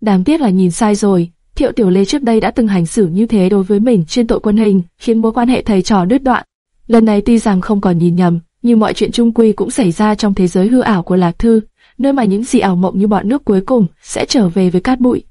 Đáng tiếc là nhìn sai rồi. Thiệu Tiểu Lê trước đây đã từng hành xử như thế đối với mình trên tội quân hình, khiến mối quan hệ thầy trò đứt đoạn. Lần này tuy rằng không còn nhìn nhầm, nhưng mọi chuyện chung quy cũng xảy ra trong thế giới hư ảo của Lạc Thư, nơi mà những gì ảo mộng như bọn nước cuối cùng sẽ trở về với cát bụi.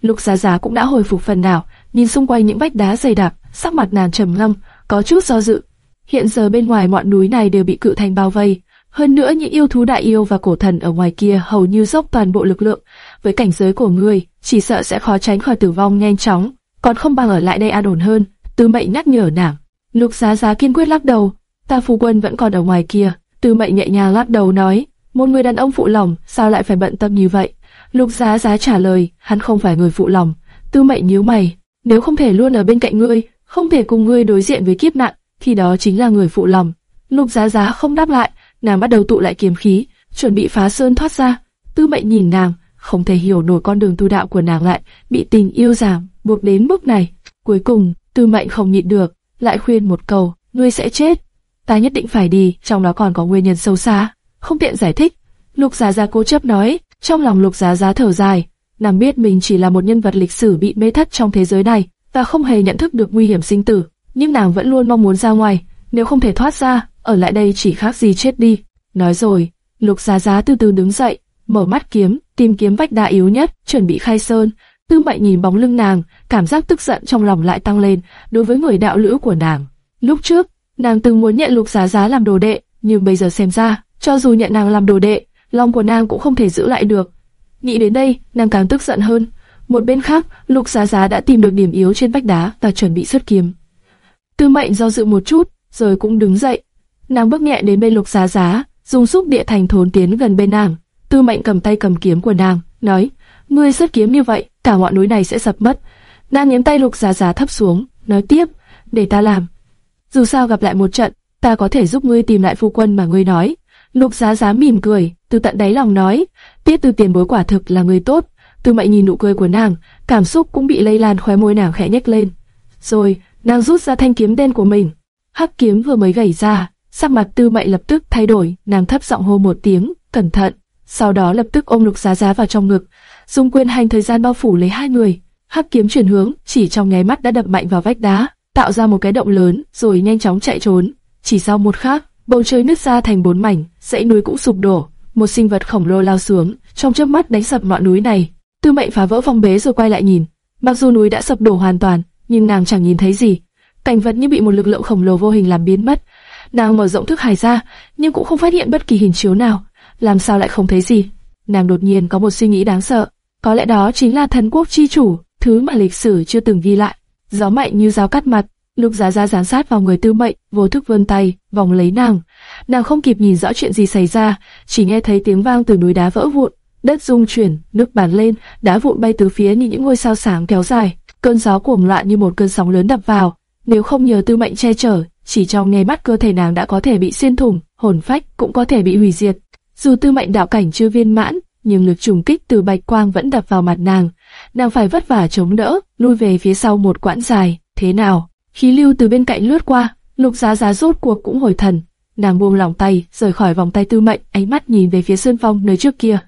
Lục Giá Giá cũng đã hồi phục phần nào, nhìn xung quanh những vách đá dày đặc, sắc mặt nàng trầm ngâm, có chút do dự. Hiện giờ bên ngoài ngọn núi này đều bị cự thành bao vây, hơn nữa những yêu thú đại yêu và cổ thần ở ngoài kia hầu như dốc toàn bộ lực lượng, với cảnh giới của người, chỉ sợ sẽ khó tránh khỏi tử vong nhanh chóng, còn không bằng ở lại đây an ổn hơn. Tư Mệnh nhắc nhở nàng. Lục Giá Giá kiên quyết lắc đầu, ta phu quân vẫn còn ở ngoài kia. Tư Mệnh nhẹ nhàng lắc đầu nói, một người đàn ông phụ lòng, sao lại phải bận tâm như vậy? Lục Giá Giá trả lời, hắn không phải người phụ lòng. Tư Mệnh nhíu mày, nếu không thể luôn ở bên cạnh ngươi, không thể cùng ngươi đối diện với kiếp nạn, thì đó chính là người phụ lòng. Lục Giá Giá không đáp lại, nàng bắt đầu tụ lại kiếm khí, chuẩn bị phá sơn thoát ra. Tư Mệnh nhìn nàng, không thể hiểu nổi con đường tu đạo của nàng lại bị tình yêu giảm buộc đến mức này. Cuối cùng, Tư Mệnh không nhịn được, lại khuyên một câu, ngươi sẽ chết. Ta nhất định phải đi, trong đó còn có nguyên nhân sâu xa, không tiện giải thích. Lục Giá Giá cố chấp nói, trong lòng Lục Giá Giá thở dài, nàng biết mình chỉ là một nhân vật lịch sử bị mê thất trong thế giới này, và không hề nhận thức được nguy hiểm sinh tử, nhưng nàng vẫn luôn mong muốn ra ngoài, nếu không thể thoát ra, ở lại đây chỉ khác gì chết đi. Nói rồi, Lục Giá Giá từ từ đứng dậy, mở mắt kiếm, tìm kiếm vách đá yếu nhất, chuẩn bị khai sơn. Tư Mệnh nhìn bóng lưng nàng, cảm giác tức giận trong lòng lại tăng lên đối với người đạo lữ của nàng. Lúc trước, nàng từng muốn nhận Lục Giá Giá làm đồ đệ, nhưng bây giờ xem ra, cho dù nhận nàng làm đồ đệ, lòng của nàng cũng không thể giữ lại được. Nghĩ đến đây, nàng càng tức giận hơn. Một bên khác, Lục Giá Giá đã tìm được điểm yếu trên vách đá và chuẩn bị xuất kiếm. Tư Mệnh do dự một chút, rồi cũng đứng dậy. Nàng bước nhẹ đến bên Lục Giá Giá, dùng xúc địa thành thốn tiến gần bên nàng. Tư Mệnh cầm tay cầm kiếm của nàng, nói: "Ngươi xuất kiếm như vậy, cả ngọn núi này sẽ sập mất." Nàng nhấn tay Lục Giá Giá thấp xuống, nói tiếp: "Để ta làm. Dù sao gặp lại một trận, ta có thể giúp ngươi tìm lại phu quân mà ngươi nói." Lục Giá Giá mỉm cười, từ tận đáy lòng nói: "Tiết Tư Tiền bối quả thực là người tốt." Tư Mệnh nhìn nụ cười của nàng, cảm xúc cũng bị lây lan khóe môi nàng khẽ nhếch lên. Rồi, nàng rút ra thanh kiếm đen của mình. Hắc kiếm vừa mới gảy ra, sắc mặt Tư Mệnh lập tức thay đổi, nàng thấp giọng hô một tiếng, cẩn thận. Sau đó lập tức ôm Lục Giá Giá vào trong ngực, dùng quyền hành thời gian bao phủ lấy hai người. Hắc kiếm chuyển hướng, chỉ trong nháy mắt đã đập mạnh vào vách đá, tạo ra một cái động lớn, rồi nhanh chóng chạy trốn. Chỉ sau một khắc, bầu trời nứt ra thành bốn mảnh, dãy núi cũng sụp đổ, một sinh vật khổng lồ lao xuống, trong chớp mắt đánh sập ngọn núi này. Tư Mệnh phá vỡ phong bế rồi quay lại nhìn, mặc dù núi đã sập đổ hoàn toàn, nhưng nàng chẳng nhìn thấy gì. Cảnh vật như bị một lực lượng khổng lồ vô hình làm biến mất. Nàng mở rộng thức hải ra, nhưng cũng không phát hiện bất kỳ hình chiếu nào. Làm sao lại không thấy gì? Nàng đột nhiên có một suy nghĩ đáng sợ. Có lẽ đó chính là thần quốc chi chủ, thứ mà lịch sử chưa từng ghi lại. Gió mạnh như dao cắt mặt, Lục Giá Giá dán sát vào người Tư Mệnh, vô thức vươn tay, vòng lấy nàng. Nàng không kịp nhìn rõ chuyện gì xảy ra, chỉ nghe thấy tiếng vang từ núi đá vỡ vụn, đất rung chuyển, nước bàn lên, đá vụn bay từ phía như những ngôi sao sáng kéo dài. Cơn gió cuồng loạn như một cơn sóng lớn đập vào. Nếu không nhờ Tư Mệnh che chở, chỉ trong ngay mắt cơ thể nàng đã có thể bị xuyên thủng, hồn phách cũng có thể bị hủy diệt. Dù Tư Mệnh đạo cảnh chưa viên mãn, nhưng lực trùng kích từ bạch quang vẫn đập vào mặt nàng. Nàng phải vất vả chống đỡ, lui về phía sau một quãng dài. Thế nào? Khí lưu từ bên cạnh lướt qua, Lục Giá Giá rốt cuộc cũng hồi thần. Nàng buông lòng tay, rời khỏi vòng tay Tư Mệnh, ánh mắt nhìn về phía sơn phong nơi trước kia.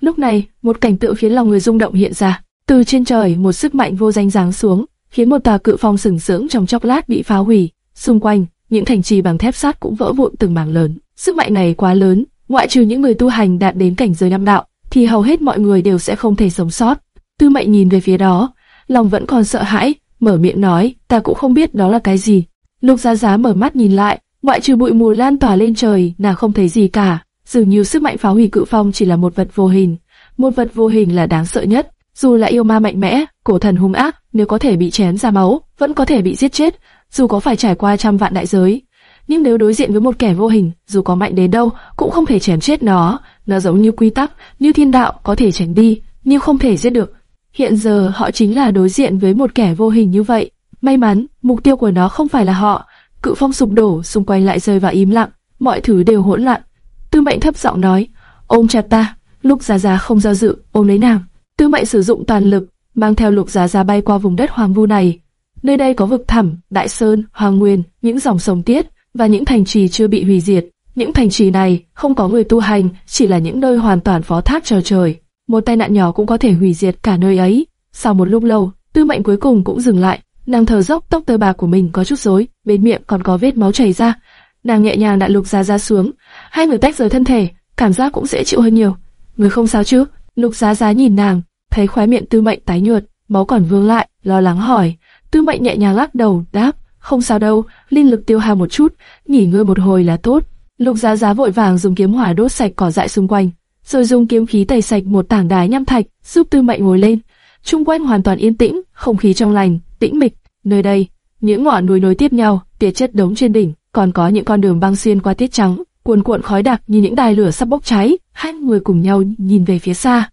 Lúc này, một cảnh tượng khiến lòng người rung động hiện ra. Từ trên trời, một sức mạnh vô danh giáng xuống, khiến một tòa cự phong sừng sững trong chốc lát bị phá hủy. Xung quanh, những thành trì bằng thép sắt cũng vỡ vụn từng mảng lớn. Sức mạnh này quá lớn, ngoại trừ những người tu hành đạt đến cảnh giới năm đạo, thì hầu hết mọi người đều sẽ không thể sống sót. Tư Mệnh nhìn về phía đó, lòng vẫn còn sợ hãi, mở miệng nói, ta cũng không biết đó là cái gì. Lục Giá Giá mở mắt nhìn lại, ngoại trừ bụi mù lan tỏa lên trời, nàng không thấy gì cả. Dường như sức mạnh phá hủy cự phong chỉ là một vật vô hình. Một vật vô hình là đáng sợ nhất. Dù là yêu ma mạnh mẽ, cổ thần hung ác, nếu có thể bị chém ra máu, vẫn có thể bị giết chết, dù có phải trải qua trăm vạn đại giới. Nhưng nếu đối diện với một kẻ vô hình, dù có mạnh đến đâu, cũng không thể chém chết nó. Nó giống như quy tắc, như thiên đạo có thể tránh đi, nhưng không thể giết được. Hiện giờ họ chính là đối diện với một kẻ vô hình như vậy. May mắn, mục tiêu của nó không phải là họ. Cự phong sụp đổ, xung quanh lại rơi vào im lặng, mọi thứ đều hỗn loạn. Tư Mệnh thấp giọng nói, ôm chặt ta. Lục Giá Giá không do dự, ôm lấy nàng. Tư Mệnh sử dụng toàn lực, mang theo Lục Giá Giá bay qua vùng đất hoang vu này. Nơi đây có vực thẳm, đại sơn, hoàng nguyên, những dòng sông tiết và những thành trì chưa bị hủy diệt. Những thành trì này không có người tu hành, chỉ là những nơi hoàn toàn phó thác cho trời. một tai nạn nhỏ cũng có thể hủy diệt cả nơi ấy. Sau một lúc lâu, Tư Mệnh cuối cùng cũng dừng lại, nàng thở dốc tóc tơ bạc của mình có chút rối, bên miệng còn có vết máu chảy ra. Nàng nhẹ nhàng đã Lục Giá Giá xuống, hai người tách rời thân thể, cảm giác cũng dễ chịu hơn nhiều. Người không sao chứ? Lục Giá Giá nhìn nàng, thấy khóe miệng Tư Mệnh tái nhợt, máu còn vương lại, lo lắng hỏi. Tư Mệnh nhẹ nhàng lắc đầu, đáp, không sao đâu, linh lực tiêu hao một chút, nghỉ ngơi một hồi là tốt. Lục Giá Giá vội vàng dùng kiếm hỏa đốt sạch cỏ dại xung quanh, rồi dùng kiếm khí tẩy sạch một tảng đá nham thạch, giúp Tư Mệnh ngồi lên. Trung quanh hoàn toàn yên tĩnh, không khí trong lành, tĩnh mịch. Nơi đây, những ngọn núi nối tiếp nhau, tiệt chất đống trên đỉnh, còn có những con đường băng xuyên qua tiết trắng, cuồn cuộn khói đặc như những đài lửa sắp bốc cháy. Hai người cùng nhau nhìn về phía xa.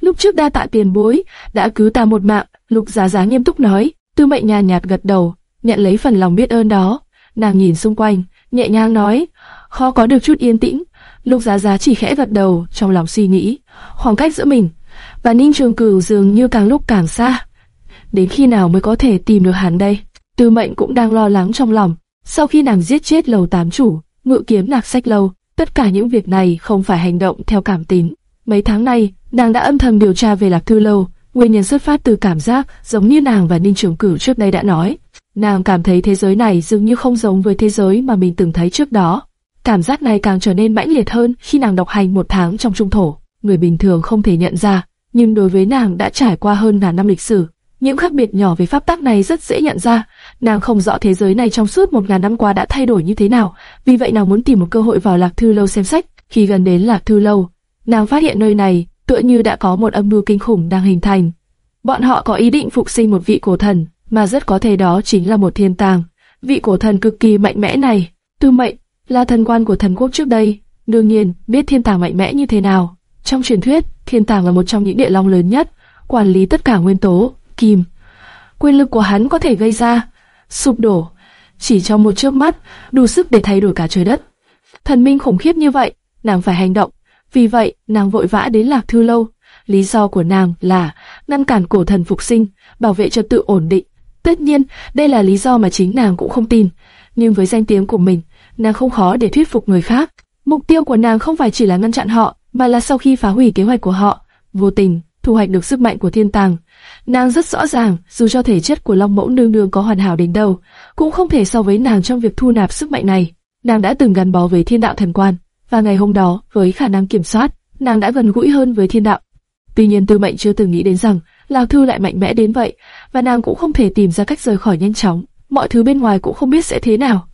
Lúc trước đa tạ tiền bối, đã cứu ta một mạng, Lục Giá Giá nghiêm túc nói. Tư Mệnh nhàn nhạt gật đầu, nhận lấy phần lòng biết ơn đó. Nàng nhìn xung quanh, nhẹ nhàng nói, khó có được chút yên tĩnh. Lục Giá Giá chỉ khẽ gật đầu, trong lòng suy nghĩ, khoảng cách giữa mình và Ninh Trường Cửu dường như càng lúc càng xa. Đến khi nào mới có thể tìm được hắn đây? Tư Mệnh cũng đang lo lắng trong lòng. Sau khi nàng giết chết lầu tám chủ, ngự kiếm nạc sách lâu, tất cả những việc này không phải hành động theo cảm tính. Mấy tháng nay, nàng đã âm thầm điều tra về Lạc Thư Lâu, nguyên nhân xuất phát từ cảm giác giống như nàng và Ninh Trường Cửu trước đây đã nói. Nàng cảm thấy thế giới này dường như không giống với thế giới mà mình từng thấy trước đó. Cảm giác này càng trở nên mãnh liệt hơn khi nàng độc hành một tháng trong trung thổ. Người bình thường không thể nhận ra, nhưng đối với nàng đã trải qua hơn ngàn năm lịch sử. Những khác biệt nhỏ về pháp tắc này rất dễ nhận ra. Nàng không rõ thế giới này trong suốt một ngàn năm qua đã thay đổi như thế nào, vì vậy nàng muốn tìm một cơ hội vào Lạc Thư Lâu xem sách. Khi gần đến Lạc Thư Lâu, nàng phát hiện nơi này tựa như đã có một âm mưu kinh khủng đang hình thành. Bọn họ có ý định phục sinh một vị cổ thần, mà rất có thể đó chính là một thiên tàng. Vị cổ thần cực kỳ mạnh mẽ này, Tư Mệnh là thần quan của thần quốc trước đây, đương nhiên biết thiên tàng mạnh mẽ như thế nào. Trong truyền thuyết, thiên tàng là một trong những địa long lớn nhất, quản lý tất cả nguyên tố, kim. Quyền lực của hắn có thể gây ra sụp đổ, chỉ trong một chớp mắt, đủ sức để thay đổi cả trời đất. Thần minh khủng khiếp như vậy, nàng phải hành động. Vì vậy, nàng vội vã đến Lạc Thư Lâu. Lý do của nàng là ngăn cản cổ thần phục sinh, bảo vệ trật tự ổn định. Tất nhiên, đây là lý do mà chính nàng cũng không tin. Nhưng với danh tiếng của mình, nàng không khó để thuyết phục người khác. Mục tiêu của nàng không phải chỉ là ngăn chặn họ, mà là sau khi phá hủy kế hoạch của họ, vô tình thu hoạch được sức mạnh của thiên tàng. Nàng rất rõ ràng, dù cho thể chất của Long Mẫu nương nương có hoàn hảo đến đâu, cũng không thể so với nàng trong việc thu nạp sức mạnh này. Nàng đã từng gắn bó với thiên đạo thần quan, và ngày hôm đó, với khả năng kiểm soát, nàng đã gần gũi hơn với thiên đạo. Tuy nhiên Tư Mệnh chưa từng nghĩ đến rằng Lão Thư lại mạnh mẽ đến vậy, và nàng cũng không thể tìm ra cách rời khỏi nhanh chóng. Mọi thứ bên ngoài cũng không biết sẽ thế nào.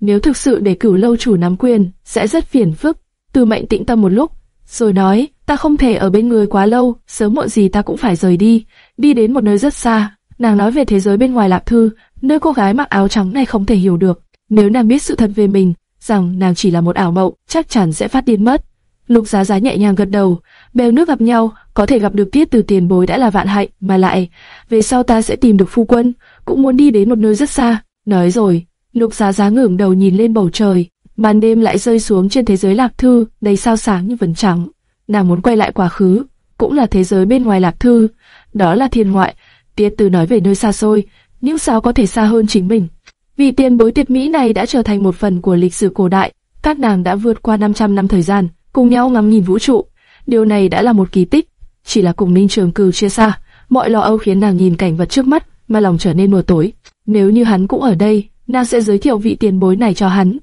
Nếu thực sự để cửu lâu chủ nắm quyền, sẽ rất phiền phức. Từ Mệnh tĩnh tâm một lúc, rồi nói, ta không thể ở bên người quá lâu, sớm muộn gì ta cũng phải rời đi, đi đến một nơi rất xa. Nàng nói về thế giới bên ngoài Lạc Thư, nơi cô gái mặc áo trắng này không thể hiểu được. Nếu nàng biết sự thật về mình, rằng nàng chỉ là một ảo mộng, chắc chắn sẽ phát điên mất. Lục Giá Giá nhẹ nhàng gật đầu, bèo nước gặp nhau, có thể gặp được tiết từ tiền bối đã là vạn hạnh, mà lại, về sau ta sẽ tìm được phu quân, cũng muốn đi đến một nơi rất xa. Nói rồi, Lục Giá Giá ngẩng đầu nhìn lên bầu trời, màn đêm lại rơi xuống trên thế giới lạc thư, đầy sao sáng như vầng trắng. Nàng muốn quay lại quá khứ, cũng là thế giới bên ngoài lạc thư, đó là thiên ngoại. Tiết từ nói về nơi xa xôi, nhưng sao có thể xa hơn chính mình? Vì tiền bối tuyệt mỹ này đã trở thành một phần của lịch sử cổ đại, các nàng đã vượt qua 500 năm thời gian, cùng nhau ngắm nhìn vũ trụ. Điều này đã là một kỳ tích, chỉ là cùng Ninh Trường Cửu chia xa, mọi lo âu khiến nàng nhìn cảnh vật trước mắt mà lòng trở nên mờ tối. Nếu như hắn cũng ở đây, nàng sẽ giới thiệu vị tiền bối này cho hắn.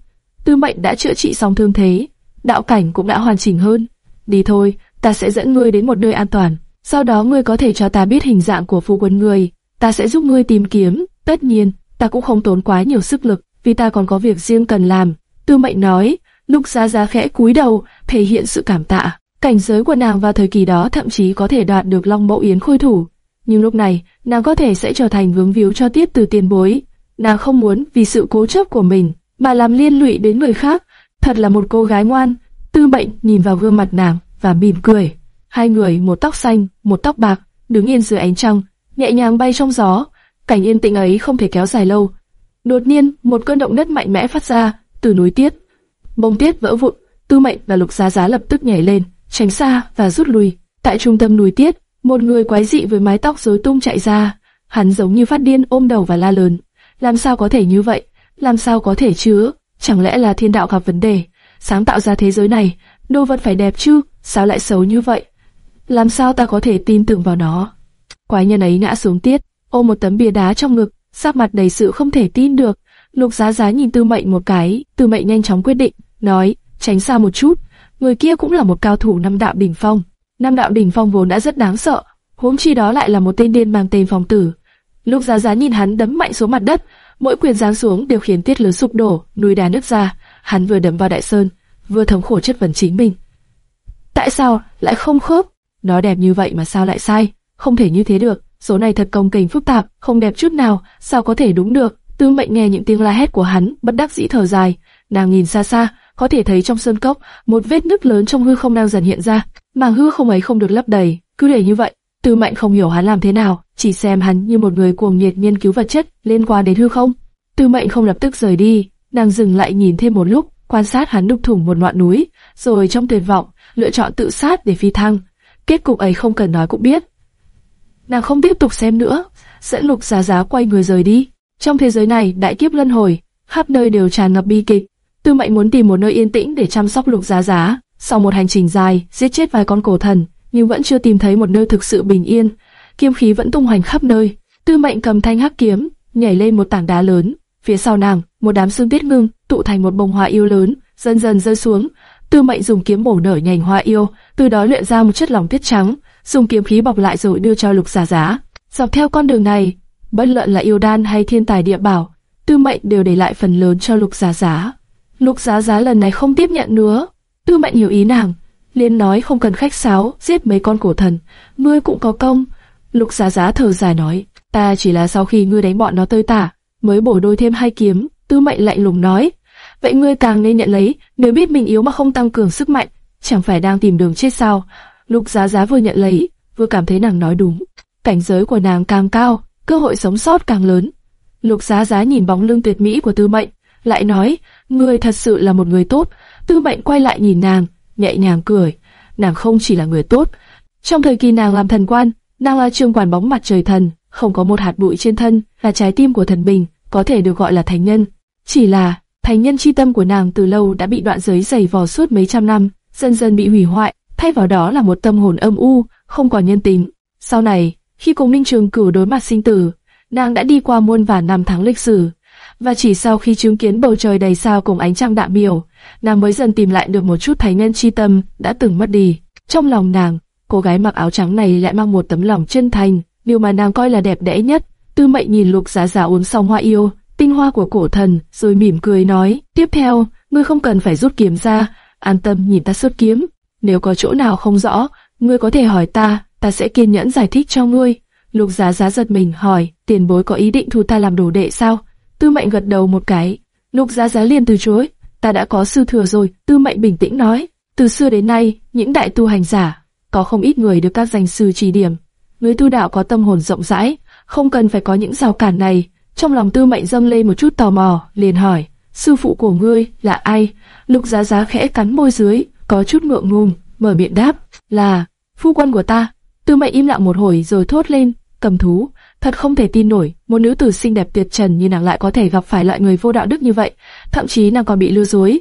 Tư Mệnh đã chữa trị xong thương thế, đạo cảnh cũng đã hoàn chỉnh hơn. Đi thôi, ta sẽ dẫn ngươi đến một nơi an toàn. Sau đó ngươi có thể cho ta biết hình dạng của phu quân ngươi, ta sẽ giúp ngươi tìm kiếm. Tất nhiên, ta cũng không tốn quá nhiều sức lực, vì ta còn có việc riêng cần làm. Tư Mệnh nói, Lục Giá Giá khẽ cúi đầu, thể hiện sự cảm tạ. Cảnh giới của nàng vào thời kỳ đó thậm chí có thể đoạt được Long Mẫu Yến khôi thủ, nhưng lúc này, nàng có thể sẽ trở thành vướng víu cho tiếp từ tiền bối. Nàng không muốn vì sự cố chấp của mình mà làm liên lụy đến người khác. Thật là một cô gái ngoan. Tư Mệnh nhìn vào gương mặt nàng và mỉm cười. Hai người, một tóc xanh, một tóc bạc, đứng yên dưới ánh trăng, nhẹ nhàng bay trong gió. Cảnh yên tĩnh ấy không thể kéo dài lâu. Đột nhiên, một cơn động đất mạnh mẽ phát ra từ núi Tiết. Bông Tiết vỡ vụn, Tư Mệnh và Lục Giá Giá lập tức nhảy lên, tránh xa và rút lui. Tại trung tâm núi Tiết, một người quái dị với mái tóc rối tung chạy ra. Hắn giống như phát điên ôm đầu và la lớn. Làm sao có thể như vậy? Làm sao có thể chứ? Chẳng lẽ là thiên đạo gặp vấn đề? Sáng tạo ra thế giới này, đồ vật phải đẹp chứ? Sao lại xấu như vậy? làm sao ta có thể tin tưởng vào nó? Quái nhân ấy ngã xuống tiết, ôm một tấm bia đá trong ngực, sắc mặt đầy sự không thể tin được. Lục Giá Giá nhìn Tư Mệnh một cái, Tư Mệnh nhanh chóng quyết định, nói, tránh xa một chút. Người kia cũng là một cao thủ năm đạo đỉnh phong. Năm đạo đỉnh phong vốn đã rất đáng sợ, huống chi đó lại là một tên điên mang tên phong tử. Lục Giá Giá nhìn hắn đấm mạnh xuống mặt đất, mỗi quyền giáng xuống đều khiến tiết lớn sụp đổ, núi đá nứt ra. Hắn vừa đấm vào đại sơn, vừa thống khổ chất vấn chính mình. Tại sao lại không khớp? Nó đẹp như vậy mà sao lại sai? Không thể như thế được. Số này thật công kềnh phức tạp, không đẹp chút nào, sao có thể đúng được? Tư Mệnh nghe những tiếng la hét của hắn, bất đắc dĩ thở dài. Nàng nhìn xa xa, có thể thấy trong sơn cốc một vết nứt lớn trong hư không đang dần hiện ra. mà hư không ấy không được lấp đầy, cứ để như vậy. Tư Mệnh không hiểu hắn làm thế nào, chỉ xem hắn như một người cuồng nhiệt nghiên cứu vật chất liên quan đến hư không. Tư Mệnh không lập tức rời đi, nàng dừng lại nhìn thêm một lúc, quan sát hắn đục thủng một ngọn núi, rồi trong tuyệt vọng lựa chọn tự sát để phi thăng. Kết cục ấy không cần nói cũng biết. Nàng không tiếp tục xem nữa, dẫn lục giá giá quay người rời đi. Trong thế giới này, đại kiếp luân hồi, khắp nơi đều tràn ngập bi kịch. Tư Mệnh muốn tìm một nơi yên tĩnh để chăm sóc lục giá giá. Sau một hành trình dài, giết chết vài con cổ thần, nhưng vẫn chưa tìm thấy một nơi thực sự bình yên. Kiếm khí vẫn tung hoành khắp nơi. Tư Mệnh cầm thanh hắc kiếm, nhảy lên một tảng đá lớn. Phía sau nàng, một đám xương tiết ngưng tụ thành một bông hoa yêu lớn, dần dần rơi xuống. Tư Mệnh dùng kiếm bổ nở nhành hoa yêu, từ đó luyện ra một chất lỏng tuyết trắng, dùng kiếm khí bọc lại rồi đưa cho Lục Giá Giá. Dọc theo con đường này, bất luận là yêu đan hay thiên tài địa bảo, Tư Mệnh đều để lại phần lớn cho Lục Giá Giá. Lục Giá Giá lần này không tiếp nhận nữa. Tư Mệnh hiểu ý nàng, liền nói không cần khách sáo, giết mấy con cổ thần, ngươi cũng có công. Lục Giá Giá thở dài nói, ta chỉ là sau khi ngươi đánh bọn nó tơi tả, mới bổ đôi thêm hai kiếm. Tư Mệnh lạnh lùng nói, vậy ngươi càng nên nhận lấy, nếu biết mình yếu mà không tăng cường sức mạnh, chẳng phải đang tìm đường chết sao? Lục Giá Giá vừa nhận lấy, vừa cảm thấy nàng nói đúng. Cảnh giới của nàng càng cao, cơ hội sống sót càng lớn. Lục Giá Giá nhìn bóng lưng tuyệt mỹ của Tư Mệnh, lại nói, ngươi thật sự là một người tốt. Tư Mệnh quay lại nhìn nàng, nhẹ nhàng cười. Nàng không chỉ là người tốt. Trong thời kỳ nàng làm thần quan, nàng là trương quản bóng mặt trời thần, không có một hạt bụi trên thân, là trái tim của thần bình, có thể được gọi là thánh nhân. Chỉ là, thánh nhân chi tâm của nàng từ lâu đã bị đoạn giới dày vò suốt mấy trăm năm, dần dần bị hủy hoại, thay vào đó là một tâm hồn âm u, không còn nhân tính. Sau này, khi cùng Ninh Trường Cửu đối mặt sinh tử, nàng đã đi qua muôn vàn năm tháng lịch sử, và chỉ sau khi chứng kiến bầu trời đầy sao cùng ánh trăng đạm miểu, nàng mới dần tìm lại được một chút thánh nhân chi tâm đã từng mất đi. Trong lòng nàng, cô gái mặc áo trắng này lại mang một tấm lòng chân thành, điều mà nàng coi là đẹp đẽ nhất. Tư Mệnh nhìn Lục Giá Giá uống xong hoa yêu, tinh hoa của cổ thần, rồi mỉm cười nói: "Tiếp theo, ngươi không cần phải rút kiếm ra, an tâm nhìn ta xuất kiếm. Nếu có chỗ nào không rõ, ngươi có thể hỏi ta, ta sẽ kiên nhẫn giải thích cho ngươi." Lục Giá Giá giật mình hỏi: "Tiền bối có ý định thu ta làm đồ đệ sao?" Tư Mệnh gật đầu một cái. Lục Giá Giá liền từ chối: "Ta đã có sư thừa rồi." Tư Mệnh bình tĩnh nói: "Từ xưa đến nay, những đại tu hành giả có không ít người được các danh sư chỉ điểm. Người tu đạo có tâm hồn rộng rãi, không cần phải có những rào cản này." Trong lòng Tư Mệnh dâng lên một chút tò mò, liền hỏi: "Sư phụ của ngươi là ai?" Lục Giá Giá khẽ cắn môi dưới, có chút ngượng ngùng, mở miệng đáp: "Là phu quân của ta." Tư Mệnh im lặng một hồi rồi thốt lên: "Cầm thú." Thật không thể tin nổi, một nữ tử xinh đẹp tuyệt trần như nàng lại có thể gặp phải loại người vô đạo đức như vậy, thậm chí nàng còn bị lừa dối.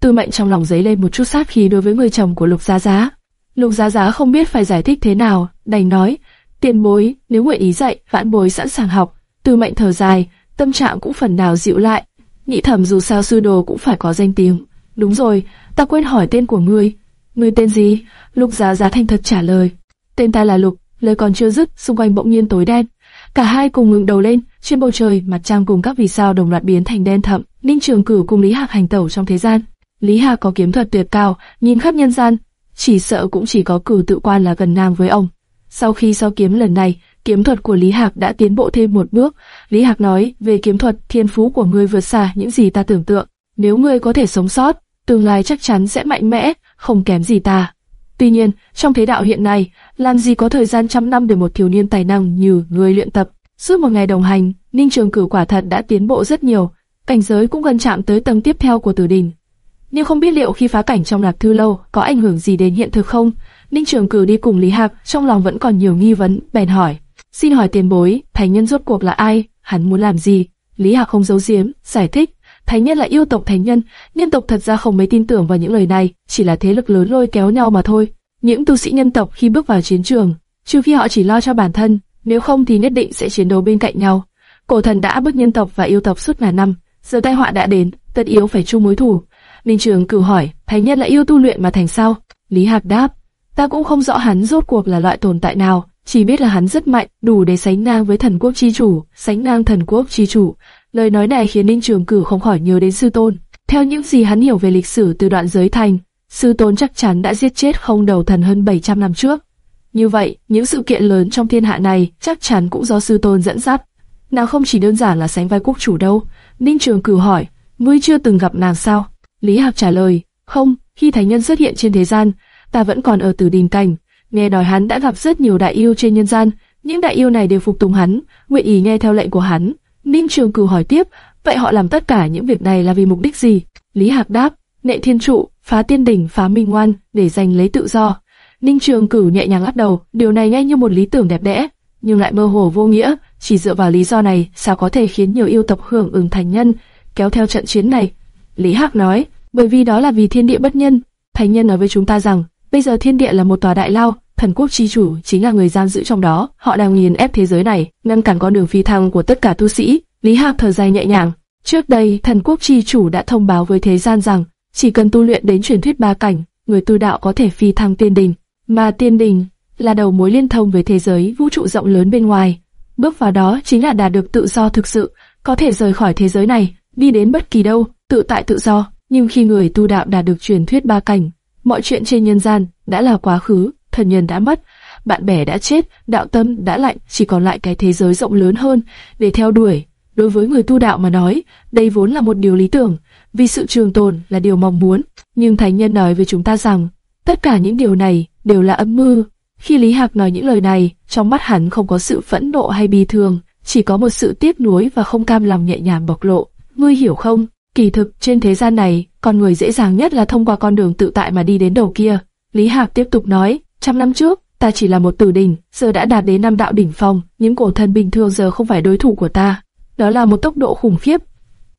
Tư Mệnh trong lòng dấy lên một chút sát khí đối với người chồng của Lục Giá Giá. Lục Giá Giá không biết phải giải thích thế nào, đành nói: "Tiền bối, nếu nguyện ý dạy, vãn bối sẵn sàng học." Tư Mệnh thở dài, tâm trạng cũng phần nào dịu lại. Nghĩ thầm dù sao sư đồ cũng phải có danh tiếng. Đúng rồi, ta quên hỏi tên của ngươi. Ngươi tên gì? Lục Giá Giá thành thật trả lời. Tên ta là Lục. Lời còn chưa dứt, xung quanh bỗng nhiên tối đen. Cả hai cùng ngẩng đầu lên, trên bầu trời mặt trăng cùng các vì sao đồng loạt biến thành đen thẫm. Ninh Trường Cửu cùng Lý Hạc hành tẩu trong thế gian. Lý Hạc có kiếm thuật tuyệt cao, nhìn khắp nhân gian, chỉ sợ cũng chỉ có Cửu tự quan là gần ngang với ông. Sau khi so kiếm lần này, kiếm thuật của Lý Hạc đã tiến bộ thêm một bước. Lý Hạc nói, về kiếm thuật, thiên phú của ngươi vượt xa những gì ta tưởng tượng. Nếu ngươi có thể sống sót, tương lai chắc chắn sẽ mạnh mẽ, không kém gì ta. Tuy nhiên, trong thế đạo hiện nay, làm gì có thời gian trăm năm để một thiếu niên tài năng như người luyện tập. Suốt một ngày đồng hành, Ninh Trường Cửu quả thật đã tiến bộ rất nhiều, cảnh giới cũng gần chạm tới tầng tiếp theo của Tử Đình. Nhưng không biết liệu khi phá cảnh trong Lạc Thư lâu có ảnh hưởng gì đến hiện thực không? Ninh Trường Cửu đi cùng Lý Hạc, trong lòng vẫn còn nhiều nghi vấn, bèn hỏi: "Xin hỏi tiền bối, thành nhân rốt cuộc là ai? Hắn muốn làm gì?" Lý Hạc không giấu giếm, giải thích: Thánh nhân là yêu tộc thánh nhân, nhân tộc thật ra không mấy tin tưởng vào những lời này, chỉ là thế lực lớn lôi kéo nhau mà thôi. Những tu sĩ nhân tộc khi bước vào chiến trường, trừ khi họ chỉ lo cho bản thân, nếu không thì nhất định sẽ chiến đấu bên cạnh nhau. Cổ thần đã bước nhân tộc và yêu tộc suốt ngàn năm, giờ tai họa đã đến, tất yếu phải chung mối thù. Minh Trường cử hỏi, thánh nhân là yêu tu luyện mà thành sao? Lý Hạc đáp, ta cũng không rõ hắn rốt cuộc là loại tồn tại nào, chỉ biết là hắn rất mạnh, đủ để sánh ngang với thần quốc chi chủ, sánh ngang thần quốc chi chủ. Lời nói này khiến Ninh Trường cửu không khỏi nhớ đến sư tôn. Theo những gì hắn hiểu về lịch sử từ đoạn giới thành, sư tôn chắc chắn đã giết chết không đầu thần hơn 700 năm trước. Như vậy, những sự kiện lớn trong thiên hạ này chắc chắn cũng do sư tôn dẫn dắt. Nào không chỉ đơn giản là sánh vai quốc chủ đâu. Ninh Trường cửu hỏi, ngươi chưa từng gặp nàng sao? Lý Hạc trả lời, không, khi thánh nhân xuất hiện trên thế gian, ta vẫn còn ở tử đình cảnh. Nghe nói hắn đã gặp rất nhiều đại yêu trên nhân gian, những đại yêu này đều phục tùng hắn, nguyện ý nghe theo lệnh của hắn. Ninh Trường Cửu hỏi tiếp, vậy họ làm tất cả những việc này là vì mục đích gì? Lý Hạc đáp, nệ thiên trụ, phá tiên đỉnh, phá minh ngoan, để giành lấy tự do. Ninh Trường Cửu nhẹ nhàng lắc đầu, điều này nghe như một lý tưởng đẹp đẽ, nhưng lại mơ hồ vô nghĩa. Chỉ dựa vào lý do này, sao có thể khiến nhiều yêu tộc hưởng ứng thành nhân, kéo theo trận chiến này? Lý Hạc nói, bởi vì đó là vì thiên địa bất nhân. Thành nhân nói với chúng ta rằng, bây giờ thiên địa là một tòa đại lao, thần quốc chi chủ chính là người giam giữ trong đó. Họ đang nghiền ép thế giới này, ngăn cản con đường phi thăng của tất cả tu sĩ. Lý Hạc thở dài nhẹ nhàng. Trước đây, thần quốc chi chủ đã thông báo với thế gian rằng, chỉ cần tu luyện đến truyền thuyết ba cảnh, người tu đạo có thể phi thăng tiên đình. Mà tiên đình là đầu mối liên thông với thế giới vũ trụ rộng lớn bên ngoài. Bước vào đó chính là đạt được tự do thực sự, có thể rời khỏi thế giới này, đi đến bất kỳ đâu, tự tại tự do. Nhưng khi người tu đạo đạt được truyền thuyết ba cảnh, mọi chuyện trên nhân gian đã là quá khứ, thần nhân đã mất, bạn bè đã chết, đạo tâm đã lạnh, chỉ còn lại cái thế giới rộng lớn hơn để theo đuổi. Đối với người tu đạo mà nói, đây vốn là một điều lý tưởng, vì sự trường tồn là điều mong muốn. Nhưng thánh nhân nói với chúng ta rằng, tất cả những điều này đều là âm mưu. Khi Lý Hạc nói những lời này, trong mắt hắn không có sự phẫn nộ hay bi thương, chỉ có một sự tiếc nuối và không cam lòng nhẹ nhàng bộc lộ. Ngươi hiểu không? Kỳ thực, trên thế gian này, con người dễ dàng nhất là thông qua con đường tự tại mà đi đến đầu kia. Lý Hạc tiếp tục nói, trăm năm trước, ta chỉ là một tử đỉnh, giờ đã đạt đến năm đạo đỉnh phong, những cổ thần bình thường giờ không phải đối thủ của ta. Đó là một tốc độ khủng khiếp.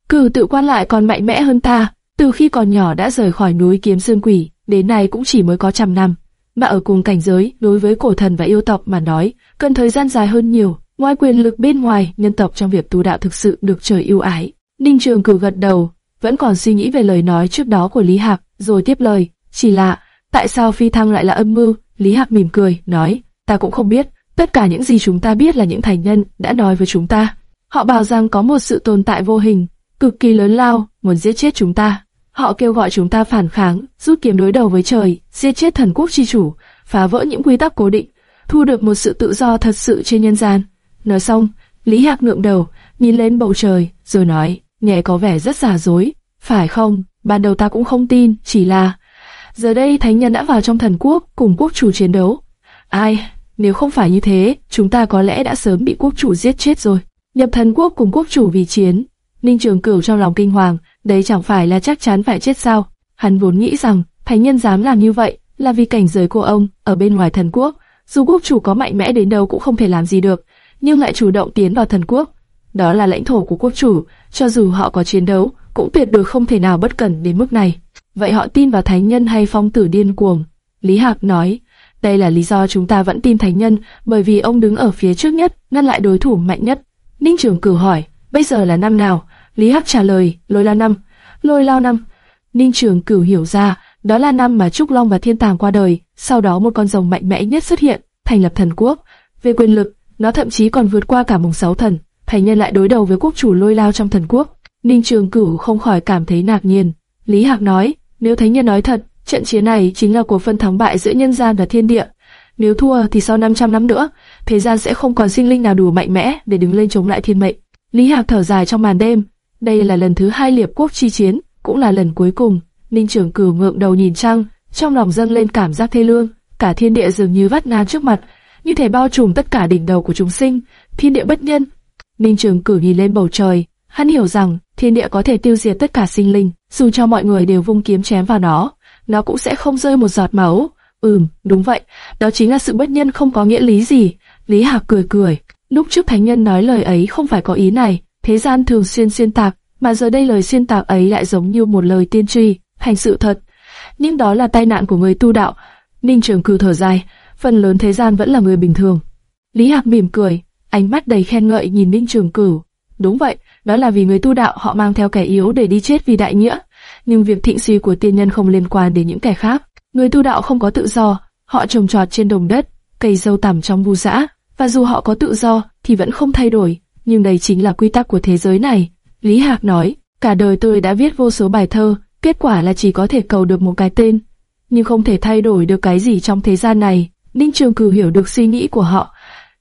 Cử tự quan lại còn mạnh mẽ hơn ta, từ khi còn nhỏ đã rời khỏi núi kiếm sơn quỷ, đến nay cũng chỉ mới có trăm năm. Mà ở cùng cảnh giới, đối với cổ thần và yêu tộc mà nói, cần thời gian dài hơn nhiều. Ngoài quyền lực bên ngoài, nhân tộc trong việc tu đạo thực sự được trời yêu ái. Ninh Trường cử gật đầu, vẫn còn suy nghĩ về lời nói trước đó của Lý Hạc, rồi tiếp lời, chỉ là, tại sao phi thăng lại là âm mưu? Lý Hạc mỉm cười, nói, ta cũng không biết, tất cả những gì chúng ta biết là những thành nhân đã nói với chúng ta. Họ bảo rằng có một sự tồn tại vô hình, cực kỳ lớn lao, muốn giết chết chúng ta. Họ kêu gọi chúng ta phản kháng, rút kiếm đối đầu với trời, giết chết thần quốc chi chủ, phá vỡ những quy tắc cố định, thu được một sự tự do thật sự trên nhân gian. Nói xong, Lý Hạc ngượng đầu, nhìn lên bầu trời, rồi nói, nghe có vẻ rất giả dối, phải không? Ban đầu ta cũng không tin, chỉ là giờ đây thánh nhân đã vào trong thần quốc cùng quốc chủ chiến đấu. Ai, nếu không phải như thế, chúng ta có lẽ đã sớm bị quốc chủ giết chết rồi. Nhập thần quốc cùng quốc chủ vì chiến, Ninh Trường Cửu trong lòng kinh hoàng, đấy chẳng phải là chắc chắn phải chết sao? Hắn vốn nghĩ rằng thánh nhân dám làm như vậy là vì cảnh giới của ông ở bên ngoài thần quốc, dù quốc chủ có mạnh mẽ đến đâu cũng không thể làm gì được, nhưng lại chủ động tiến vào thần quốc. Đó là lãnh thổ của quốc chủ, cho dù họ có chiến đấu, cũng tuyệt đối không thể nào bất cẩn đến mức này. Vậy họ tin vào thánh nhân hay phong tử điên cuồng? Lý Hạc nói, đây là lý do chúng ta vẫn tin thánh nhân, bởi vì ông đứng ở phía trước nhất, ngăn lại đối thủ mạnh nhất. Ninh Trường Cửu hỏi, bây giờ là năm nào? Lý Hạc trả lời, lôi lao năm. Lôi lao năm. Ninh Trường Cửu hiểu ra, đó là năm mà Trúc Long và Thiên Tàng qua đời, sau đó một con rồng mạnh mẽ nhất xuất hiện, thành lập thần quốc. Về quyền lực, nó thậm chí còn vượt qua cả mùng sáu thần. Thánh nhân lại đối đầu với quốc chủ lôi lao trong thần quốc. Ninh Trường Cửu không khỏi cảm thấy ngạc nhiên. Lý Hạc nói, nếu thánh nhân nói thật, trận chiến này chính là cuộc phân thắng bại giữa nhân gian và thiên địa. Nếu thua thì sau 500 năm nữa, thế gian sẽ không còn sinh linh nào đủ mạnh mẽ để đứng lên chống lại thiên mệnh. Lý Hạc thở dài trong màn đêm. Đây là lần thứ hai liệp quốc chi chiến, cũng là lần cuối cùng. Ninh Trường Cửu ngượng đầu nhìn trăng, trong lòng dâng lên cảm giác thê lương. Cả thiên địa dường như vắt ngang trước mặt, như thể bao trùm tất cả đỉnh đầu của chúng sinh. Thiên địa bất nhân. Ninh Trường Cửu nhìn lên bầu trời, hắn hiểu rằng thiên địa có thể tiêu diệt tất cả sinh linh, dù cho mọi người đều vung kiếm chém vào nó, nó cũng sẽ không rơi một giọt máu. Ừm, đúng vậy, đó chính là sự bất nhân không có nghĩa lý gì. Lý Hạc cười cười, lúc trước thánh nhân nói lời ấy không phải có ý này, thế gian thường xuyên xuyên tạc, mà giờ đây lời xuyên tạc ấy lại giống như một lời tiên tri, thành sự thật. Nhưng đó là tai nạn của người tu đạo. Ninh Trường Cử thở dài, phần lớn thế gian vẫn là người bình thường. Lý Hạc mỉm cười, ánh mắt đầy khen ngợi nhìn Ninh Trường Cửu. Đúng vậy, đó là vì người tu đạo họ mang theo kẻ yếu để đi chết vì đại nghĩa. Nhưng việc thịnh suy của tiên nhân không liên quan đến những kẻ khác. Người tu đạo không có tự do, họ trồng trọt trên đồng đất, cây dâu tằm trong vu dã, và dù họ có tự do thì vẫn không thay đổi. Nhưng đây chính là quy tắc của thế giới này. Lý Hạc nói, cả đời tôi đã viết vô số bài thơ, kết quả là chỉ có thể cầu được một cái tên, nhưng không thể thay đổi được cái gì trong thế gian này. Ninh Trường Cử hiểu được suy nghĩ của họ.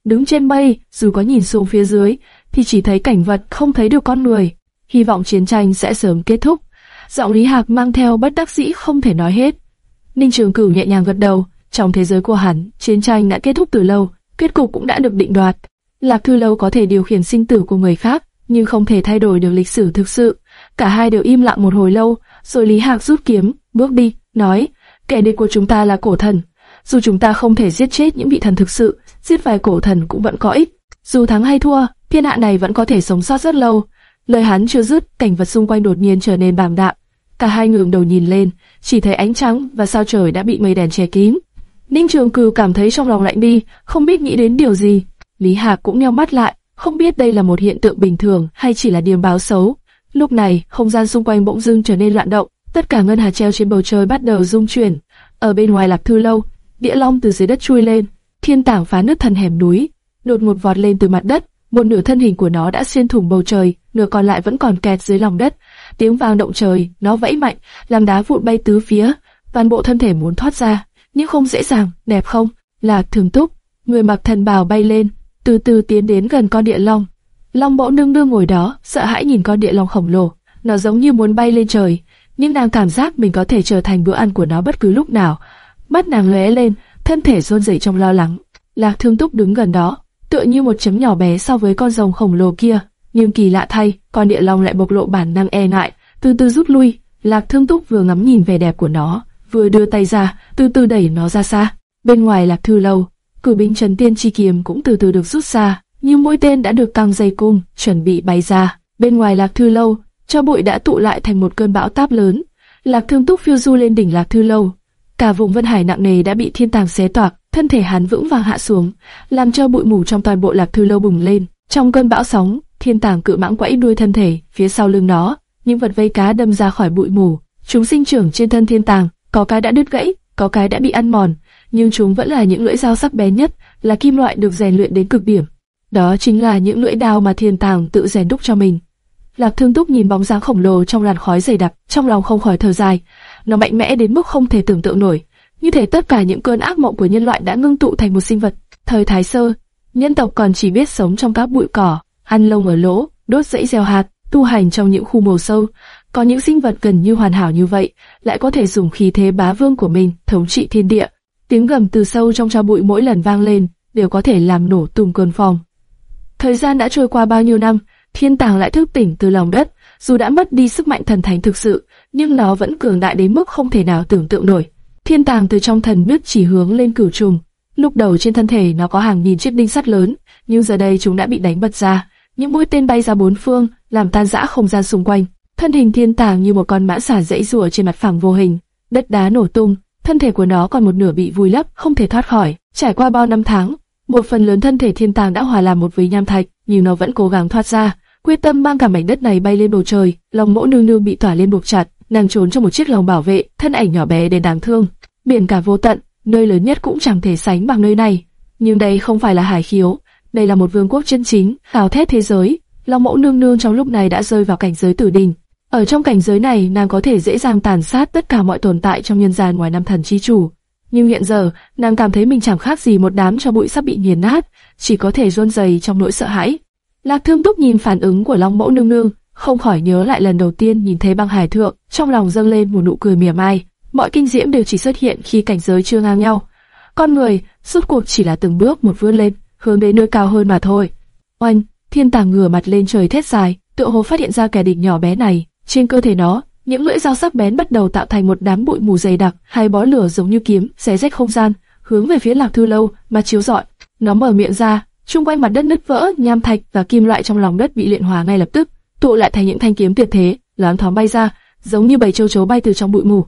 Đứng trên mây, dù có nhìn xuống phía dưới, thì chỉ thấy cảnh vật, không thấy được con người. Hy vọng chiến tranh sẽ sớm kết thúc. Giọng Lý Hạc mang theo bất đắc dĩ không thể nói hết. Ninh Trường Cửu nhẹ nhàng gật đầu. Trong thế giới của hắn, chiến tranh đã kết thúc từ lâu, kết cục cũng đã được định đoạt. Lạc Thư Lâu có thể điều khiển sinh tử của người khác, nhưng không thể thay đổi được lịch sử thực sự. Cả hai đều im lặng một hồi lâu, rồi Lý Hạc rút kiếm, bước đi, nói, kẻ địch của chúng ta là cổ thần. Dù chúng ta không thể giết chết những vị thần thực sự, giết vài cổ thần cũng vẫn có ích. Dù thắng hay thua, thiên hạ này vẫn có thể sống sót rất lâu. Lời hắn chưa dứt, cảnh vật xung quanh đột nhiên trở nên bàng đạm. Cả hai ngẩng đầu nhìn lên, chỉ thấy ánh trắng và sao trời đã bị mây đèn che kín. Ninh Trường Cửu cảm thấy trong lòng lạnh đi, không biết nghĩ đến điều gì. Lý Hạc cũng nheo mắt lại, không biết đây là một hiện tượng bình thường hay chỉ là điềm báo xấu. Lúc này, không gian xung quanh bỗng dưng trở nên loạn động, tất cả ngân hà treo trên bầu trời bắt đầu rung chuyển. Ở bên ngoài Lạc Thư lâu, địa long từ dưới đất chui lên, thiên tảng phá nứt thần hẻm núi, đột ngột vọt lên từ mặt đất, một nửa thân hình của nó đã xuyên thủng bầu trời, nửa còn lại vẫn còn kẹt dưới lòng đất. Tiếng vang động trời, nó vẫy mạnh, làm đá vụn bay tứ phía, toàn bộ thân thể muốn thoát ra, nhưng không dễ dàng, đẹp không? Là thường túc, người mặc thần bào bay lên, từ từ tiến đến gần con địa long. Long mẫu nương nương ngồi đó, sợ hãi nhìn con địa long khổng lồ, nó giống như muốn bay lên trời, nhưng nàng cảm giác mình có thể trở thành bữa ăn của nó bất cứ lúc nào. Mắt nàng lóe lên, thân thể run rẩy trong lo lắng. Lạc Thương Túc đứng gần đó, tựa như một chấm nhỏ bé so với con rồng khổng lồ kia. Nhưng kỳ lạ thay, con địa long lại bộc lộ bản năng e ngại, từ từ rút lui. Lạc Thương Túc vừa ngắm nhìn vẻ đẹp của nó, vừa đưa tay ra, từ từ đẩy nó ra xa. Bên ngoài Lạc Thư lâu, cử binh Trần Tiên chi kiếm cũng từ từ được rút ra, nhưng mỗi tên đã được căng dây cung, chuẩn bị bay ra. Bên ngoài Lạc Thư lâu, cho bụi đã tụ lại thành một cơn bão táp lớn. Lạc Thương Túc phiêu du lên đỉnh Lạc Thư lâu, cả vùng Vân Hải nặng nề đã bị thiên tàng xé toạc, thân thể hắn vững vàng hạ xuống, làm cho bụi mù trong toàn bộ Lạc Thư lâu bùng lên. Trong cơn bão sóng, thiên tàng cự mãng quẫy đuôi thân thể, phía sau lưng nó, những vật vây cá đâm ra khỏi bụi mù. Chúng sinh trưởng trên thân thiên tàng, có cái đã đứt gãy, có cái đã bị ăn mòn, nhưng chúng vẫn là những lưỡi dao sắc bén nhất, là kim loại được rèn luyện đến cực điểm. Đó chính là những lưỡi đao mà thiên tàng tự rèn đúc cho mình. Lạc Thương Túc nhìn bóng dáng khổng lồ trong làn khói dày đặc, trong lòng không khỏi thở dài. Nó mạnh mẽ đến mức không thể tưởng tượng nổi. Như thể tất cả những cơn ác mộng của nhân loại đã ngưng tụ thành một sinh vật. Thời Thái Sơ, nhân tộc còn chỉ biết sống trong các bụi cỏ, ăn lông ở lỗ, đốt rẫy gieo hạt, tu hành trong những khu mồ sâu. Có những sinh vật gần như hoàn hảo như vậy, lại có thể dùng khí thế bá vương của mình thống trị thiên địa. Tiếng gầm từ sâu trong tro bụi mỗi lần vang lên, đều có thể làm nổ tung cơn phòng. Thời gian đã trôi qua bao nhiêu năm, thiên tàng lại thức tỉnh từ lòng đất, dù đã mất đi sức mạnh thần thánh thực sự, nhưng nó vẫn cường đại đến mức không thể nào tưởng tượng nổi. Thiên tàng từ trong thần biết chỉ hướng lên cửu trùng. Lúc đầu trên thân thể nó có hàng nghìn chiếc đinh sắt lớn, nhưng giờ đây chúng đã bị đánh bật ra. Những mũi tên bay ra bốn phương, làm tan rã không gian xung quanh. Thân hình thiên tàng như một con mã xả dãy rùa trên mặt phẳng vô hình, đất đá nổ tung, thân thể của nó còn một nửa bị vùi lấp, không thể thoát khỏi. Trải qua bao năm tháng, một phần lớn thân thể thiên tàng đã hòa làm một với nham thạch, nhưng nó vẫn cố gắng thoát ra, quyết tâm mang cả mảnh đất này bay lên bầu trời. Lòng mẫu nương nương bị tỏa lên buộc chặt, nàng trốn trong một chiếc lồng bảo vệ, thân ảnh nhỏ bé đến đáng thương. Biển cả vô tận, nơi lớn nhất cũng chẳng thể sánh bằng nơi này. Nhưng đây không phải là hải khiếu, đây là một vương quốc chân chính, gào thét thế giới. Long mẫu nương nương trong lúc này đã rơi vào cảnh giới tử đình. Ở trong cảnh giới này, nàng có thể dễ dàng tàn sát tất cả mọi tồn tại trong nhân gian ngoài năm thần chi chủ. Nhưng hiện giờ, nàng cảm thấy mình chẳng khác gì một đám cho bụi sắp bị nghiền nát, chỉ có thể run rẩy trong nỗi sợ hãi. Lạc Thương Túc nhìn phản ứng của Long Mẫu nương nương, không khỏi nhớ lại lần đầu tiên nhìn thấy băng hải thượng, trong lòng dâng lên một nụ cười mỉa mai. Mọi kinh diễm đều chỉ xuất hiện khi cảnh giới chưa ngang nhau. Con người, suốt cuộc chỉ là từng bước một vươn lên, hướng đến nơi cao hơn mà thôi. Oanh, thiên tàng ngửa mặt lên trời thét dài, tựa hồ phát hiện ra kẻ địch nhỏ bé này. Trên cơ thể nó, những lưỡi dao sắc bén bắt đầu tạo thành một đám bụi mù dày đặc, hai bó lửa giống như kiếm, xé rách không gian, hướng về phía Lạc Thư Lâu mà chiếu rọi. Nó mở miệng ra, Trung quanh mặt đất nứt vỡ, nham thạch và kim loại trong lòng đất bị luyện hóa ngay lập tức, tụ lại thành những thanh kiếm tuyệt thế, loáng thoáng bay ra, giống như bầy châu chấu bay từ trong bụi mù.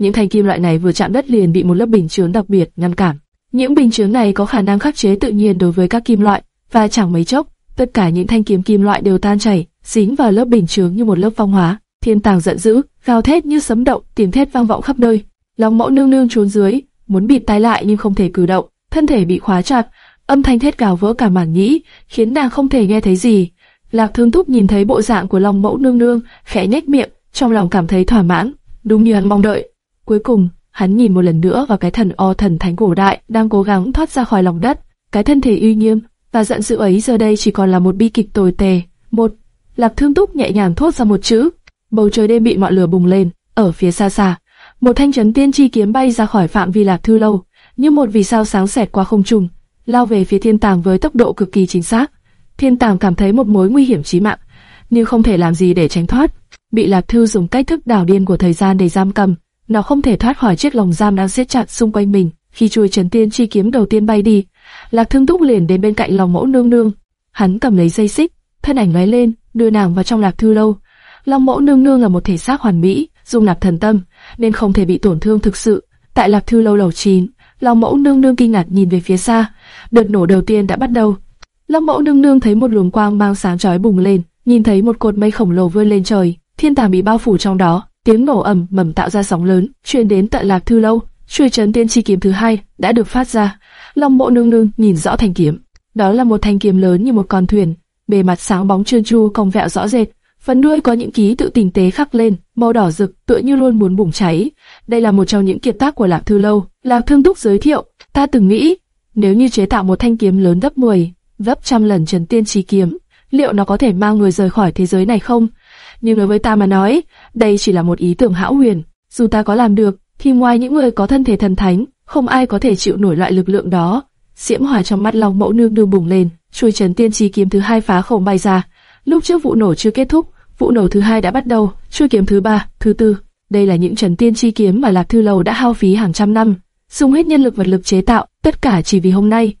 Những thanh kim loại này vừa chạm đất liền bị một lớp bình chướng đặc biệt ngăn cản. Những bình chướng này có khả năng khắc chế tự nhiên đối với các kim loại, và chẳng mấy chốc, tất cả những thanh kiếm kim loại đều tan chảy, dính vào lớp bình chướng như một lớp phong hóa. Thiên Tàng giận dữ, gào thét như sấm động, tiếng thét vang vọng khắp nơi. Long Mẫu nương nương trốn dưới, muốn bịt tai lại nhưng không thể cử động, thân thể bị khóa chặt, âm thanh thét gào vỡ cả màng nhĩ, khiến nàng không thể nghe thấy gì. Lạc Thương Túc nhìn thấy bộ dạng của Long Mẫu nương nương, khẽ nhếch miệng, trong lòng cảm thấy thỏa mãn, đúng như hắn mong đợi. Cuối cùng, hắn nhìn một lần nữa vào cái thần o thần thánh cổ đại đang cố gắng thoát ra khỏi lòng đất, cái thân thể uy nghiêm và giận dữ ấy giờ đây chỉ còn là một bi kịch tồi tệ. Một, Lạc Thương Túc nhẹ nhàng thốt ra một chữ, bầu trời đêm bị ngọn lửa bùng lên, ở phía xa xa, một thanh chấn tiên chi kiếm bay ra khỏi phạm vi Lạc Thư lâu, như một vì sao sáng xẹt qua không trung, lao về phía thiên tàng với tốc độ cực kỳ chính xác. Thiên tàng cảm thấy một mối nguy hiểm chí mạng, nhưng không thể làm gì để tránh thoát. Bị Lạc Thư dùng cách thức đảo điên của thời gian để giam cầm, nó không thể thoát khỏi chiếc lồng giam đang siết chặt xung quanh mình. Khi chuôi chấn tiên chi kiếm đầu tiên bay đi, Lạc Thương Túc liền đến bên cạnh lòng mẫu nương nương. Hắn cầm lấy dây xích, thân ảnh lóe lên, đưa nàng vào trong Lạc Thư lâu. Long mẫu nương nương là một thể xác hoàn mỹ, dung nạp thần tâm, nên không thể bị tổn thương thực sự. Tại Lạc Thư lâu lầu 9, Long mẫu nương nương kinh ngạc nhìn về phía xa, đợt nổ đầu tiên đã bắt đầu. Long mẫu nương nương thấy một luồng quang mang sáng chói bùng lên, nhìn thấy một cột mây khổng lồ vươn lên trời, thiên tàng bị bao phủ trong đó, tiếng nổ ầm mầm tạo ra sóng lớn, truyền đến tận Lạc Thư lâu. Chuôi chấn tiên chi kiếm thứ hai đã được phát ra. Long mộ nương nương nhìn rõ thanh kiếm, đó là một thanh kiếm lớn như một con thuyền, bề mặt sáng bóng trơn tru cong vẹo rõ rệt, phần đuôi có những ký tự tình tế khắc lên, màu đỏ rực, tựa như luôn muốn bùng cháy. Đây là một trong những kiệt tác của Lạc Thư Lâu. Lạc Thương Túc giới thiệu, ta từng nghĩ, nếu như chế tạo một thanh kiếm lớn gấp 10, gấp trăm lần Trần Tiên Chí kiếm, liệu nó có thể mang người rời khỏi thế giới này không? Nhưng đối với ta mà nói, đây chỉ là một ý tưởng hão huyền. Dù ta có làm được, thì ngoài những người có thân thể thần thánh, không ai có thể chịu nổi loại lực lượng đó. Diễm hỏa trong mắt Long Mẫu nương nương bùng lên, chuôi chấn Tiên chi kiếm thứ hai phá khổng bay ra. Lúc trước vụ nổ chưa kết thúc, vụ nổ thứ hai đã bắt đầu, chuôi kiếm thứ ba, thứ tư. Đây là những Trần Tiên chi kiếm mà Lạc Thư Lầu đã hao phí hàng trăm năm, dùng hết nhân lực vật lực chế tạo, tất cả chỉ vì hôm nay.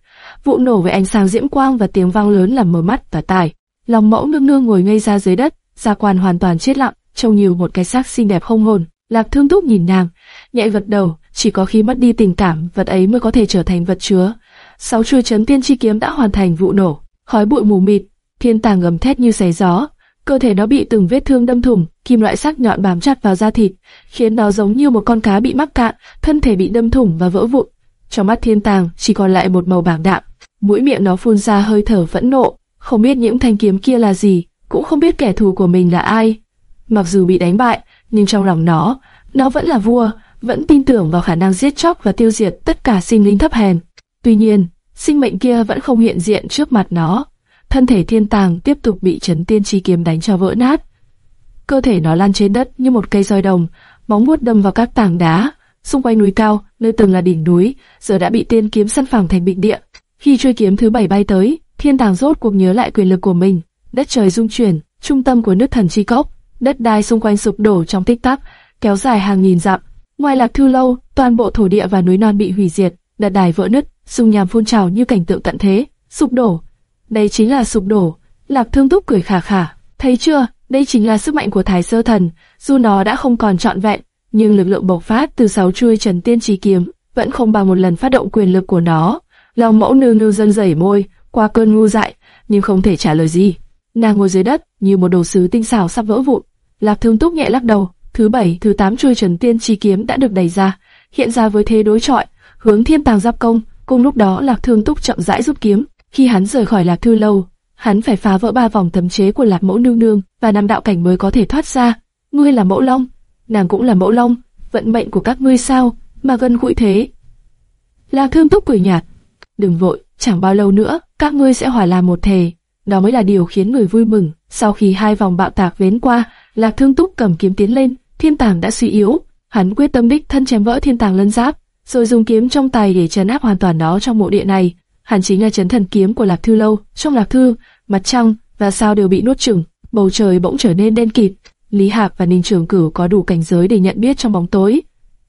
Vụ nổ với ánh sáng diễm quang và tiếng vang lớn làm mở mắt và tài. Long Mẫu nương nương ngồi ngây ra dưới đất, gia quan hoàn toàn chết lặng, trông như một cái xác xinh đẹp không hồn. Lạc Thương Túc nhìn nàng, nhẹ gật đầu, chỉ có khi mất đi tình cảm, vật ấy mới có thể trở thành vật chứa. Sáu chuôi chấn tiên chi kiếm đã hoàn thành vụ nổ, khói bụi mù mịt, thiên tàng gầm thét như xé gió, cơ thể nó bị từng vết thương đâm thủng, kim loại sắc nhọn bám chặt vào da thịt, khiến nó giống như một con cá bị mắc cạn, thân thể bị đâm thủng và vỡ vụn. Trong mắt thiên tàng chỉ còn lại một màu bảng đạm, mũi miệng nó phun ra hơi thở phẫn nộ, không biết những thanh kiếm kia là gì, cũng không biết kẻ thù của mình là ai. Mặc dù bị đánh bại, nhưng trong lòng nó, nó vẫn là vua, vẫn tin tưởng vào khả năng giết chóc và tiêu diệt tất cả sinh linh thấp hèn. Tuy nhiên, sinh mệnh kia vẫn không hiện diện trước mặt nó. Thân thể thiên tàng tiếp tục bị chấn tiên chi kiếm đánh cho vỡ nát. Cơ thể nó lan trên đất như một cây roi đồng, móng vuốt đâm vào các tảng đá. Xung quanh núi cao, nơi từng là đỉnh núi, giờ đã bị tiên kiếm săn phẳng thành bình địa. Khi chuôi kiếm thứ bảy bay tới, thiên tàng rốt cuộc nhớ lại quyền lực của mình. Đất trời rung chuyển, trung tâm của nước thần chi cốc, đất đai xung quanh sụp đổ trong tích tắc, kéo dài hàng nghìn dặm. Ngoài lạc thư lâu, toàn bộ thổ địa và núi non bị hủy diệt, đất đài vỡ nứt, dung nham phun trào như cảnh tượng tận thế, sụp đổ. Đây chính là sụp đổ. Lạc Thương Túc cười khà khà, thấy chưa, đây chính là sức mạnh của Thái Sơ Thần. Dù nó đã không còn trọn vẹn, nhưng lực lượng bộc phát từ sáu chuôi Trần Tiên Chí kiếm vẫn không bằng một lần phát động quyền lực của nó. Lòng mẫu nương nương dân dẩy môi, qua cơn ngu dại, nhưng không thể trả lời gì. Nàng ngồi dưới đất như một đồ sứ tinh xảo sắp vỡ vụn. Lạc Thương Túc nhẹ lắc đầu. Thứ bảy, thứ tám chuôi Trần Tiên chi kiếm đã được đẩy ra, hiện ra với thế đối chọi, hướng Thiên Tàng giáp công. Cùng lúc đó Lạc Thương Túc chậm rãi rút kiếm, khi hắn rời khỏi Lạc Thư lâu, hắn phải phá vỡ ba vòng tấm chế của Lạc Mẫu Nương Nương và năm đạo cảnh mới có thể thoát ra. Ngươi là Mẫu Long, nàng cũng là Mẫu Long, vận mệnh của các ngươi sao mà gần gũi thế? Lạc Thương Túc cười nhạt, đừng vội, chẳng bao lâu nữa các ngươi sẽ hòa làm một thể. Đó mới là điều khiến người vui mừng. Sau khi hai vòng bạo tạc vén qua, Lạc Thương Túc cầm kiếm tiến lên, Thiên Tàng đã suy yếu, hắn quyết tâm đích thân chém vỡ Thiên Tàng lân giáp, rồi dùng kiếm trong tay để trấn áp hoàn toàn nó trong mộ địa này. Hắn chính là chấn thần kiếm của Lạc Thư Lâu. Trong Lạc Thư, mặt trăng và sao đều bị nuốt chửng, bầu trời bỗng trở nên đen kịt. Lý Hạc và Ninh Trường Cửu có đủ cảnh giới để nhận biết trong bóng tối,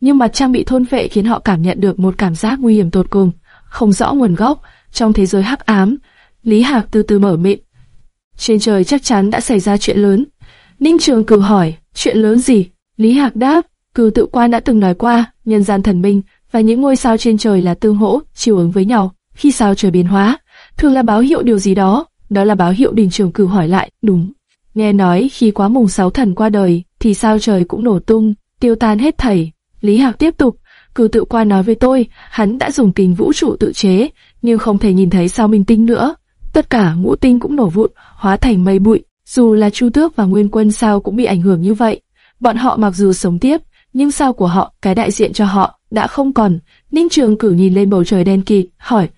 nhưng mặt trăng bị thôn phệ khiến họ cảm nhận được một cảm giác nguy hiểm tột cùng, không rõ nguồn gốc. Trong thế giới hắc ám, Lý Hạc từ từ mở miệng. Trên trời chắc chắn đã xảy ra chuyện lớn. Ninh Trường Cửu hỏi, chuyện lớn gì? Lý Hạc đáp, Cử tự quan đã từng nói qua, nhân gian thần minh và những ngôi sao trên trời là tương hỗ, chiều ứng với nhau. Khi sao trời biến hóa, thường là báo hiệu điều gì đó, đó là báo hiệu đình trường cử hỏi lại, đúng. Nghe nói khi quá mùng sáu thần qua đời, thì sao trời cũng nổ tung, tiêu tan hết thảy. Lý Hạc tiếp tục, cử tự quan nói với tôi, hắn đã dùng kính vũ trụ tự chế, nhưng không thể nhìn thấy sao minh tinh nữa. Tất cả ngũ tinh cũng nổ vụn, hóa thành mây bụi. Dù là Chu Tước và Nguyên Quân sao cũng bị ảnh hưởng như vậy. Bọn họ mặc dù sống tiếp, nhưng sao của họ, cái đại diện cho họ, đã không còn. Ninh Trường cử nhìn lên bầu trời đen kịt, hỏi,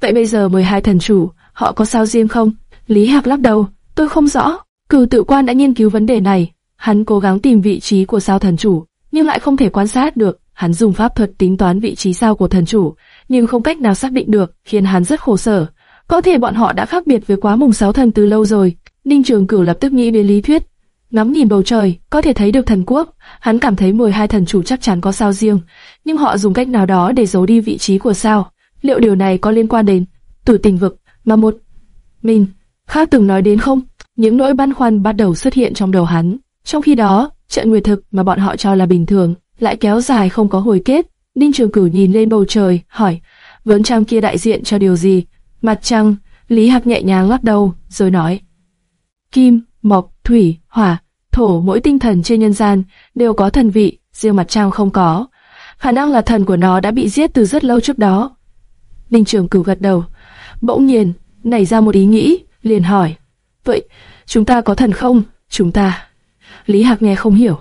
vậy bây giờ 12 thần chủ, họ có sao riêng không? Lý Hạc lắc đầu, tôi không rõ. Cử tự quan đã nghiên cứu vấn đề này, hắn cố gắng tìm vị trí của sao thần chủ, nhưng lại không thể quan sát được. Hắn dùng pháp thuật tính toán vị trí sao của thần chủ, nhưng không cách nào xác định được, khiến hắn rất khổ sở. Có thể bọn họ đã khác biệt với quá mùng sáu thần từ lâu rồi. Ninh Trường Cửu lập tức nghĩ đến lý thuyết, ngắm nhìn bầu trời, có thể thấy được thần quốc. Hắn cảm thấy 12 thần chủ chắc chắn có sao riêng, nhưng họ dùng cách nào đó để giấu đi vị trí của sao. Liệu điều này có liên quan đến tử tình vực mà một mình khác từng nói đến không? Những nỗi băn khoăn bắt đầu xuất hiện trong đầu hắn. Trong khi đó, trận nguyệt thực mà bọn họ cho là bình thường lại kéo dài không có hồi kết. Ninh Trường Cửu nhìn lên bầu trời, hỏi, vấn Trang kia đại diện cho điều gì? Mặt trăng, Lý Hạc nhẹ nhàng lắc đầu, rồi nói, kim, mộc, thủy, hỏa, thổ mỗi tinh thần trên nhân gian đều có thần vị, riêng mặt trăng không có. Khả năng là thần của nó đã bị giết từ rất lâu trước đó. Ninh Trường Cửu gật đầu, bỗng nhiên nảy ra một ý nghĩ, liền hỏi, vậy chúng ta có thần không? Chúng ta. Lý Hạc nghe không hiểu.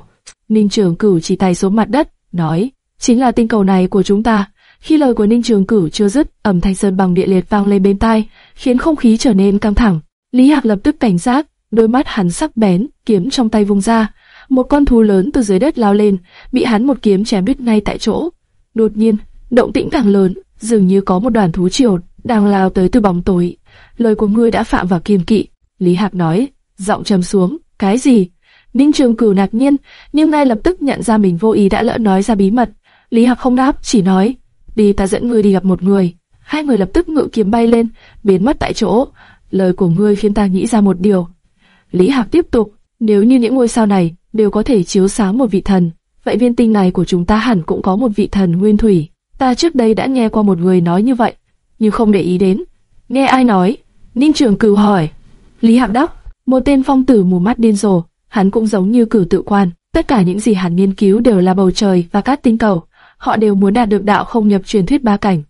Ninh Trường Cửu chỉ tay xuống mặt đất, nói, chính là tinh cầu này của chúng ta. Khi lời của Ninh Trường Cửu chưa dứt, ầm thanh sơn bằng địa liệt vang lên bên tai, khiến không khí trở nên căng thẳng. Lý Hạc lập tức cảnh giác, đôi mắt hắn sắc bén, kiếm trong tay vung ra, một con thú lớn từ dưới đất lao lên, bị hắn một kiếm chém đứt ngay tại chỗ. Đột nhiên, động tĩnh càng lớn, dường như có một đoàn thú triều đang lao tới từ bóng tối. Lời của ngươi đã phạm vào kiềm kỵ, Lý Hạc nói, giọng trầm xuống, cái gì? Ninh Trường Cửu ngạc nhiên, nhưng ngay lập tức nhận ra mình vô ý đã lỡ nói ra bí mật. Lý Hạc không đáp, chỉ nói, đi ta dẫn ngươi đi gặp một người. Hai người lập tức ngự kiếm bay lên, biến mất tại chỗ. Lời của ngươi khiến ta nghĩ ra một điều. Lý Hạc tiếp tục, nếu như những ngôi sao này đều có thể chiếu sáng một vị thần, vậy viên tinh này của chúng ta hẳn cũng có một vị thần nguyên thủy. Ta trước đây đã nghe qua một người nói như vậy, nhưng không để ý đến. Nghe ai nói? Ninh Trường Cửu hỏi. Lý Hạc đáp, một tên phong tử mù mắt điên rồ, hắn cũng giống như cửu tự quan. Tất cả những gì hắn nghiên cứu đều là bầu trời và các tinh cầu. Họ đều muốn đạt được đạo không nhập truyền thuyết ba cảnh.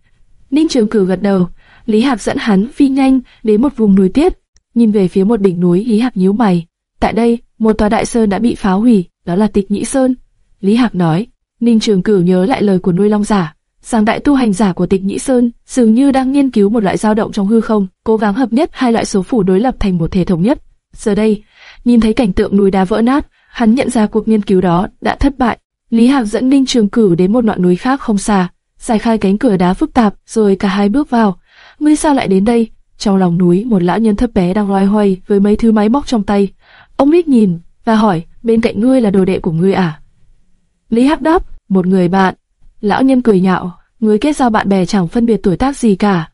Ninh Trường Cửu gật đầu. Lý Hạc dẫn hắn phi nhanh đến một vùng núi tiết. Nhìn về phía một đỉnh núi, Lý Hạc nhíu mày. Tại đây, một tòa đại sơn đã bị phá hủy, đó là Tịch Nhĩ Sơn. Lý Hạc nói. Ninh Trường Cửu nhớ lại lời của nuôi long giả, rằng đại tu hành giả của Tịch Nhĩ Sơn dường như đang nghiên cứu một loại dao động trong hư không, cố gắng hợp nhất hai loại số phủ đối lập thành một thể thống nhất. Giờ đây, nhìn thấy cảnh tượng núi đá vỡ nát, hắn nhận ra cuộc nghiên cứu đó đã thất bại. Lý Hạc dẫn Ninh Trường Cửu đến một ngọn núi khác không xa, giải khai cánh cửa đá phức tạp, rồi cả hai bước vào. Ngươi sao lại đến đây? Trong lòng núi, một lão nhân thấp bé đang loay hoay với mấy thứ máy móc trong tay. Ông liếc nhìn và hỏi, bên cạnh ngươi là đồ đệ của ngươi à? Lý Hạc đáp, một người bạn. Lão nhân cười nhạo, ngươi kết giao bạn bè chẳng phân biệt tuổi tác gì cả.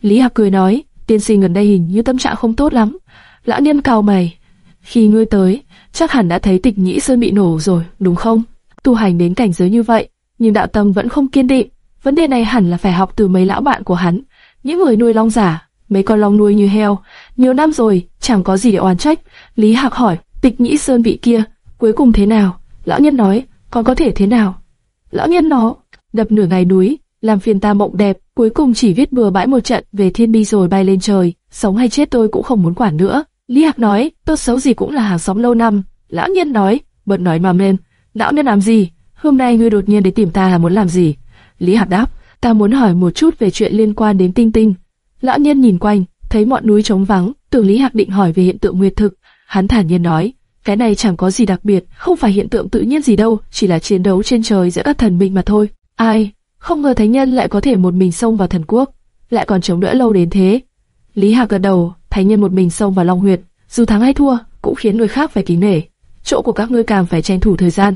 Lý Hạc cười nói, tiên sinh gần đây hình như tâm trạng không tốt lắm. Lão nhân cau mày, khi ngươi tới, chắc hẳn đã thấy tịch nhĩ sơn bị nổ rồi, đúng không? Tu hành đến cảnh giới như vậy, nhưng đạo tâm vẫn không kiên định. Vấn đề này hẳn là phải học từ mấy lão bạn của hắn, những người nuôi long giả, mấy con long nuôi như heo. Nhiều năm rồi, chẳng có gì để oan trách. Lý Hạc hỏi, tịch nhĩ sơn vị kia, cuối cùng thế nào? Lão nhân nói, còn có thể thế nào? Lão nhân nó, đập nửa ngày núi, làm phiền ta mộng đẹp, cuối cùng chỉ viết bừa bãi một trận về thiên bi rồi bay lên trời, sống hay chết tôi cũng không muốn quản nữa. Lý Hạc nói, tốt xấu gì cũng là hàng xóm lâu năm. Lão nhân nói, bật nói mà men, lão nhân làm gì? Hôm nay ngươi đột nhiên đến tìm ta là muốn làm gì? Lý Hạc đáp, ta muốn hỏi một chút về chuyện liên quan đến tinh tinh. Lão nhân nhìn quanh, thấy mọi núi trống vắng, tưởng Lý Hạc định hỏi về hiện tượng nguyệt thực. Hắn thản nhiên nói, cái này chẳng có gì đặc biệt, không phải hiện tượng tự nhiên gì đâu, chỉ là chiến đấu trên trời giữa các thần minh mà thôi. Ai, không ngờ thánh nhân lại có thể một mình xông vào thần quốc, lại còn chống đỡ lâu đến thế. Lý Hạc gật đầu, thánh nhân một mình xông vào Long Huyệt, dù thắng hay thua, cũng khiến người khác phải kính nể. Chỗ của các ngươi càng phải tranh thủ thời gian.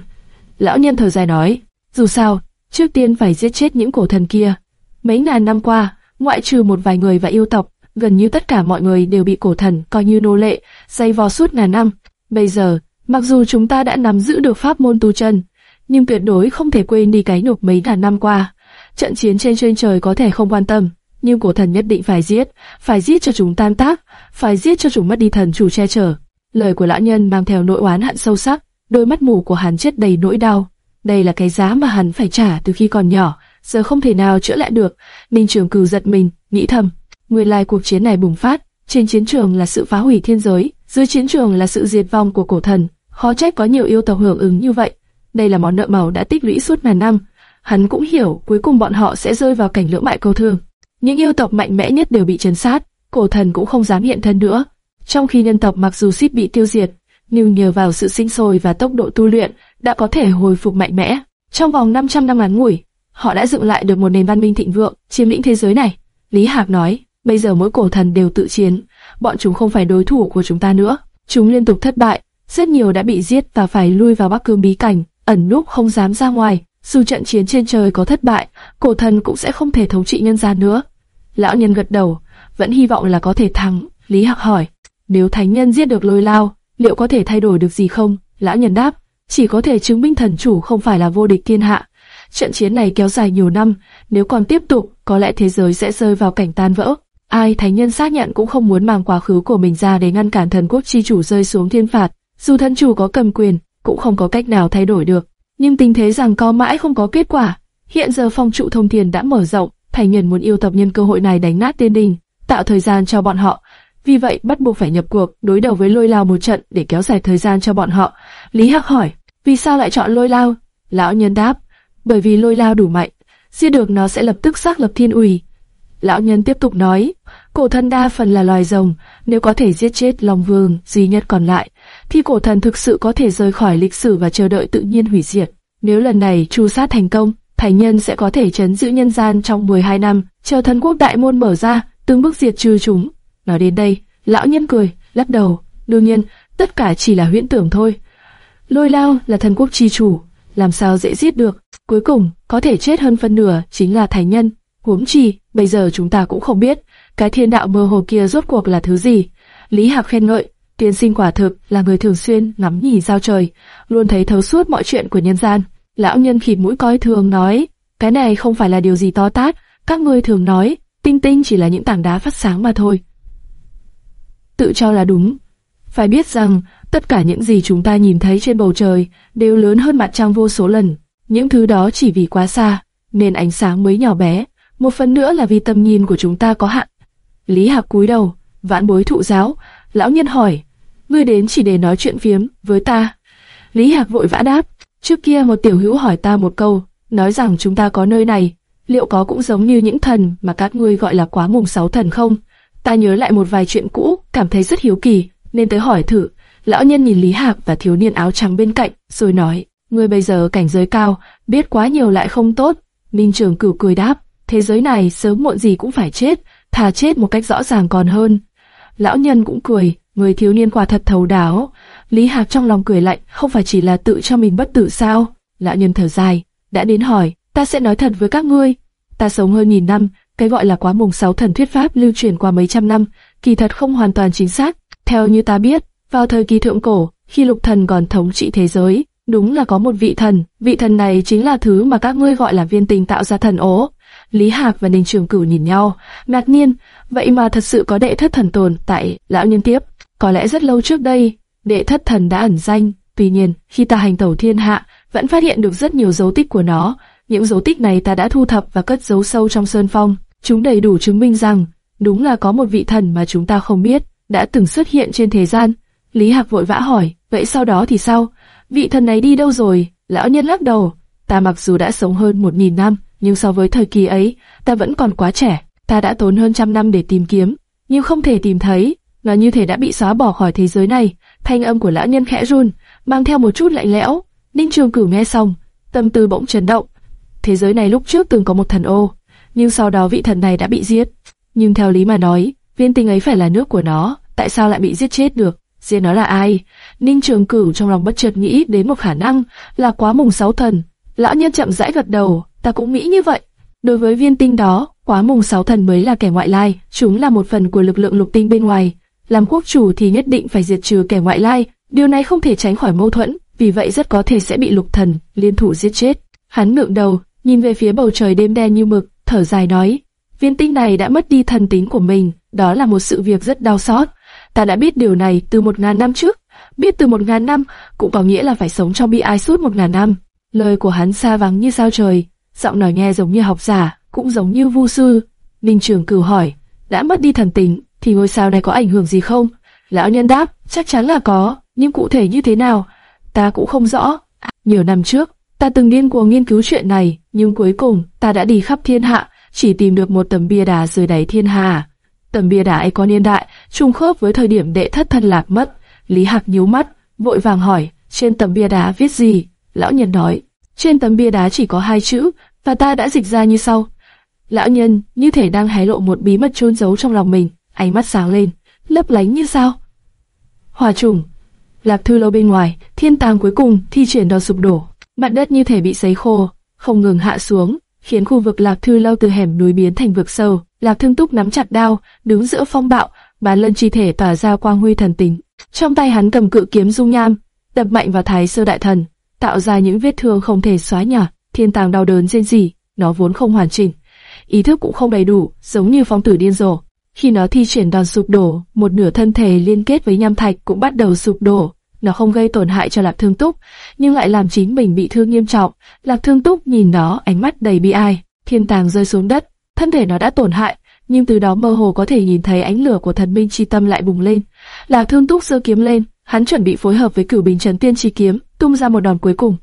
Lão nhân thở dài nói, dù sao, trước tiên phải giết chết những cổ thần kia. Mấy ngàn năm qua, ngoại trừ một vài người và yêu tộc, gần như tất cả mọi người đều bị cổ thần coi như nô lệ, dây vò suốt ngàn năm. Bây giờ, mặc dù chúng ta đã nắm giữ được pháp môn tu chân, nhưng tuyệt đối không thể quên đi cái nhục mấy ngàn năm qua. Trận chiến trên trên trời có thể không quan tâm, nhưng cổ thần nhất định phải giết, phải giết cho chúng tan tác, phải giết cho chúng mất đi thần chủ che chở. Lời của lão nhân mang theo nỗi oán hận sâu sắc, đôi mắt mù của hắn chết đầy nỗi đau. Đây là cái giá mà hắn phải trả từ khi còn nhỏ, giờ không thể nào chữa lại được. Minh Trường Cửu giật mình, nghĩ thầm, nguyên lai cuộc chiến này bùng phát, trên chiến trường là sự phá hủy thiên giới, dưới chiến trường là sự diệt vong của cổ thần. Khó trách có nhiều yêu tộc hưởng ứng như vậy. Đây là món nợ màu đã tích lũy suốt ngàn năm. Hắn cũng hiểu cuối cùng bọn họ sẽ rơi vào cảnh lưỡng bại câu thương. Những yêu tộc mạnh mẽ nhất đều bị chấn sát, cổ thần cũng không dám hiện thân nữa. Trong khi nhân tộc mặc dù suýt bị tiêu diệt, nhưng nhờ vào sự sinh sôi và tốc độ tu luyện, đã có thể hồi phục mạnh mẽ. Trong vòng 500 năm ngắn ngủi, họ đã dựng lại được một nền văn minh thịnh vượng, chiếm lĩnh thế giới này. Lý Hạc nói, bây giờ mỗi cổ thần đều tự chiến, bọn chúng không phải đối thủ của chúng ta nữa. Chúng liên tục thất bại, rất nhiều đã bị giết và phải lui vào Bắc Cương bí cảnh, ẩn núp không dám ra ngoài. Dù trận chiến trên trời có thất bại, cổ thần cũng sẽ không thể thống trị nhân gian nữa. Lão nhân gật đầu, vẫn hy vọng là có thể thắng. Lý Hạc hỏi, nếu thánh nhân giết được lôi lao, liệu có thể thay đổi được gì không? Lão nhân đáp, chỉ có thể chứng minh thần chủ không phải là vô địch thiên hạ. Trận chiến này kéo dài nhiều năm, nếu còn tiếp tục, có lẽ thế giới sẽ rơi vào cảnh tan vỡ. Ai thánh nhân xác nhận cũng không muốn mang quá khứ của mình ra để ngăn cản thần quốc chi chủ rơi xuống thiên phạt. Dù thần chủ có cầm quyền, cũng không có cách nào thay đổi được. Nhưng tình thế rằng co mãi không có kết quả. Hiện giờ phong trụ thông thiên đã mở rộng, thành nhân muốn yêu tập nhân cơ hội này đánh nát tiên đình, tạo thời gian cho bọn họ. Vì vậy bắt buộc phải nhập cuộc, đối đầu với lôi lao một trận để kéo dài thời gian cho bọn họ. Lý Hắc hỏi, vì sao lại chọn lôi lao? Lão nhân đáp, bởi vì lôi lao đủ mạnh, giết được nó sẽ lập tức xác lập thiên ủy. Lão nhân tiếp tục nói, cổ thần đa phần là loài rồng, nếu có thể giết chết Long Vương duy nhất còn lại, thì cổ thần thực sự có thể rời khỏi lịch sử và chờ đợi tự nhiên hủy diệt. Nếu lần này tru sát thành công, thành nhân sẽ có thể chấn giữ nhân gian trong 12 năm, chờ thần quốc đại môn mở ra, từng bước diệt trừ chúng. Nói đến đây, lão nhân cười, lắc đầu, đương nhiên, tất cả chỉ là huyễn tưởng thôi. Lôi lao là thần quốc chi chủ, làm sao dễ giết được, cuối cùng, có thể chết hơn phân nửa chính là thành nhân. Huống chi, bây giờ chúng ta cũng không biết, cái thiên đạo mơ hồ kia rốt cuộc là thứ gì. Lý Hạc khen ngợi, tiên sinh quả thực là người thường xuyên ngắm nhìn sao trời, luôn thấy thấu suốt mọi chuyện của nhân gian. Lão nhân khịt mũi coi thường nói, cái này không phải là điều gì to tát, các ngươi thường nói, tinh tinh chỉ là những tảng đá phát sáng mà thôi. Tự cho là đúng. Phải biết rằng, tất cả những gì chúng ta nhìn thấy trên bầu trời đều lớn hơn mặt trăng vô số lần. Những thứ đó chỉ vì quá xa, nên ánh sáng mới nhỏ bé. Một phần nữa là vì tầm nhìn của chúng ta có hạn. Lý Hạc cúi đầu, vãn bối thụ giáo. Lão nhân hỏi, ngươi đến chỉ để nói chuyện phiếm với ta. Lý Hạc vội vã đáp, trước kia một tiểu hữu hỏi ta một câu, nói rằng chúng ta có nơi này, liệu có cũng giống như những thần mà các ngươi gọi là quá mùng sáu thần không? Ta nhớ lại một vài chuyện cũ, cảm thấy rất hiếu kỳ, nên tới hỏi thử. Lão nhân nhìn Lý Hạc và thiếu niên áo trắng bên cạnh, rồi nói, ngươi bây giờ cảnh giới cao, biết quá nhiều lại không tốt. Minh Trường Cửu cười đáp, thế giới này sớm muộn gì cũng phải chết, thà chết một cách rõ ràng còn hơn. Lão nhân cũng cười, người thiếu niên quả thật thấu đáo. Lý Hạc trong lòng cười lạnh, không phải chỉ là tự cho mình bất tử sao? Lão nhân thở dài, đã đến hỏi, ta sẽ nói thật với các ngươi. Ta sống hơn nghìn năm, cái gọi là quá mùng sáu thần thuyết pháp lưu truyền qua mấy trăm năm, kỳ thật không hoàn toàn chính xác. Theo như ta biết, vào thời kỳ thượng cổ, khi lục thần còn thống trị thế giới, đúng là có một vị thần, vị thần này chính là thứ mà các ngươi gọi là viên tình tạo ra thần ố. Lý Hạc và Ninh Trường Cửu nhìn nhau, ngạc nhiên, vậy mà thật sự có đệ thất thần tồn tại, lão nhân tiếp, có lẽ rất lâu trước đây, đệ thất thần đã ẩn danh, tuy nhiên, khi ta hành tẩu thiên hạ, vẫn phát hiện được rất nhiều dấu tích của nó, những dấu tích này ta đã thu thập và cất giấu sâu trong sơn phong, chúng đầy đủ chứng minh rằng, đúng là có một vị thần mà chúng ta không biết, đã từng xuất hiện trên thế gian. Lý Hạc vội vã hỏi, vậy sau đó thì sao? Vị thần này đi đâu rồi? Lão nhân lắc đầu, ta mặc dù đã sống hơn một nghìn năm, nhưng so với thời kỳ ấy, ta vẫn còn quá trẻ. Ta đã tốn hơn trăm năm để tìm kiếm, nhưng không thể tìm thấy. Nó như thể đã bị xóa bỏ khỏi thế giới này. Thanh âm của lão nhân khẽ run, mang theo một chút lạnh lẽo. Ninh Trường Cửu nghe xong, tâm tư bỗng chấn động. Thế giới này lúc trước từng có một thần ô, nhưng sau đó vị thần này đã bị giết. Nhưng theo lý mà nói, viên tinh ấy phải là nước của nó, tại sao lại bị giết chết được? Giết nó là ai? Ninh Trường Cửu trong lòng bất chợt nghĩ đến một khả năng là quá mùng sáu thần. Lão nhân chậm rãi gật đầu, ta cũng nghĩ như vậy. Đối với viên tinh đó, quá mùng sáu thần mới là kẻ ngoại lai, chúng là một phần của lực lượng lục tinh bên ngoài. Làm quốc chủ thì nhất định phải diệt trừ kẻ ngoại lai, điều này không thể tránh khỏi mâu thuẫn. vì vậy rất có thể sẽ bị lục thần liên thủ giết chết. Hắn ngượng đầu, nhìn về phía bầu trời đêm đen như mực, thở dài nói, viên tinh này đã mất đi thần tính của mình, đó là một sự việc rất đau xót. Ta đã biết điều này từ một ngàn năm trước, biết từ một ngàn năm cũng có nghĩa là phải sống trong bi ai suốt một ngàn năm. Lời của hắn xa vắng như sao trời, giọng nói nghe giống như học giả, cũng giống như vu sư. Ninh Trường Cửu hỏi, đã mất đi thần tính, thì ngôi sao này có ảnh hưởng gì không? Lão nhân đáp, chắc chắn là có, nhưng cụ thể như thế nào, ta cũng không rõ. Nhiều năm trước, ta từng điên cuồng nghiên cứu chuyện này, nhưng cuối cùng ta đã đi khắp thiên hạ, chỉ tìm được một tấm bia đá dưới đáy thiên hà. Tấm bia đá ấy có niên đại, trùng khớp với thời điểm đệ thất thân lạc mất. Lý Hạc nhíu mắt, vội vàng hỏi, trên tấm bia đá viết gì? Lão nhân nói, trên tấm bia đá chỉ có hai chữ, và ta đã dịch ra như sau. Lão nhân như thể đang hé lộ một bí mật chôn giấu trong lòng mình, ánh mắt sáng lên, lấp lánh như sao. Hòa trùng, lạc thư lâu bên ngoài, thiên tàng cuối cùng thi triển đòn sụp đổ, mặt đất như thể bị sấy khô, không ngừng hạ xuống, khiến khu vực lạc thư lâu từ hẻm núi biến thành vực sâu. Lạc Thương Túc nắm chặt đao, đứng giữa phong bạo, bán lân chi thể tỏa ra quang huy thần tính. Trong tay hắn cầm cự kiếm dung nham, đập mạnh vào thái sơ đại thần, tạo ra những vết thương không thể xóa nhòa. Thiên tàng đau đớn rên rỉ, nó vốn không hoàn chỉnh, ý thức cũng không đầy đủ, giống như phong tử điên rồ. Khi nó thi triển đòn sụp đổ, một nửa thân thể liên kết với nham thạch cũng bắt đầu sụp đổ. Nó không gây tổn hại cho Lạc Thương Túc, nhưng lại làm chính mình bị thương nghiêm trọng. Lạc Thương Túc nhìn nó, ánh mắt đầy bi ai. Thiên tàng rơi xuống đất, thân thể nó đã tổn hại, nhưng từ đó mơ hồ có thể nhìn thấy ánh lửa của thần minh chi tâm lại bùng lên. Lạc Thương Túc giơ kiếm lên, hắn chuẩn bị phối hợp với Cửu Bình Trấn Tiên chi kiếm, tung ra một đòn cuối cùng.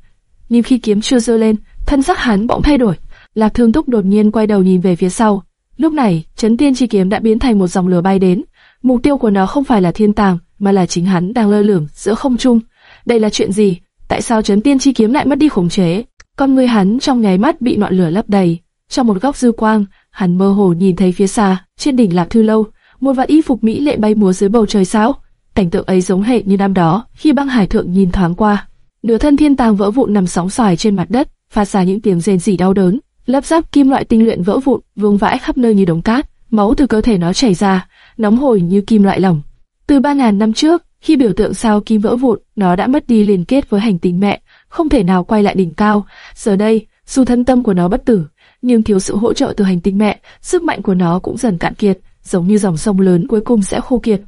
Nhưng khi kiếm chưa giơ lên, thân sắc hắn bỗng thay đổi. Lạc Thương Túc đột nhiên quay đầu nhìn về phía sau. Lúc này, Trấn Tiên chi kiếm đã biến thành một dòng lửa bay đến. Mục tiêu của nó không phải là thiên tàng, mà là chính hắn đang lơ lửng giữa không trung. Đây là chuyện gì? Tại sao chấn Tiên chi kiếm lại mất đi khống chế? Con người hắn trong nháy mắt bị ngọn lửa lấp đầy. Trong một góc dư quang, hắn mơ hồ nhìn thấy phía xa, trên đỉnh Lạp Thư Lâu, một vạt y phục mỹ lệ bay múa dưới bầu trời sao. Cảnh tượng ấy giống hệt như năm đó, khi băng hải thượng nhìn thoáng qua. Nửa thân thiên tàng vỡ vụn nằm sóng xoài trên mặt đất, phát ra những tiếng rên rỉ đau đớn. Lớp giáp kim loại tinh luyện vỡ vụn, vương vãi khắp nơi như đống cát, máu từ cơ thể nó chảy ra, nóng hổi như kim loại lỏng. Từ ba ngàn năm trước, khi biểu tượng sao kim vỡ vụn, nó đã mất đi liên kết với hành tinh mẹ, không thể nào quay lại đỉnh cao. Giờ đây, dù thân tâm của nó bất tử, nhưng thiếu sự hỗ trợ từ hành tinh mẹ, sức mạnh của nó cũng dần cạn kiệt, giống như dòng sông lớn cuối cùng sẽ khô kiệt.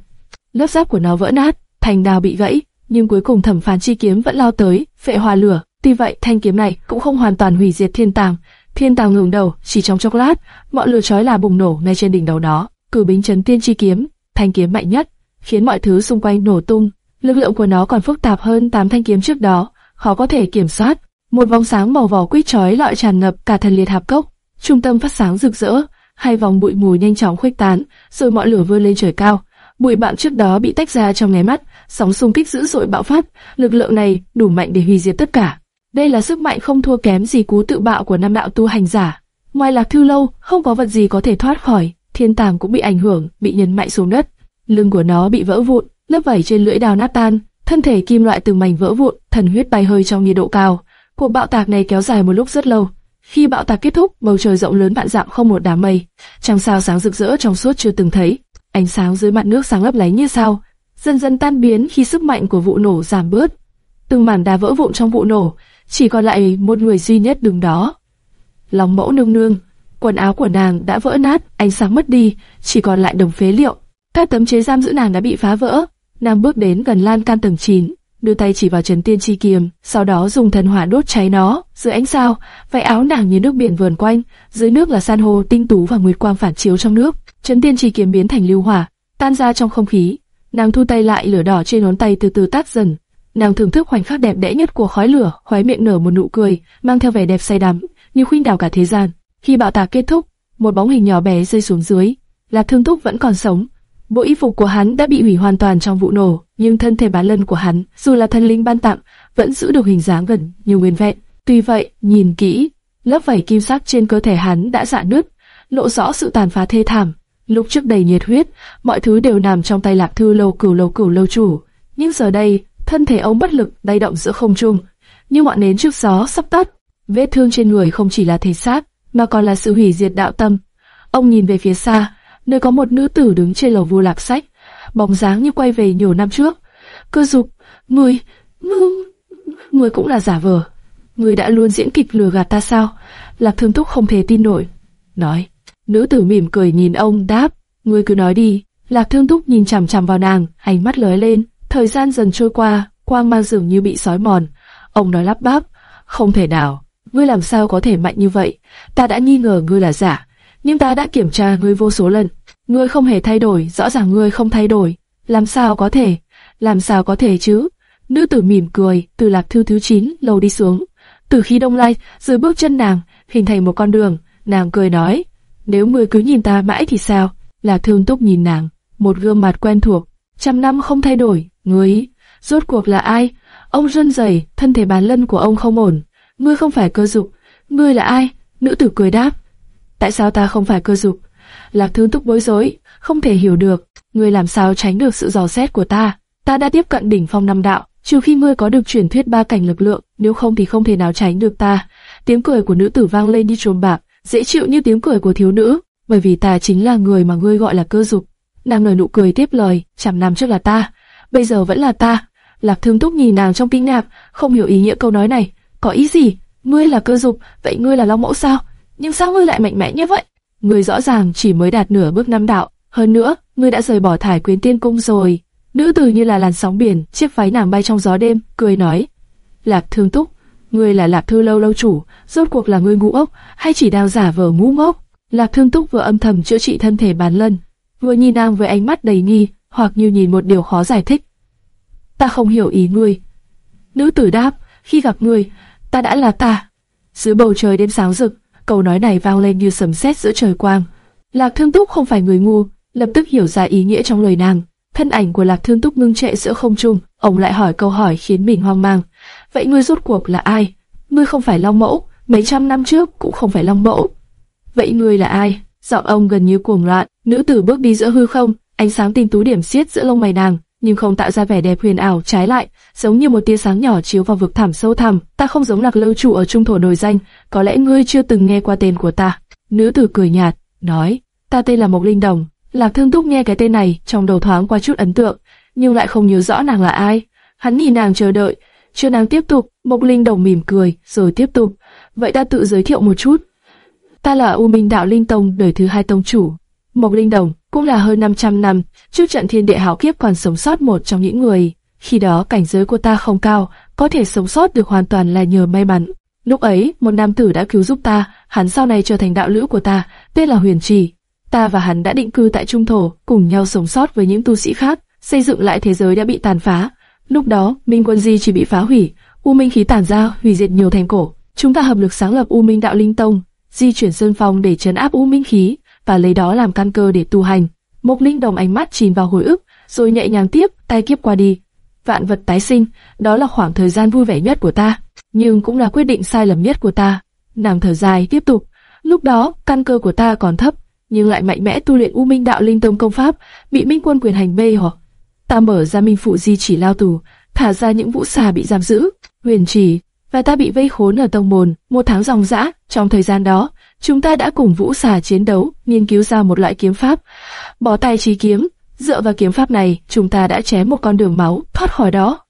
Lớp giáp của nó vỡ nát, thành đào bị gãy, nhưng cuối cùng thẩm phán chi kiếm vẫn lao tới, phệ hòa lửa. Tuy vậy, thanh kiếm này cũng không hoàn toàn hủy diệt thiên tàng. Thiên tàng ngừng đầu, chỉ trong chốc lát, mọi lửa chói là bùng nổ ngay trên đỉnh đầu nó. Cử bính chấn tiên chi kiếm, thanh kiếm mạnh nhất, khiến mọi thứ xung quanh nổ tung. Lực lượng của nó còn phức tạp hơn tám thanh kiếm trước đó, khó có thể kiểm soát. Một vòng sáng màu vỏ quýt chói lọi tràn ngập cả thần liệt hạp cốc, trung tâm phát sáng rực rỡ, hai vòng bụi mù nhanh chóng khuếch tán, rồi mọi lửa vươn lên trời cao. Bụi bặm trước đó bị tách ra trong nháy mắt, sóng xung kích dữ dội bạo phát, lực lượng này đủ mạnh để hủy diệt tất cả. Đây là sức mạnh không thua kém gì cú tự bạo của năm đạo tu hành giả. Ngoài lạc thư lâu, không có vật gì có thể thoát khỏi. Thiên tàng cũng bị ảnh hưởng, bị nhấn mạnh xuống đất. Lưng của nó bị vỡ vụn, lớp vảy trên lưỡi đào nát tan, thân thể kim loại từng mảnh vỡ vụn, thần huyết bay hơi trong nhiệt độ cao. Cuộc bạo tạc này kéo dài một lúc rất lâu. Khi bạo tạc kết thúc, bầu trời rộng lớn vạn dặm không một đám mây, trăng sao sáng rực rỡ trong suốt chưa từng thấy. Ánh sáng dưới mặt nước sáng lấp lánh như sao, dần dần tan biến khi sức mạnh của vụ nổ giảm bớt. Từng mảng đá vỡ vụn trong vụ nổ, chỉ còn lại một người duy nhất đứng đó. Lòng mẫu nương nương, quần áo của nàng đã vỡ nát, ánh sáng mất đi, chỉ còn lại đồng phế liệu. Các tấm chế giam giữ nàng đã bị phá vỡ. Nàng bước đến gần lan can tầng 9, đưa tay chỉ vào trấn tiên chi kiềm, sau đó dùng thần hỏa đốt cháy nó. Dưới ánh sao, váy áo nàng như nước biển vờn quanh, dưới nước là san hô tinh tú và nguyệt quang phản chiếu trong nước. Trấn tiên chi kiếm biến thành lưu hỏa, tan ra trong không khí. Nàng thu tay lại, lửa đỏ trên ngón tay từ từ tắt dần. Nàng thưởng thức khoảnh khắc đẹp đẽ nhất của khói lửa, khóe miệng nở một nụ cười, mang theo vẻ đẹp say đắm, như khuynh đảo cả thế gian. Khi bạo tạc kết thúc, một bóng hình nhỏ bé rơi xuống dưới. Lạc Thương Túc vẫn còn sống. Bộ y phục của hắn đã bị hủy hoàn toàn trong vụ nổ, nhưng thân thể bán lân của hắn, dù là thần linh ban tặng, vẫn giữ được hình dáng gần như nguyên vẹn. Tuy vậy, nhìn kỹ, lớp vảy kim sắc trên cơ thể hắn đã rạn nứt, lộ rõ sự tàn phá thê thảm. Lúc trước đầy nhiệt huyết, mọi thứ đều nằm trong tay Lạc Thư lâu cửu lâu cửu lâu chủ, nhưng giờ đây, thân thể ông bất lực lay động giữa không trung, như ngọn nến trước gió sắp tắt. Vết thương trên người không chỉ là thể xác, mà còn là sự hủy diệt đạo tâm. Ông nhìn về phía xa, nơi có một nữ tử đứng trên lầu vu lạp sách, bóng dáng như quay về nhiều năm trước. Cơ dục, người, người cũng là giả vờ. người đã luôn diễn kịch lừa gạt ta sao? Lạc Thương Túc không thể tin nổi. Nói. Nữ tử mỉm cười nhìn ông đáp. người cứ nói đi. Lạc Thương Túc nhìn chằm chằm vào nàng, ánh mắt lóe lên. Thời gian dần trôi qua, quang mang dường như bị sói mòn. Ông nói lắp bắp. Không thể nào. Ngươi làm sao có thể mạnh như vậy? Ta đã nghi ngờ ngươi là giả. Nhưng ta đã kiểm tra ngươi vô số lần. Ngươi không hề thay đổi, rõ ràng ngươi không thay đổi. Làm sao có thể? Làm sao có thể chứ? Nữ tử mỉm cười, từ lạc thư thứ 9 lầu đi xuống. Từ khi đông lai, dưới bước chân nàng, hình thành một con đường, nàng cười nói, nếu ngươi cứ nhìn ta mãi thì sao? Là thương túc nhìn nàng, một gương mặt quen thuộc, trăm năm không thay đổi, ngươi, rốt cuộc là ai? Ông run rẩy, thân thể bàn lân của ông không ổn. Ngươi không phải cơ dục, ngươi là ai? Nữ tử cười đáp, tại sao ta không phải cơ dục? Lạc thương túc bối rối, không thể hiểu được, ngươi làm sao tránh được sự dò xét của ta? Ta đã tiếp cận đỉnh phong năm đạo, trừ khi ngươi có được truyền thuyết ba cảnh lực lượng, nếu không thì không thể nào tránh được ta. Tiếng cười của nữ tử vang lên đi trồm bạc, dễ chịu như tiếng cười của thiếu nữ, bởi vì ta chính là người mà ngươi gọi là cơ dục. Nàng nở nụ cười tiếp lời, trăm năm trước là ta, bây giờ vẫn là ta. Lạc Thương Túc nhìn nàng trong kinh ngạc, không hiểu ý nghĩa câu nói này, có ý gì? Ngươi là cơ dục, vậy ngươi là long mẫu sao? Nhưng sao ngươi lại mạnh mẽ như vậy? Ngươi rõ ràng chỉ mới đạt nửa bước năm đạo, hơn nữa, ngươi đã rời bỏ thải quyến tiên cung rồi. Nữ tử như là làn sóng biển, chiếc váy nàng bay trong gió đêm, cười nói: Lạc Thương Túc, ngươi là Lạc Thư lâu lâu chủ, rốt cuộc là ngươi ngu ốc, hay chỉ đang giả vờ ngu ngốc? Lạc Thương Túc vừa âm thầm chữa trị thân thể bán lân, vừa nhìn nàng với ánh mắt đầy nghi, hoặc như nhìn một điều khó giải thích. Ta không hiểu ý ngươi. Nữ tử đáp, khi gặp ngươi, ta đã là ta. Dưới bầu trời đêm sáng rực, câu nói này vang lên như sấm sét giữa trời quang. Lạc Thương Túc không phải người ngu, lập tức hiểu ra ý nghĩa trong lời nàng. Thân ảnh của Lạc Thương Túc ngưng trệ giữa không trung, ông lại hỏi câu hỏi khiến mình hoang mang. Vậy ngươi rốt cuộc là ai? Ngươi không phải Long Mẫu, mấy trăm năm trước cũng không phải Long Mẫu. Vậy ngươi là ai? Giọng ông gần như cuồng loạn, nữ tử bước đi giữa hư không, ánh sáng tinh tú điểm xiết giữa lông mày nàng, nhưng không tạo ra vẻ đẹp huyền ảo, trái lại, giống như một tia sáng nhỏ chiếu vào vực thẳm sâu thẳm. Ta không giống Lạc Lâu chủ ở trung thổ nổi danh, có lẽ ngươi chưa từng nghe qua tên của ta. Nữ tử cười nhạt, nói, ta tên là Mộc Linh Đồng, Lạc Thương Túc nghe cái tên này, trong đầu thoáng qua chút ấn tượng, nhưng lại không nhớ rõ nàng là ai. Hắn nhìn nàng chờ đợi, chưa nàng tiếp tục, Mộc Linh Đồng mỉm cười, rồi tiếp tục. Vậy ta tự giới thiệu một chút. Ta là U Minh Đạo Linh Tông đời thứ hai tông chủ. Mộc Linh Đồng cũng là hơn 500 năm trước trận thiên địa hảo kiếp còn sống sót một trong những người. Khi đó cảnh giới của ta không cao, có thể sống sót được hoàn toàn là nhờ may mắn. Lúc ấy, một nam tử đã cứu giúp ta, hắn sau này trở thành đạo lữ của ta, tên là Huyền Trì ta và hắn đã định cư tại Trung Thổ, cùng nhau sống sót với những tu sĩ khác, xây dựng lại thế giới đã bị tàn phá. Lúc đó, Minh Quân Di chỉ bị phá hủy, U Minh khí tản ra, hủy diệt nhiều thành cổ. Chúng ta hợp lực sáng lập U Minh Đạo Linh Tông, di chuyển sơn phong để chấn áp U Minh khí và lấy đó làm căn cơ để tu hành. Mộc Linh Đồng ánh mắt chìm vào hồi ức, rồi nhẹ nhàng tiếp, tay kiếp qua đi. Vạn vật tái sinh, đó là khoảng thời gian vui vẻ nhất của ta, nhưng cũng là quyết định sai lầm nhất của ta. Nàng thở dài tiếp tục, lúc đó căn cơ của ta còn thấp, nhưng lại mạnh mẽ tu luyện U Minh Đạo Linh Tông công pháp, bị Minh Quân quyền hành mê hoặc. Ta mở ra Minh Phụ Di chỉ lao tù, thả ra những vũ xà bị giam giữ, huyền chỉ, và ta bị vây khốn ở tông môn một tháng dòng dã. Trong thời gian đó, chúng ta đã cùng vũ xà chiến đấu, nghiên cứu ra một loại kiếm pháp, bỏ tay trí kiếm. Dựa vào kiếm pháp này, chúng ta đã chém một con đường máu thoát khỏi đó.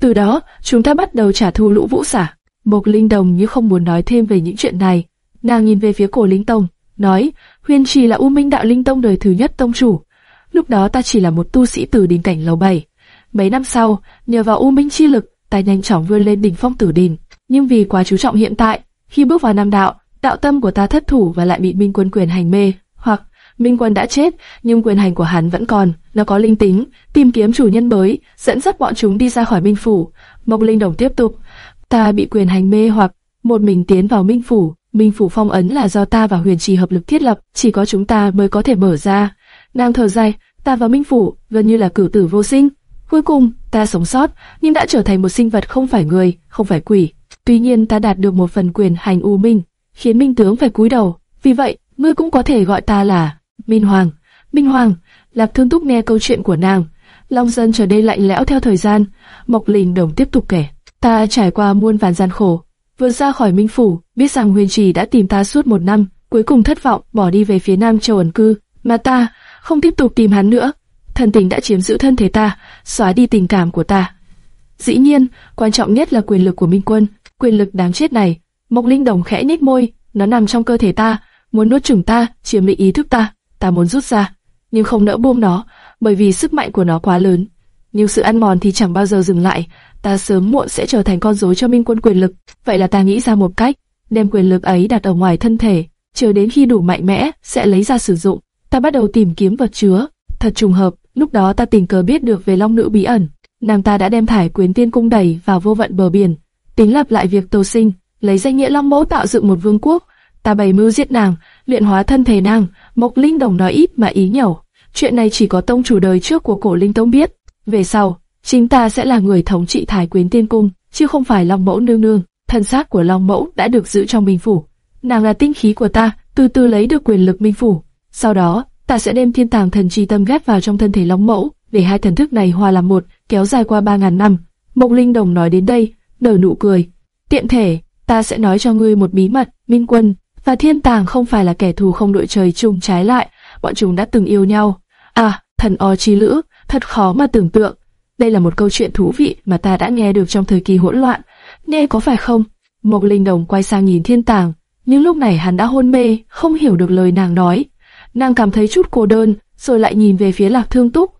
Từ đó, chúng ta bắt đầu trả thù lũ vũ xà. Mộc Linh Đồng như không muốn nói thêm về những chuyện này. Nàng nhìn về phía cổ Linh Tông, nói, Huyền Trì là U Minh Đạo Linh Tông đời thứ nhất tông chủ. Lúc đó ta chỉ là một tu sĩ tử đình cảnh lầu bảy. Mấy năm sau, nhờ vào U Minh chi lực, ta nhanh chóng vươn lên đỉnh phong tử đình. Nhưng vì quá chú trọng hiện tại, khi bước vào nam đạo, đạo tâm của ta thất thủ và lại bị Minh Quân quyền hành mê, hoặc Minh Quân đã chết, nhưng quyền hành của hắn vẫn còn, nó có linh tính, tìm kiếm chủ nhân mới, dẫn dắt bọn chúng đi ra khỏi Minh phủ. Mộc Linh Đồng tiếp tục, ta bị quyền hành mê hoặc một mình tiến vào Minh phủ, Minh phủ phong ấn là do ta và Huyền Trì hợp lực thiết lập, chỉ có chúng ta mới có thể mở ra. Nàng thở dài, ta và Minh phủ gần như là cử tử vô sinh. Cuối cùng, ta sống sót, nhưng đã trở thành một sinh vật không phải người, không phải quỷ. Tuy nhiên ta đạt được một phần quyền hành u minh, khiến Minh tướng phải cúi đầu. Vì vậy, ngươi cũng có thể gọi ta là Minh Hoàng. Minh Hoàng, Lạp Thương Túc nghe câu chuyện của nàng. Long dân trở nên lạnh lẽo theo thời gian. Mộc Linh Đồng tiếp tục kể. Ta trải qua muôn vàn gian khổ, vừa ra khỏi Minh Phủ, biết rằng Huyền Trì đã tìm ta suốt một năm, cuối cùng thất vọng bỏ đi về phía Nam Châu ẩn cư, mà ta không tiếp tục tìm hắn nữa. Thần tình đã chiếm giữ thân thể ta, xóa đi tình cảm của ta. Dĩ nhiên, quan trọng nhất là quyền lực của Minh Quân, quyền lực đáng chết này. Mộc Linh Đồng khẽ nhếch môi, nó nằm trong cơ thể ta, muốn nuốt chửng ta, chiếm lĩnh ý thức ta, ta muốn rút ra, nhưng không nỡ buông nó, bởi vì sức mạnh của nó quá lớn. Nhưng sự ăn mòn thì chẳng bao giờ dừng lại, ta sớm muộn sẽ trở thành con rối cho Minh Quân quyền lực. Vậy là ta nghĩ ra một cách, đem quyền lực ấy đặt ở ngoài thân thể, chờ đến khi đủ mạnh mẽ sẽ lấy ra sử dụng. Ta bắt đầu tìm kiếm vật chứa, thật trùng hợp, lúc đó ta tình cờ biết được về Long nữ bí ẩn, nàng ta đã đem thải quyến tiên cung đẩy vào vô vận bờ biển, tính lập lại việc tô sinh, lấy danh nghĩa Long mẫu tạo dựng một vương quốc. Ta bày mưu giết nàng, luyện hóa thân thể nàng. Mộc Linh Đồng nói ít mà ý nhiều. Chuyện này chỉ có tông chủ đời trước của cổ Linh Tông biết. Về sau, chính ta sẽ là người thống trị thải quyến tiên cung, chứ không phải Long mẫu nương nương. Thân xác của Long mẫu đã được giữ trong minh phủ. Nàng là tinh khí của ta, từ từ lấy được quyền lực minh phủ. Sau đó, ta sẽ đem thiên tàng thần chi tâm ghép vào trong thân thể Long mẫu, để hai thần thức này hòa làm một, kéo dài qua ba ngàn năm. Mộc Linh Đồng nói đến đây, nở nụ cười. Tiện thể, ta sẽ nói cho ngươi một bí mật, Minh Quân và Thiên Tàng không phải là kẻ thù không đội trời chung trái lại, bọn chúng đã từng yêu nhau. À, thần o chi lữ, thật khó mà tưởng tượng. Đây là một câu chuyện thú vị mà ta đã nghe được trong thời kỳ hỗn loạn. Nghe có phải không? Mộc Linh Đồng quay sang nhìn Thiên Tàng, nhưng lúc này hắn đã hôn mê, không hiểu được lời nàng nói. Nàng cảm thấy chút cô đơn, rồi lại nhìn về phía Lạc Thương Túc.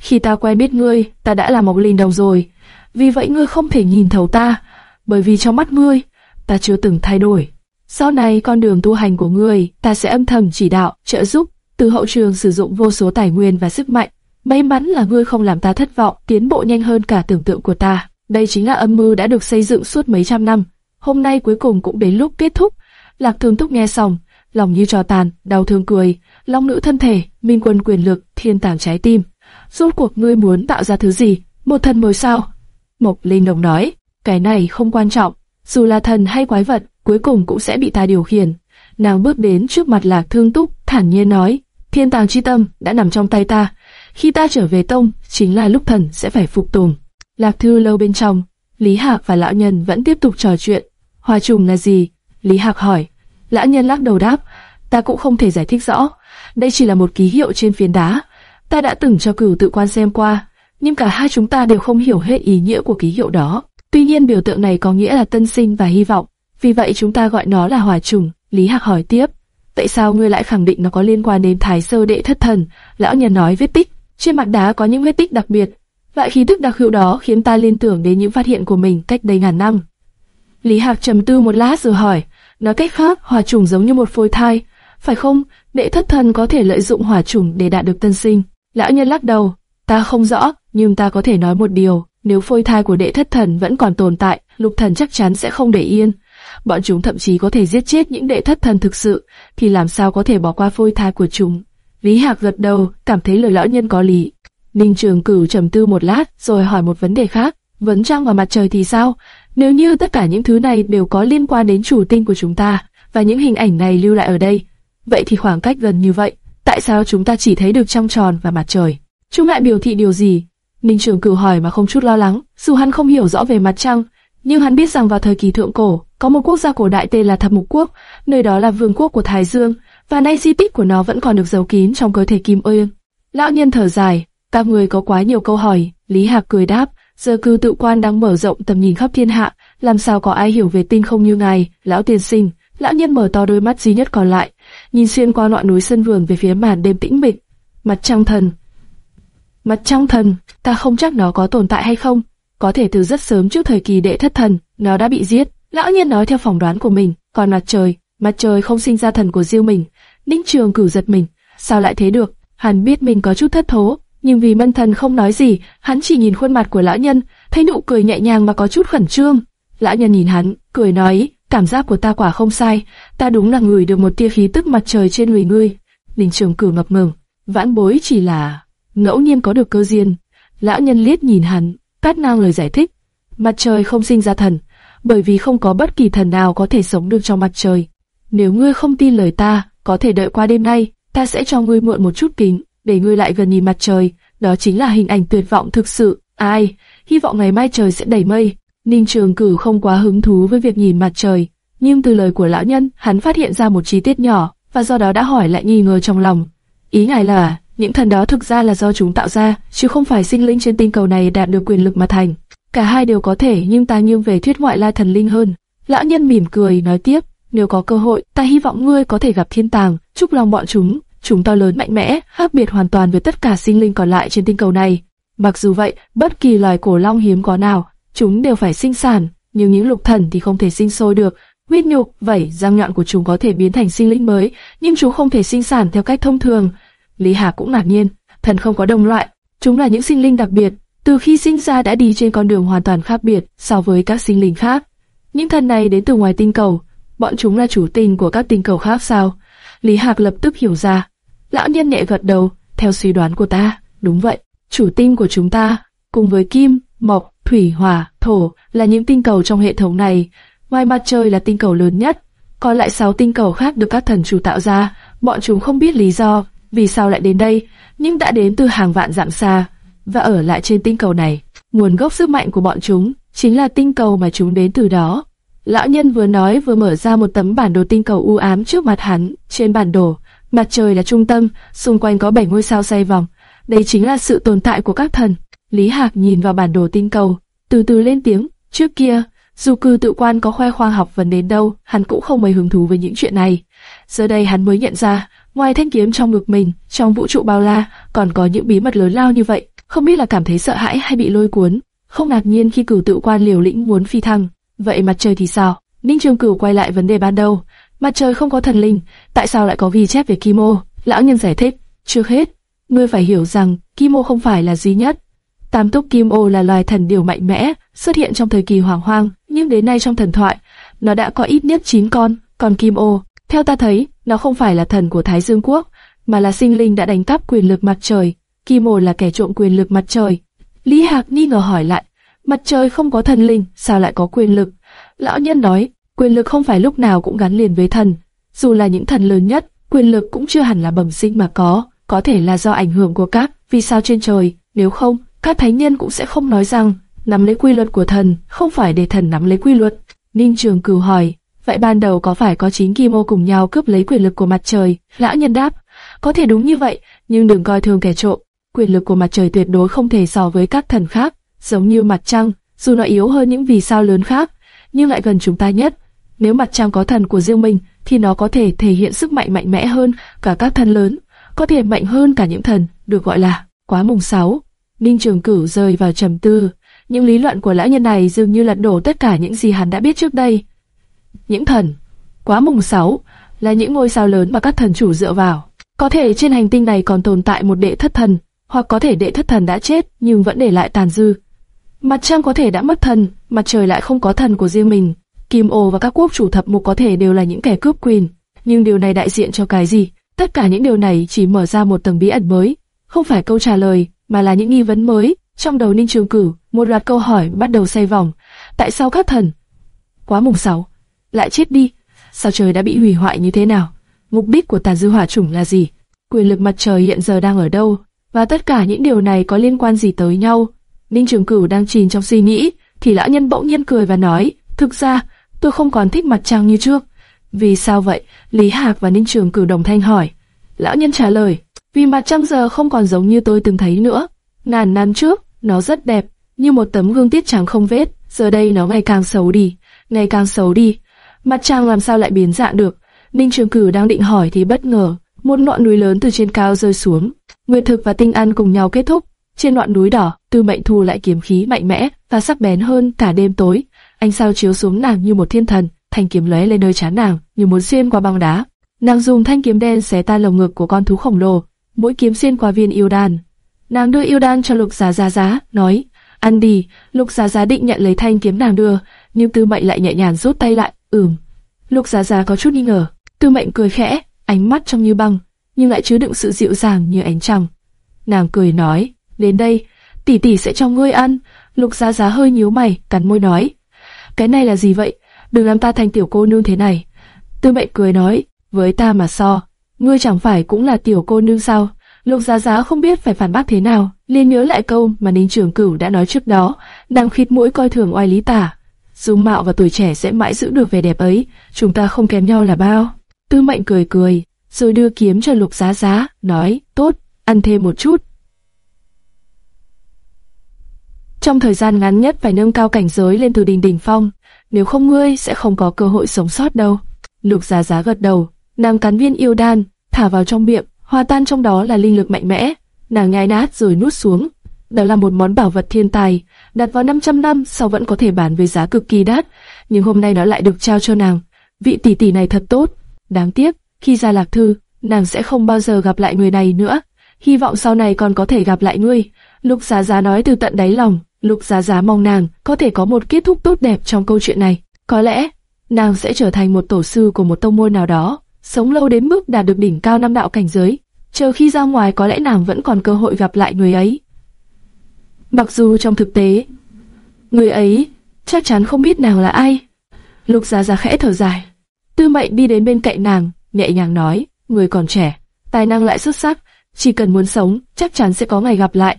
Khi ta quen biết ngươi, ta đã là Mộc Linh Đồng rồi. Vì vậy ngươi không thể nhìn thấu ta, bởi vì trong mắt ngươi, ta chưa từng thay đổi. Sau này con đường tu hành của ngươi, ta sẽ âm thầm chỉ đạo, trợ giúp, từ hậu trường sử dụng vô số tài nguyên và sức mạnh. May mắn là ngươi không làm ta thất vọng, tiến bộ nhanh hơn cả tưởng tượng của ta. Đây chính là âm mưu đã được xây dựng suốt mấy trăm năm. Hôm nay cuối cùng cũng đến lúc kết thúc. Lạc Thương Túc nghe xong, lòng như trò tàn, đau thương cười. Long nữ thân thể, minh quân quyền lực, thiên tàng trái tim. Rốt cuộc ngươi muốn tạo ra thứ gì? Một thần mồi sao? Mộc Linh Đồng nói, cái này không quan trọng, dù là thần hay quái vật, cuối cùng cũng sẽ bị ta điều khiển. Nàng bước đến trước mặt Lạc Thương Túc, thản nhiên nói, thiên tàng chi tâm đã nằm trong tay ta. Khi ta trở về tông, chính là lúc thần sẽ phải phục tùng. Lạc Thư lâu bên trong, Lý Hạc và lão nhân vẫn tiếp tục trò chuyện. hòa trùng là gì? Lý Hạc hỏi. Lão nhân lắc đầu đáp, ta cũng không thể giải thích rõ. Đây chỉ là một ký hiệu trên phiến đá. Ta đã từng cho cửu tự quan xem qua, nhưng cả hai chúng ta đều không hiểu hết ý nghĩa của ký hiệu đó. Tuy nhiên biểu tượng này có nghĩa là tân sinh và hy vọng, vì vậy chúng ta gọi nó là hỏa trùng. Lý Hạc hỏi tiếp, tại sao ngươi lại khẳng định nó có liên quan đến Thái Sơ Đệ Thất Thần? Lão nhân nói vết tích, trên mặt đá có những vết tích đặc biệt. Loại khí tức đặc hữu đó khiến ta liên tưởng đến những phát hiện của mình cách đây ngàn năm. Lý Hạc trầm tư một lát rồi hỏi, nói cách khác, hỏa trùng giống như một phôi thai, phải không? Đệ Thất Thần có thể lợi dụng hỏa trùng để đạt được tân sinh. Lão nhân lắc đầu, ta không rõ, nhưng ta có thể nói một điều, nếu phôi thai của đệ thất thần vẫn còn tồn tại, lục thần chắc chắn sẽ không để yên. Bọn chúng thậm chí có thể giết chết những đệ thất thần thực sự, thì làm sao có thể bỏ qua phôi thai của chúng. Lý Hạc gật đầu, cảm thấy lời lão nhân có lý. Ninh Trường Cửu trầm tư một lát, rồi hỏi một vấn đề khác. Vấn trăng và mặt trời thì sao? Nếu như tất cả những thứ này đều có liên quan đến chủ tinh của chúng ta, và những hình ảnh này lưu lại ở đây, vậy thì khoảng cách gần như vậy, tại sao chúng ta chỉ thấy được trăng tròn và mặt trời? Chúng lại biểu thị điều gì? Ninh Trường Cửu hỏi mà không chút lo lắng, dù hắn không hiểu rõ về mặt trăng, nhưng hắn biết rằng vào thời kỳ thượng cổ, có một quốc gia cổ đại tên là Thập Mục Quốc, nơi đó là vương quốc của Thái Dương, và nay di tích của nó vẫn còn được giấu kín trong cơ thể Kim Uyên. Lão nhân thở dài, các người có quá nhiều câu hỏi, Lý Hạc cười đáp, giờ cư tự quan đang mở rộng tầm nhìn khắp thiên hạ, làm sao có ai hiểu về tinh không như ngài, lão tiên sinh. Lão nhân mở to đôi mắt duy nhất còn lại, nhìn xuyên qua ngọn núi sân vườn về phía màn đêm tĩnh mịch. Mặt trăng thần, Mặt trăng thần, ta không chắc nó có tồn tại hay không. Có thể từ rất sớm trước thời kỳ đệ thất thần, nó đã bị giết. Lão nhân nói theo phỏng đoán của mình. Còn mặt trời, mặt trời không sinh ra thần của riêng mình. Ninh Trường cử giật mình. Sao lại thế được? Hắn biết mình có chút thất thố, nhưng vì mân thần không nói gì, hắn chỉ nhìn khuôn mặt của lão nhân, thấy nụ cười nhẹ nhàng mà có chút khẩn trương. Lão nhân nhìn hắn, cười nói, cảm giác của ta quả không sai, ta đúng là người được một tia khí tức mặt trời trên người ngươi. Ninh Trường cử ngập ngừng, vãn bối chỉ là ngẫu nhiên có được cơ duyên. Lão nhân liếc nhìn hắn, cắt ngang lời giải thích. Mặt trời không sinh ra thần, bởi vì không có bất kỳ thần nào có thể sống được trong mặt trời. Nếu ngươi không tin lời ta, có thể đợi qua đêm nay, ta sẽ cho ngươi mượn một chút kính, để ngươi lại gần nhìn mặt trời. Đó chính là hình ảnh tuyệt vọng thực sự. Ai? Hy vọng ngày mai trời sẽ đầy mây. Ninh Trường Cử không quá hứng thú với việc nhìn mặt trời, nhưng từ lời của lão nhân, hắn phát hiện ra một chi tiết nhỏ, và do đó đã hỏi lại nghi ngờ trong lòng. Ý ngài là, những thần đó thực ra là do chúng tạo ra, chứ không phải sinh linh trên tinh cầu này đạt được quyền lực mà thành. cả hai đều có thể nhưng ta nghiêng về thuyết ngoại lai thần linh hơn. Lão nhân mỉm cười nói tiếp, nếu có cơ hội, ta hy vọng ngươi có thể gặp thiên tàng, chúc lòng bọn chúng, chúng to lớn mạnh mẽ, khác biệt hoàn toàn với tất cả sinh linh còn lại trên tinh cầu này. Mặc dù vậy, bất kỳ loài cổ long hiếm có nào, chúng đều phải sinh sản, nhưng những lục thần thì không thể sinh sôi được. Huyết nhục, vảy, răng nhọn của chúng có thể biến thành sinh linh mới, nhưng chúng không thể sinh sản theo cách thông thường. Lý Hà cũng ngạc nhiên, thần không có đồng loại, chúng là những sinh linh đặc biệt, từ khi sinh ra đã đi trên con đường hoàn toàn khác biệt so với các sinh linh khác. Những thần này đến từ ngoài tinh cầu, bọn chúng là chủ tinh của các tinh cầu khác sao? Lý Hạc lập tức hiểu ra. Lão nhân nhẹ gật đầu, theo suy đoán của ta, đúng vậy, chủ tinh của chúng ta, cùng với kim, mộc, thủy, hỏa, thổ là những tinh cầu trong hệ thống này. Ngoài mặt trời là tinh cầu lớn nhất, còn lại sáu tinh cầu khác được các thần chủ tạo ra, bọn chúng không biết lý do vì sao lại đến đây, nhưng đã đến từ hàng vạn dặm xa và ở lại trên tinh cầu này. Nguồn gốc sức mạnh của bọn chúng chính là tinh cầu mà chúng đến từ đó. Lão nhân vừa nói vừa mở ra một tấm bản đồ tinh cầu u ám trước mặt hắn. Trên bản đồ, mặt trời là trung tâm, xung quanh có bảy ngôi sao xoay vòng. Đây chính là sự tồn tại của các thần. Lý Hạc nhìn vào bản đồ tinh cầu, từ từ lên tiếng. Trước kia, dù cư tự quan có khoe khoang học vấn đến đâu, hắn cũng không mấy hứng thú với những chuyện này. Giờ đây hắn mới nhận ra, ngoài thanh kiếm trong ngực mình, trong vũ trụ bao la, còn có những bí mật lớn lao như vậy. Không biết là cảm thấy sợ hãi hay bị lôi cuốn. Không ngạc nhiên khi cửu tự quan liều lĩnh muốn phi thăng. Vậy mặt trời thì sao? Ninh Trường Cửu quay lại vấn đề ban đầu. Mặt trời không có thần linh, tại sao lại có ghi chép về Kim Lão nhân giải thích. Trước hết, ngươi phải hiểu rằng Kim không phải là duy nhất. Tam túc Kim Ô là loài thần điều mạnh mẽ, xuất hiện trong thời kỳ hoàng hoang, nhưng đến nay trong thần thoại, nó đã có ít nhất 9 con. Còn Kim Ô, theo ta thấy, nó không phải là thần của Thái Dương Quốc, mà là sinh linh đã đánh cắp quyền lực mặt trời. Kim Ô là kẻ trộm quyền lực mặt trời. Lý Hạc nghi ngờ hỏi lại, Mặt trời không có thần linh, sao lại có quyền lực? Lão nhân nói, quyền lực không phải lúc nào cũng gắn liền với thần. Dù là những thần lớn nhất, quyền lực cũng chưa hẳn là bẩm sinh mà có, có thể là do ảnh hưởng của các vì sao trên trời. Nếu không, các thánh nhân cũng sẽ không nói rằng nắm lấy quy luật của thần, không phải để thần nắm lấy quy luật. Ninh Trường Cửu hỏi, vậy ban đầu có phải có chín kim ô cùng nhau cướp lấy quyền lực của mặt trời? Lão nhân đáp, có thể đúng như vậy, nhưng đừng coi thường kẻ trộm. Quyền lực của mặt trời tuyệt đối không thể so với các thần khác giống như mặt trăng, dù nó yếu hơn những vì sao lớn khác, nhưng lại gần chúng ta nhất. Nếu mặt trăng có thần của riêng mình, thì nó có thể thể hiện sức mạnh mạnh mẽ hơn cả các thần lớn, có thể mạnh hơn cả những thần, được gọi là quá mùng sáu. Ninh Trường Cửu rơi vào trầm tư, những lý luận của lão nhân này dường như lật đổ tất cả những gì hắn đã biết trước đây. Những thần, quá mùng sáu, là những ngôi sao lớn mà các thần chủ dựa vào. Có thể trên hành tinh này còn tồn tại một đệ thất thần, hoặc có thể đệ thất thần đã chết nhưng vẫn để lại tàn dư. Mặt trăng có thể đã mất thần, mặt trời lại không có thần của riêng mình. Kim ô và các quốc chủ thập mục có thể đều là những kẻ cướp quyền, nhưng điều này đại diện cho cái gì? Tất cả những điều này chỉ mở ra một tầng bí ẩn mới, không phải câu trả lời, mà là những nghi vấn mới. Trong đầu Ninh Trường Cửu, một loạt câu hỏi bắt đầu xoay vòng. Tại sao các thần? Quá mùng sáu, lại chết đi. Sao trời đã bị hủy hoại như thế nào? Mục đích của tàn dư hỏa chủng là gì? Quyền lực mặt trời hiện giờ đang ở đâu? Và tất cả những điều này có liên quan gì tới nhau? Ninh Trường Cửu đang chìm trong suy nghĩ, thì lão nhân bỗng nhiên cười và nói, thực ra, tôi không còn thích mặt trăng như trước. Vì sao vậy? Lý Hạc và Ninh Trường Cửu đồng thanh hỏi. Lão nhân trả lời, vì mặt trăng giờ không còn giống như tôi từng thấy nữa. Ngàn năm trước, nó rất đẹp, như một tấm gương tiết trắng không vết, giờ đây nó ngày càng xấu đi, ngày càng xấu đi. Mặt trăng làm sao lại biến dạng được? Ninh Trường Cửu đang định hỏi thì bất ngờ, một ngọn núi lớn từ trên cao rơi xuống. Nguyệt thực và tinh ăn cùng nhau kết thúc, trên ngọn núi đỏ, Tư Mệnh Thu lại kiếm khí mạnh mẽ và sắc bén hơn cả đêm tối. Ánh sao chiếu xuống nàng như một thiên thần, thanh kiếm lóe lên nơi chán nàng, như muốn xuyên qua băng đá. Nàng dùng thanh kiếm đen xé tan lồng ngực của con thú khổng lồ, mỗi kiếm xuyên qua viên yêu đan. Nàng đưa yêu đan cho Lục Giá Giá Giá, nói: "Ăn đi." Lục Giá Giá định nhận lấy thanh kiếm nàng đưa, nhưng Tư Mệnh lại nhẹ nhàng rút tay lại. "Ừm." Lục Giá Giá có chút nghi ngờ. Tư Mệnh cười khẽ, ánh mắt trong như băng, nhưng lại chứa đựng sự dịu dàng như ánh trăng. Nàng cười nói: Đến đây, tỷ tỷ sẽ cho ngươi ăn. Lục Giá Giá hơi nhíu mày, cắn môi nói. Cái này là gì vậy? Đừng làm ta thành tiểu cô nương thế này. Tư mệnh cười nói, với ta mà so, ngươi chẳng phải cũng là tiểu cô nương sao? Lục Giá Giá không biết phải phản bác thế nào, liền nhớ lại câu mà Ninh Trường Cửu đã nói trước đó, nàng khít mũi coi thường oai lý tả. Dung mạo và tuổi trẻ sẽ mãi giữ được vẻ đẹp ấy, chúng ta không kém nhau là bao. Tư mệnh cười cười, rồi đưa kiếm cho Lục Giá Giá, nói, tốt, ăn thêm một chút. trong thời gian ngắn nhất phải nâng cao cảnh giới lên từ đỉnh đỉnh phong, nếu không ngươi sẽ không có cơ hội sống sót đâu. Lục Giá Giá gật đầu, nàng cắn viên yêu đan, thả vào trong miệng, hòa tan trong đó là linh lực mạnh mẽ, nàng nhai nát rồi nuốt xuống. Đó là một món bảo vật thiên tài, đặt vào 500 năm sau vẫn có thể bán với giá cực kỳ đắt, nhưng hôm nay nó lại được trao cho nàng. Vị tỷ tỷ này thật tốt, đáng tiếc, khi ra lạc thư, nàng sẽ không bao giờ gặp lại người này nữa. Hy vọng sau này còn có thể gặp lại ngươi. Lục Giá Giá nói từ tận đáy lòng, Lục Giá Giá mong nàng có thể có một kết thúc tốt đẹp trong câu chuyện này. Có lẽ, nàng sẽ trở thành một tổ sư của một tông môn nào đó, sống lâu đến mức đạt được đỉnh cao năm đạo cảnh giới. Chờ khi ra ngoài có lẽ nàng vẫn còn cơ hội gặp lại người ấy. Mặc dù trong thực tế, người ấy chắc chắn không biết nàng là ai. Lục Giá Giá khẽ thở dài. Tư Mệnh đi đến bên cạnh nàng, nhẹ nhàng nói, người còn trẻ, tài năng lại xuất sắc, chỉ cần muốn sống, chắc chắn sẽ có ngày gặp lại.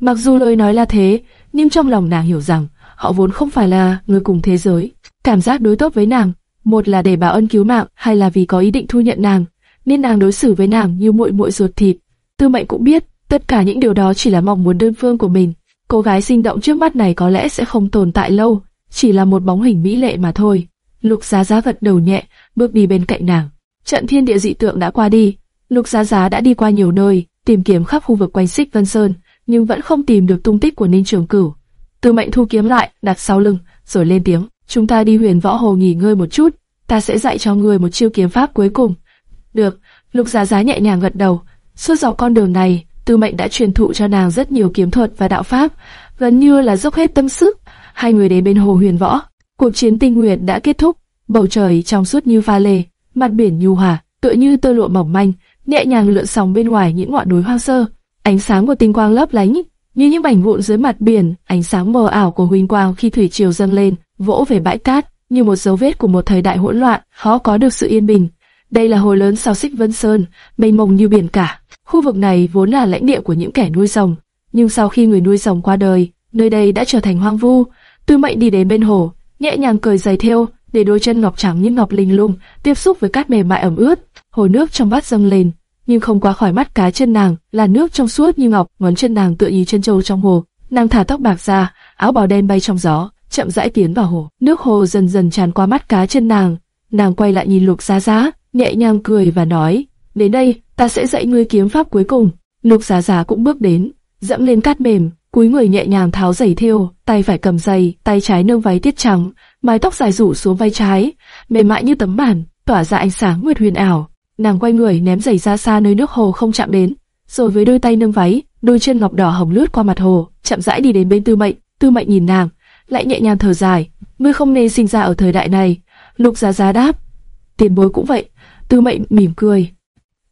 Mặc dù lời nói là thế, nhưng trong lòng nàng hiểu rằng, họ vốn không phải là người cùng thế giới. Cảm giác đối tốt với nàng, một là để báo ân cứu mạng, hay là vì có ý định thu nhận nàng, nên nàng đối xử với nàng như muội muội ruột thịt. Tư Mệnh cũng biết, tất cả những điều đó chỉ là mong muốn đơn phương của mình. Cô gái sinh động trước mắt này có lẽ sẽ không tồn tại lâu, chỉ là một bóng hình mỹ lệ mà thôi. Lục Giá Giá vật đầu nhẹ, bước đi bên cạnh nàng. Trận thiên địa dị tượng đã qua đi, Lục Giá Giá đã đi qua nhiều nơi, tìm kiếm khắp khu vực quanh Xích Vân Sơn, nhưng vẫn không tìm được tung tích của Ninh Trường Cửu. Từ Mệnh thu kiếm lại, đặt sau lưng, rồi lên tiếng: "Chúng ta đi Huyền Võ Hồ nghỉ ngơi một chút, ta sẽ dạy cho ngươi một chiêu kiếm pháp cuối cùng." "Được." Lục Giá Giá nhẹ nhàng gật đầu. Suốt dọc con đường này, Tư Mệnh đã truyền thụ cho nàng rất nhiều kiếm thuật và đạo pháp, gần như là dốc hết tâm sức. Hai người đến bên hồ Huyền Võ, cuộc chiến tinh nguyệt đã kết thúc, bầu trời trong suốt như pha lê, mặt biển nhu hòa, tựa như tơ lụa mỏng manh, nhẹ nhàng lượn sóng bên ngoài những ngọn núi hoang sơ. Ánh sáng của tinh quang lấp lánh như những mảnh vụn dưới mặt biển, ánh sáng mờ ảo của huỳnh quang khi thủy triều dâng lên, vỗ về bãi cát, như một dấu vết của một thời đại hỗn loạn, khó có được sự yên bình. Đây là hồ lớn sao xích Vân Sơn, mênh mông như biển cả. Khu vực này vốn là lãnh địa của những kẻ nuôi rồng, nhưng sau khi người nuôi rồng qua đời, nơi đây đã trở thành hoang vu. Tư Mệnh đi đến bên hồ, nhẹ nhàng cởi giày thêu, để đôi chân ngọc trắng như ngọc linh lung tiếp xúc với cát mềm mại ẩm ướt. Hồ nước trong bát dâng lên, nhưng không qua khỏi mắt cá chân nàng, là nước trong suốt như ngọc, ngón chân nàng tựa như chân trâu trong hồ. Nàng thả tóc bạc ra, áo bào đen bay trong gió, chậm rãi tiến vào hồ. Nước hồ dần dần tràn qua mắt cá chân nàng. Nàng quay lại nhìn Lục Giá Giá, nhẹ nhàng cười và nói: "Đến đây, ta sẽ dạy ngươi kiếm pháp cuối cùng." Lục Giá Giá cũng bước đến, dẫm lên cát mềm, cúi người nhẹ nhàng tháo giày thêu, tay phải cầm giày, tay trái nâng váy tiết trắng, mái tóc dài rủ xuống vai trái, mềm mại như tấm màn, tỏa ra ánh sáng nguyệt huyền ảo. Nàng quay người ném giày ra xa nơi nước hồ không chạm đến, rồi với đôi tay nâng váy, đôi chân ngọc đỏ hồng lướt qua mặt hồ, chậm rãi đi đến bên Tư Mệnh. Tư Mệnh nhìn nàng, lại nhẹ nhàng thở dài, ngươi không nên sinh ra ở thời đại này. Lục Giá Giá đáp, tiền bối cũng vậy. Tư Mệnh mỉm cười.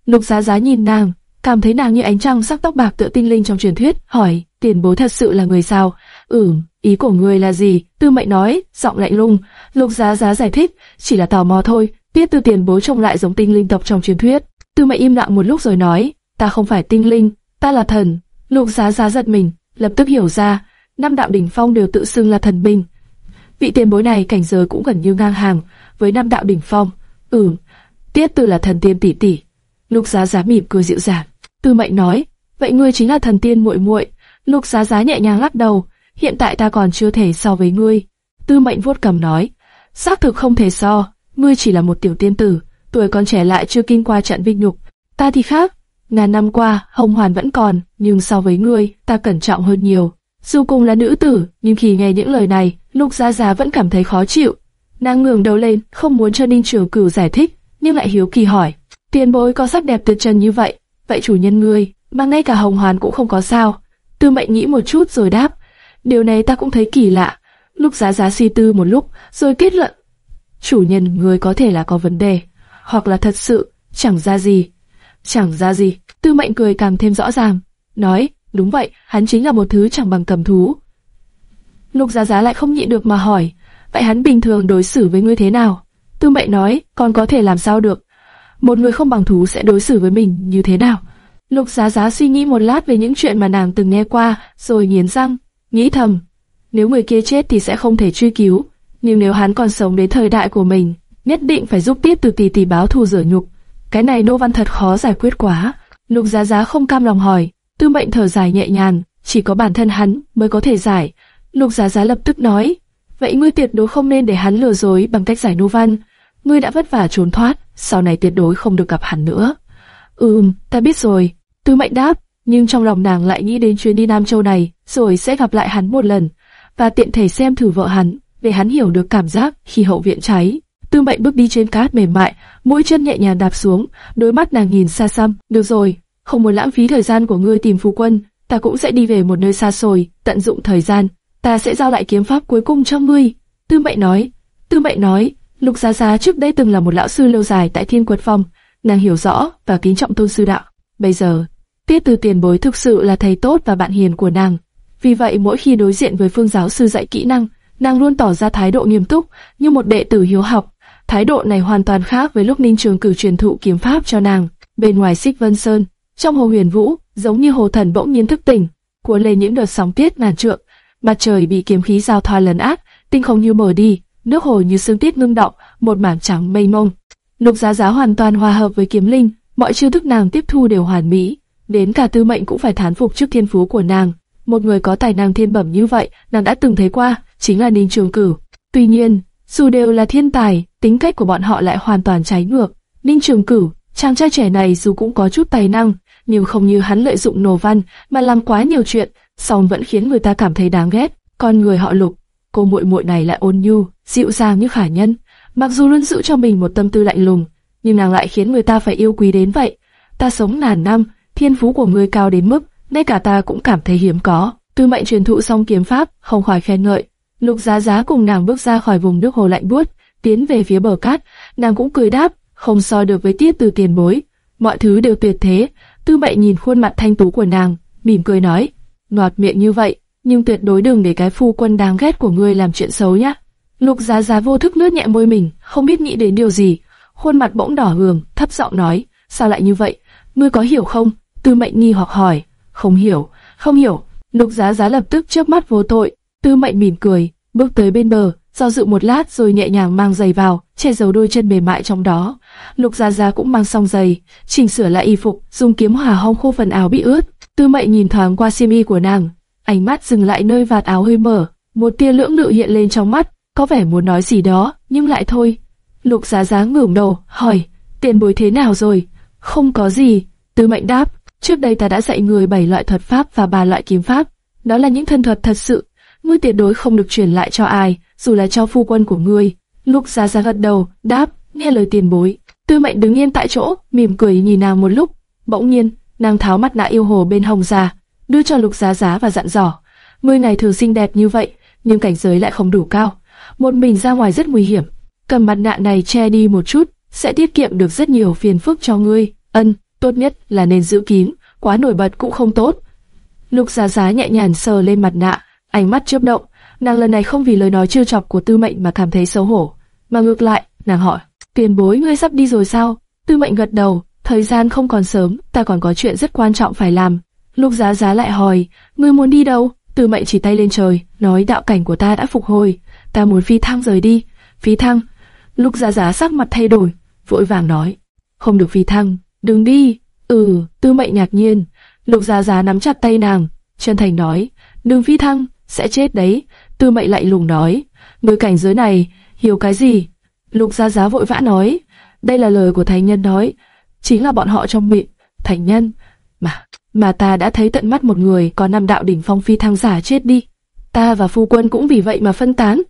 Lục Giá Giá nhìn nàng, cảm thấy nàng như ánh trăng sắc tóc bạc tựa tinh linh trong truyền thuyết, hỏi, tiền bối thật sự là người sao? Ừm, ý của người là gì? Tư Mệnh nói, giọng lạnh lùng. Lục Giá Giá giải thích, chỉ là tò mò thôi. Tiết Tư tiền bối trông lại giống tinh linh tộc trong truyền thuyết. Tư Mệnh im lặng một lúc rồi nói, ta không phải tinh linh, ta là thần. Lục Giá Giá giật mình, lập tức hiểu ra, năm đạo đỉnh phong đều tự xưng là thần binh. Vị tiền bối này cảnh giới cũng gần như ngang hàng với năm đạo đỉnh phong. Ừm, Tiết Tư là thần tiên tỷ tỷ. Lục Giá Giá mỉm cười dịu dàng. Tư Mệnh nói, vậy ngươi chính là thần tiên muội muội. Lục Giá Giá nhẹ nhàng lắc đầu, hiện tại ta còn chưa thể so với ngươi. Tư Mệnh vuốt cầm nói, xác thực không thể so, ngươi chỉ là một tiểu tiên tử, tuổi còn trẻ lại chưa kinh qua trận vinh nhục. Ta thì khác, ngàn năm qua, hồng hoàn vẫn còn, nhưng so với ngươi, ta cẩn trọng hơn nhiều. Dù cùng là nữ tử, nhưng khi nghe những lời này, Lục Giá Giá vẫn cảm thấy khó chịu. Nàng ngẩng đầu lên, không muốn cho Ninh Trường Cửu giải thích, nhưng lại hiếu kỳ hỏi: Tiền bối có sắc đẹp tuyệt trần như vậy, vậy chủ nhân ngươi, mà ngay cả hồng hoàn cũng không có sao? Tư Mệnh nghĩ một chút rồi đáp: Điều này ta cũng thấy kỳ lạ. Lúc Giá Giá suy tư một lúc, rồi kết luận: Chủ nhân ngươi có thể là có vấn đề, hoặc là thật sự chẳng ra gì. Chẳng ra gì. Tư Mệnh cười càng thêm rõ ràng, nói: Đúng vậy, hắn chính là một thứ chẳng bằng cầm thú. Lục Giá Giá lại không nhịn được mà hỏi: Vậy hắn bình thường đối xử với ngươi thế nào? Tư Mệnh nói: Con có thể làm sao được? Một người không bằng thú sẽ đối xử với mình như thế nào. Lục Giá Giá suy nghĩ một lát về những chuyện mà nàng từng nghe qua, rồi nghiến răng, nghĩ thầm, nếu người kia chết thì sẽ không thể truy cứu, nhưng nếu hắn còn sống đến thời đại của mình, nhất định phải giúp tiếp từ tỷ tỷ báo thù rửa nhục. Cái này Nô Văn thật khó giải quyết quá. Lục Giá Giá không cam lòng hỏi, Tư Mệnh thở dài nhẹ nhàng, chỉ có bản thân hắn mới có thể giải. Lục Giá Giá lập tức nói, vậy ngươi tuyệt đối không nên để hắn lừa dối bằng cách giải nô văn. Ngươi đã vất vả trốn thoát, sau này tuyệt đối không được gặp hắn nữa. Ừm, ta biết rồi. Tư mệnh đáp, nhưng trong lòng nàng lại nghĩ đến chuyến đi Nam Châu này, rồi sẽ gặp lại hắn một lần, và tiện thể xem thử vợ hắn, để hắn hiểu được cảm giác khi hậu viện cháy. Tư mệnh bước đi trên cát mềm mại, mũi chân nhẹ nhàng đạp xuống, đôi mắt nàng nhìn xa xăm. Được rồi, không muốn lãng phí thời gian của ngươi tìm phu quân, ta cũng sẽ đi về một nơi xa xôi, tận dụng thời gian. Ta sẽ giao lại kiếm pháp cuối cùng cho ngươi. Tư mệnh nói. Tư mệnh nói, Lục Giá Giá trước đây từng là một lão sư lâu dài tại Thiên Quật Phong, nàng hiểu rõ và kính trọng tôn sư đạo. Bây giờ, Tiết Từ Tiền Bối thực sự là thầy tốt và bạn hiền của nàng. Vì vậy mỗi khi đối diện với phương giáo sư dạy kỹ năng, nàng luôn tỏ ra thái độ nghiêm túc, như một đệ tử hiếu học. Thái độ này hoàn toàn khác với lúc Ninh Trường cử truyền thụ kiếm pháp cho nàng. Bên ngoài Xích Vân Sơn, trong hồ huyền vũ, giống như hồ thần bỗng nhiên thức tỉnh, cuốn lên những đợt sóng tiết ngàn trượng. Mặt trời bị kiếm khí giao thoa lấn át, tinh không như mở đi, nước hồ như sương tiết ngưng động, một mảng trắng mây mông. Lục Giá Giá hoàn toàn hòa hợp với kiếm linh, mọi chiêu thức nàng tiếp thu đều hoàn mỹ, đến cả Tư Mệnh cũng phải thán phục trước thiên phú của nàng. Một người có tài năng thiên bẩm như vậy, nàng đã từng thấy qua, chính là Ninh Trường Cửu. Tuy nhiên, dù đều là thiên tài, tính cách của bọn họ lại hoàn toàn trái ngược. Ninh Trường Cửu, chàng trai trẻ này dù cũng có chút tài năng, nhưng không như hắn lợi dụng nổ văn mà làm quá nhiều chuyện, song vẫn khiến người ta cảm thấy đáng ghét. Con người họ Lục, cô muội muội này lại ôn nhu, dịu dàng như khả nhân, mặc dù luôn giữ cho mình một tâm tư lạnh lùng, nhưng nàng lại khiến người ta phải yêu quý đến vậy. Ta sống ngàn năm, thiên phú của ngươi cao đến mức ngay cả ta cũng cảm thấy hiếm có. Tư mệnh truyền thụ xong kiếm pháp, không khỏi khen ngợi. Lục Giá Giá cùng nàng bước ra khỏi vùng nước hồ lạnh buốt, tiến về phía bờ cát, nàng cũng cười đáp, không so được với tiết từ tiền bối, mọi thứ đều tuyệt thế. Tư mệnh nhìn khuôn mặt thanh tú của nàng, mỉm cười nói, ngọt miệng như vậy, nhưng tuyệt đối đừng để cái phu quân đáng ghét của ngươi làm chuyện xấu nhá. Lục Giá Giá vô thức lướt nhẹ môi mình, không biết nghĩ đến điều gì, khuôn mặt bỗng đỏ hường, thấp giọng nói, sao lại như vậy? Ngươi có hiểu không? Tư Mệnh nghi hoặc hỏi, không hiểu, không hiểu. Lục Giá Giá lập tức chớp mắt vô tội. Tư Mệnh mỉm cười, bước tới bên bờ, do dự một lát rồi nhẹ nhàng mang giày vào, che giấu đôi chân mềm mại trong đó. Lục Giá Giá cũng mang xong giày, chỉnh sửa lại y phục, dùng kiếm hòa hong khô phần áo bị ướt. Tư Mệnh nhìn thoáng qua xiêm y của nàng, ánh mắt dừng lại nơi vạt áo hơi mở, một tia lưỡng lự hiện lên trong mắt, có vẻ muốn nói gì đó, nhưng lại thôi. Lục Giá Giá ngẩng đầu, hỏi, tiền bối thế nào rồi? Không có gì. Tư Mệnh đáp, trước đây ta đã dạy người bảy loại thuật pháp và ba loại kiếm pháp. Đó là những thân thuật thật sự, ngươi tuyệt đối không được truyền lại cho ai, dù là cho phu quân của ngươi. Lục Giá Giá gật đầu, đáp, nghe lời tiền bối. Tư Mệnh đứng yên tại chỗ, mỉm cười nhìn nàng một lúc. Bỗng nhiên, nàng tháo mặt nạ yêu hồ bên hồng ra, đưa cho Lục Giá Giá và dặn dò: ngươi này thường xinh đẹp như vậy, nhưng cảnh giới lại không đủ cao, một mình ra ngoài rất nguy hiểm. Cầm mặt nạ này che đi một chút, sẽ tiết kiệm được rất nhiều phiền phức cho ngươi. Ân, tốt nhất là nên giữ kín, quá nổi bật cũng không tốt. Lục Giá Giá nhẹ nhàng sờ lên mặt nạ, ánh mắt chớp động. Nàng lần này không vì lời nói trêu chọc của Tư Mệnh mà cảm thấy xấu hổ, mà ngược lại, nàng hỏi: "Tiền bối ngươi sắp đi rồi sao?" Tư Mệnh gật đầu, thời gian không còn sớm, ta còn có chuyện rất quan trọng phải làm. Lục Giá Giá lại hỏi: "Ngươi muốn đi đâu?" Tư Mệnh chỉ tay lên trời, nói đạo cảnh của ta đã phục hồi, ta muốn phi thăng rời đi. Phi thăng? Lục Giá Giá sắc mặt thay đổi, vội vàng nói: "Không được phi thăng, đừng đi." "Ừ." Tư Mệnh ngạc nhiên. Lục Giá Giá nắm chặt tay nàng, chân thành nói: "Đừng phi thăng, sẽ chết đấy." Tư Mệnh lạnh lùng nói: người cảnh giới này, hiểu cái gì?" Lục Giá Giá vội vã nói: "Đây là lời của thánh nhân nói, chính là bọn họ trong miệng, thánh nhân mà mà ta đã thấy tận mắt một người có năm đạo đỉnh phong phi thăng giả chết đi. Ta và phu quân cũng vì vậy mà phân tán.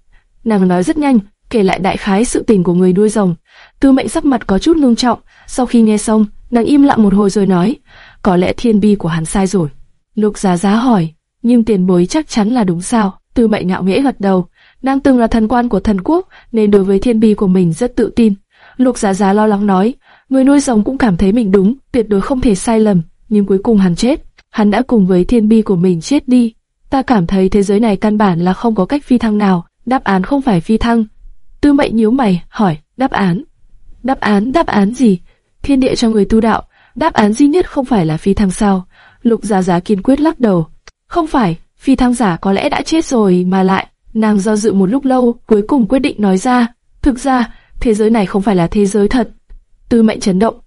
Nàng nói rất nhanh, kể lại đại khái sự tình của người nuôi rồng. Tư mệnh sắc mặt có chút ngưng trọng, sau khi nghe xong, nàng im lặng một hồi rồi nói, có lẽ thiên bi của hắn sai rồi. Lục giá giá hỏi, nhưng tiền bối chắc chắn là đúng sao? Tư mệnh ngạo nghễ gật đầu, nàng từng là thần quan của thần quốc, nên đối với thiên bi của mình rất tự tin. Lục giá giá lo lắng nói, người nuôi rồng cũng cảm thấy mình đúng, tuyệt đối không thể sai lầm nhưng cuối cùng hắn chết. Hắn đã cùng với thiên bi của mình chết đi. Ta cảm thấy thế giới này căn bản là không có cách phi thăng nào, đáp án không phải phi thăng. Tư mệnh nhíu mày, hỏi, đáp án? Đáp án, đáp án gì? Thiên địa cho người tu đạo, đáp án duy nhất không phải là phi thăng sao? Lục Giá Giá kiên quyết lắc đầu. Không phải, phi thăng giả có lẽ đã chết rồi mà lại. Nàng do dự một lúc lâu, cuối cùng quyết định nói ra. Thực ra, thế giới này không phải là thế giới thật. Tư mệnh chấn động.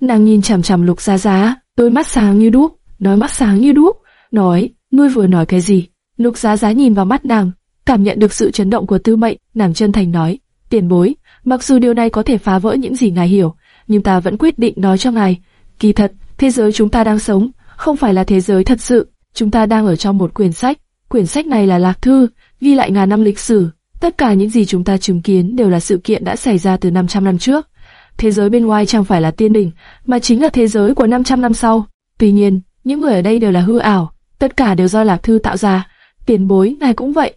Nàng nhìn chằm chằm Lục Giá Giá, đôi mắt sáng như đuốc, nói mắt sáng như đuốc, nói, Ngươi vừa nói cái gì? Lục Giá Giá nhìn vào mắt nàng, cảm nhận được sự chấn động của Tư Mệnh, nàng chân thành nói: "Tiền bối, mặc dù điều này có thể phá vỡ những gì ngài hiểu, nhưng ta vẫn quyết định nói cho ngài. Kỳ thật, thế giới chúng ta đang sống không phải là thế giới thật sự, chúng ta đang ở trong một quyển sách. Quyển sách này là lạc thư, ghi lại ngàn năm lịch sử. Tất cả những gì chúng ta chứng kiến đều là sự kiện đã xảy ra từ 500 năm trước. Thế giới bên ngoài chẳng phải là tiên đỉnh, mà chính là thế giới của 500 năm sau. Tuy nhiên, những người ở đây đều là hư ảo, tất cả đều do lạc thư tạo ra. Tiền bối, ngài cũng vậy.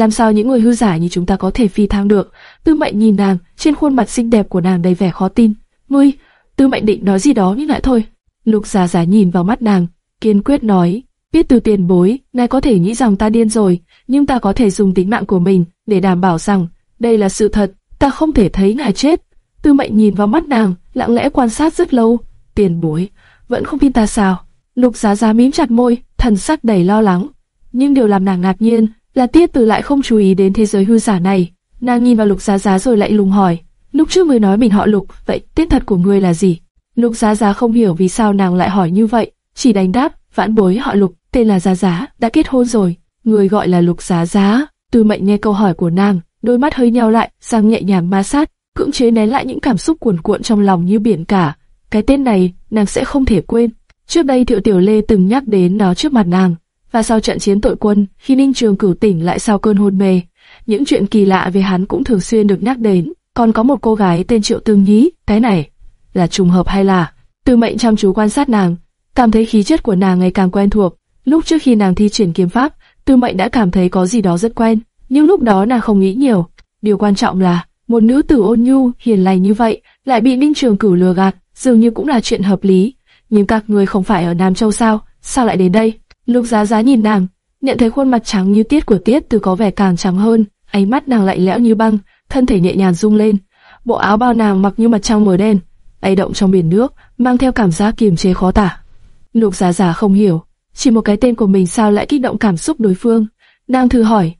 Làm sao những người hư giả như chúng ta có thể phi thăng được? Tư mệnh nhìn nàng, trên khuôn mặt xinh đẹp của nàng đầy vẻ khó tin. Ngươi, tư mệnh định nói gì đó nhưng lại thôi. Lục giả giả nhìn vào mắt nàng, kiên quyết nói, biết từ tiền bối, ngài có thể nghĩ rằng ta điên rồi, nhưng ta có thể dùng tính mạng của mình để đảm bảo rằng đây là sự thật, ta không thể thấy ngài chết. Tư mệnh nhìn vào mắt nàng, lặng lẽ quan sát rất lâu. Tiền bối, vẫn không tin ta sao? Lục giá giá mím chặt môi, thần sắc đầy lo lắng. Nhưng điều làm nàng ngạc nhiên là tiết từ lại không chú ý đến thế giới hư giả này. Nàng nhìn vào lục giá giá rồi lại lùng hỏi. Lúc trước mới nói mình họ lục, vậy tên thật của ngươi là gì? Lục giá giá không hiểu vì sao nàng lại hỏi như vậy, chỉ đánh đáp, vãn bối họ lục, tên là giá giá, đã kết hôn rồi. Người gọi là lục giá giá. Tư mệnh nghe câu hỏi của nàng, đôi mắt hơi nheo lại, sang nhẹ nhàng ma sát, cưỡng chế nén lại những cảm xúc cuồn cuộn trong lòng như biển cả. Cái tên này, nàng sẽ không thể quên. Trước đây Thiệu Tiểu Lê từng nhắc đến nó trước mặt nàng, và sau trận chiến tội quân, khi Ninh Trường cửu tỉnh lại sau cơn hôn mê, những chuyện kỳ lạ về hắn cũng thường xuyên được nhắc đến. Còn có một cô gái tên Triệu Tương Nhí, cái này là trùng hợp hay là? Từ Mệnh chăm chú quan sát nàng, cảm thấy khí chất của nàng ngày càng quen thuộc. Lúc trước khi nàng thi triển kiếm pháp, Tư Mệnh đã cảm thấy có gì đó rất quen, nhưng lúc đó nàng không nghĩ nhiều. Điều quan trọng là một nữ tử ôn nhu, hiền lành như vậy lại bị Ninh Trường Cửu lừa gạt, dường như cũng là chuyện hợp lý. Nhưng các người không phải ở Nam Châu sao? Sao lại đến đây? Lục Giá Giá nhìn nàng, nhận thấy khuôn mặt trắng như tiết của Tiết Từ có vẻ càng trắng hơn, ánh mắt nàng lạnh lẽo như băng, thân thể nhẹ nhàng rung lên. Bộ áo bao nàng mặc như mặt trăng mờ đen, bay động trong biển nước, mang theo cảm giác kiềm chế khó tả. Lục Giá Giá không hiểu, chỉ một cái tên của mình sao lại kích động cảm xúc đối phương. Nàng thử hỏi,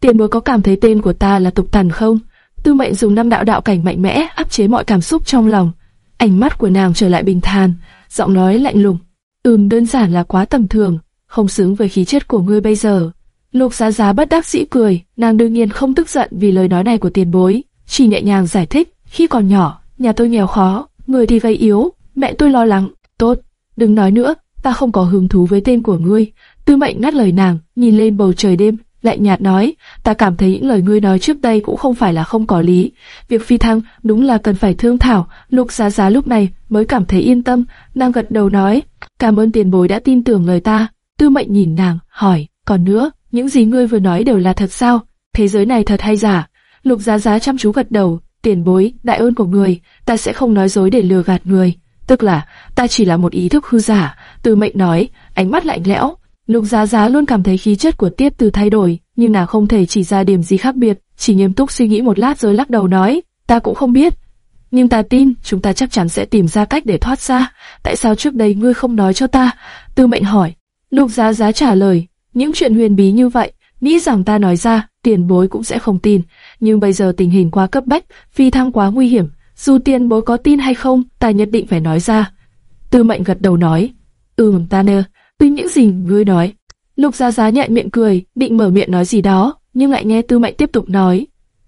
tiền bối có cảm thấy tên của ta là tục tần không? Tư Mệnh dùng năm đạo đạo cảnh mạnh mẽ áp chế mọi cảm xúc trong lòng. Ánh mắt của nàng trở lại bình thản, giọng nói lạnh lùng. Ừm đơn giản là quá tầm thường, không xứng với khí chất của ngươi bây giờ. Lục Giá Giá bất đắc dĩ cười, nàng đương nhiên không tức giận vì lời nói này của tiền bối, chỉ nhẹ nhàng giải thích, khi còn nhỏ, nhà tôi nghèo khó, người thì gầy yếu, mẹ tôi lo lắng. Tốt, đừng nói nữa, ta không có hứng thú với tên của ngươi. Tư Mệnh ngắt lời nàng, nhìn lên bầu trời đêm, lạnh nhạt nói, ta cảm thấy những lời ngươi nói trước đây cũng không phải là không có lý. Việc phi thăng đúng là cần phải thương thảo. Lục Giá Giá lúc này mới cảm thấy yên tâm, nàng gật đầu nói, cảm ơn tiền bối đã tin tưởng lời ta. Tư Mệnh nhìn nàng, hỏi, còn nữa, những gì ngươi vừa nói đều là thật sao? Thế giới này thật hay giả? Lục Giá Giá chăm chú gật đầu, tiền bối, đại ơn của người, ta sẽ không nói dối để lừa gạt người. Tức là, ta chỉ là một ý thức hư giả. Tư Mệnh nói, ánh mắt lạnh lẽo. Lục Giá Giá luôn cảm thấy khí chất của Tiết Từ thay đổi, nhưng nàng không thể chỉ ra điểm gì khác biệt, chỉ nghiêm túc suy nghĩ một lát rồi lắc đầu nói, ta cũng không biết. Nhưng ta tin, chúng ta chắc chắn sẽ tìm ra cách để thoát ra. Tại sao trước đây ngươi không nói cho ta? Tư Mệnh hỏi. Lục Giá Giá trả lời, những chuyện huyền bí như vậy, nghĩ rằng ta nói ra, tiền bối cũng sẽ không tin. Nhưng bây giờ tình hình quá cấp bách, phi thăng quá nguy hiểm, dù tiền bối có tin hay không, ta nhất định phải nói ra. Tư mệnh gật đầu nói, ừm ta nơ, tuy những gì ngươi nói. Lục Giá Giá nhẹ miệng cười, định mở miệng nói gì đó, nhưng lại nghe Tư Mệnh tiếp tục nói.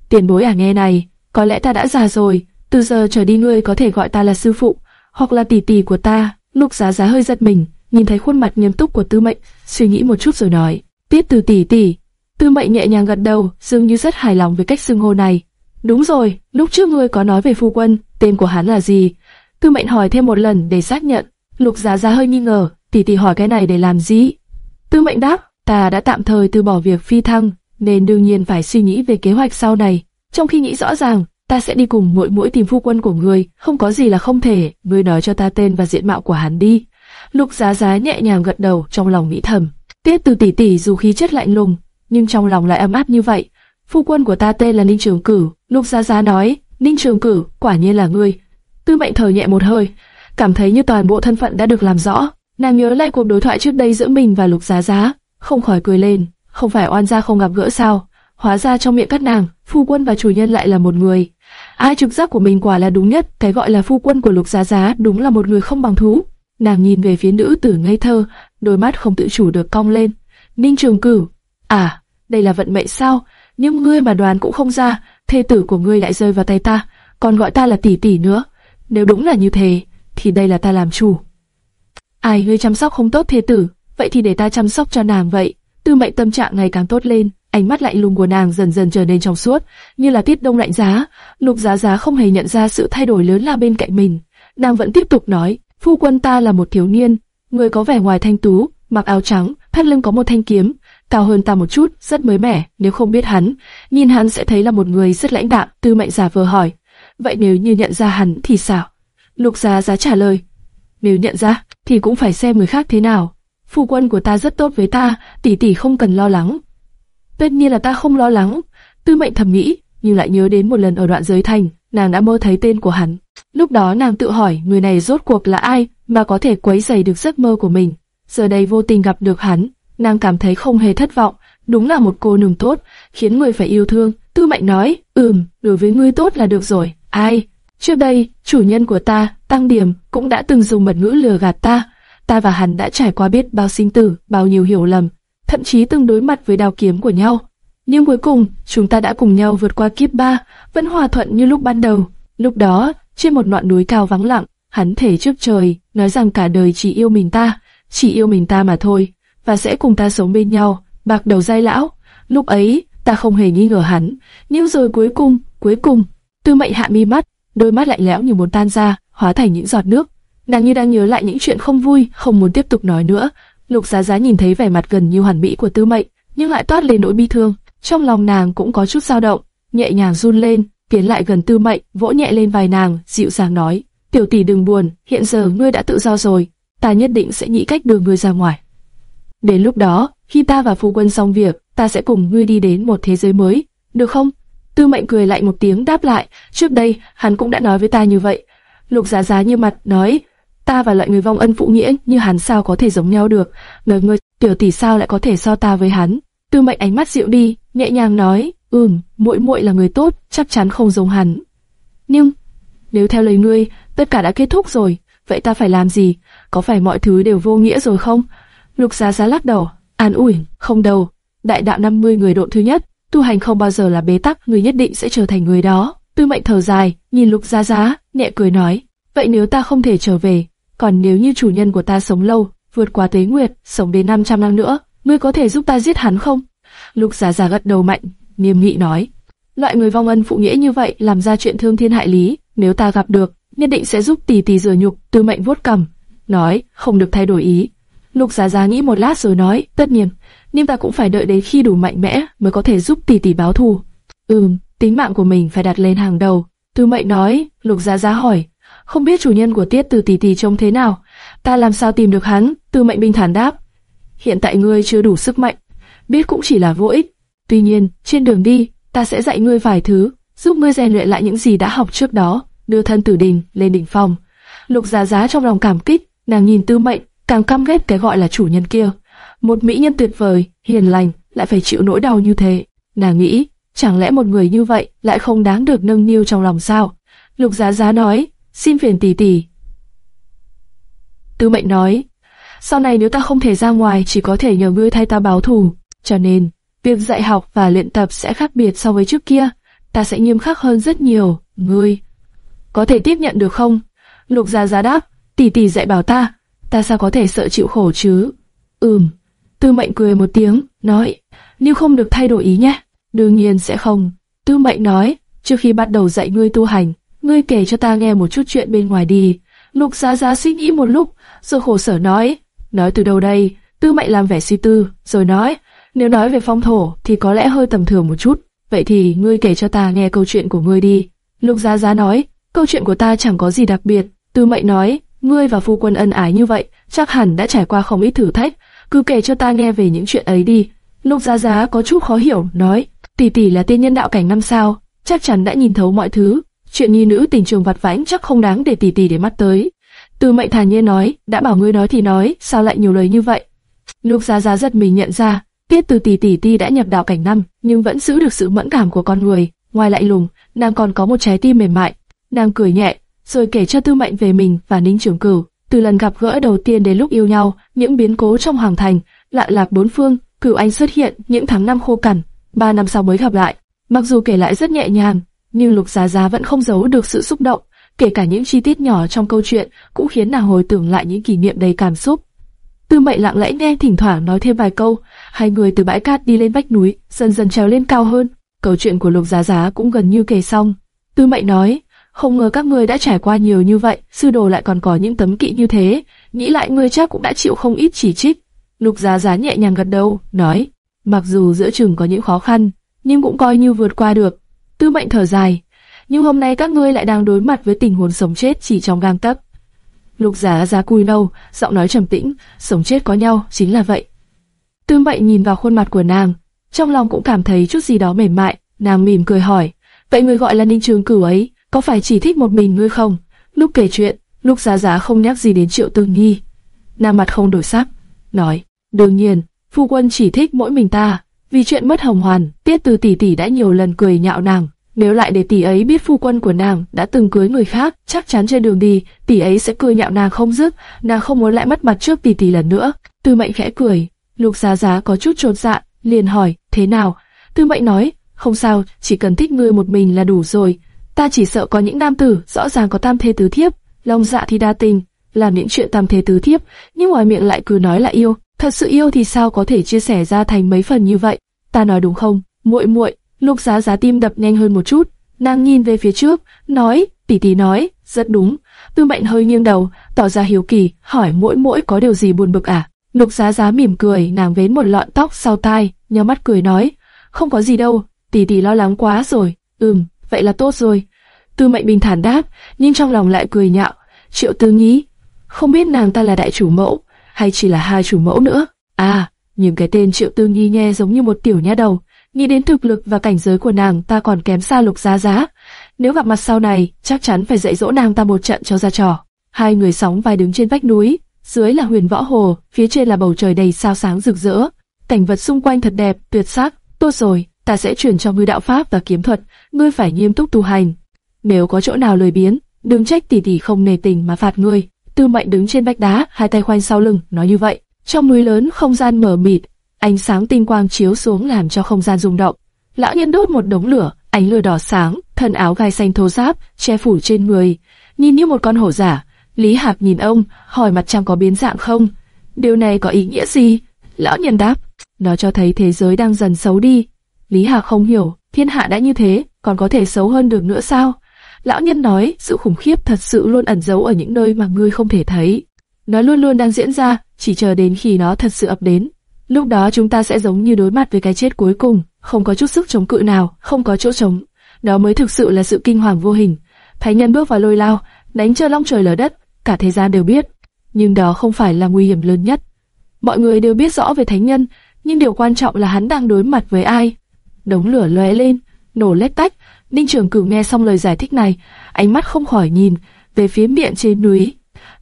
Tiền bối à nghe này, có lẽ ta đã già rồi, từ giờ trở đi ngươi có thể gọi ta là sư phụ, hoặc là tỷ tỷ của ta. Lục Giá Giá hơi giật mình, nhìn thấy khuôn mặt nghiêm túc của Tư Mệnh, suy nghĩ một chút rồi nói, Tiết từ tỷ tỷ. Tư Mệnh nhẹ nhàng gật đầu, dường như rất hài lòng với cách xưng hô này. Đúng rồi, lúc trước ngươi có nói về phu quân, tên của hắn là gì? Tư Mệnh hỏi thêm một lần để xác nhận. Lục Giá Giá hơi nghi ngờ, tỷ tỷ hỏi cái này để làm gì? Tư Mệnh đáp, ta đã tạm thời từ bỏ việc phi thăng, nên đương nhiên phải suy nghĩ về kế hoạch sau này. Trong khi nghĩ rõ ràng, ta sẽ đi cùng mỗi mũi tìm phu quân của ngươi, không có gì là không thể, ngươi nói cho ta tên và diện mạo của hắn đi. Lục Giá Giá nhẹ nhàng gật đầu, trong lòng nghĩ thầm. Tiết từ tỷ tỷ dù khí chất lạnh lùng, nhưng trong lòng lại ấm áp như vậy. Phu quân của ta tên là Ninh Trường Cử. Lục Giá Giá nói, Ninh Trường Cử, quả nhiên là ngươi. Tư Mệnh thở nhẹ một hơi, cảm thấy như toàn bộ thân phận đã được làm rõ. Nàng nhớ lại cuộc đối thoại trước đây giữa mình và Lục Giá Giá, không khỏi cười lên. Không phải oan gia không gặp gỡ sao? Hóa ra trong miệng các nàng, phu quân và chủ nhân lại là một người. Ai trực giác của mình quả là đúng nhất, cái gọi là phu quân của Lục Giá Giá đúng là một người không bằng thú. Nàng nhìn về phía nữ tử ngây thơ, đôi mắt không tự chủ được cong lên. Ninh Trường Cửu, à, đây là vận mệnh sao? Nhưng ngươi mà đoán cũng không ra, thê tử của ngươi lại rơi vào tay ta, còn gọi ta là tỷ tỷ nữa. Nếu đúng là như thế, thì đây là ta làm chủ. Ai ngươi chăm sóc không tốt thê tử, vậy thì để ta chăm sóc cho nàng vậy. Tư mệnh tâm trạng ngày càng tốt lên, ánh mắt lạnh lùng của nàng dần dần trở nên trong suốt, như là tiết đông lạnh giá. Lục Giá Giá không hề nhận ra sự thay đổi lớn lao bên cạnh mình, nàng vẫn tiếp tục nói: "Phu quân ta là một thiếu niên, người có vẻ ngoài thanh tú, mặc áo trắng, thắt lưng có một thanh kiếm, cao hơn ta một chút, rất mới mẻ. Nếu không biết hắn, nhìn hắn sẽ thấy là một người rất lãnh đạm." Tư mệnh giả vừa hỏi: "Vậy nếu như nhận ra hắn thì sao?" Lục Giá Giá trả lời: "Nếu nhận ra, thì cũng phải xem người khác thế nào." Phu quân của ta rất tốt với ta, tỷ tỷ không cần lo lắng. Tất nhiên là ta không lo lắng. Tư mệnh thầm nghĩ, nhưng lại nhớ đến một lần ở đoạn giới thành, nàng đã mơ thấy tên của hắn. Lúc đó nàng tự hỏi người này rốt cuộc là ai mà có thể quấy rầy được giấc mơ của mình. Giờ đây vô tình gặp được hắn, nàng cảm thấy không hề thất vọng. Đúng là một cô nương tốt, khiến người phải yêu thương. Tư mệnh nói, ừm, đối với ngươi tốt là được rồi. Ai? Trước đây, chủ nhân của ta, Tăng Điểm, cũng đã từng dùng mật ngữ lừa gạt ta ta và hắn đã trải qua biết bao sinh tử, bao nhiêu hiểu lầm, thậm chí từng đối mặt với đao kiếm của nhau. Nhưng cuối cùng, chúng ta đã cùng nhau vượt qua kiếp ba, vẫn hòa thuận như lúc ban đầu. Lúc đó, trên một ngọn núi cao vắng lặng, hắn thể trước trời, nói rằng cả đời chỉ yêu mình ta, chỉ yêu mình ta mà thôi, và sẽ cùng ta sống bên nhau, bạc đầu dai lão. Lúc ấy, ta không hề nghi ngờ hắn, nhưng rồi cuối cùng, cuối cùng, tư mệnh hạ mi mắt, đôi mắt lạnh lẽo như muốn tan ra, hóa thành những giọt nước. Nàng như đang nhớ lại những chuyện không vui, không muốn tiếp tục nói nữa. Lục Giá Giá nhìn thấy vẻ mặt gần như hoàn mỹ của Tư Mệnh, nhưng lại toát lên nỗi bi thương. Trong lòng nàng cũng có chút dao động, nhẹ nhàng run lên, tiến lại gần Tư Mệnh, vỗ nhẹ lên vai nàng, dịu dàng nói: "Tiểu tỷ đừng buồn, hiện giờ ngươi đã tự do rồi, ta nhất định sẽ nghĩ cách đưa ngươi ra ngoài. Đến lúc đó, khi ta và phu quân xong việc, ta sẽ cùng ngươi đi đến một thế giới mới, được không?" Tư Mệnh cười lại một tiếng đáp lại, trước đây hắn cũng đã nói với ta như vậy. Lục Giá Giá như mặt nói, ta và loại người vong ân phụ nghĩa như hắn sao có thể giống nhau được? Người ngươi, tiểu tỷ sao lại có thể so ta với hắn? Tư Mệnh ánh mắt dịu đi, nhẹ nhàng nói, ừm, muội muội là người tốt, chắc chắn không giống hắn. Nhưng nếu theo lời ngươi, tất cả đã kết thúc rồi, vậy ta phải làm gì? Có phải mọi thứ đều vô nghĩa rồi không? Lục Giá Giá lắc đầu, an ủi, không đâu. Đại đạo 50 người độ thứ nhất, tu hành không bao giờ là bế tắc, người nhất định sẽ trở thành người đó. Tư Mệnh thở dài, nhìn Lục Giá Giá, nhẹ cười nói, vậy nếu ta không thể trở về, còn nếu như chủ nhân của ta sống lâu, vượt qua tế nguyệt, sống đến 500 năm nữa, ngươi có thể giúp ta giết hắn không? Lục Giá Giá gật đầu mạnh, nghiêm nghị nói, loại người vong ân phụ nghĩa như vậy làm ra chuyện thương thiên hại lý, nếu ta gặp được, nhất định sẽ giúp tỷ tỷ rửa nhục. Tư Mệnh vuốt cầm nói, không được thay đổi ý. Lục Giá Giá nghĩ một lát rồi nói, tất nhiên, nhưng ta cũng phải đợi đến khi đủ mạnh mẽ mới có thể giúp tỷ tỷ báo thù. Ừm, tính mạng của mình phải đặt lên hàng đầu. Tư Mệnh nói, Lục Giá Giá hỏi, không biết chủ nhân của Tiết Từ tỷ tỷ trông thế nào, ta làm sao tìm được hắn? Tư Mệnh bình thản đáp, hiện tại ngươi chưa đủ sức mạnh, biết cũng chỉ là vô ích. Tuy nhiên, trên đường đi, ta sẽ dạy ngươi vài thứ, giúp ngươi rèn luyện lại những gì đã học trước đó, đưa thân tử đình lên đỉnh phong. Lục Giá Giá trong lòng cảm kích, nàng nhìn Tư Mệnh, càng căm ghét cái gọi là chủ nhân kia. Một mỹ nhân tuyệt vời, hiền lành, lại phải chịu nỗi đau như thế. Nàng nghĩ, chẳng lẽ một người như vậy lại không đáng được nâng niu trong lòng sao? Lục Giá Giá nói, xin phiền tỷ tỷ. Tư mệnh nói, sau này nếu ta không thể ra ngoài chỉ có thể nhờ ngươi thay ta báo thù, cho nên, việc dạy học và luyện tập sẽ khác biệt so với trước kia, ta sẽ nghiêm khắc hơn rất nhiều, ngươi. Có thể tiếp nhận được không? Lục Gia Gia đáp, tỷ tỷ dạy bảo ta, ta sao có thể sợ chịu khổ chứ? Ừm. Tư mệnh cười một tiếng, nói, nếu không được thay đổi ý nhé. Đương nhiên sẽ không. Tư mệnh nói, trước khi bắt đầu dạy ngươi tu hành, ngươi kể cho ta nghe một chút chuyện bên ngoài đi. Lục gia gia suy nghĩ một lúc, rồi khổ sở nói, nói từ đâu đây? Tư mệnh làm vẻ suy tư, rồi nói, nếu nói về phong thổ thì có lẽ hơi tầm thường một chút. Vậy thì ngươi kể cho ta nghe câu chuyện của ngươi đi. Lục giá giá nói, câu chuyện của ta chẳng có gì đặc biệt. Tư mệnh nói, ngươi và phu quân ân ái như vậy, chắc hẳn đã trải qua không ít thử thách. Cứ kể cho ta nghe về những chuyện ấy đi. Lục giá giá có chút khó hiểu, nói, tỷ tỷ là tiên nhân đạo cảnh năm sao, chắc chắn đã nhìn thấu mọi thứ, chuyện nhi nữ tình trường vặt vãnh chắc không đáng để tỷ tỷ để mắt tới. Từ mệnh thản nhiên nói, đã bảo ngươi nói thì nói, sao lại nhiều lời như vậy? Lục Giá Giá giật mình nhận ra, Tiết Từ tỷ tỷ ti đã nhập đạo cảnh năm, nhưng vẫn giữ được sự mẫn cảm của con người. Ngoài lại lùng, nàng còn có một trái tim mềm mại. Nàng cười nhẹ, rồi kể cho Tư Mệnh về mình và Ninh Trường Cửu. Từ lần gặp gỡ đầu tiên đến lúc yêu nhau, những biến cố trong hoàng thành, lạ lạc bốn phương, cửu anh xuất hiện những tháng năm khô cằn, ba năm sau mới gặp lại. Mặc dù kể lại rất nhẹ nhàng, nhưng Lục Giá Giá vẫn không giấu được sự xúc động, kể cả những chi tiết nhỏ trong câu chuyện cũng khiến nàng hồi tưởng lại những kỷ niệm đầy cảm xúc. Tư Mệnh lặng lẽ nghe thỉnh thoảng nói thêm vài câu, hai người từ bãi cát đi lên vách núi, dần dần trèo lên cao hơn. Câu chuyện của Lục Giá Giá cũng gần như kể xong. Tư Mệnh nói, không ngờ các ngươi đã trải qua nhiều như vậy, sư đồ lại còn có những tấm kỵ như thế, nghĩ lại ngươi chắc cũng đã chịu không ít chỉ trích. Lục Giá Giá nhẹ nhàng gật đầu, nói, mặc dù giữa trường có những khó khăn, nhưng cũng coi như vượt qua được. Tư Mệnh thở dài, nhưng hôm nay các ngươi lại đang đối mặt với tình huống sống chết chỉ trong gang tấc. Lục Giá Giá cúi đầu, giọng nói trầm tĩnh, sống chết có nhau, chính là vậy. Tương Bậy nhìn vào khuôn mặt của nàng, trong lòng cũng cảm thấy chút gì đó mềm mại, nàng mỉm cười hỏi, vậy người gọi là Ninh Trường Cửu ấy, có phải chỉ thích một mình ngươi không? Lúc kể chuyện, Lục giá giá không nhắc gì đến Triệu tương Nghi. Nàng mặt không đổi sắc, nói, đương nhiên, phu quân chỉ thích mỗi mình ta, vì chuyện mất hồng hoàn, tiết từ tỷ tỷ đã nhiều lần cười nhạo nàng. Nếu lại để tỷ ấy biết phu quân của nàng đã từng cưới người khác, chắc chắn trên đường đi, tỷ ấy sẽ cười nhạo nàng không dứt, nàng không muốn lại mất mặt trước tỷ tỷ lần nữa. Tư mệnh khẽ cười, lục giá giá có chút trột dạ, liền hỏi, thế nào? Tư mệnh nói, không sao, chỉ cần thích ngươi một mình là đủ rồi, Ta chỉ sợ có những nam tử rõ ràng có tam thế tứ thiếp, lòng dạ thì đa tình, làm những chuyện tam thế tứ thiếp, nhưng ngoài miệng lại cứ nói là yêu. Thật sự yêu thì sao có thể chia sẻ ra thành mấy phần như vậy? Ta nói đúng không? Muội muội, Lục Giá Giá tim đập nhanh hơn một chút, nàng nhìn về phía trước, nói, tỷ tỷ nói, rất đúng. Tư Mệnh hơi nghiêng đầu, tỏ ra hiếu kỳ, hỏi mỗi mỗi có điều gì buồn bực à? Lục Giá Giá mỉm cười, nàng vén một lọn tóc sau tai, nhíu mắt cười nói, không có gì đâu, tỷ tỷ lo lắng quá rồi. Ừm, vậy là tốt rồi. Tư mệnh bình thản đáp, nhưng trong lòng lại cười nhạo. Triệu tư nghĩ, không biết nàng ta là đại chủ mẫu, hay chỉ là hai chủ mẫu nữa. À, nhìn cái tên Triệu Tư Nghi nghe giống như một tiểu nha đầu. Nghĩ đến thực lực và cảnh giới của nàng ta còn kém xa lục giá giá. Nếu gặp mặt sau này, chắc chắn phải dạy dỗ nàng ta một trận cho ra trò. Hai người sóng vai đứng trên vách núi, dưới là huyền võ hồ, phía trên là bầu trời đầy sao sáng rực rỡ. Cảnh vật xung quanh thật đẹp, tuyệt sắc. Tốt rồi, ta sẽ truyền cho ngươi đạo pháp và kiếm thuật, ngươi phải nghiêm túc tu hành. Nếu có chỗ nào lười biếng, đừng trách tỷ tỷ không nề tình mà phạt ngươi. Tư Mệnh đứng trên vách đá, hai tay khoanh sau lưng, nói như vậy. Trong núi lớn không gian mở mịt, ánh sáng tinh quang chiếu xuống làm cho không gian rung động. Lão nhân đốt một đống lửa, ánh lửa đỏ sáng, thân áo gai xanh thô ráp, che phủ trên người, nhìn như một con hổ giả. Lý Hạc nhìn ông, hỏi mặt trăng có biến dạng không? Điều này có ý nghĩa gì? Lão nhân đáp, nó cho thấy thế giới đang dần xấu đi. Lý Hạc không hiểu, thiên hạ đã như thế, còn có thể xấu hơn được nữa sao? Lão nhân nói, sự khủng khiếp thật sự luôn ẩn giấu ở những nơi mà ngươi không thể thấy. Nó luôn luôn đang diễn ra, chỉ chờ đến khi nó thật sự ập đến. Lúc đó chúng ta sẽ giống như đối mặt với cái chết cuối cùng, không có chút sức chống cự nào, không có chỗ chống, Đó mới thực sự là sự kinh hoàng vô hình. Thánh nhân bước vào lôi lao, đánh cho long trời lở đất, cả thế gian đều biết. Nhưng đó không phải là nguy hiểm lớn nhất. Mọi người đều biết rõ về thánh nhân, nhưng điều quan trọng là hắn đang đối mặt với ai. Đống lửa lóe lên, nổ lét tách, Ninh Trường Cửu nghe xong lời giải thích này, ánh mắt không khỏi nhìn về phía miệng trên núi.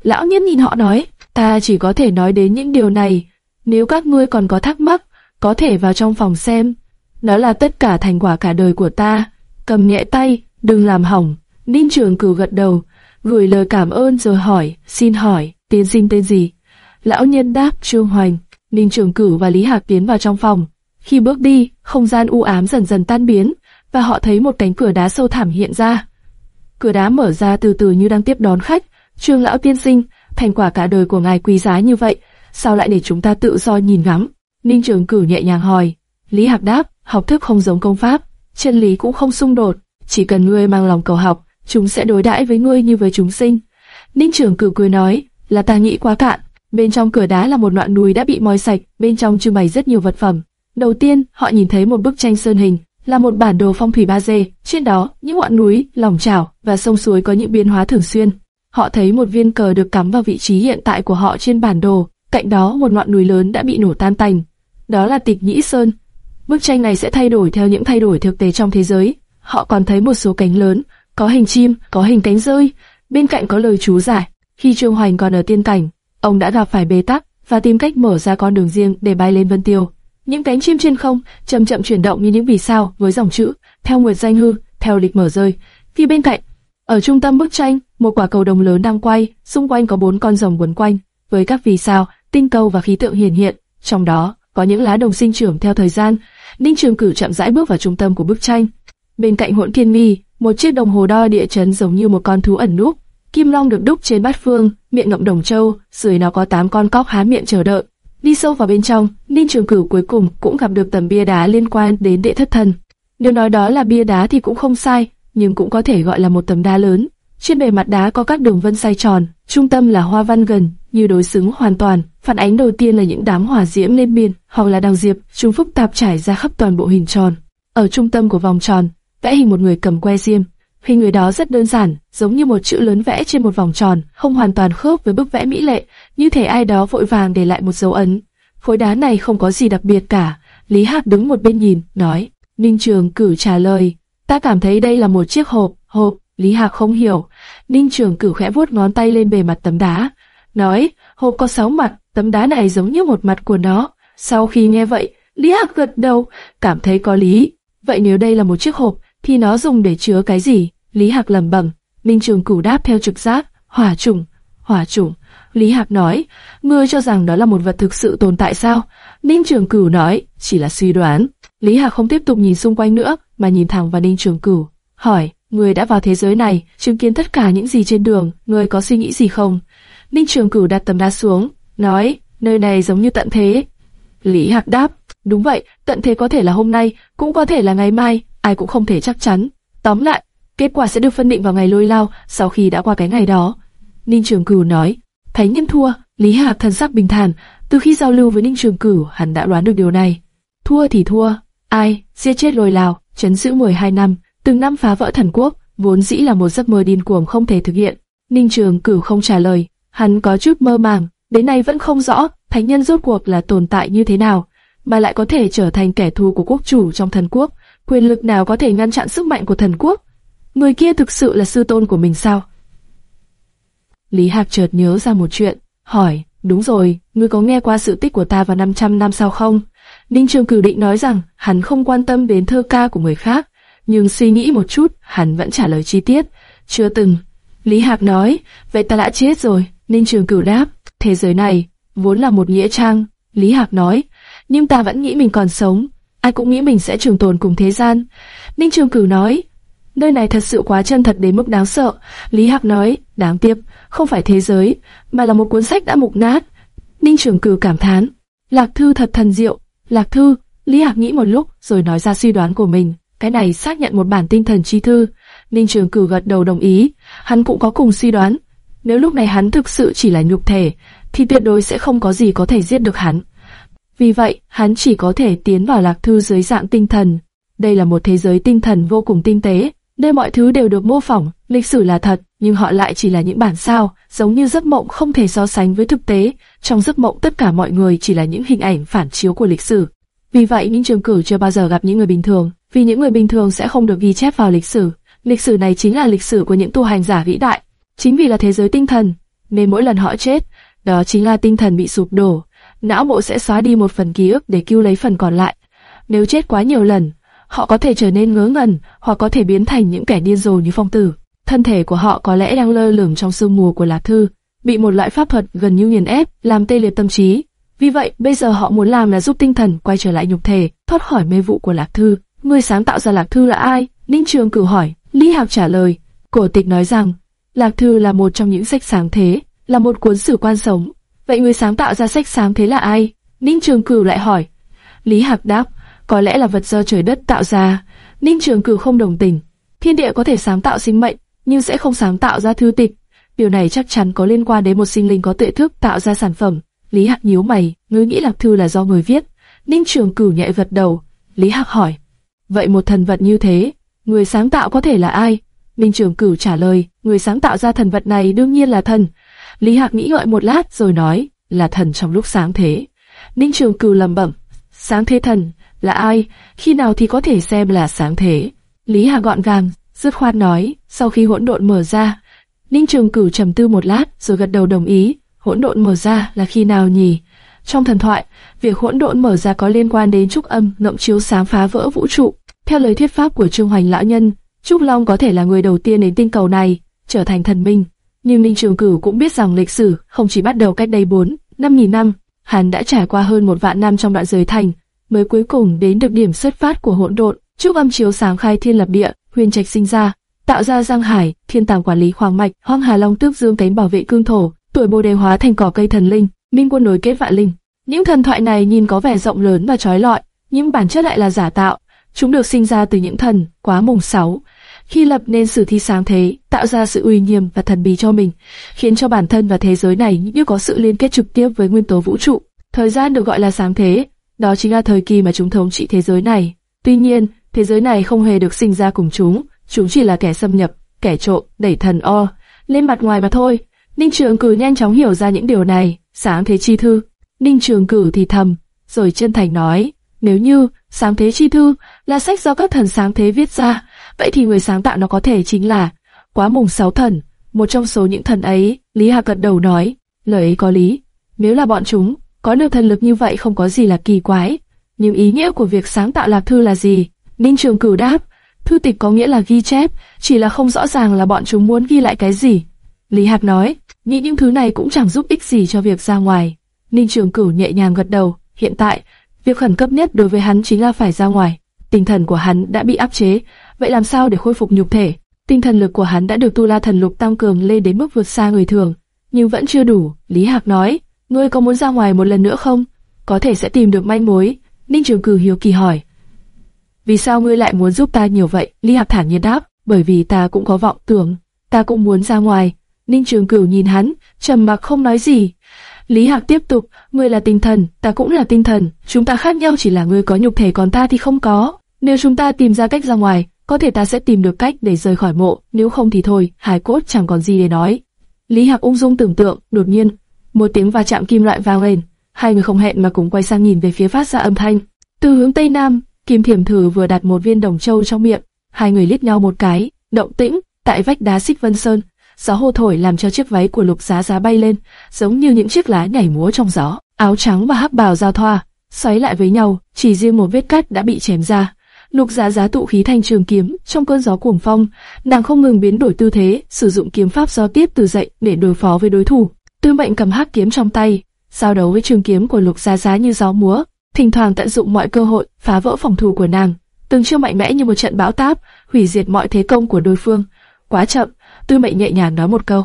Lão nhân nhìn họ nói, ta chỉ có thể nói đến những điều này. Nếu các ngươi còn có thắc mắc, có thể vào trong phòng xem. Đó là tất cả thành quả cả đời của ta. Cầm nhẹ tay, đừng làm hỏng. Ninh Trường Cửu gật đầu, gửi lời cảm ơn rồi hỏi, xin hỏi, tiên sinh tên gì? Lão nhân đáp Trương Hoành. Ninh Trường Cửu và Lý Hạc tiến vào trong phòng. Khi bước đi, không gian u ám dần dần tan biến và họ thấy một cánh cửa đá sâu thẳm hiện ra. Cửa đá mở ra từ từ như đang tiếp đón khách. Trương lão tiên sinh, thành quả cả đời của ngài quý giá như vậy, sao lại để chúng ta tự do nhìn ngắm? Ninh Trường cử nhẹ nhàng hỏi. Lý Hạc đáp, học thức không giống công pháp, chân lý cũng không xung đột, chỉ cần ngươi mang lòng cầu học, chúng sẽ đối đãi với ngươi như với chúng sinh. Ninh Trường cử cười nói, là ta nghĩ quá cạn. Bên trong cửa đá là một đoạn núi đã bị moi sạch, bên trong trưng bày rất nhiều vật phẩm. Đầu tiên, họ nhìn thấy một bức tranh sơn hình, là một bản đồ phong thủy ba d trên đó những ngọn núi, lòng chảo và sông suối có những biến hóa thường xuyên. Họ thấy một viên cờ được cắm vào vị trí hiện tại của họ trên bản đồ, cạnh đó một ngọn núi lớn đã bị nổ tan tành. Đó là Tịch Nhĩ Sơn. Bức tranh này sẽ thay đổi theo những thay đổi thực tế trong thế giới. Họ còn thấy một số cánh lớn, có hình chim, có hình cánh rơi, bên cạnh có lời chú giải. Khi Trương Hoành còn ở tiên cảnh, ông đã gặp phải bế tắc và tìm cách mở ra con đường riêng để bay lên Vân Tiêu. Những cánh chim trên không chậm chậm chuyển động như những vì sao với dòng chữ theo nguyệt danh hư, theo lịch mở rơi. Phía bên cạnh, ở trung tâm bức tranh một quả cầu đồng lớn đang quay, xung quanh có bốn con rồng quấn quanh, với các vì sao, tinh cầu và khí tượng hiển hiện, trong đó có những lá đồng sinh trưởng theo thời gian. Ninh Trường Cử chậm rãi bước vào trung tâm của bức tranh. Bên cạnh Hỗn Thiên Mi, một chiếc đồng hồ đo địa chấn giống như một con thú ẩn núp. Kim Long được đúc trên bát phương, miệng ngậm đồng châu, dưới nó có tám con cóc há miệng chờ đợi. Đi sâu vào bên trong, Ninh Trường Cửu cuối cùng cũng gặp được tấm bia đá liên quan đến đệ thất thần. Nếu nói đó là bia đá thì cũng không sai, nhưng cũng có thể gọi là một tấm đá lớn. Trên bề mặt đá có các đường vân xoay tròn, trung tâm là hoa văn gần như đối xứng hoàn toàn. Phản ánh đầu tiên là những đám hỏa diễm lên biên, hoặc là đào diệp, chúng phức tạp trải ra khắp toàn bộ hình tròn. Ở trung tâm của vòng tròn, vẽ hình một người cầm que diêm. Hình người đó rất đơn giản, giống như một chữ lớn vẽ trên một vòng tròn, không hoàn toàn khớp với bức vẽ mỹ lệ, như thể ai đó vội vàng để lại một dấu ấn. Khối đá này không có gì đặc biệt cả. Lý Hạc đứng một bên nhìn, nói. Ninh Trường Cử trả lời, ta cảm thấy đây là một chiếc hộp, hộp. Lý Hạc không hiểu. Ninh Trường Cử khẽ vuốt ngón tay lên bề mặt tấm đá, nói, hộp có sáu mặt, tấm đá này giống như một mặt của nó. Sau khi nghe vậy, Lý Hạc gật đầu, cảm thấy có lý. Vậy nếu đây là một chiếc hộp, thì nó dùng để chứa cái gì? Lý Hạc lẩm bẩm. Minh Trường Cửu đáp theo trực giác, hỏa trùng, hỏa trùng. Lý Hạc nói, ngươi cho rằng đó là một vật thực sự tồn tại sao? Ninh Trường Cửu nói, chỉ là suy đoán. Lý Hạc không tiếp tục nhìn xung quanh nữa, mà nhìn thẳng vào Ninh Trường Cửu, hỏi, ngươi đã vào thế giới này, chứng kiến tất cả những gì trên đường, ngươi có suy nghĩ gì không? Ninh Trường Cửu đặt tấm đá xuống, nói, nơi này giống như tận thế. Lý Hạc đáp, đúng vậy, tận thế có thể là hôm nay, cũng có thể là ngày mai, ai cũng không thể chắc chắn. Tóm lại, kết quả sẽ được phân định vào ngày lôi lao, sau khi đã qua cái ngày đó. Ninh Trường Cửu nói, Thánh nhân thua, Lý Hạc thần sắc bình thản, từ khi giao lưu với Ninh Trường Cửu, hắn đã đoán được điều này. Thua thì thua, ai, giết chết lôi lao, chấn giữ 12 năm, từng năm phá vỡ thần quốc, vốn dĩ là một giấc mơ điên cuồng không thể thực hiện. Ninh Trường Cửu không trả lời, hắn có chút mơ màng, đến nay vẫn không rõ thánh nhân rốt cuộc là tồn tại như thế nào, mà lại có thể trở thành kẻ thù của quốc chủ trong thần quốc, quyền lực nào có thể ngăn chặn sức mạnh của thần quốc? Người kia thực sự là sư tôn của mình sao? Lý Hạc chợt nhớ ra một chuyện, hỏi, đúng rồi, ngươi có nghe qua sự tích của ta vào 500 năm sau không? Ninh Trường Cử định nói rằng hắn không quan tâm đến thơ ca của người khác, nhưng suy nghĩ một chút, hắn vẫn trả lời chi tiết, chưa từng. Lý Hạc nói, vậy ta đã chết rồi, Ninh Trường Cửu đáp, thế giới này vốn là một nghĩa trang. Lý Hạc nói, nhưng ta vẫn nghĩ mình còn sống, ai cũng nghĩ mình sẽ trường tồn cùng thế gian. Ninh Trường Cửu nói, nơi này thật sự quá chân thật đến mức đáng sợ. Lý Hạc nói, đáng tiếc, không phải thế giới, mà là một cuốn sách đã mục nát. Ninh Trường Cửu cảm thán, Lạc Thư thật thần diệu. Lạc Thư, Lý Hạc nghĩ một lúc rồi nói ra suy đoán của mình. Cái này xác nhận một bản tinh thần chi thư. Ninh Trường Cửu gật đầu đồng ý, hắn cũng có cùng suy đoán. Nếu lúc này hắn thực sự chỉ là nhục thể, thì tuyệt đối sẽ không có gì có thể giết được hắn. Vì vậy, hắn chỉ có thể tiến vào lạc thư dưới dạng tinh thần. Đây là một thế giới tinh thần vô cùng tinh tế, nơi mọi thứ đều được mô phỏng, lịch sử là thật, nhưng họ lại chỉ là những bản sao, giống như giấc mộng không thể so sánh với thực tế. Trong giấc mộng tất cả mọi người chỉ là những hình ảnh phản chiếu của lịch sử. Vì vậy, những trường cử chưa bao giờ gặp những người bình thường, vì những người bình thường sẽ không được ghi chép vào lịch sử. Lịch sử này chính là lịch sử của những tu hành giả vĩ đại. Chính vì là thế giới tinh thần, nên mỗi lần họ chết, đó chính là tinh thần bị sụp đổ, não bộ sẽ xóa đi một phần ký ức để cứu lấy phần còn lại. Nếu chết quá nhiều lần, họ có thể trở nên ngớ ngẩn, hoặc có thể biến thành những kẻ điên rồ như phong tử. Thân thể của họ có lẽ đang lơ lửng trong sương mù của lạc thư, bị một loại pháp thuật gần như nghiền ép, làm tê liệt tâm trí. Vì vậy, bây giờ họ muốn làm là giúp tinh thần quay trở lại nhục thể, thoát khỏi mê vụ của lạc thư. Người sáng tạo ra lạc thư là ai? Ninh Trường cử hỏi. Lý Hạc trả lời. Cổ tịch nói rằng, lạc thư là một trong những sách sáng thế, là một cuốn sử quan sống, Vậy người sáng tạo ra sách sáng thế là ai? Ninh Trường Cửu lại hỏi. Lý Hạc đáp, có lẽ là vật do trời đất tạo ra. Ninh Trường Cửu không đồng tình. Thiên địa có thể sáng tạo sinh mệnh, nhưng sẽ không sáng tạo ra thư tịch. Điều này chắc chắn có liên quan đến một sinh linh có tuệ thức tạo ra sản phẩm. Lý Hạc nhíu mày, ngươi nghĩ lạc thư là do người viết. Ninh Trường Cửu nhẹ vật đầu. Lý Hạc hỏi, vậy một thần vật như thế, người sáng tạo có thể là ai? Ninh Trường Cửu trả lời, người sáng tạo ra thần vật này đương nhiên là thần. Lý Hạc nghĩ ngợi một lát rồi nói, là thần trong lúc sáng thế. Ninh Trường Cửu lẩm bẩm, sáng thế thần, là ai, khi nào thì có thể xem là sáng thế. Lý Hạc gọn gàng, dứt khoát nói, sau khi hỗn độn mở ra. Ninh Trường Cửu trầm tư một lát rồi gật đầu đồng ý, hỗn độn mở ra là khi nào nhỉ? Trong thần thoại, việc hỗn độn mở ra có liên quan đến trúc âm ngậm chiếu sáng phá vỡ vũ trụ. Theo lời thuyết pháp của Trương Hoành lão nhân, Trúc Long có thể là người đầu tiên đến tinh cầu này, trở thành thần minh. Nhưng Ninh Trường Cửu cũng biết rằng lịch sử không chỉ bắt đầu cách đây 4, 5 nghìn năm, hắn đã trải qua hơn một vạn năm trong đoạn giới thành, mới cuối cùng đến được điểm xuất phát của hỗn độn. Trúc âm chiếu sáng khai thiên lập địa, huyền trạch sinh ra, tạo ra Giang Hải, thiên tàng quản lý khoáng mạch, hoang hà long tước dương cánh bảo vệ cương thổ, tuổi bồ đề hóa thành cỏ cây thần linh, minh quân nối kết vạn linh. Những thần thoại này nhìn có vẻ rộng lớn và trói lọi, nhưng bản chất lại là giả tạo. Chúng được sinh ra từ những thần quá mùng sáu, khi lập nên sử thi sáng thế, tạo ra sự uy nghiêm và thần bí cho mình, khiến cho bản thân và thế giới này như có sự liên kết trực tiếp với nguyên tố vũ trụ. Thời gian được gọi là sáng thế, đó chính là thời kỳ mà chúng thống trị thế giới này. Tuy nhiên, thế giới này không hề được sinh ra cùng chúng, chúng chỉ là kẻ xâm nhập, kẻ trộm, đẩy thần o lên mặt ngoài mà thôi. Ninh Trường Cử nhanh chóng hiểu ra những điều này, sáng thế chi thư. Ninh Trường Cử thì thầm, rồi chân thành nói, nếu như sáng thế chi thư là sách do các thần sáng thế viết ra, vậy thì người sáng tạo nó có thể chính là quá mùng sáu thần, một trong số những thần ấy. Lý hà gật đầu nói, lời ấy có lý. Nếu là bọn chúng, có được thần lực như vậy không có gì là kỳ quái. Nhưng ý nghĩa của việc sáng tạo lạc thư là gì? Ninh Trường Cửu đáp, thư tịch có nghĩa là ghi chép, chỉ là không rõ ràng là bọn chúng muốn ghi lại cái gì. Lý Hạc nói, nghĩ những thứ này cũng chẳng giúp ích gì cho việc ra ngoài. Ninh Trường Cửu nhẹ nhàng gật đầu, hiện tại, việc khẩn cấp nhất đối với hắn chính là phải ra ngoài. Tinh thần của hắn đã bị áp chế, vậy làm sao để khôi phục nhục thể? Tinh thần lực của hắn đã được Tu La Thần Lục tăng cường lên đến mức vượt xa người thường, nhưng vẫn chưa đủ. Lý Hạc nói, ngươi có muốn ra ngoài một lần nữa không? Có thể sẽ tìm được manh mối. Ninh Trường Cử hiếu kỳ hỏi. Vì sao ngươi lại muốn giúp ta nhiều vậy? Lý Hạc thản nhiên đáp, bởi vì ta cũng có vọng tưởng, ta cũng muốn ra ngoài. Ninh Trường Cửu nhìn hắn, trầm mặc không nói gì. Lý Hạc tiếp tục, ngươi là tinh thần, ta cũng là tinh thần, chúng ta khác nhau chỉ là ngươi có nhục thể còn ta thì không có. Nếu chúng ta tìm ra cách ra ngoài, có thể ta sẽ tìm được cách để rời khỏi mộ, nếu không thì thôi, hài cốt chẳng còn gì để nói. Lý Hạc ung dung tưởng tượng, đột nhiên, một tiếng va chạm kim loại vang lên, hai người không hẹn mà cùng quay sang nhìn về phía phát ra âm thanh. Từ hướng tây nam, Kim Thiểm Thử vừa đặt một viên đồng châu trong miệng, hai người liếc nhau một cái, động tĩnh tại vách đá xích vân sơn, gió hô thổi làm cho chiếc váy của Lục Giá Giá bay lên, giống như những chiếc lá nhảy múa trong gió. Áo trắng và hắc bào giao thoa, xoáy lại với nhau, chỉ riêng một vết cắt đã bị chém ra. Lục Giá Giá tụ khí thành trường kiếm, trong cơn gió cuồng phong, nàng không ngừng biến đổi tư thế, sử dụng kiếm pháp do tiếp từ dậy để đối phó với đối thủ. Tư Mệnh cầm hắc kiếm trong tay, giao đấu với trường kiếm của Lục Giá Giá như gió múa, thỉnh thoảng tận dụng mọi cơ hội phá vỡ phòng thủ của nàng, từng chiêu mạnh mẽ như một trận bão táp, hủy diệt mọi thế công của đối phương. Quá chậm, Tư Mệnh nhẹ nhàng nói một câu.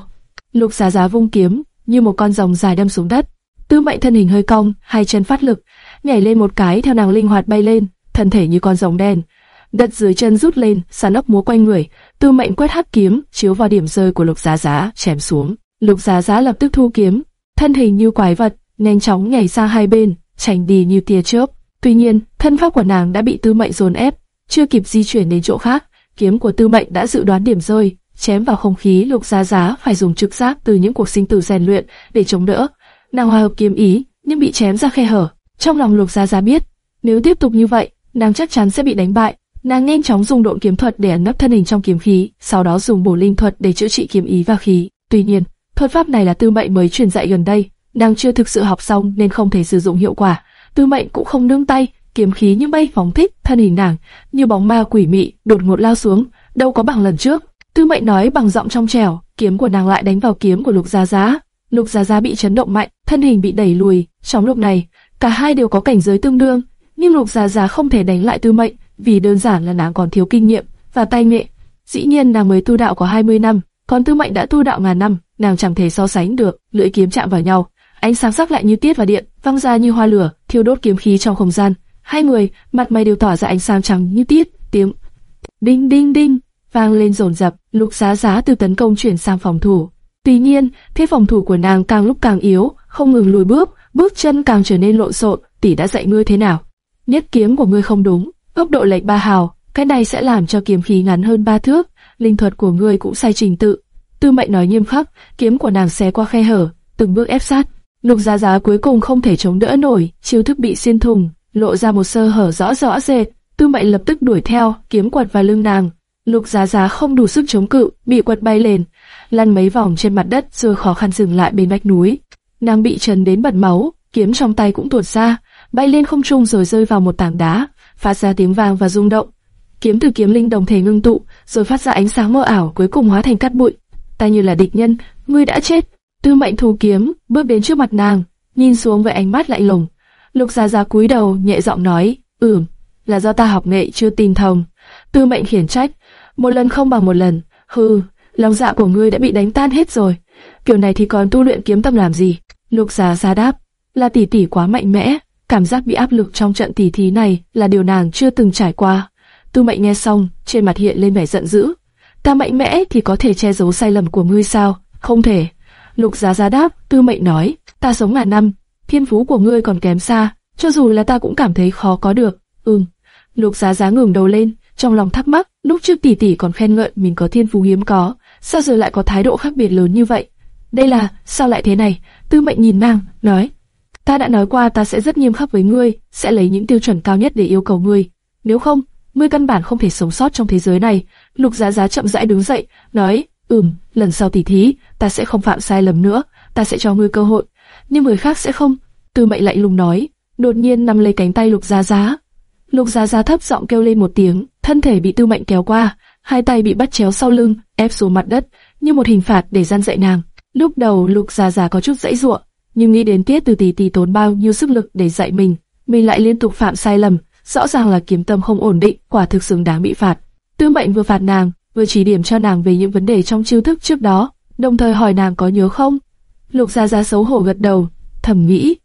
Lục Giá Giá vung kiếm, như một con rồng dài đâm xuống đất. Tư Mệnh thân hình hơi cong, hai chân phát lực, nhảy lên một cái theo nàng linh hoạt bay lên, thân thể như con rồng đen. Đất dưới chân rút lên, sàn ốc múa quanh người, Tư Mệnh quét hắc kiếm, chiếu vào điểm rơi của Lục Giá Giá, chém xuống. Lục Giá Giá lập tức thu kiếm, thân hình như quái vật, nhanh chóng nhảy sang hai bên, tránh đi như tia chớp. Tuy nhiên, thân pháp của nàng đã bị Tư Mệnh dồn ép, chưa kịp di chuyển đến chỗ khác, kiếm của Tư Mệnh đã dự đoán điểm rơi, chém vào không khí. Lục Giá Giá phải dùng trực giác từ những cuộc sinh tử rèn luyện để chống đỡ. Nàng hòa hợp kiếm ý, nhưng bị chém ra khe hở. Trong lòng Lục Giá Giá biết, nếu tiếp tục như vậy, nàng chắc chắn sẽ bị đánh bại. Nàng nhanh chóng dùng độn kiếm thuật để ẩn nấp thân hình trong kiếm khí, sau đó dùng bổ linh thuật để chữa trị kiếm ý và khí. Tuy nhiên, thuật pháp này là Tư Mệnh mới truyền dạy gần đây, nàng chưa thực sự học xong nên không thể sử dụng hiệu quả. Tư Mệnh cũng không nương tay, kiếm khí như bay phóng thích, thân hình nàng như bóng ma quỷ mị đột ngột lao xuống, đâu có bằng lần trước. Tư Mệnh nói bằng giọng trong trẻo, kiếm của nàng lại đánh vào kiếm của Lục Gia Giá. Lục Gia Giá bị chấn động mạnh, thân hình bị đẩy lùi. Trong lúc này, cả hai đều có cảnh giới tương đương, nhưng Lục già già không thể đánh lại Tư Mệnh, vì đơn giản là nàng còn thiếu kinh nghiệm và tay nghệ. Dĩ nhiên nàng mới tu đạo có 20 năm, còn Tư Mệnh đã tu đạo ngàn năm, nàng chẳng thể so sánh được. Lưỡi kiếm chạm vào nhau, ánh sáng sắc lại như tiết và điện, văng ra như hoa lửa, thiêu đốt kiếm khí trong không gian. Hai người, mặt mày đều tỏa ra ánh sáng trắng như tiết, tiếng đinh đinh đinh vang lên rồn rập. Lục Giá Giá từ tấn công chuyển sang phòng thủ. Tuy nhiên, thế phòng thủ của nàng càng lúc càng yếu, không ngừng lùi bước, bước chân càng trở nên lộn xộn. Tỷ đã dạy ngươi thế nào? Nhất kiếm của ngươi không đúng, góc độ lệch ba hào, cái này sẽ làm cho kiếm khí ngắn hơn ba thước. Linh thuật của ngươi cũng sai trình tự. Tư Mệnh nói nghiêm khắc, kiếm của nàng xé qua khe hở, từng bước ép sát. Lục Giá Giá cuối cùng không thể chống đỡ nổi, chiêu thức bị xuyên thủng, lộ ra một sơ hở rõ rõ rệt. Tư Mệnh lập tức đuổi theo, kiếm quật vào lưng nàng. Lục Giá Giá không đủ sức chống cự, bị quật bay lên, lăn mấy vòng trên mặt đất rồi khó khăn dừng lại bên vách núi. Nàng bị chấn đến bật máu, kiếm trong tay cũng tuột ra, bay lên không trung rồi rơi vào một tảng đá, phát ra tiếng vang và rung động. Kiếm từ kiếm linh đồng thể ngưng tụ, rồi phát ra ánh sáng mơ ảo cuối cùng hóa thành cát bụi. ta như là địch nhân, ngươi đã chết. Tư mệnh thu kiếm, bước đến trước mặt nàng, nhìn xuống với ánh mắt lạnh lùng. Lục Gia Gia cúi đầu, nhẹ giọng nói, ừm, là do ta học nghệ chưa tin thông. Tư mệnh khiển trách, một lần không bằng một lần, hừ, lòng dạ của ngươi đã bị đánh tan hết rồi. Kiểu này thì còn tu luyện kiếm tâm làm gì? Lục Gia Gia đáp, là tỷ tỷ quá mạnh mẽ, cảm giác bị áp lực trong trận tỷ thí này là điều nàng chưa từng trải qua. Tư mệnh nghe xong, trên mặt hiện lên vẻ giận dữ. Ta mạnh mẽ thì có thể che giấu sai lầm của ngươi sao? Không thể. Lục Giá Giá đáp, Tư mệnh nói, ta sống ngàn năm, thiên phú của ngươi còn kém xa, cho dù là ta cũng cảm thấy khó có được. Ừm. Lục Giá Giá ngừng đầu lên, trong lòng thắc mắc, lúc trước tỷ tỷ còn khen ngợi mình có thiên phú hiếm có, sao giờ lại có thái độ khác biệt lớn như vậy? Đây là, sao lại thế này? Tư mệnh nhìn mang, nói, ta đã nói qua ta sẽ rất nghiêm khắc với ngươi, sẽ lấy những tiêu chuẩn cao nhất để yêu cầu ngươi. Nếu không, ngươi căn bản không thể sống sót trong thế giới này. Lục Giá Giá chậm rãi đứng dậy, nói, ừm, lần sau tỉ thí, ta sẽ không phạm sai lầm nữa, ta sẽ cho ngươi cơ hội, nhưng người khác sẽ không. Tư Mệnh lạnh lùng nói, đột nhiên nắm lấy cánh tay Lục Giá Giá. Lục Giá Giá thấp giọng kêu lên một tiếng, thân thể bị Tư Mệnh kéo qua, hai tay bị bắt chéo sau lưng, ép xuống mặt đất, như một hình phạt để gian dạy nàng. Lúc đầu Lục Giá Giá có chút dãy ruộng, nhưng nghĩ đến tiết từ tỷ tỷ tốn bao nhiêu sức lực để dạy mình, mình lại liên tục phạm sai lầm, rõ ràng là kiếm tâm không ổn định, quả thực xứng đáng bị phạt. Tư Mệnh vừa phạt nàng, vừa chỉ điểm cho nàng về những vấn đề trong chiêu thức trước đó, đồng thời hỏi nàng có nhớ không. Lục Gia Gia xấu hổ gật đầu, thầm nghĩ,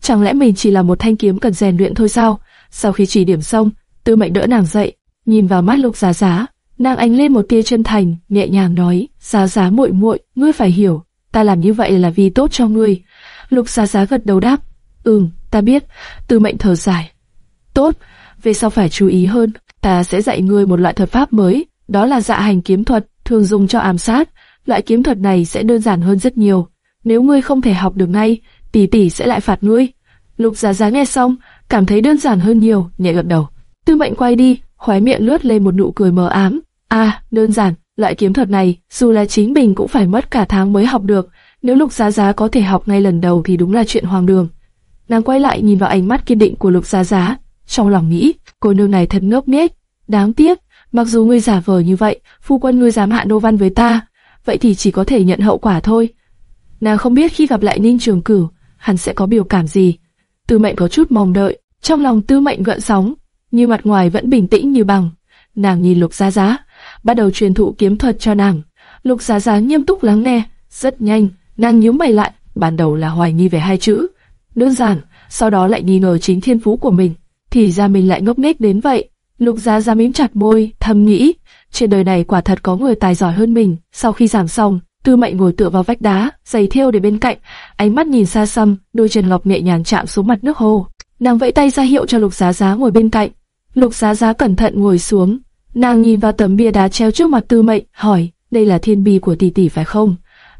chẳng lẽ mình chỉ là một thanh kiếm cần rèn luyện thôi sao? Sau khi chỉ điểm xong, Tư Mệnh đỡ nàng dậy, nhìn vào mắt Lục Gia Gia, nàng ánh lên một tia chân thành, nhẹ nhàng nói, Gia Gia muội muội, ngươi phải hiểu, ta làm như vậy là vì tốt cho ngươi. Lục Giá Giá gật đầu đáp, ừm, ta biết. Tư Mệnh thở dài, tốt, về sau phải chú ý hơn, ta sẽ dạy ngươi một loại thuật pháp mới, đó là dạ hành kiếm thuật, thường dùng cho ám sát. Loại kiếm thuật này sẽ đơn giản hơn rất nhiều. Nếu ngươi không thể học được ngay, tỷ tỷ sẽ lại phạt ngươi. Lục Giá Giá nghe xong, cảm thấy đơn giản hơn nhiều, nhẹ gật đầu. Tư Mệnh quay đi, khóe miệng lướt lên một nụ cười mờ ám. À, đơn giản, loại kiếm thuật này, dù là chính mình cũng phải mất cả tháng mới học được. Nếu Lục Giá Giá có thể học ngay lần đầu thì đúng là chuyện hoang đường. Nàng quay lại nhìn vào ánh mắt kiên định của Lục Giá Giá, trong lòng nghĩ, cô nương này thật ngốc nghếch, đáng tiếc, mặc dù ngươi giả vờ như vậy, phu quân ngươi dám hạ nô văn với ta, vậy thì chỉ có thể nhận hậu quả thôi. Nàng không biết khi gặp lại Ninh Trường Cửu, hắn sẽ có biểu cảm gì. Tư Mệnh có chút mong đợi, trong lòng Tư Mệnh gợn sóng, nhưng mặt ngoài vẫn bình tĩnh như bằng. Nàng nhìn Lục Giá Giá, bắt đầu truyền thụ kiếm thuật cho nàng. Lục Giá Giá nghiêm túc lắng nghe, rất nhanh, nàng nhíu mày lại, ban đầu là hoài nghi về hai chữ, đơn giản, sau đó lại nghi ngờ chính thiên phú của mình thì ra mình lại ngốc nghếch đến vậy. Lục Giá Giá mím chặt môi, thầm nghĩ, trên đời này quả thật có người tài giỏi hơn mình. Sau khi giảm xong, Tư Mệnh ngồi tựa vào vách đá, giày thêu để bên cạnh, ánh mắt nhìn xa xăm, đôi chân ngọc nhẹ nhàng chạm xuống mặt nước hồ. Nàng vẫy tay ra hiệu cho Lục Giá Giá ngồi bên cạnh. Lục Giá Giá cẩn thận ngồi xuống, nàng nhìn vào tấm bia đá treo trước mặt Tư Mệnh, hỏi, đây là thiên bi của tỷ tỷ phải không?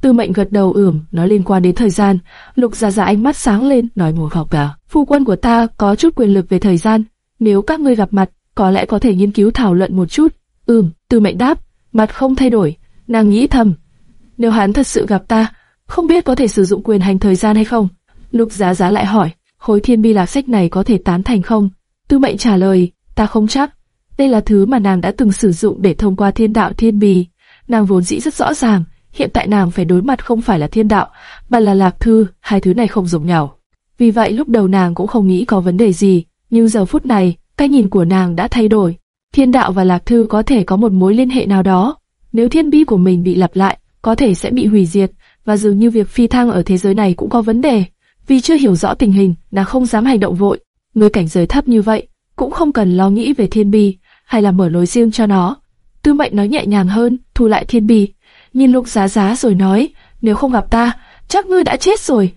Tư Mệnh gật đầu ửm, nói liên quan đến thời gian. Lục Giá Giá ánh mắt sáng lên, nói một học cả. Phu quân của ta có chút quyền lực về thời gian, nếu các ngươi gặp mặt, có lẽ có thể nghiên cứu thảo luận một chút. Ừm, Tư Mệnh đáp, mặt không thay đổi. Nàng nghĩ thầm, nếu hắn thật sự gặp ta, không biết có thể sử dụng quyền hành thời gian hay không. Lục Giá Giá lại hỏi, khối thiên bi lạc sách này có thể tán thành không? Tư Mệnh trả lời, ta không chắc. Đây là thứ mà nàng đã từng sử dụng để thông qua thiên đạo thiên bì. Nàng vốn dĩ rất rõ ràng, hiện tại nàng phải đối mặt không phải là thiên đạo, mà là lạc thư, hai thứ này không giống nhau. Vì vậy lúc đầu nàng cũng không nghĩ có vấn đề gì, nhưng giờ phút này, cái nhìn của nàng đã thay đổi. Thiên đạo và lạc thư có thể có một mối liên hệ nào đó. Nếu thiên bi của mình bị lặp lại, có thể sẽ bị hủy diệt, và dường như việc phi thăng ở thế giới này cũng có vấn đề. Vì chưa hiểu rõ tình hình, nàng không dám hành động vội. Người cảnh giới thấp như vậy, cũng không cần lo nghĩ về thiên bi, hay là mở lối riêng cho nó. Tư mệnh nói nhẹ nhàng hơn, thu lại thiên bi, nhìn lục giá giá rồi nói, nếu không gặp ta, chắc ngươi đã chết rồi.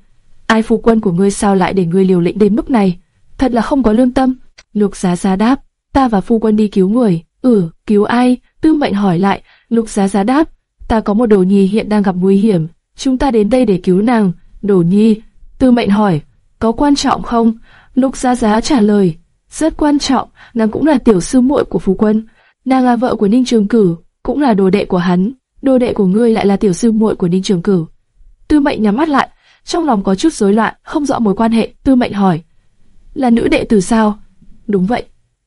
Ai phu quân của ngươi sao lại để ngươi liều lĩnh đến mức này? Thật là không có lương tâm. Lục giá giá đáp, ta và phu quân đi cứu người. Ừ, cứu ai? Tư mệnh hỏi lại, lục giá giá đáp, ta có một đồ nhi hiện đang gặp nguy hiểm, chúng ta đến đây để cứu nàng. Đồ nhi, tư mệnh hỏi, có quan trọng không? Lục giá giá trả lời, rất quan trọng, nàng cũng là tiểu sư muội của phu quân. Nàng là vợ của Ninh Trường Cử, cũng là đồ đệ của hắn đồ đệ của ngươi lại là tiểu sư muội của Ninh Trường Cửu. Tư Mệnh nhắm mắt lại, trong lòng có chút rối loạn, không rõ mối quan hệ. Tư Mệnh hỏi, là nữ đệ tử sao? Đúng vậy.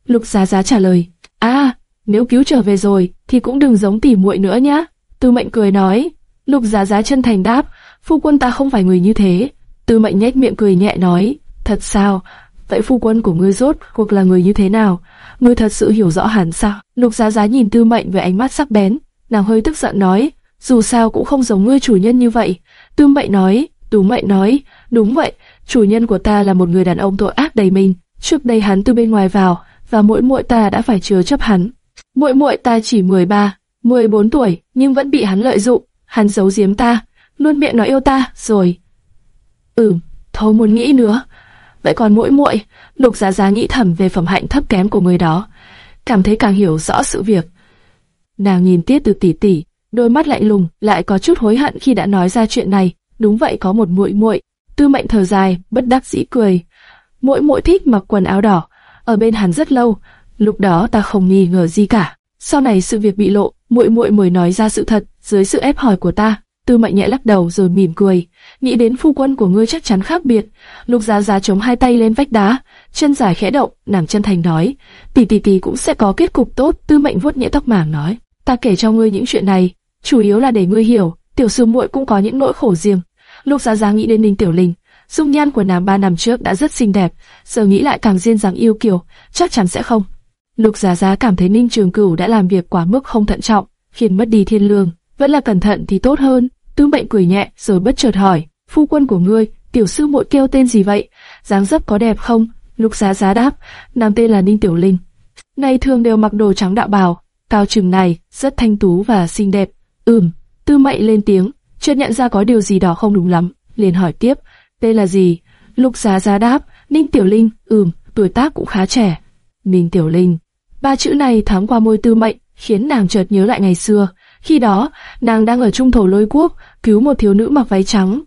Lục Giá Giá trả lời, à, nếu cứu trở về rồi thì cũng đừng giống tỉ muội nữa nhá. Tư Mệnh cười nói, Lục Giá Giá chân thành đáp, phu quân ta không phải người như thế. Tư Mệnh nhếch miệng cười nhẹ nói, thật sao? Vậy phu quân của ngươi rốt cuộc là người như thế nào? Ngươi thật sự hiểu rõ hẳn sao? Lục Giá Giá nhìn Tư Mệnh với ánh mắt sắc bén, nàng hơi tức giận nói, dù sao cũng không giống ngươi chủ nhân như vậy. Tư Mệnh nói, Tú Mệnh nói, đúng vậy, chủ nhân của ta là một người đàn ông tội ác đầy mình. Trước đây hắn từ bên ngoài vào, và mỗi muội ta đã phải chứa chấp hắn. Muội muội ta chỉ 13, 14 tuổi, nhưng vẫn bị hắn lợi dụng, hắn giấu giếm ta, luôn miệng nói yêu ta, rồi. Ừm, thôi muốn nghĩ nữa. Vậy còn mỗi muội, Lục Giá Giá nghĩ thầm về phẩm hạnh thấp kém của người đó, cảm thấy càng hiểu rõ sự việc. Nàng nhìn Tiết Từ tỷ tỷ, đôi mắt lạnh lùng, lại có chút hối hận khi đã nói ra chuyện này. Đúng vậy có một muội muội. Tư Mệnh thở dài, bất đắc dĩ cười. Muội muội thích mặc quần áo đỏ, ở bên hắn rất lâu, lúc đó ta không nghi ngờ gì cả. Sau này sự việc bị lộ, muội muội mới nói ra sự thật, dưới sự ép hỏi của ta. Tư Mệnh nhẹ lắc đầu rồi mỉm cười, nghĩ đến phu quân của ngươi chắc chắn khác biệt. Lục Giá Giá chống hai tay lên vách đá, chân dài khẽ động, nàng chân thành nói, tỷ tỷ tỷ cũng sẽ có kết cục tốt. Tư Mệnh vuốt nhẹ tóc mảng nói, ta kể cho ngươi những chuyện này, chủ yếu là để ngươi hiểu, tiểu sư muội cũng có những nỗi khổ riêng. Lục Giá Giá nghĩ đến Ninh Tiểu Linh, dung nhan của nàng ba năm trước đã rất xinh đẹp, giờ nghĩ lại càng duyên dáng yêu kiều, chắc chắn sẽ không. Lục Giá Giá cảm thấy Ninh Trường Cửu đã làm việc quá mức không thận trọng, khiến mất đi thiên lương, vẫn là cẩn thận thì tốt hơn. Tư Mệnh cười nhẹ, rồi bất chợt hỏi, phu quân của ngươi, tiểu sư muội kêu tên gì vậy? dáng dấp có đẹp không? Lục Giá Giá đáp, nàng tên là Ninh Tiểu Linh. Ngày thường đều mặc đồ trắng đạo bào, cao chừng này, rất thanh tú và xinh đẹp. Ừm, Tư Mệnh lên tiếng, chợt nhận ra có điều gì đó không đúng lắm, liền hỏi tiếp, tên là gì? Lục Giá Giá đáp, Ninh Tiểu Linh, ừm, tuổi tác cũng khá trẻ. Ninh Tiểu Linh, ba chữ này thoáng qua môi Tư Mệnh, khiến nàng chợt nhớ lại ngày xưa. Khi đó, nàng đang ở trung thổ lôi quốc, cứu một thiếu nữ mặc váy trắng.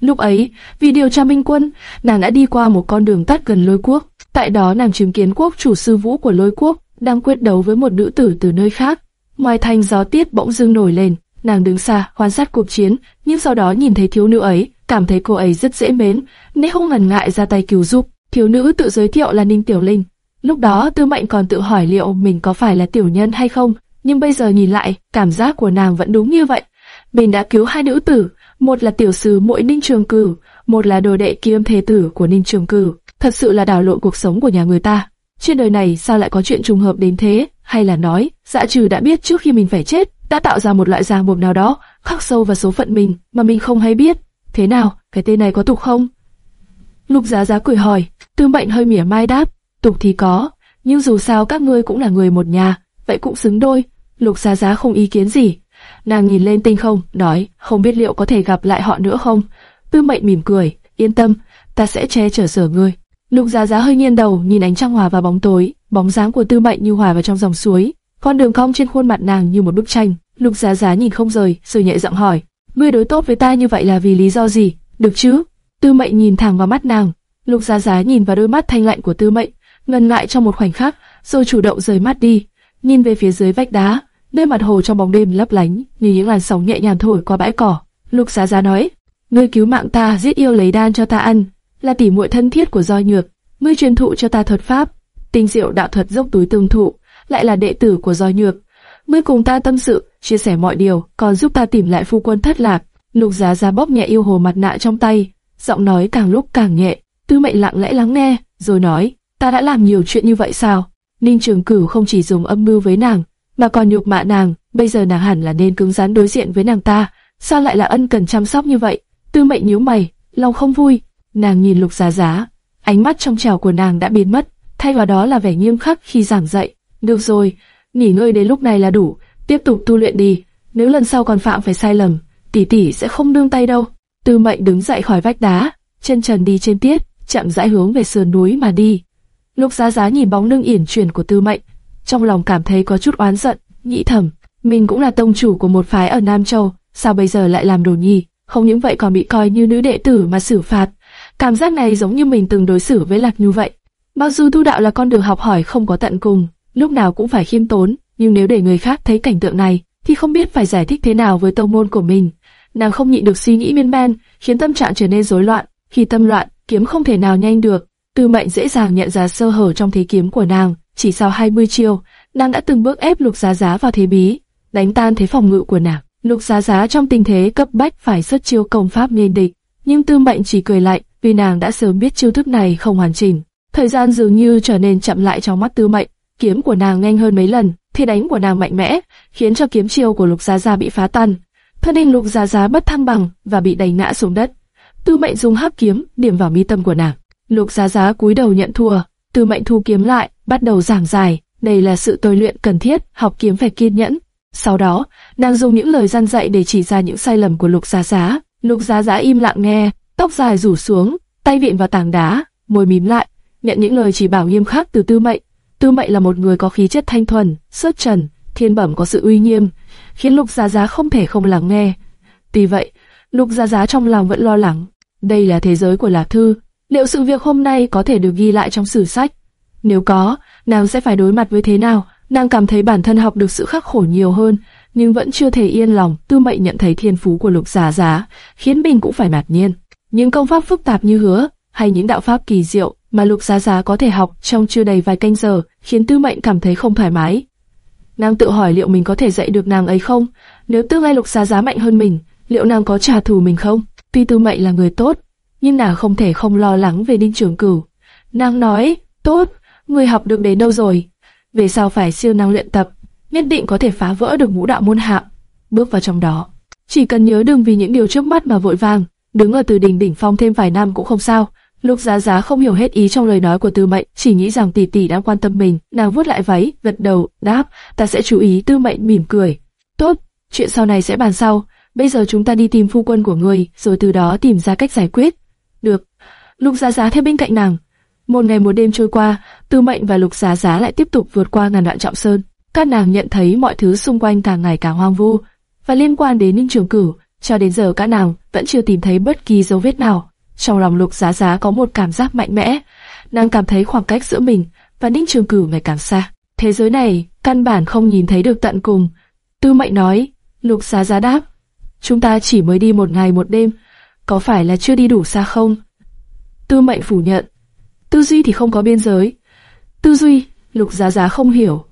Lúc ấy, vì điều tra minh quân, nàng đã đi qua một con đường tắt gần lôi quốc. Tại đó nàng chứng kiến quốc chủ sư vũ của lôi quốc đang quyết đấu với một nữ tử từ nơi khác. Ngoài thành gió tiết bỗng dưng nổi lên, nàng đứng xa quan sát cuộc chiến, nhưng sau đó nhìn thấy thiếu nữ ấy, cảm thấy cô ấy rất dễ mến, nên không ngần ngại ra tay cứu giúp. Thiếu nữ tự giới thiệu là Ninh Tiểu Linh. Lúc đó Tư Mệnh còn tự hỏi liệu mình có phải là tiểu nhân hay không, nhưng bây giờ nhìn lại, cảm giác của nàng vẫn đúng như vậy. Mình đã cứu hai nữ tử, một là tiểu sứ muội Ninh Trường Cử, một là đồ đệ kiêm thế tử của Ninh Trường Cử. Thật sự là đảo lộn cuộc sống của nhà người ta. Trên đời này sao lại có chuyện trùng hợp đến thế? Hay là nói, dạ trừ đã biết trước khi mình phải chết, đã tạo ra một loại ràng buộc nào đó, khắc sâu vào số phận mình mà mình không hay biết. Thế nào, cái tên này có tục không? Lục Giá Giá cười hỏi, Tư Mệnh hơi mỉa mai đáp, tục thì có, nhưng dù sao các ngươi cũng là người một nhà, vậy cũng xứng đôi. Lục Giá Giá không ý kiến gì. Nàng nhìn lên tinh không, nói, không biết liệu có thể gặp lại họ nữa không? Tư Mệnh mỉm cười, yên tâm, ta sẽ che chở sở ngươi. Lục Giá Giá hơi nghiêng đầu, nhìn ánh trăng hòa vào bóng tối, bóng dáng của Tư Mệnh như hòa vào trong dòng suối, con đường cong trên khuôn mặt nàng như một bức tranh. Lục Giá Giá nhìn không rời, rồi nhẹ giọng hỏi, ngươi đối tốt với ta như vậy là vì lý do gì? Được chứ? Tư Mệnh nhìn thẳng vào mắt nàng. Lục Giá Giá nhìn vào đôi mắt thanh lạnh của Tư Mệnh, ngần ngại trong một khoảnh khắc, rồi chủ động rời mắt đi, nhìn về phía dưới vách đá, nơi mặt hồ trong bóng đêm lấp lánh như những làn sóng nhẹ nhàng thổi qua bãi cỏ. Lục Giá Giá nói, ngươi cứu mạng ta, giết yêu lấy đan cho ta ăn, là tỉ muội thân thiết của Doi Nhược, ngươi truyền thụ cho ta thuật pháp, tinh diệu đạo thuật dốc túi tương thụ, lại là đệ tử của Doi Nhược. Ngươi cùng ta tâm sự, chia sẻ mọi điều, còn giúp ta tìm lại phu quân thất lạc. Lục Giá Giá bóp nhẹ yêu hồ mặt nạ trong tay, giọng nói càng lúc càng nhẹ. Tư Mệnh lặng lẽ lắng nghe, rồi nói, ta đã làm nhiều chuyện như vậy sao? Ninh Trường Cửu không chỉ dùng âm mưu với nàng, mà còn nhục mạ nàng, bây giờ nàng hẳn là nên cứng rắn đối diện với nàng ta, sao lại là ân cần chăm sóc như vậy? Tư Mệnh nhíu mày, lòng không vui, nàng nhìn Lục Giá Giá, ánh mắt trong trèo của nàng đã biến mất, thay vào đó là vẻ nghiêm khắc khi giảng dạy. Được rồi, nghỉ ngơi đến lúc này là đủ, tiếp tục tu luyện đi, nếu lần sau còn phạm phải sai lầm, tỷ tỷ sẽ không đương tay đâu. Tư Mệnh đứng dậy khỏi vách đá, chân trần đi trên tiết, chậm rãi hướng về sườn núi mà đi. Lục Giá Giá nhìn bóng lưng yển chuyển của Tư Mệnh, trong lòng cảm thấy có chút oán giận, nghĩ thầm, mình cũng là tông chủ của một phái ở Nam Châu, sao bây giờ lại làm đồ nhi, không những vậy còn bị coi như nữ đệ tử mà xử phạt. Cảm giác này giống như mình từng đối xử với Lạc như vậy. Mặc dù tu đạo là con đường học hỏi không có tận cùng, lúc nào cũng phải khiêm tốn, nhưng nếu để người khác thấy cảnh tượng này, thì không biết phải giải thích thế nào với tông môn của mình. Nàng không nhịn được suy nghĩ miên man, khiến tâm trạng trở nên rối loạn. Khi tâm loạn, kiếm không thể nào nhanh được. Tư Mệnh dễ dàng nhận ra sơ hở trong thế kiếm của nàng. Chỉ sau 20 chiêu, nàng đã từng bước ép Lục Giá Giá vào thế bí, đánh tan thế phòng ngự của nàng. Lục Giá Giá trong tình thế cấp bách phải xuất chiêu công pháp nên địch, nhưng Tư Mệnh chỉ cười lạnh, vì nàng đã sớm biết chiêu thức này không hoàn chỉnh. Thời gian dường như trở nên chậm lại trong mắt Tư Mệnh, kiếm của nàng nhanh hơn mấy lần, thế đánh của nàng mạnh mẽ, khiến cho kiếm chiêu của Lục Giá Giá bị phá tan. Thân hình Lục Giá Giá bất thăng bằng và bị đẩy ngã xuống đất. Tư Mệnh dùng hấp kiếm điểm vào mi tâm của nàng. Lục Giá Giá cúi đầu nhận thua, Tư Mệnh thu kiếm lại, bắt đầu giảng giải, đây là sự tôi luyện cần thiết, học kiếm phải kiên nhẫn. Sau đó, nàng dùng những lời gian dạy để chỉ ra những sai lầm của Lục Giá Giá. Lục Giá Giá im lặng nghe, tóc dài rủ xuống, tay viện vào tảng đá, môi mím lại, nhận những lời chỉ bảo nghiêm khắc từ Tư Mệnh. Tư Mệnh là một người có khí chất thanh thuần, xuất trần, thiên bẩm có sự uy nghiêm, khiến Lục Giá Giá không thể không lắng nghe. Tuy vậy, Lục Giá Giá trong lòng vẫn lo lắng. Đây là thế giới của Lạc Thư, liệu sự việc hôm nay có thể được ghi lại trong sử sách? Nếu có, nàng sẽ phải đối mặt với thế nào? Nàng cảm thấy bản thân học được sự khắc khổ nhiều hơn, nhưng vẫn chưa thể yên lòng. Tư Mệnh nhận thấy thiên phú của Lục Giá Giá, khiến mình cũng phải ngạc nhiên. Những công pháp phức tạp như hứa, hay những đạo pháp kỳ diệu mà Lục Giá Giá có thể học trong chưa đầy vài canh giờ, khiến Tư Mệnh cảm thấy không thoải mái. Nàng tự hỏi liệu mình có thể dạy được nàng ấy không? Nếu tương lai Lục Giá Giá mạnh hơn mình, liệu nàng có trả thù mình không? Tuy Tư Mệnh là người tốt, nhưng nàng không thể không lo lắng về Đinh Trường Cửu. Nàng nói, tốt, người học được đến đâu rồi? Về sau phải siêu năng luyện tập, nhất định có thể phá vỡ được ngũ đạo môn hạ. Bước vào trong đó, chỉ cần nhớ đừng vì những điều trước mắt mà vội vàng, đứng ở từ đỉnh đỉnh phong thêm vài năm cũng không sao. Lục Giá Giá không hiểu hết ý trong lời nói của Tư Mệnh, chỉ nghĩ rằng tỷ tỷ đang quan tâm mình. Nàng vuốt lại váy, gật đầu, đáp, ta sẽ chú ý. Tư Mệnh mỉm cười. Tốt, chuyện sau này sẽ bàn sau. Bây giờ chúng ta đi tìm phu quân của người, rồi từ đó tìm ra cách giải quyết. Được. Lục Giá Giá theo bên cạnh nàng. Một ngày một đêm trôi qua, Tư Mệnh và Lục Giá Giá lại tiếp tục vượt qua ngàn đoạn trọng sơn. Các nàng nhận thấy mọi thứ xung quanh càng ngày càng hoang vu, và liên quan đến Ninh Trường Cửu, cho đến giờ các nàng vẫn chưa tìm thấy bất kỳ dấu vết nào. Trong lòng Lục Giá Giá có một cảm giác mạnh mẽ, nàng cảm thấy khoảng cách giữa mình và Ninh Trường Cửu ngày càng xa. Thế giới này căn bản không nhìn thấy được tận cùng. Tư Mệnh nói, Lục Giá Giá đáp, chúng ta chỉ mới đi một ngày một đêm, có phải là chưa đi đủ xa không? Tư Mệnh phủ nhận, tư duy thì không có biên giới. Tư duy, Lục Giá Giá không hiểu.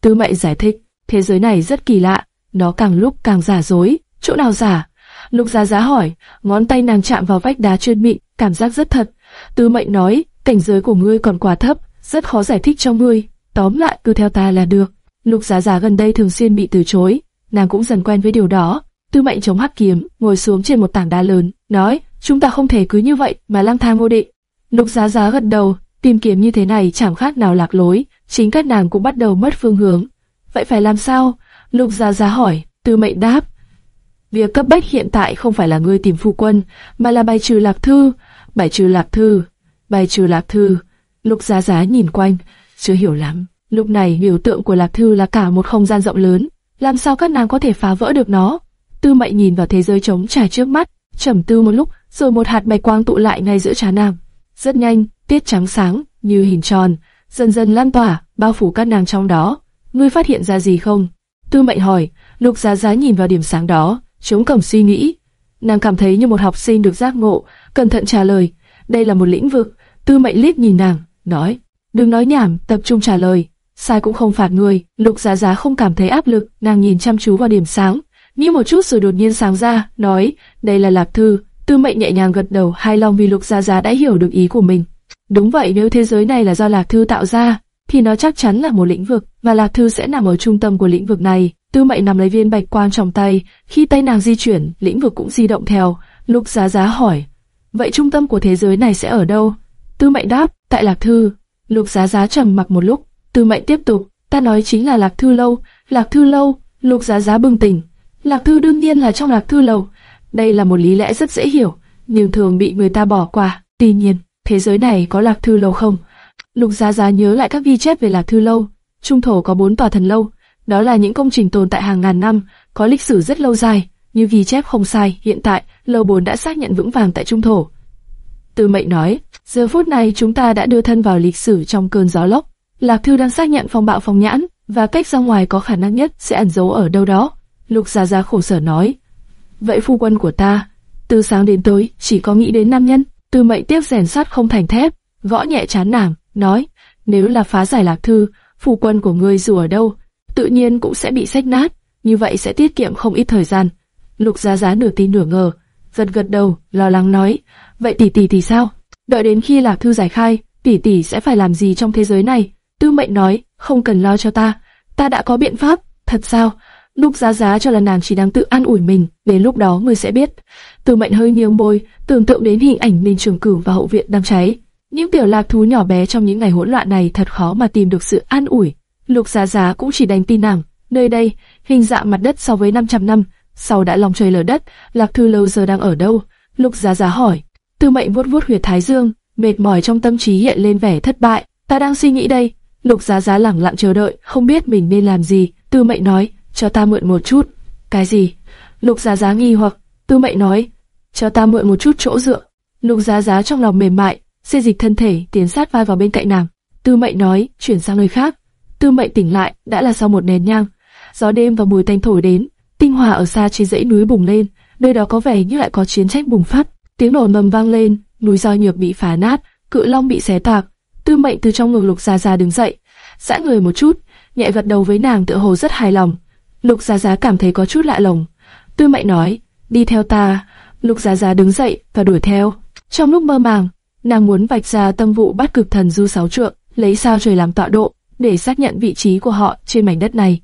Tư Mệnh giải thích, thế giới này rất kỳ lạ, nó càng lúc càng giả dối, chỗ nào giả? Lục Giá Giá hỏi, ngón tay nàng chạm vào vách đá trơn mịn, cảm giác rất thật. Tư Mệnh nói, cảnh giới của ngươi còn quá thấp, rất khó giải thích cho ngươi. Tóm lại, cứ theo ta là được. Lục Giá Giá gần đây thường xuyên bị từ chối, nàng cũng dần quen với điều đó. Tư Mệnh chống hắc kiếm, ngồi xuống trên một tảng đá lớn, nói, chúng ta không thể cứ như vậy mà lang thang vô định. Lục Giá Giá gật đầu, tìm kiếm như thế này chẳng khác nào lạc lối, chính các nàng cũng bắt đầu mất phương hướng. Vậy phải làm sao? Lục Giá Giá hỏi, Tư Mệnh đáp, Việc cấp bách hiện tại không phải là ngươi tìm phu quân, mà là bài trừ lạc thư, bài trừ lạc thư, bài trừ lạc thư. Lục Giá Giá nhìn quanh, chưa hiểu lắm. Lúc này biểu tượng của lạc thư là cả một không gian rộng lớn, làm sao các nàng có thể phá vỡ được nó? Tư Mệnh nhìn vào thế giới trống trải trước mắt, trầm tư một lúc, rồi một hạt bạch quang tụ lại ngay giữa trán nàng. Rất nhanh, tiết trắng sáng như hình tròn, dần dần lan tỏa, bao phủ các nàng trong đó. Ngươi phát hiện ra gì không? Tư Mệnh hỏi. Lục Giá Giá nhìn vào điểm sáng đó, chống cằm suy nghĩ. Nàng cảm thấy như một học sinh được giác ngộ, cẩn thận trả lời. Đây là một lĩnh vực. Tư Mệnh liếc nhìn nàng, nói: đừng nói nhảm, tập trung trả lời. Sai cũng không phạt người. Lục Giá Giá không cảm thấy áp lực, nàng nhìn chăm chú vào điểm sáng, nghĩ một chút rồi đột nhiên sáng ra, nói: đây là lạc thư. Tư Mệnh nhẹ nhàng gật đầu, hài lòng vì Lục Giá Giá đã hiểu được ý của mình. Đúng vậy, nếu thế giới này là do lạc thư tạo ra, thì nó chắc chắn là một lĩnh vực, và lạc thư sẽ nằm ở trung tâm của lĩnh vực này. Tư Mệnh nằm lấy viên bạch quang trong tay, khi tay nàng di chuyển, lĩnh vực cũng di động theo. Lục Giá Giá hỏi, vậy trung tâm của thế giới này sẽ ở đâu? Tư Mệnh đáp, tại Lạc Thư. Lục Giá Giá trầm mặc một lúc, Tư Mệnh tiếp tục, ta nói chính là Lạc Thư lâu, Lạc Thư lâu. Lục Giá Giá bừng tỉnh, Lạc Thư đương nhiên là trong Lạc Thư lâu. Đây là một lý lẽ rất dễ hiểu, nhưng thường bị người ta bỏ qua. Tuy nhiên, thế giới này có Lạc Thư lâu không? Lục Giá Giá nhớ lại các ghi chép về Lạc Thư lâu. Trung thổ có bốn tòa thần lâu, đó là những công trình tồn tại hàng ngàn năm, có lịch sử rất lâu dài, như ghi chép không sai, hiện tại, lâu bốn đã xác nhận vững vàng tại Trung Thổ. Từ mệnh nói, giờ phút này chúng ta đã đưa thân vào lịch sử trong cơn gió lốc. Lạc Thư đang xác nhận phong bạo phong nhãn, và cách ra ngoài có khả năng nhất sẽ ẩn giấu ở đâu đó. Lục Gia Gia khổ sở nói, vậy phu quân của ta, từ sáng đến tối chỉ có nghĩ đến nam nhân. Từ mệnh tiếp rèn sắt không thành thép, gõ nhẹ chán nàng, nói, nếu là phá giải Lạc Thư, phù quân của ngươi dù ở đâu, tự nhiên cũng sẽ bị sách nát, như vậy sẽ tiết kiệm không ít thời gian. Lục Giá Giá nửa tin nửa ngờ, giật gật đầu, lo lắng nói, vậy tỷ tỷ thì sao? Đợi đến khi Lạc Thư giải khai, tỷ tỷ sẽ phải làm gì trong thế giới này? Tư Mệnh nói, không cần lo cho ta, ta đã có biện pháp. Thật sao? Lục Giá Giá cho là nàng chỉ đang tự an ủi mình, đến lúc đó ngươi sẽ biết. Tư Mệnh hơi nghiêng bôi, tưởng tượng đến hình ảnh mình Trường Cửu và hậu viện đang cháy. Những tiểu lạc thú nhỏ bé trong những ngày hỗn loạn này thật khó mà tìm được sự an ủi. Lục Giá Giá cũng chỉ đành tin nàng. Nơi đây, hình dạng mặt đất so với 500 năm, sau đã lòng trời lở đất, Lạc Thư lâu giờ đang ở đâu? Lục Giá Giá hỏi. Tư Mệnh vuốt vuốt huyệt thái dương, mệt mỏi trong tâm trí hiện lên vẻ thất bại. Ta đang suy nghĩ đây. Lục Giá Giá lẳng lặng chờ đợi, không biết mình nên làm gì. Tư Mệnh nói, cho ta mượn một chút. Cái gì? Lục Giá Giá nghi hoặc. Tư Mệnh nói, cho ta mượn một chút chỗ dựa. Lục Giá Giá trong lòng mềm mại, xê dịch thân thể tiến sát vai vào bên cạnh nàng. Tư Mệnh nói, chuyển sang nơi khác. Tư Mệnh tỉnh lại, đã là sau một nén nhang. Gió đêm và mùi tanh thổi đến, tinh hòa ở xa trên dãy núi bùng lên, nơi đó có vẻ như lại có chiến tranh bùng phát. Tiếng nổ mầm vang lên, núi roi nhược bị phá nát, cự long bị xé toạc. Tư Mệnh từ trong ngực Lục gia gia đứng dậy, giãn người một chút, nhẹ gật đầu với nàng tựa hồ rất hài lòng. Lục gia gia cảm thấy có chút lạ lùng. Tư Mệnh nói, đi theo ta. Lục gia gia đứng dậy và đuổi theo. Trong lúc mơ màng, nàng muốn vạch ra tâm vụ bắt cực thần du sáu trượng, lấy sao trời làm tọa độ, để xác nhận vị trí của họ trên mảnh đất này.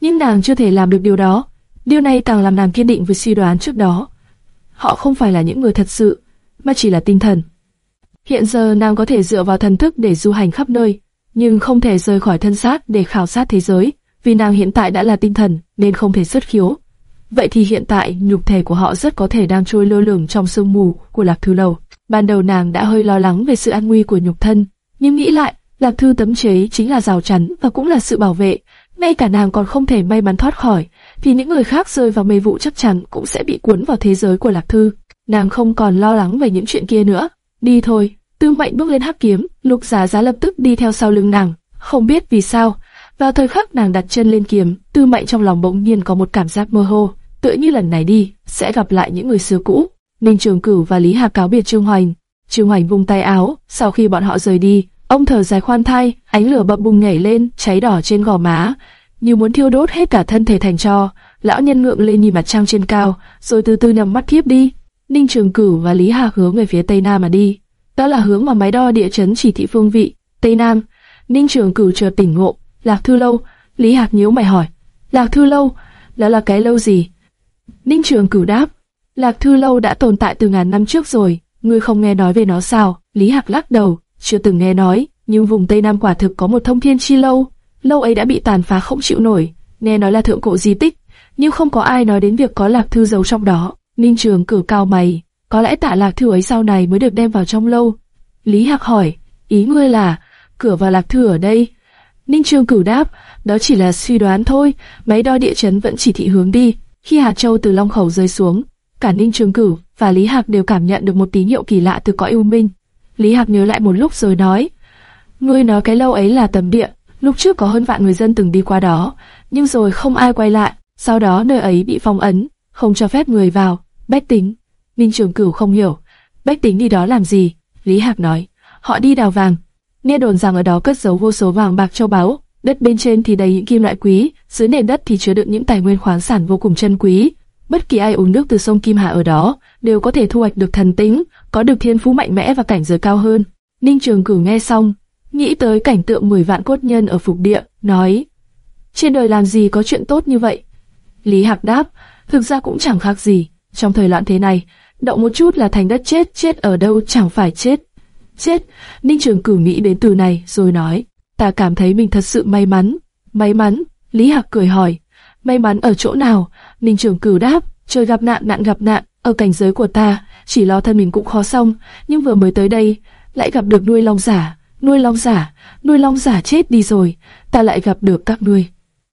Nhưng nàng chưa thể làm được điều đó. Điều này càng làm nàng kiên định với suy đoán trước đó. Họ không phải là những người thật sự, mà chỉ là tinh thần. Hiện giờ nàng có thể dựa vào thần thức để du hành khắp nơi, nhưng không thể rời khỏi thân xác để khảo sát thế giới, vì nàng hiện tại đã là tinh thần nên không thể xuất khiếu. Vậy thì hiện tại nhục thể của họ rất có thể đang trôi lơ lửng trong sương mù của Lạc Thư Lầu. Ban đầu nàng đã hơi lo lắng về sự an nguy của nhục thân, nhưng nghĩ lại, Lạc Thư tấm chế chính là rào chắn và cũng là sự bảo vệ. Ngay cả nàng còn không thể may mắn thoát khỏi, vì những người khác rơi vào mê vụ chắc chắn cũng sẽ bị cuốn vào thế giới của Lạc Thư. Nàng không còn lo lắng về những chuyện kia nữa. Đi thôi, Tư Mệnh bước lên hắc kiếm, Lục Giá Giá lập tức đi theo sau lưng nàng. Không biết vì sao, vào thời khắc nàng đặt chân lên kiếm, Tư Mệnh trong lòng bỗng nhiên có một cảm giác mơ hồ, tựa như lần này đi sẽ gặp lại những người xưa cũ. Ninh Trường Cửu và Lý Hạc cáo biệt Trương Hoành. Trương Hoành vung tay áo, sau khi bọn họ rời đi, ông thở dài khoan thai, ánh lửa bập bùng nhảy lên, cháy đỏ trên gò má, như muốn thiêu đốt hết cả thân thể thành tro. Lão nhân ngượng lên nhìn mặt trăng trên cao, rồi từ từ nhắm mắt thiếp đi. Ninh Trường Cửu và Lý Hạc hướng về phía tây nam mà đi. Đó là hướng mà máy đo địa chấn chỉ thị phương vị, tây nam. Ninh Trường Cửu chợt tỉnh ngộ, Lạc Thư Lâu. Lý Hạc nhíu mày hỏi, Lạc Thư Lâu, đó là cái lâu gì? Ninh Trường Cửu đáp, Lạc Thư Lâu đã tồn tại từ ngàn năm trước rồi, ngươi không nghe nói về nó sao? Lý Hạc lắc đầu, chưa từng nghe nói, nhưng vùng Tây Nam quả thực có một thông thiên chi lâu, lâu ấy đã bị tàn phá không chịu nổi, nghe nói là thượng cổ di tích, nhưng không có ai nói đến việc có Lạc Thư giấu trong đó. Ninh Trường Cửu cao mày, có lẽ tạ Lạc Thư ấy sau này mới được đem vào trong lâu. Lý Hạc hỏi, ý ngươi là cửa vào Lạc Thư ở đây? Ninh Trường Cửu đáp, đó chỉ là suy đoán thôi, máy đo địa chấn vẫn chỉ thị hướng đi. Khi hạt châu từ long khẩu rơi xuống, cả Ninh Trường Cửu và Lý Hạc đều cảm nhận được một tín hiệu kỳ lạ từ cõi u minh. Lý Hạc nhớ lại một lúc rồi nói, ngươi nói cái lâu ấy là tầm địa, lúc trước có hơn vạn người dân từng đi qua đó, nhưng rồi không ai quay lại, sau đó nơi ấy bị phong ấn, không cho phép người vào. Bách tính, Ninh Trường Cửu không hiểu, Bách tính đi đó làm gì? Lý Hạc nói, họ đi đào vàng. Nghe đồn rằng ở đó cất giấu vô số vàng bạc châu báu, đất bên trên thì đầy những kim loại quý, dưới nền đất thì chứa đựng những tài nguyên khoáng sản vô cùng chân quý. Bất kỳ ai uống nước từ sông Kim Hà ở đó đều có thể thu hoạch được thần tính, có được thiên phú mạnh mẽ và cảnh giới cao hơn. Ninh Trường Cửu nghe xong, nghĩ tới cảnh tượng 10 vạn cốt nhân ở phục địa, nói: trên đời làm gì có chuyện tốt như vậy? Lý Hạc đáp: thực ra cũng chẳng khác gì. Trong thời loạn thế này, động một chút là thành đất chết, chết ở đâu chẳng phải chết. Chết, Ninh Trường Cửu nghĩ đến từ này rồi nói, ta cảm thấy mình thật sự may mắn. May mắn, Lý Hạc cười hỏi, may mắn ở chỗ nào? Ninh Trường Cửu đáp, trời gặp nạn nạn gặp nạn, ở cảnh giới của ta, chỉ lo thân mình cũng khó xong, nhưng vừa mới tới đây, lại gặp được nuôi long giả, nuôi long giả, nuôi long giả chết đi rồi, ta lại gặp được các nuôi.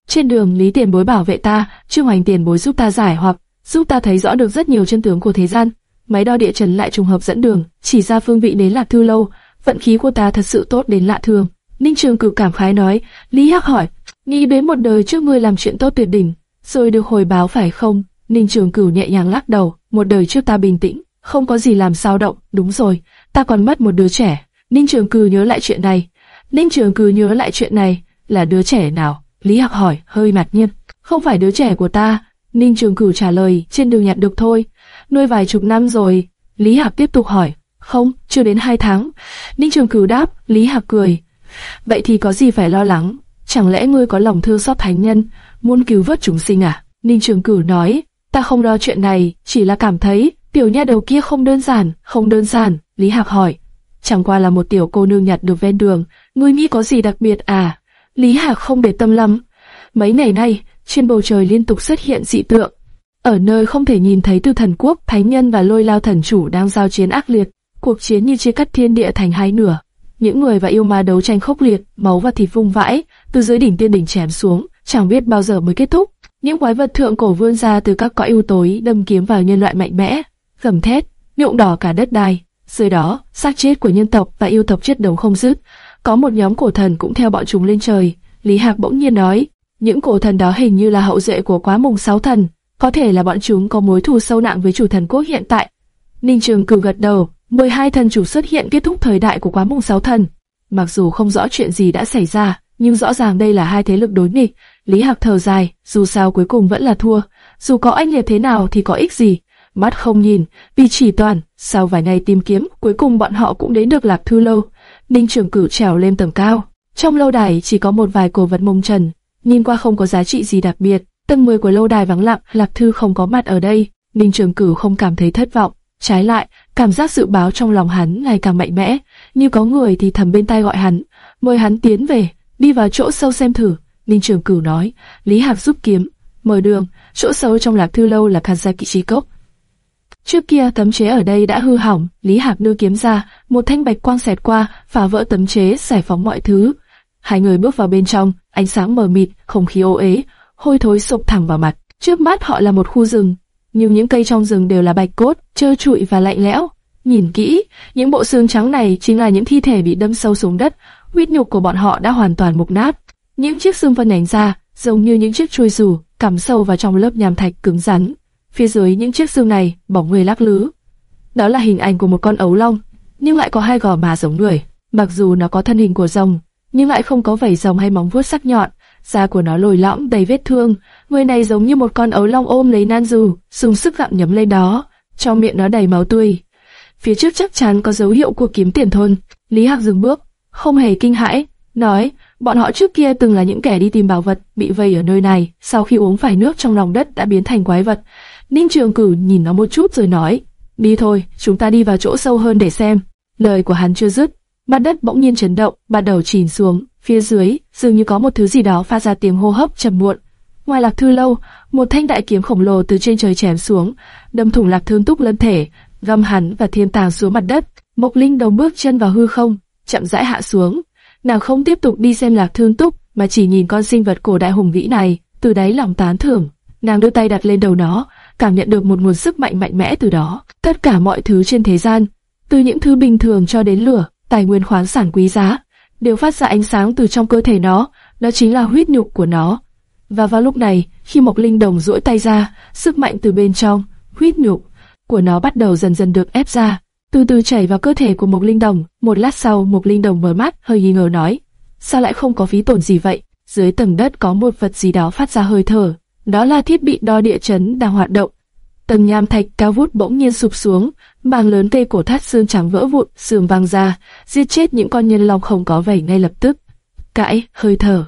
Trên đường Lý Tiền Bối bảo vệ ta, Trương Hoành Tiền Bối giúp ta giải hoặc giúp ta thấy rõ được rất nhiều chân tướng của thế gian. Máy đo địa chấn lại trùng hợp dẫn đường, chỉ ra phương vị đến Lạc Thư lâu. Vận khí của ta thật sự tốt đến lạ thường. Ninh Trường Cửu cảm khái nói. Lý Hắc hỏi, nghĩ đến một đời trước ngươi làm chuyện tốt tuyệt đỉnh, rồi được hồi báo phải không? Ninh Trường Cửu nhẹ nhàng lắc đầu. Một đời trước ta bình tĩnh, không có gì làm sao động. Đúng rồi, ta còn mất một đứa trẻ. Ninh Trường Cửu nhớ lại chuyện này. Ninh Trường Cửu nhớ lại chuyện này là đứa trẻ nào? Lý Hạc hỏi, hơi mặt nhiên. Không phải đứa trẻ của ta, Ninh Trường Cửu trả lời, trên đường nhặt được thôi, nuôi vài chục năm rồi. Lý Hạc tiếp tục hỏi, không, chưa đến hai tháng. Ninh Trường Cửu đáp, Lý Hạc cười. Vậy thì có gì phải lo lắng? Chẳng lẽ ngươi có lòng thương xót thánh nhân, muốn cứu vớt chúng sinh à? Ninh Trường Cửu nói, ta không lo chuyện này, chỉ là cảm thấy tiểu nha đầu kia không đơn giản, không đơn giản. Lý Hạc hỏi, chẳng qua là một tiểu cô nương nhặt được ven đường, ngươi nghĩ có gì đặc biệt à? Lý Hạc không để tâm lắm. Mấy ngày nay, trên bầu trời liên tục xuất hiện dị tượng. Ở nơi không thể nhìn thấy từ thần quốc, thánh nhân và lôi lao thần chủ đang giao chiến ác liệt, cuộc chiến như chia cắt thiên địa thành hai nửa. Những người và yêu ma đấu tranh khốc liệt, máu và thịt vung vãi, từ dưới đỉnh tiên đỉnh chém xuống, chẳng biết bao giờ mới kết thúc. Những quái vật thượng cổ vươn ra từ các cõi u tối, đâm kiếm vào nhân loại mạnh mẽ, gầm thét, nhuộm đỏ cả đất đai. Dưới đó, xác chết của nhân tộc và yêu tộc chết đấu không dứt. Có một nhóm cổ thần cũng theo bọn chúng lên trời. Lý Hạc bỗng nhiên nói, những cổ thần đó hình như là hậu duệ của quá mùng sáu thần, có thể là bọn chúng có mối thù sâu nặng với chủ thần quốc hiện tại. Ninh Trường cử gật đầu, 12 thần chủ xuất hiện kết thúc thời đại của quá mùng sáu thần. Mặc dù không rõ chuyện gì đã xảy ra, nhưng rõ ràng đây là hai thế lực đối nghịch. Lý Hạc thở dài, dù sao cuối cùng vẫn là thua, dù có anh liệt thế nào thì có ích gì. Mắt không nhìn, vì chỉ toàn, sau vài ngày tìm kiếm, cuối cùng bọn họ cũng đến được Lạc Thư Lâu. Ninh Trường Cửu trèo lên tầng cao. Trong lâu đài chỉ có một vài cổ vật mông trần, nhìn qua không có giá trị gì đặc biệt. Tầng 10 của lâu đài vắng lặng, Lạc Thư không có mặt ở đây. Ninh Trường Cửu không cảm thấy thất vọng, trái lại, cảm giác dự báo trong lòng hắn ngày càng mạnh mẽ, như có người thì thầm bên tai gọi hắn, mời hắn tiến về, đi vào chỗ sâu xem thử. Ninh Trường Cửu nói, Lý Hạc giúp kiếm, mở đường, chỗ sâu trong Lạc Thư lâu là Kanzaki Chi Cốc. Trước kia tấm chế ở đây đã hư hỏng, Lý Hạc đưa kiếm ra, một thanh bạch quang xẹt qua, phá vỡ tấm chế, giải phóng mọi thứ. Hai người bước vào bên trong, ánh sáng mờ mịt, không khí ô ế, hôi thối sộc thẳng vào mặt. Trước mắt họ là một khu rừng, nhưng những cây trong rừng đều là bạch cốt, trơ trụi và lạnh lẽo. Nhìn kỹ, những bộ xương trắng này chính là những thi thể bị đâm sâu xuống đất, huyết nhục của bọn họ đã hoàn toàn mục nát. Những chiếc xương vân nhánh ra, giống như những chiếc chuôi rủ, cắm sâu vào trong lớp nhàm thạch cứng rắn. Phía dưới những chiếc xương này, bóng người lắc lứ. Đó là hình ảnh của một con ấu long, nhưng lại có hai gò má giống người. Mặc dù nó có thân hình của rồng, nhưng lại không có vảy rồng hay móng vuốt sắc nhọn. Da của nó lồi lõm đầy vết thương. Người này giống như một con ấu long ôm lấy nan dù, dùng sức gặm nhấm lên đó. Trong miệng nó đầy máu tươi. Phía trước chắc chắn có dấu hiệu của kiếm tiền thôn. Lý Hạc dừng bước, không hề kinh hãi, nói, bọn họ trước kia từng là những kẻ đi tìm bảo vật, bị vây ở nơi này, sau khi uống phải nước trong lòng đất đã biến thành quái vật. Ninh Trường Cử nhìn nó một chút rồi nói, đi thôi, chúng ta đi vào chỗ sâu hơn để xem. Lời của hắn chưa dứt, mặt đất bỗng nhiên chấn động, bắt đầu chìm xuống, phía dưới dường như có một thứ gì đó phát ra tiếng hô hấp trầm muộn. Ngoài Lạc Thư lâu, một thanh đại kiếm khổng lồ từ trên trời chém xuống, đâm thủng Lạc Thương Túc lân thể, găm hắn và thiên tàng xuống mặt đất. Mộc Linh đồng bước chân vào hư không, chậm rãi hạ xuống. Nàng không tiếp tục đi xem Lạc Thương Túc, mà chỉ nhìn con sinh vật cổ đại hùng vĩ này, từ đáy lòng tán thưởng. Nàng đưa tay đặt lên đầu nó, cảm nhận được một nguồn sức mạnh mạnh mẽ từ đó. Tất cả mọi thứ trên thế gian, từ những thứ bình thường cho đến lửa, tài nguyên khoáng sản quý giá, đều phát ra ánh sáng từ trong cơ thể nó, đó chính là huyết nhục của nó. Và vào lúc này, khi Mộc Linh Đồng duỗi tay ra, sức mạnh từ bên trong, huyết nhục của nó bắt đầu dần dần được ép ra, từ từ chảy vào cơ thể của Mộc Linh Đồng. Một lát sau, Mộc Linh Đồng mở mắt, hơi nghi ngờ nói: "Sao lại không có phí tổn gì vậy?" Dưới tầng đất có một vật gì đó phát ra hơi thở, đó là thiết bị đo địa chấn đang hoạt động. Tầng nham thạch cao vút bỗng nhiên sụp xuống, màng lớn cây cổ thắt xương trắng vỡ vụn, xương văng ra, giết chết những con nhân long không có vảy ngay lập tức. Cãi, hơi thở.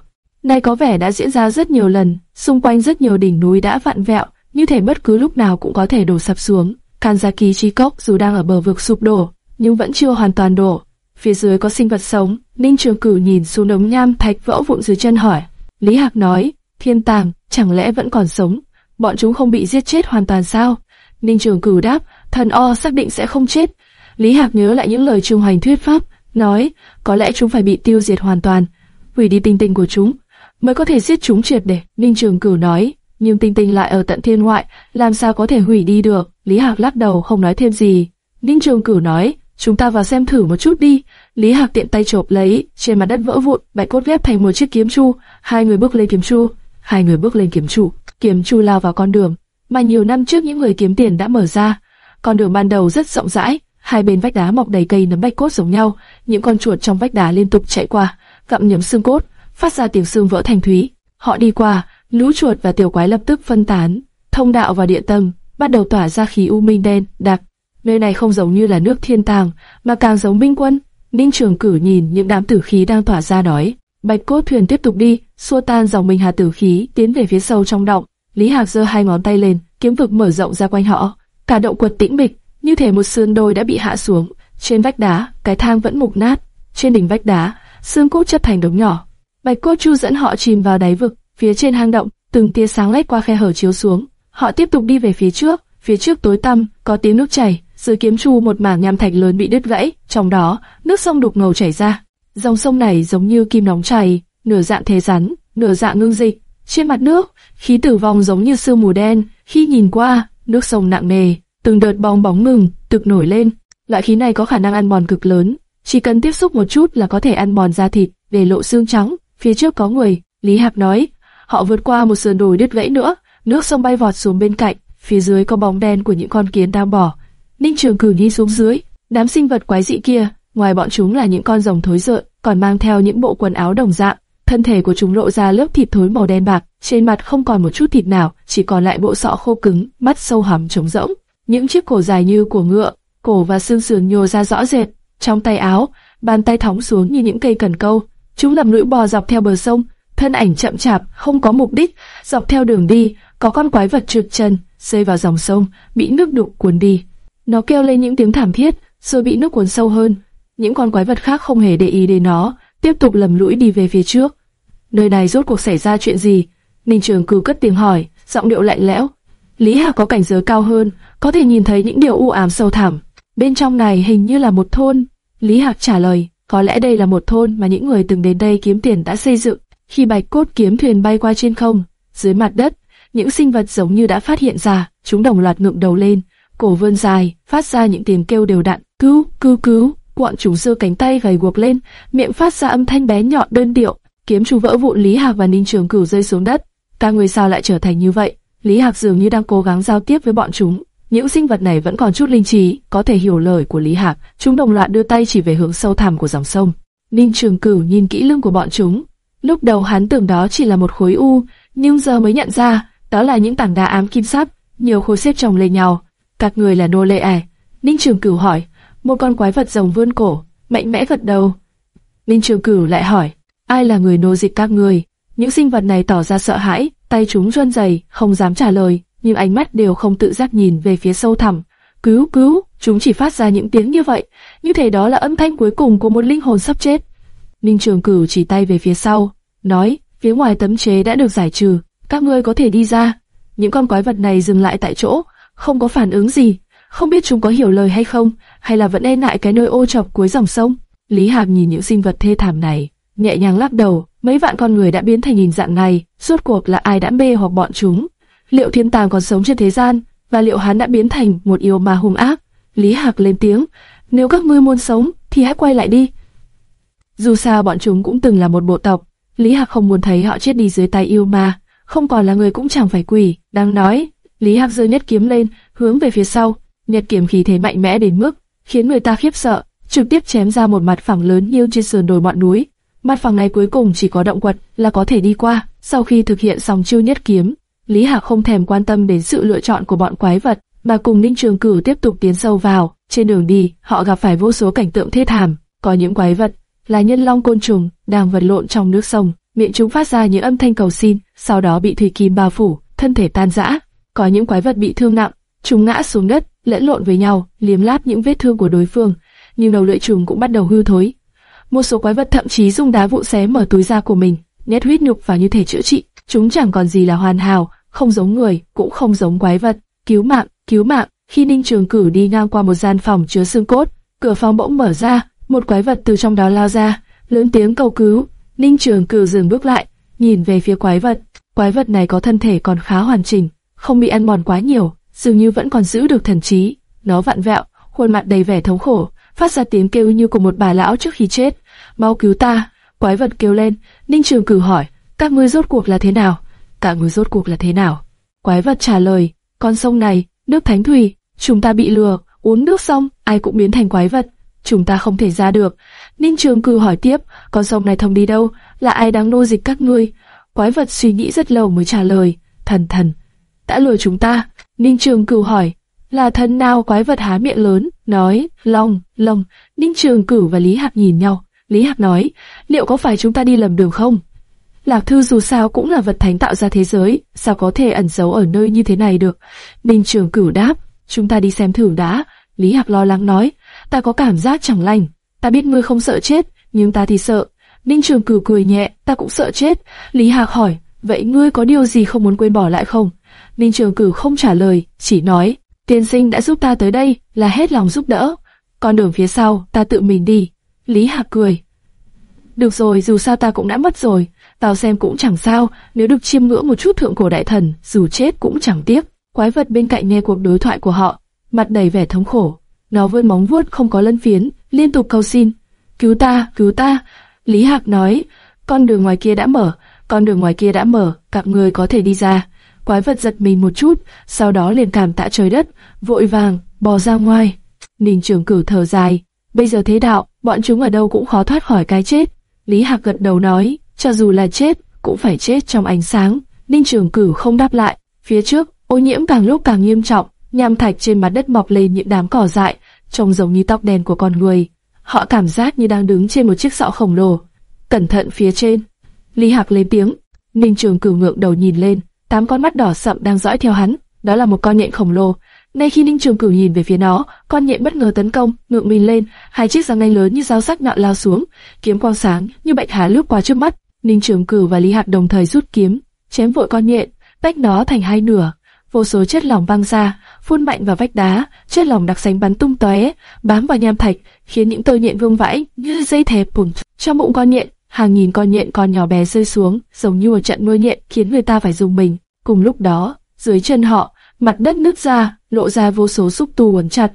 Này có vẻ đã diễn ra rất nhiều lần, xung quanh rất nhiều đỉnh núi đã vặn vẹo, như thể bất cứ lúc nào cũng có thể đổ sập xuống. Kanzaki chi cốc dù đang ở bờ vực sụp đổ, nhưng vẫn chưa hoàn toàn đổ. Phía dưới có sinh vật sống, Ninh Trường Cử nhìn xuống đống nham thạch vỡ vụn dưới chân hỏi. Lý Hạc nói, thiên tàng, chẳng lẽ vẫn còn sống? Bọn chúng không bị giết chết hoàn toàn sao? Ninh Trường Cử đáp, thần O xác định sẽ không chết. Lý Hạc nhớ lại những lời trung hành thuyết pháp, nói, có lẽ chúng phải bị tiêu diệt hoàn toàn, hủy đi tinh tinh của chúng, mới có thể giết chúng triệt để. Ninh Trường Cửu nói, nhưng tinh tinh lại ở tận thiên ngoại, làm sao có thể hủy đi được? Lý Hạc lắc đầu không nói thêm gì. Ninh Trường Cửu nói, chúng ta vào xem thử một chút đi. Lý Hạc tiện tay chộp lấy, trên mặt đất vỡ vụn, bạch cốt ghép thành một chiếc kiếm chu. Hai người bước lên kiếm chu, hai người bước lên kiếm chu, kiếm chu lao vào con đường mà nhiều năm trước những người kiếm tiền đã mở ra. Con đường ban đầu rất rộng rãi, hai bên vách đá mọc đầy cây nấm bạch cốt giống nhau, những con chuột trong vách đá liên tục chạy qua, gặm nhấm xương cốt, phát ra tiếng xương vỡ thành thúy. Họ đi qua, lũ chuột và tiểu quái lập tức phân tán. thông đạo và địa tâm, bắt đầu tỏa ra khí u minh đen đặc. Nơi này không giống như là nước thiên tàng, mà càng giống binh quân. Ninh Trường Cử nhìn những đám tử khí đang tỏa ra nói, bạch cốt thuyền tiếp tục đi, xua tan dòng minh hà tử khí tiến về phía sâu trong động. Lý Hạc giơ hai ngón tay lên, kiếm vực mở rộng ra quanh họ. Cả động quật tĩnh mịch, như thể một sườn đồi đã bị hạ xuống. Trên vách đá, cái thang vẫn mục nát. Trên đỉnh vách đá, xương cốt chất thành đống nhỏ. Bạch cốt chu dẫn họ chìm vào đáy vực, phía trên hang động, từng tia sáng lách qua khe hở chiếu xuống. Họ tiếp tục đi về phía trước, phía trước tối tăm, có tiếng nước chảy. Dưới kiếm chu một mảng nham thạch lớn bị đứt gãy, trong đó nước sông đục ngầu chảy ra. Dòng sông này giống như kim nóng chảy, nửa dạng thế rắn, nửa dạng ngưng dịch. Trên mặt nước, khí tử vong giống như sương mù đen. Khi nhìn qua, nước sông nặng nề, từng đợt bong bóng ngừng, tực nổi lên. Loại khí này có khả năng ăn mòn cực lớn, chỉ cần tiếp xúc một chút là có thể ăn mòn da thịt, để lộ xương trắng. Phía trước có người, Lý Hạc nói. Họ vượt qua một sườn đồi đứt gãy nữa, nước sông bay vọt xuống bên cạnh, phía dưới có bóng đen của những con kiến đang bỏ Ninh Trường Cử đi xuống dưới, đám sinh vật quái dị kia, ngoài bọn chúng là những con rồng thối rợn, còn mang theo những bộ quần áo đồng dạng. Thân thể của chúng lộ ra lớp thịt thối màu đen bạc, trên mặt không còn một chút thịt nào, chỉ còn lại bộ sọ khô cứng, mắt sâu hầm trống rỗng. Những chiếc cổ dài như của ngựa, cổ và xương sườn nhô ra rõ rệt. Trong tay áo, bàn tay thóng xuống như những cây cần câu. Chúng lầm lũi bò dọc theo bờ sông, thân ảnh chậm chạp, không có mục đích, dọc theo đường đi, có con quái vật trượt chân, rơi vào dòng sông, bị nước đục cuốn đi. Nó kêu lên những tiếng thảm thiết, rồi bị nước cuốn sâu hơn. Những con quái vật khác không hề để ý đến nó, tiếp tục lầm lũi đi về phía trước. Nơi này rốt cuộc xảy ra chuyện gì? Ninh Trường cứ cất tiếng hỏi, giọng điệu lạnh lẽo. Lý hà có cảnh giới cao hơn, có thể nhìn thấy những điều u ám sâu thẳm. Bên trong này hình như là một thôn. Lý Hạc trả lời, có lẽ đây là một thôn mà những người từng đến đây kiếm tiền đã xây dựng. Khi bạch cốt kiếm thuyền bay qua trên không, dưới mặt đất, những sinh vật giống như đã phát hiện ra, chúng đồng loạt ngượng đầu lên, cổ vươn dài, phát ra những tiếng kêu đều đặn, cứu, cứu cứu. Bọn chúng giơ cánh tay gầy guộc lên, miệng phát ra âm thanh bé nhọn đơn điệu. Kiếm chú vỡ vụn Lý Hạc và Ninh Trường Cửu rơi xuống đất. Các người sao lại trở thành như vậy? Lý Hạc dường như đang cố gắng giao tiếp với bọn chúng. Những sinh vật này vẫn còn chút linh trí, có thể hiểu lời của Lý Hạc. Chúng đồng loạt đưa tay chỉ về hướng sâu thẳm của dòng sông. Ninh Trường Cửu nhìn kỹ lưng của bọn chúng. Lúc đầu hắn tưởng đó chỉ là một khối u, nhưng giờ mới nhận ra, đó là những tảng đá ám kim sắt, nhiều khối xếp chồng lên nhau. Các người là nô lệ à? Ninh Trường Cửu hỏi. Một con quái vật rồng vươn cổ, mạnh mẽ gật đầu. Ninh Trường Cửu lại hỏi, ai là người nô dịch các người? Những sinh vật này tỏ ra sợ hãi, tay chúng run rẩy, không dám trả lời, nhưng ánh mắt đều không tự giác nhìn về phía sâu thẳm. Cứu cứu, chúng chỉ phát ra những tiếng như vậy, như thể đó là âm thanh cuối cùng của một linh hồn sắp chết. Ninh Trường Cửu chỉ tay về phía sau, nói, phía ngoài tấm chế đã được giải trừ, các ngươi có thể đi ra. Những con quái vật này dừng lại tại chỗ, không có phản ứng gì, không biết chúng có hiểu lời hay không, hay là vẫn e ngại cái nơi ô chọc cuối dòng sông. Lý Hạc nhìn những sinh vật thê thảm này, nhẹ nhàng lắc đầu, mấy vạn con người đã biến thành hình dạng này, suốt cuộc là ai đã mê hoặc bọn chúng? Liệu thiên tàng còn sống trên thế gian, và liệu hắn đã biến thành một yêu ma hung ác? Lý Hạc lên tiếng, nếu các ngươi muốn sống, thì hãy quay lại đi. Dù sao bọn chúng cũng từng là một bộ tộc, Lý Hạc không muốn thấy họ chết đi dưới tay yêu ma, không còn là người cũng chẳng phải quỷ. Đang nói, Lý Hạc giơ nhất kiếm lên, hướng về phía sau, nhật kiếm khí thế mạnh mẽ đến mức khiến người ta khiếp sợ, trực tiếp chém ra một mặt phẳng lớn như trên sườn đồi ngọn núi. Mặt phẳng này cuối cùng chỉ có động quật là có thể đi qua. Sau khi thực hiện xong chiêu nhất kiếm, Lý Hạc không thèm quan tâm đến sự lựa chọn của bọn quái vật, mà cùng Ninh Trường Cửu tiếp tục tiến sâu vào. Trên đường đi, họ gặp phải vô số cảnh tượng thê thảm, có những quái vật là nhân long côn trùng đang vật lộn trong nước sông, miệng chúng phát ra những âm thanh cầu xin, sau đó bị thủy kim bao phủ, thân thể tan rã. Có những quái vật bị thương nặng, chúng ngã xuống đất, lẫn lộn với nhau, liếm láp những vết thương của đối phương, nhưng đầu lưỡi trùng cũng bắt đầu hư thối. Một số quái vật thậm chí dùng đá vụn xé mở túi da của mình, nhét huyết nhục vào như thể chữa trị. Chúng chẳng còn gì là hoàn hảo, không giống người, cũng không giống quái vật. Cứu mạng, cứu mạng! Khi Ninh Trường Cử đi ngang qua một gian phòng chứa xương cốt, cửa phòng bỗng mở ra, một quái vật từ trong đó lao ra, lớn tiếng cầu cứu. Ninh Trường Cử dừng bước lại, nhìn về phía quái vật. Quái vật này có thân thể còn khá hoàn chỉnh, không bị ăn mòn quá nhiều, dường như vẫn còn giữ được thần trí. Nó vặn vẹo, khuôn mặt đầy vẻ thống khổ, phát ra tiếng kêu như của một bà lão trước khi chết. Mau cứu ta! Quái vật kêu lên. Ninh Trường Cử hỏi, các ngươi rốt cuộc là thế nào? Cả người rốt cuộc là thế nào? Quái vật trả lời, con sông này, nước thánh thủy, chúng ta bị lừa, uống nước sông, ai cũng biến thành quái vật. Chúng ta không thể ra được. Ninh Trường Cử hỏi tiếp, con sông này thông đi đâu? Là ai đang nô dịch các ngươi? Quái vật suy nghĩ rất lâu mới trả lời, thần thần, đã lừa chúng ta. Ninh Trường cử hỏi, là thần nào quái vật há miệng lớn, nói, long, long. Ninh Trường cử và Lý Hạc nhìn nhau. Lý Hạc nói, liệu có phải chúng ta đi lầm đường không? Lạc Thư dù sao cũng là vật thánh tạo ra thế giới, sao có thể ẩn giấu ở nơi như thế này được? Ninh Trường Cửu đáp, chúng ta đi xem thử đã. Lý Hạc lo lắng nói, ta có cảm giác chẳng lành. Ta biết ngươi không sợ chết, nhưng ta thì sợ. Ninh Trường Cửu cười nhẹ, ta cũng sợ chết. Lý Hạc hỏi, vậy ngươi có điều gì không muốn quên bỏ lại không? Ninh Trường Cửu không trả lời, chỉ nói, tiên sinh đã giúp ta tới đây, là hết lòng giúp đỡ. Con đường phía sau, ta tự mình đi. Lý Hạc cười. Được rồi, dù sao ta cũng đã mất rồi, tao xem cũng chẳng sao, nếu được chiêm ngưỡng một chút thượng cổ đại thần, dù chết cũng chẳng tiếc. Quái vật bên cạnh nghe cuộc đối thoại của họ, mặt đầy vẻ thống khổ. Nó vươn móng vuốt không có lân phiến, liên tục cầu xin. Cứu ta, cứu ta. Lý Hạc nói, con đường ngoài kia đã mở, con đường ngoài kia đã mở, các người có thể đi ra. Quái vật giật mình một chút, sau đó liền cảm tạ trời đất, vội vàng, bò ra ngoài. Ninh trường cử thở dài, bây giờ thế đạo, bọn chúng ở đâu cũng khó thoát khỏi cái chết. Lý Hạc gật đầu nói, cho dù là chết, cũng phải chết trong ánh sáng. Ninh trường Cửu không đáp lại, phía trước, ô nhiễm càng lúc càng nghiêm trọng, nham thạch trên mặt đất mọc lên những đám cỏ dại, trông giống như tóc đen của con người. Họ cảm giác như đang đứng trên một chiếc sọ khổng lồ. Cẩn thận phía trên. Lý Hạc lên tiếng. Ninh Trường Cửu ngượng đầu nhìn lên, tám con mắt đỏ sậm đang dõi theo hắn. Đó là một con nhện khổng lồ. Ngay khi Ninh Trường Cửu nhìn về phía nó, con nhện bất ngờ tấn công, ngượng mình lên, hai chiếc răng nanh lớn như dao sắc nhọn lao xuống, kiếm quang sáng như bạch hà lướt qua trước mắt. Ninh Trường Cửu và Lý Hạc đồng thời rút kiếm, chém vội con nhện, tách nó thành hai nửa. Vô số chất lỏng văng ra, phun mạnh vào vách đá, chất lỏng đặc sánh bắn tung tóe, bám vào nham thạch, khiến những tơ nhện vương vãi như dây thép bùn. Trong bụng con nhện, hàng nghìn con nhện con nhỏ bé rơi xuống, giống như một trận nuôi nhện khiến người ta phải dùng mình. Cùng lúc đó, dưới chân họ, mặt đất nứt ra, lộ ra vô số xúc tu uốn chặt.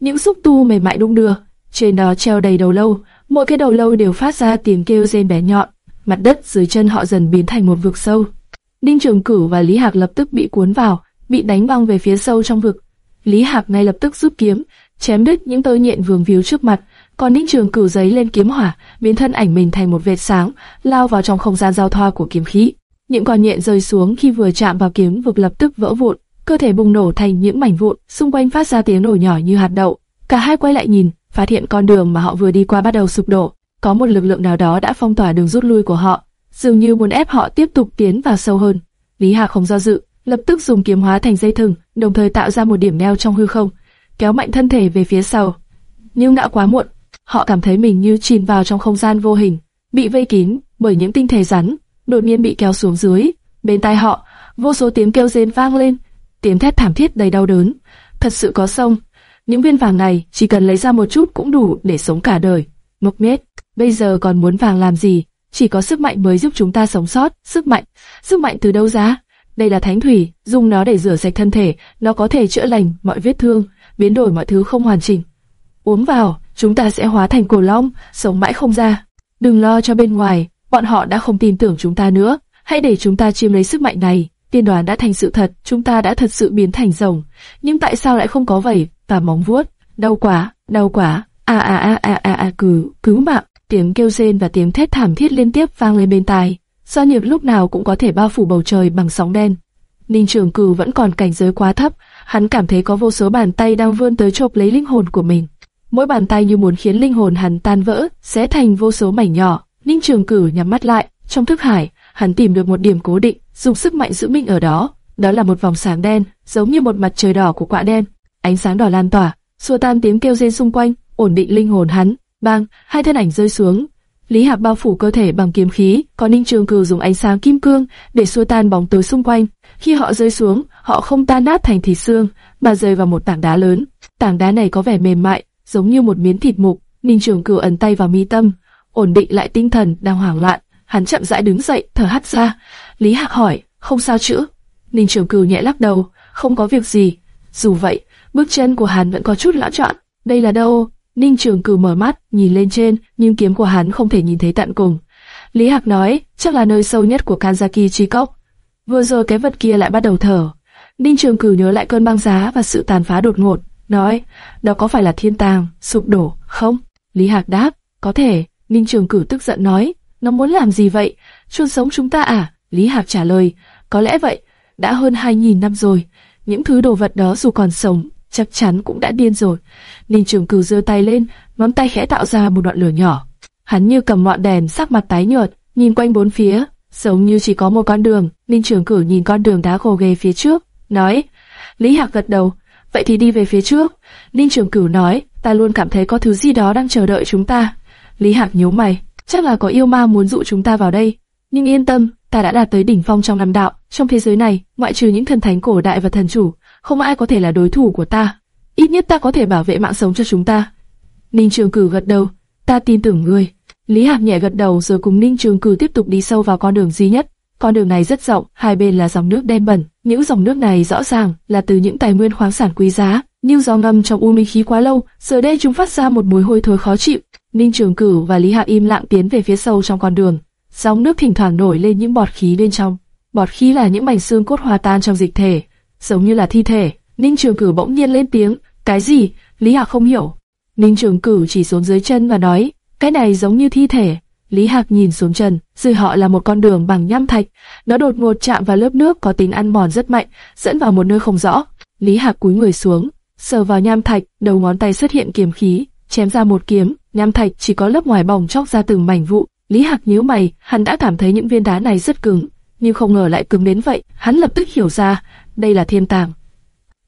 Những xúc tu mềm mại đung đưa, trên đó treo đầy đầu lâu, mỗi cái đầu lâu đều phát ra tiếng kêu rên bé nhọn. Mặt đất dưới chân họ dần biến thành một vực sâu. Ninh Trường Cửu và Lý Hạc lập tức bị cuốn vào, bị đánh văng về phía sâu trong vực. Lý Hạc ngay lập tức rút kiếm, chém đứt những tơ nhện vương víu trước mặt, còn Ninh Trường Cửu giấy lên kiếm hỏa, biến thân ảnh mình thành một vệt sáng, lao vào trong không gian giao thoa của kiếm khí. Những con nhện rơi xuống khi vừa chạm vào kiếm vực lập tức vỡ vụn, cơ thể bùng nổ thành những mảnh vụn, xung quanh phát ra tiếng nổ nhỏ như hạt đậu. Cả hai quay lại nhìn, phát hiện con đường mà họ vừa đi qua bắt đầu sụp đổ, có một lực lượng nào đó đã phong tỏa đường rút lui của họ, dường như muốn ép họ tiếp tục tiến vào sâu hơn. Lý Hạc không do dự, lập tức dùng kiếm hóa thành dây thừng, đồng thời tạo ra một điểm neo trong hư không, kéo mạnh thân thể về phía sau. Nhưng đã quá muộn, họ cảm thấy mình như chìm vào trong không gian vô hình, bị vây kín bởi những tinh thể rắn, đột nhiên bị kéo xuống dưới. Bên tai họ, vô số tiếng kêu rên vang lên, tiếng thét thảm thiết đầy đau đớn. Thật sự có sông. Những viên vàng này chỉ cần lấy ra một chút cũng đủ để sống cả đời. Mộc Miết bây giờ còn muốn vàng làm gì? Chỉ có sức mạnh mới giúp chúng ta sống sót. Sức mạnh? Sức mạnh từ đâu ra? Đây là thánh thủy, dùng nó để rửa sạch thân thể, nó có thể chữa lành mọi vết thương, biến đổi mọi thứ không hoàn chỉnh. Uống vào, chúng ta sẽ hóa thành cổ long, sống mãi không ra. Đừng lo cho bên ngoài, bọn họ đã không tin tưởng chúng ta nữa. Hãy để chúng ta chiếm lấy sức mạnh này. Tiên đoán đã thành sự thật, chúng ta đã thật sự biến thành rồng. Nhưng tại sao lại không có vảy và móng vuốt? Đau quá, đau quá. A a a a a a cứu, cứu mạng. Tiếng kêu rên và tiếng thét thảm thiết liên tiếp vang lên bên tai. Do nhiệt lúc nào cũng có thể bao phủ bầu trời bằng sóng đen. Ninh Trường Cửu vẫn còn cảnh giới quá thấp, hắn cảm thấy có vô số bàn tay đang vươn tới chộp lấy linh hồn của mình. Mỗi bàn tay như muốn khiến linh hồn hắn tan vỡ, sẽ thành vô số mảnh nhỏ. Ninh Trường Cửu nhắm mắt lại, trong thức hải, hắn tìm được một điểm cố định, dùng sức mạnh giữ mình ở đó. Đó là một vòng sáng đen, giống như một mặt trời đỏ của quạ đen. Ánh sáng đỏ lan tỏa, xua tan tiếng kêu rên xung quanh, ổn định linh hồn hắn. Bang, hai thân ảnh rơi xuống. Lý Hạc bao phủ cơ thể bằng kiếm khí, còn Ninh Trường Cửu dùng ánh sáng kim cương để xua tan bóng tối xung quanh. Khi họ rơi xuống, họ không tan nát thành thịt xương, mà rơi vào một tảng đá lớn. Tảng đá này có vẻ mềm mại, giống như một miếng thịt mục. Ninh Trường Cửu ấn tay vào mi tâm, ổn định lại tinh thần đang hoảng loạn. Hắn chậm rãi đứng dậy, thở hắt ra. Lý Hạc hỏi, không sao chữ? Ninh Trường Cửu nhẹ lắc đầu, không có việc gì. Dù vậy, bước chân của hắn vẫn có chút lão trọn. Đây là đâu? Ninh Trường Cửu mở mắt, nhìn lên trên, nhưng kiếm của hắn không thể nhìn thấy tận cùng. Lý Hạc nói, chắc là nơi sâu nhất của Kanzaki chi cốc. Vừa rồi cái vật kia lại bắt đầu thở. Ninh Trường Cửu nhớ lại cơn băng giá và sự tàn phá đột ngột, nói, đó có phải là thiên tàng, sụp đổ, không? Lý Hạc đáp, có thể. Ninh Trường Cửu tức giận nói, nó muốn làm gì vậy? Chôn sống chúng ta à? Lý Hạc trả lời, có lẽ vậy. đã hơn 2.000 năm rồi. Những thứ đồ vật đó dù còn sống, chắc chắn cũng đã điên rồi. Ninh Trường Cửu giơ tay lên, ngón tay khẽ tạo ra một đoạn lửa nhỏ. Hắn như cầm ngọn đèn, sắc mặt tái nhợt, nhìn quanh bốn phía, giống như chỉ có một con đường. Ninh Trường Cửu nhìn con đường đá gồ ghề phía trước, nói: Lý Hạc gật đầu, vậy thì đi về phía trước. Ninh Trường Cửu nói: Ta luôn cảm thấy có thứ gì đó đang chờ đợi chúng ta. Lý Hạc nhíu mày, chắc là có yêu ma muốn dụ chúng ta vào đây. Nhưng yên tâm, ta đã đạt tới đỉnh phong trong năm đạo, trong thế giới này, ngoại trừ những thần thánh cổ đại và thần chủ, không ai có thể là đối thủ của ta. Ít nhất ta có thể bảo vệ mạng sống cho chúng ta. Ninh Trường Cử gật đầu, ta tin tưởng ngươi. Lý Hạc nhẹ gật đầu rồi cùng Ninh Trường Cử tiếp tục đi sâu vào con đường duy nhất. Con đường này rất rộng, hai bên là dòng nước đen bẩn. Những dòng nước này rõ ràng là từ những tài nguyên khoáng sản quý giá, nhưng do ngâm trong u minh khí quá lâu, giờ đây chúng phát ra một mùi hôi thối khó chịu. Ninh Trường Cử và Lý Hạc im lặng tiến về phía sâu trong con đường. Dòng nước thỉnh thoảng nổi lên những bọt khí bên trong. Bọt khí là những mảnh xương cốt hòa tan trong dịch thể, giống như là thi thể. Ninh Trường Cử bỗng nhiên lên tiếng, cái gì? Lý Hạc không hiểu. Ninh Trường Cử chỉ xuống dưới chân và nói, cái này giống như thi thể. Lý Hạc nhìn xuống chân, dưới họ là một con đường bằng nham thạch, nó đột ngột chạm vào lớp nước có tính ăn mòn rất mạnh, dẫn vào một nơi không rõ. Lý Hạc cúi người xuống, sờ vào nham thạch, đầu ngón tay xuất hiện kiếm khí, chém ra một kiếm, nham thạch chỉ có lớp ngoài bỏng chóc ra từng mảnh vụn. Lý Hạc nhíu mày, hắn đã cảm thấy những viên đá này rất cứng, nhưng không ngờ lại cứng đến vậy. Hắn lập tức hiểu ra, đây là thiên tàng.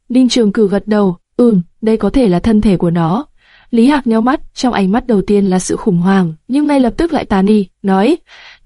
Ninh Trường Cử gật đầu, ừm, đây có thể là thân thể của nó. Lý Hạc nhéo mắt, trong ánh mắt đầu tiên là sự khủng hoảng, nhưng ngay lập tức lại tàn đi, nói,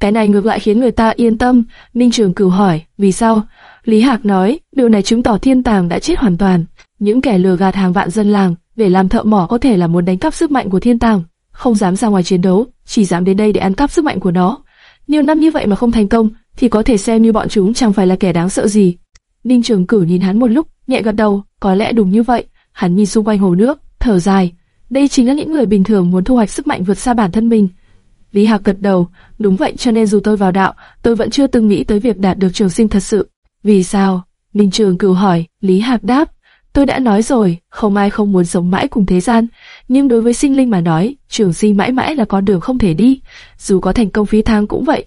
cái này ngược lại khiến người ta yên tâm. Ninh Trường Cửu hỏi, vì sao? Lý Hạc nói, điều này chứng tỏ thiên tàng đã chết hoàn toàn. Những kẻ lừa gạt hàng vạn dân làng để làm thợ mỏ có thể là muốn đánh cắp sức mạnh của thiên tàng, không dám ra ngoài chiến đấu, chỉ dám đến đây để ăn cắp sức mạnh của nó. Nhiều năm như vậy mà không thành công, thì có thể xem như bọn chúng chẳng phải là kẻ đáng sợ gì. Ninh Trường Cửu nhìn hắn một lúc, nhẹ gật đầu, có lẽ đúng như vậy. Hắn nhìn xung quanh hồ nước, thở dài. Đây chính là những người bình thường muốn thu hoạch sức mạnh vượt xa bản thân mình. Lý Hạc gật đầu, đúng vậy cho nên dù tôi vào đạo, tôi vẫn chưa từng nghĩ tới việc đạt được trường sinh thật sự. Vì sao? Ninh Trường Cửu hỏi, Lý Hạc đáp, tôi đã nói rồi, không ai không muốn sống mãi cùng thế gian, nhưng đối với sinh linh mà nói, trường sinh mãi mãi là con đường không thể đi, dù có thành công phí thang cũng vậy.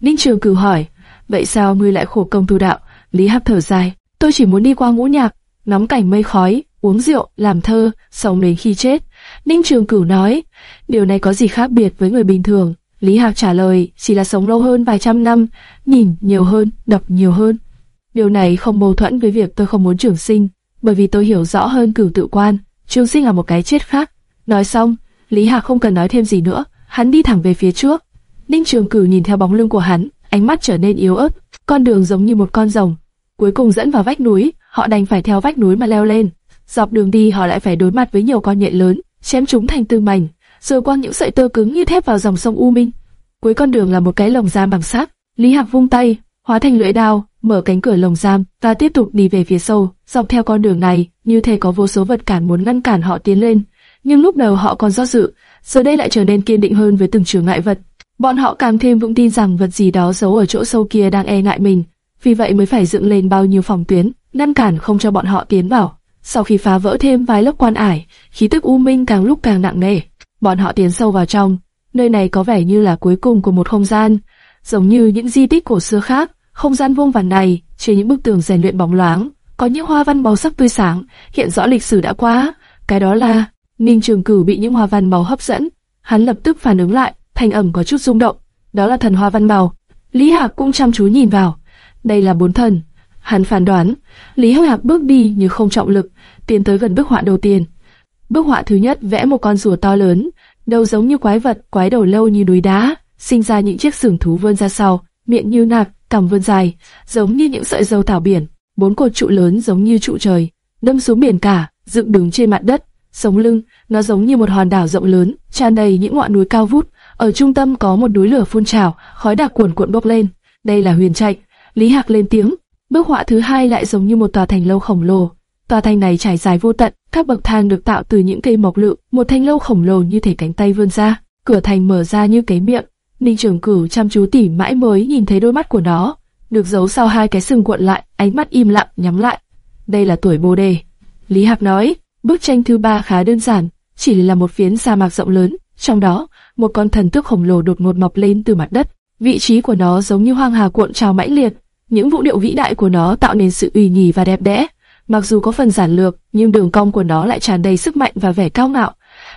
Ninh Trường Cửu hỏi, vậy sao ngươi lại khổ công tu đạo? Lý Hạc thở dài, tôi chỉ muốn đi qua ngũ nhạc, ngắm cảnh mây khói, uống rượu, làm thơ, sống đến khi chết. Ninh Trường Cửu nói, điều này có gì khác biệt với người bình thường? Lý Hạc trả lời, chỉ là sống lâu hơn vài trăm năm, nhìn nhiều hơn, đọc nhiều hơn. Điều này không mâu thuẫn với việc tôi không muốn trường sinh, bởi vì tôi hiểu rõ hơn cửu tự quan, trường sinh là một cái chết khác. Nói xong, Lý Hạc không cần nói thêm gì nữa, hắn đi thẳng về phía trước. Ninh Trường Cửu nhìn theo bóng lưng của hắn, ánh mắt trở nên yếu ớt, con đường giống như một con rồng, cuối cùng dẫn vào vách núi, họ đành phải theo vách núi mà leo lên. Dọc đường đi họ lại phải đối mặt với nhiều con nhện lớn, chém chúng thành tư mảnh, rồi quăng những sợi tơ cứng như thép vào dòng sông U Minh. Cuối con đường là một cái lồng giam bằng sắt. Lý Hạc vung tay, hóa thành lưỡi đao, mở cánh cửa lồng giam và tiếp tục đi về phía sâu. Dọc theo con đường này, như thể có vô số vật cản muốn ngăn cản họ tiến lên. Nhưng lúc đầu họ còn do dự, giờ đây lại trở nên kiên định hơn với từng chướng ngại vật. Bọn họ càng thêm vững tin rằng vật gì đó giấu ở chỗ sâu kia đang e ngại mình, vì vậy mới phải dựng lên bao nhiêu phòng tuyến, ngăn cản không cho bọn họ tiến vào. Sau khi phá vỡ thêm vài lớp quan ải, khí tức u minh càng lúc càng nặng nề. Bọn họ tiến sâu vào trong, nơi này có vẻ như là cuối cùng của một không gian, giống như những di tích cổ xưa khác. Không gian vuông vắn này, trên những bức tường rèn luyện bóng loáng, có những hoa văn màu sắc tươi sáng, hiện rõ lịch sử đã qua. Cái đó là Ninh Trường Cửu bị những hoa văn màu hấp dẫn, hắn lập tức phản ứng lại, thanh âm có chút rung động. Đó là thần hoa văn màu. Lý Hạc cũng chăm chú nhìn vào. Đây là bốn thần, Hắn phán đoán, Lý Hạc bước đi như không trọng lực, tiến tới gần bức họa đầu tiên. Bức họa thứ nhất vẽ một con rùa to lớn, đầu giống như quái vật, quái đầu lâu như núi đá, sinh ra những chiếc sừng thú vươn ra sau, miệng như nạc, cằm vươn dài, giống như những sợi dâu thảo biển. Bốn cột trụ lớn giống như trụ trời, đâm xuống biển cả, dựng đứng trên mặt đất. Sống lưng, nó giống như một hòn đảo rộng lớn, tràn đầy những ngọn núi cao vút. Ở trung tâm có một núi lửa phun trào, khói đặc cuồn cuộn bốc lên. Đây là huyền trạch. Lý Hạc lên tiếng, Bức họa thứ hai lại giống như một tòa thành lâu khổng lồ. Tòa thành này trải dài vô tận, các bậc thang được tạo từ những cây mộc lự, một thành lâu khổng lồ như thể cánh tay vươn ra, cửa thành mở ra như cái miệng. Ninh Trường Cửu chăm chú tỉ mãi mới nhìn thấy đôi mắt của nó, được giấu sau hai cái sừng cuộn lại, ánh mắt im lặng nhắm lại. Đây là tuổi Bồ đề. Lý Hạc nói, bức tranh thứ ba khá đơn giản, chỉ là một phiến sa mạc rộng lớn, trong đó một con thần tước khổng lồ đột ngột mọc lên từ mặt đất. Vị trí của nó giống như hoang hà cuộn trào mãnh liệt, Những vũ điệu vĩ đại của nó tạo nên sự uy nghi và đẹp đẽ. Mặc dù có phần giản lược, nhưng đường cong của nó lại tràn đầy sức mạnh và vẻ cao ngạo.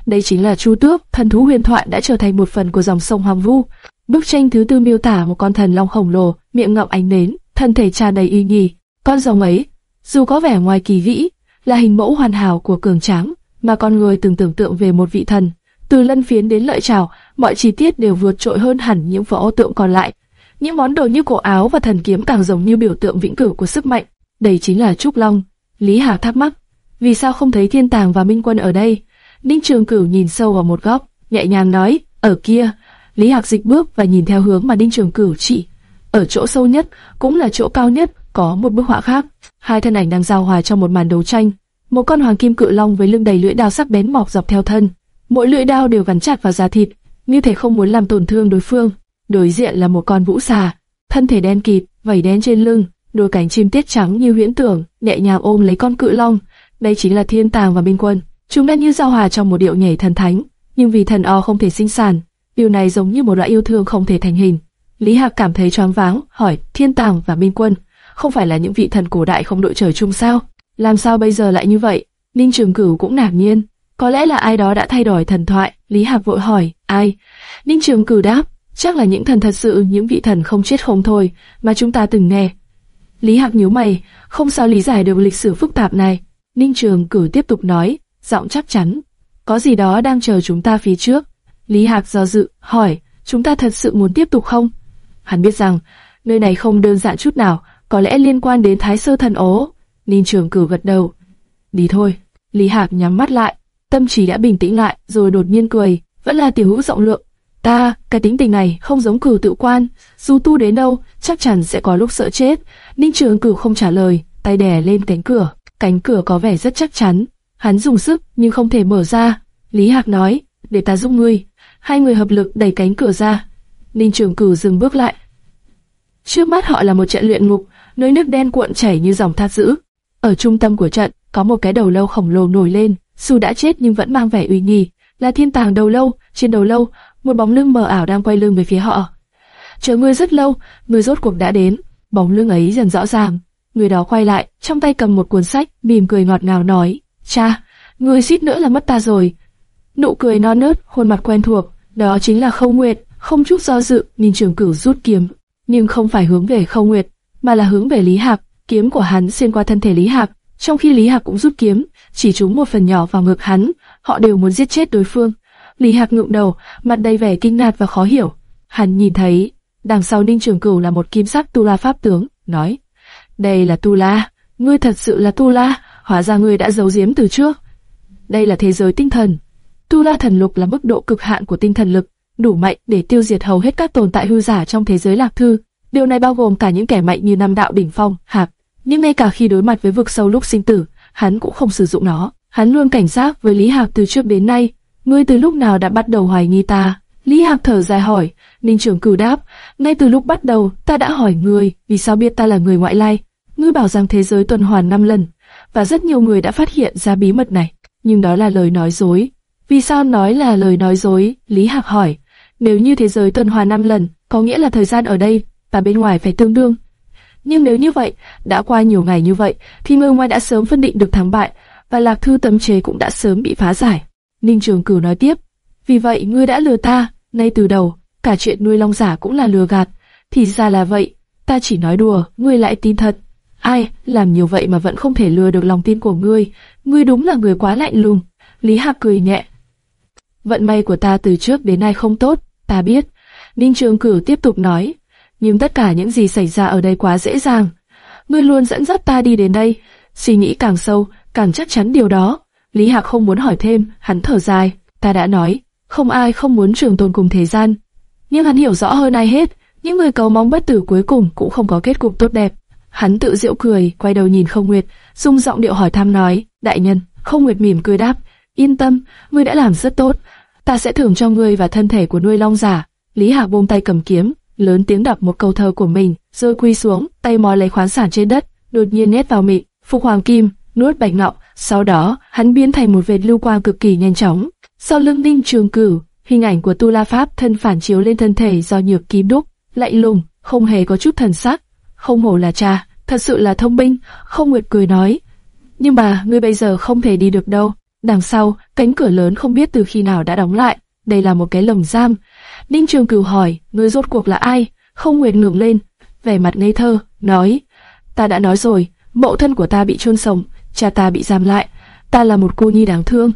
Đây chính là Chu Tước, thần thú huyền thoại đã trở thành một phần của dòng sông Hoàng Vu. Bức tranh thứ tư miêu tả một con thần long khổng lồ, miệng ngậm ánh nến, thân thể tràn đầy uy nghi. Con rồng ấy, dù có vẻ ngoài kỳ vĩ, là hình mẫu hoàn hảo của cường tráng, mà con người từng tưởng tượng về một vị thần. Từ lân phiến đến lợi trảo, mọi chi tiết đều vượt trội hơn hẳn những võ tượng còn lại. Những món đồ như cổ áo và thần kiếm càng giống như biểu tượng vĩnh cửu của sức mạnh. Đây chính là Trúc Long. Lý Hà thắc mắc, vì sao không thấy Thiên Tàng và Minh Quân ở đây? Ninh Trường Cửu nhìn sâu vào một góc, nhẹ nhàng nói, ở kia. Lý Hạc dịch bước và nhìn theo hướng mà Ninh Trường Cửu chỉ. Ở chỗ sâu nhất, cũng là chỗ cao nhất, có một bức họa khác. Hai thân ảnh đang giao hòa trong một màn đấu tranh. Một con hoàng kim cự long với lưng đầy lưỡi đao sắc bén mọc dọc theo thân. Mỗi lưỡi đao đều gắn chặt vào da thịt, như thể không muốn làm tổn thương đối phương. Đối diện là một con vũ xà, thân thể đen kịt, vảy đen trên lưng, đôi cánh chim tiết trắng như huyễn tưởng, nhẹ nhàng ôm lấy con cự long. Đây chính là Thiên Tàng và Minh Quân. Chúng đã như giao hòa trong một điệu nhảy thần thánh, nhưng vì thần o không thể sinh sản, điều này giống như một loại yêu thương không thể thành hình. Lý Hạc cảm thấy choáng váng, hỏi Thiên Tàng và Minh Quân, không phải là những vị thần cổ đại không đội trời chung sao? Làm sao bây giờ lại như vậy? Ninh Trường Cửu cũng ngạc nhiên, có lẽ là ai đó đã thay đổi thần thoại. Lý Hạc vội hỏi, ai? Ninh Trường cử đáp, chắc là những thần thật sự, những vị thần không chết không thôi mà chúng ta từng nghe. Lý Hạc nhíu mày, không sao lý giải được lịch sử phức tạp này. Ninh Trường cử tiếp tục nói, giọng chắc chắn, có gì đó đang chờ chúng ta phía trước. Lý Hạc do dự, hỏi, chúng ta thật sự muốn tiếp tục không? Hắn biết rằng, nơi này không đơn giản chút nào, có lẽ liên quan đến Thái Sơ Thần Ố. Ninh Trường cử gật đầu. Đi thôi. Lý Hạc nhắm mắt lại, tâm trí đã bình tĩnh lại, rồi đột nhiên cười, vẫn là tiểu hữu rộng lượng. Ta, cái tính tình này không giống cửu tự quan, dù tu đến đâu, chắc chắn sẽ có lúc sợ chết. Ninh Trường Cửu không trả lời, tay đè lên cánh cửa. Cánh cửa có vẻ rất chắc chắn. Hắn dùng sức nhưng không thể mở ra. Lý Hạc nói, để ta giúp ngươi. Hai người hợp lực đẩy cánh cửa ra. Ninh Trường Cửu dừng bước lại. Trước mắt họ là một trận luyện ngục, nơi nước đen cuộn chảy như dòng thác dữ. Ở trung tâm của trận, có một cái đầu lâu khổng lồ nổi lên, dù đã chết nhưng vẫn mang vẻ uy nghi, là thiên tàng đầu lâu, trên đầu lâu, một bóng lưng mờ ảo đang quay lưng về phía họ. Chờ ngươi rất lâu, ngươi rốt cuộc đã đến, bóng lưng ấy dần rõ ràng. Người đó quay lại, trong tay cầm một cuốn sách, mỉm cười ngọt ngào nói, cha, ngươi suýt nữa là mất ta rồi. Nụ cười non nớt, khuôn mặt quen thuộc, đó chính là Khâu Nguyệt, không chút do dự, nhìn Trường Cửu rút kiếm, nhưng không phải hướng về Khâu Nguyệt, mà là hướng về Lý Hạc. Kiếm của hắn xuyên qua thân thể Lý Hạc, trong khi Lý Hạc cũng rút kiếm, chỉ trúng một phần nhỏ vào ngực hắn. Họ đều muốn giết chết đối phương. Lý Hạc ngượng đầu, mặt đầy vẻ kinh ngạc và khó hiểu. Hắn nhìn thấy, đằng sau Ninh Trường Cửu là một kim sắc tu la pháp tướng, nói: "Đây là tu la, ngươi thật sự là tu la, hóa ra ngươi đã giấu giếm từ trước. Đây là thế giới tinh thần. Tu la thần lục là mức độ cực hạn của tinh thần lực, đủ mạnh để tiêu diệt hầu hết các tồn tại hư giả trong thế giới lạc thư. Điều này bao gồm cả những kẻ mạnh như Nam Đạo đỉnh phong, Hạc. Nhưng ngay cả khi đối mặt với vực sâu lúc sinh tử, hắn cũng không sử dụng nó. Hắn luôn cảnh giác với Lý Hạc từ trước đến nay. Ngươi từ lúc nào đã bắt đầu hoài nghi ta? Lý Hạc thở dài hỏi. Ninh Trường Cửu đáp, ngay từ lúc bắt đầu, ta đã hỏi ngươi, vì sao biết ta là người ngoại lai? Ngươi bảo rằng thế giới tuần hoàn năm lần, và rất nhiều người đã phát hiện ra bí mật này. Nhưng đó là lời nói dối. Vì sao nói là lời nói dối? Lý Hạc hỏi. Nếu như thế giới tuần hoàn năm lần, có nghĩa là thời gian ở đây và bên ngoài phải tương đương. Nhưng nếu như vậy, đã qua nhiều ngày như vậy, thì người ngoài đã sớm phân định được thắng bại, và lạc thư tấm chế cũng đã sớm bị phá giải. Ninh Trường Cửu nói tiếp, vì vậy ngươi đã lừa ta, ngay từ đầu, cả chuyện nuôi long giả cũng là lừa gạt. Thì ra là vậy, ta chỉ nói đùa, ngươi lại tin thật. Ai, làm nhiều vậy mà vẫn không thể lừa được lòng tin của ngươi, ngươi đúng là người quá lạnh lùng. Lý Hạc cười nhẹ. Vận may của ta từ trước đến nay không tốt, ta biết. Ninh Trường Cửu tiếp tục nói, nhưng tất cả những gì xảy ra ở đây quá dễ dàng. Ngươi luôn dẫn dắt ta đi đến đây, suy nghĩ càng sâu, càng chắc chắn điều đó. Lý Hạc không muốn hỏi thêm, hắn thở dài, ta đã nói, không ai không muốn trường tồn cùng thế gian. Nhưng hắn hiểu rõ hơn ai hết, những người cầu mong bất tử cuối cùng cũng không có kết cục tốt đẹp. Hắn tự giễu cười, quay đầu nhìn Không Nguyệt, dùng giọng điệu hỏi thăm nói, đại nhân, Không Nguyệt mỉm cười đáp, yên tâm, ngươi đã làm rất tốt, ta sẽ thưởng cho ngươi và thân thể của nuôi long giả. Lý Hạc buông tay cầm kiếm, lớn tiếng đọc một câu thơ của mình, rồi quy xuống, tay mò lấy khoáng sản trên đất, đột nhiên nhét vào miệng, phục hoàng kim, nuốt bạch ngọc. Sau đó, hắn biến thành một vệt lưu quang cực kỳ nhanh chóng. Sau lưng Ninh Trường Cửu, hình ảnh của Tu La Pháp thân phản chiếu lên thân thể do nhược kim đúc, lạnh lùng, không hề có chút thần sắc. không hổ là cha, thật sự là thông minh. Không Nguyệt cười nói, nhưng mà ngươi bây giờ không thể đi được đâu. Đằng sau, cánh cửa lớn không biết từ khi nào đã đóng lại. Đây là một cái lồng giam. Ninh Trường Cửu hỏi, ngươi rốt cuộc là ai? Không Nguyệt ngẩng lên, vẻ mặt ngây thơ, nói, ta đã nói rồi, mẫu thân của ta bị chôn sống, cha ta bị giam lại, ta là một cô nhi đáng thương.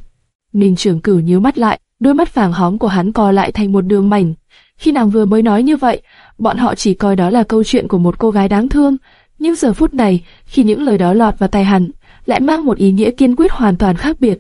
Ninh Trường Cửu nhíu mắt lại, đôi mắt vàng hóm của hắn co lại thành một đường mảnh. Khi nàng vừa mới nói như vậy, bọn họ chỉ coi đó là câu chuyện của một cô gái đáng thương. Nhưng giờ phút này, khi những lời đó lọt vào tai hắn, lại mang một ý nghĩa kiên quyết hoàn toàn khác biệt.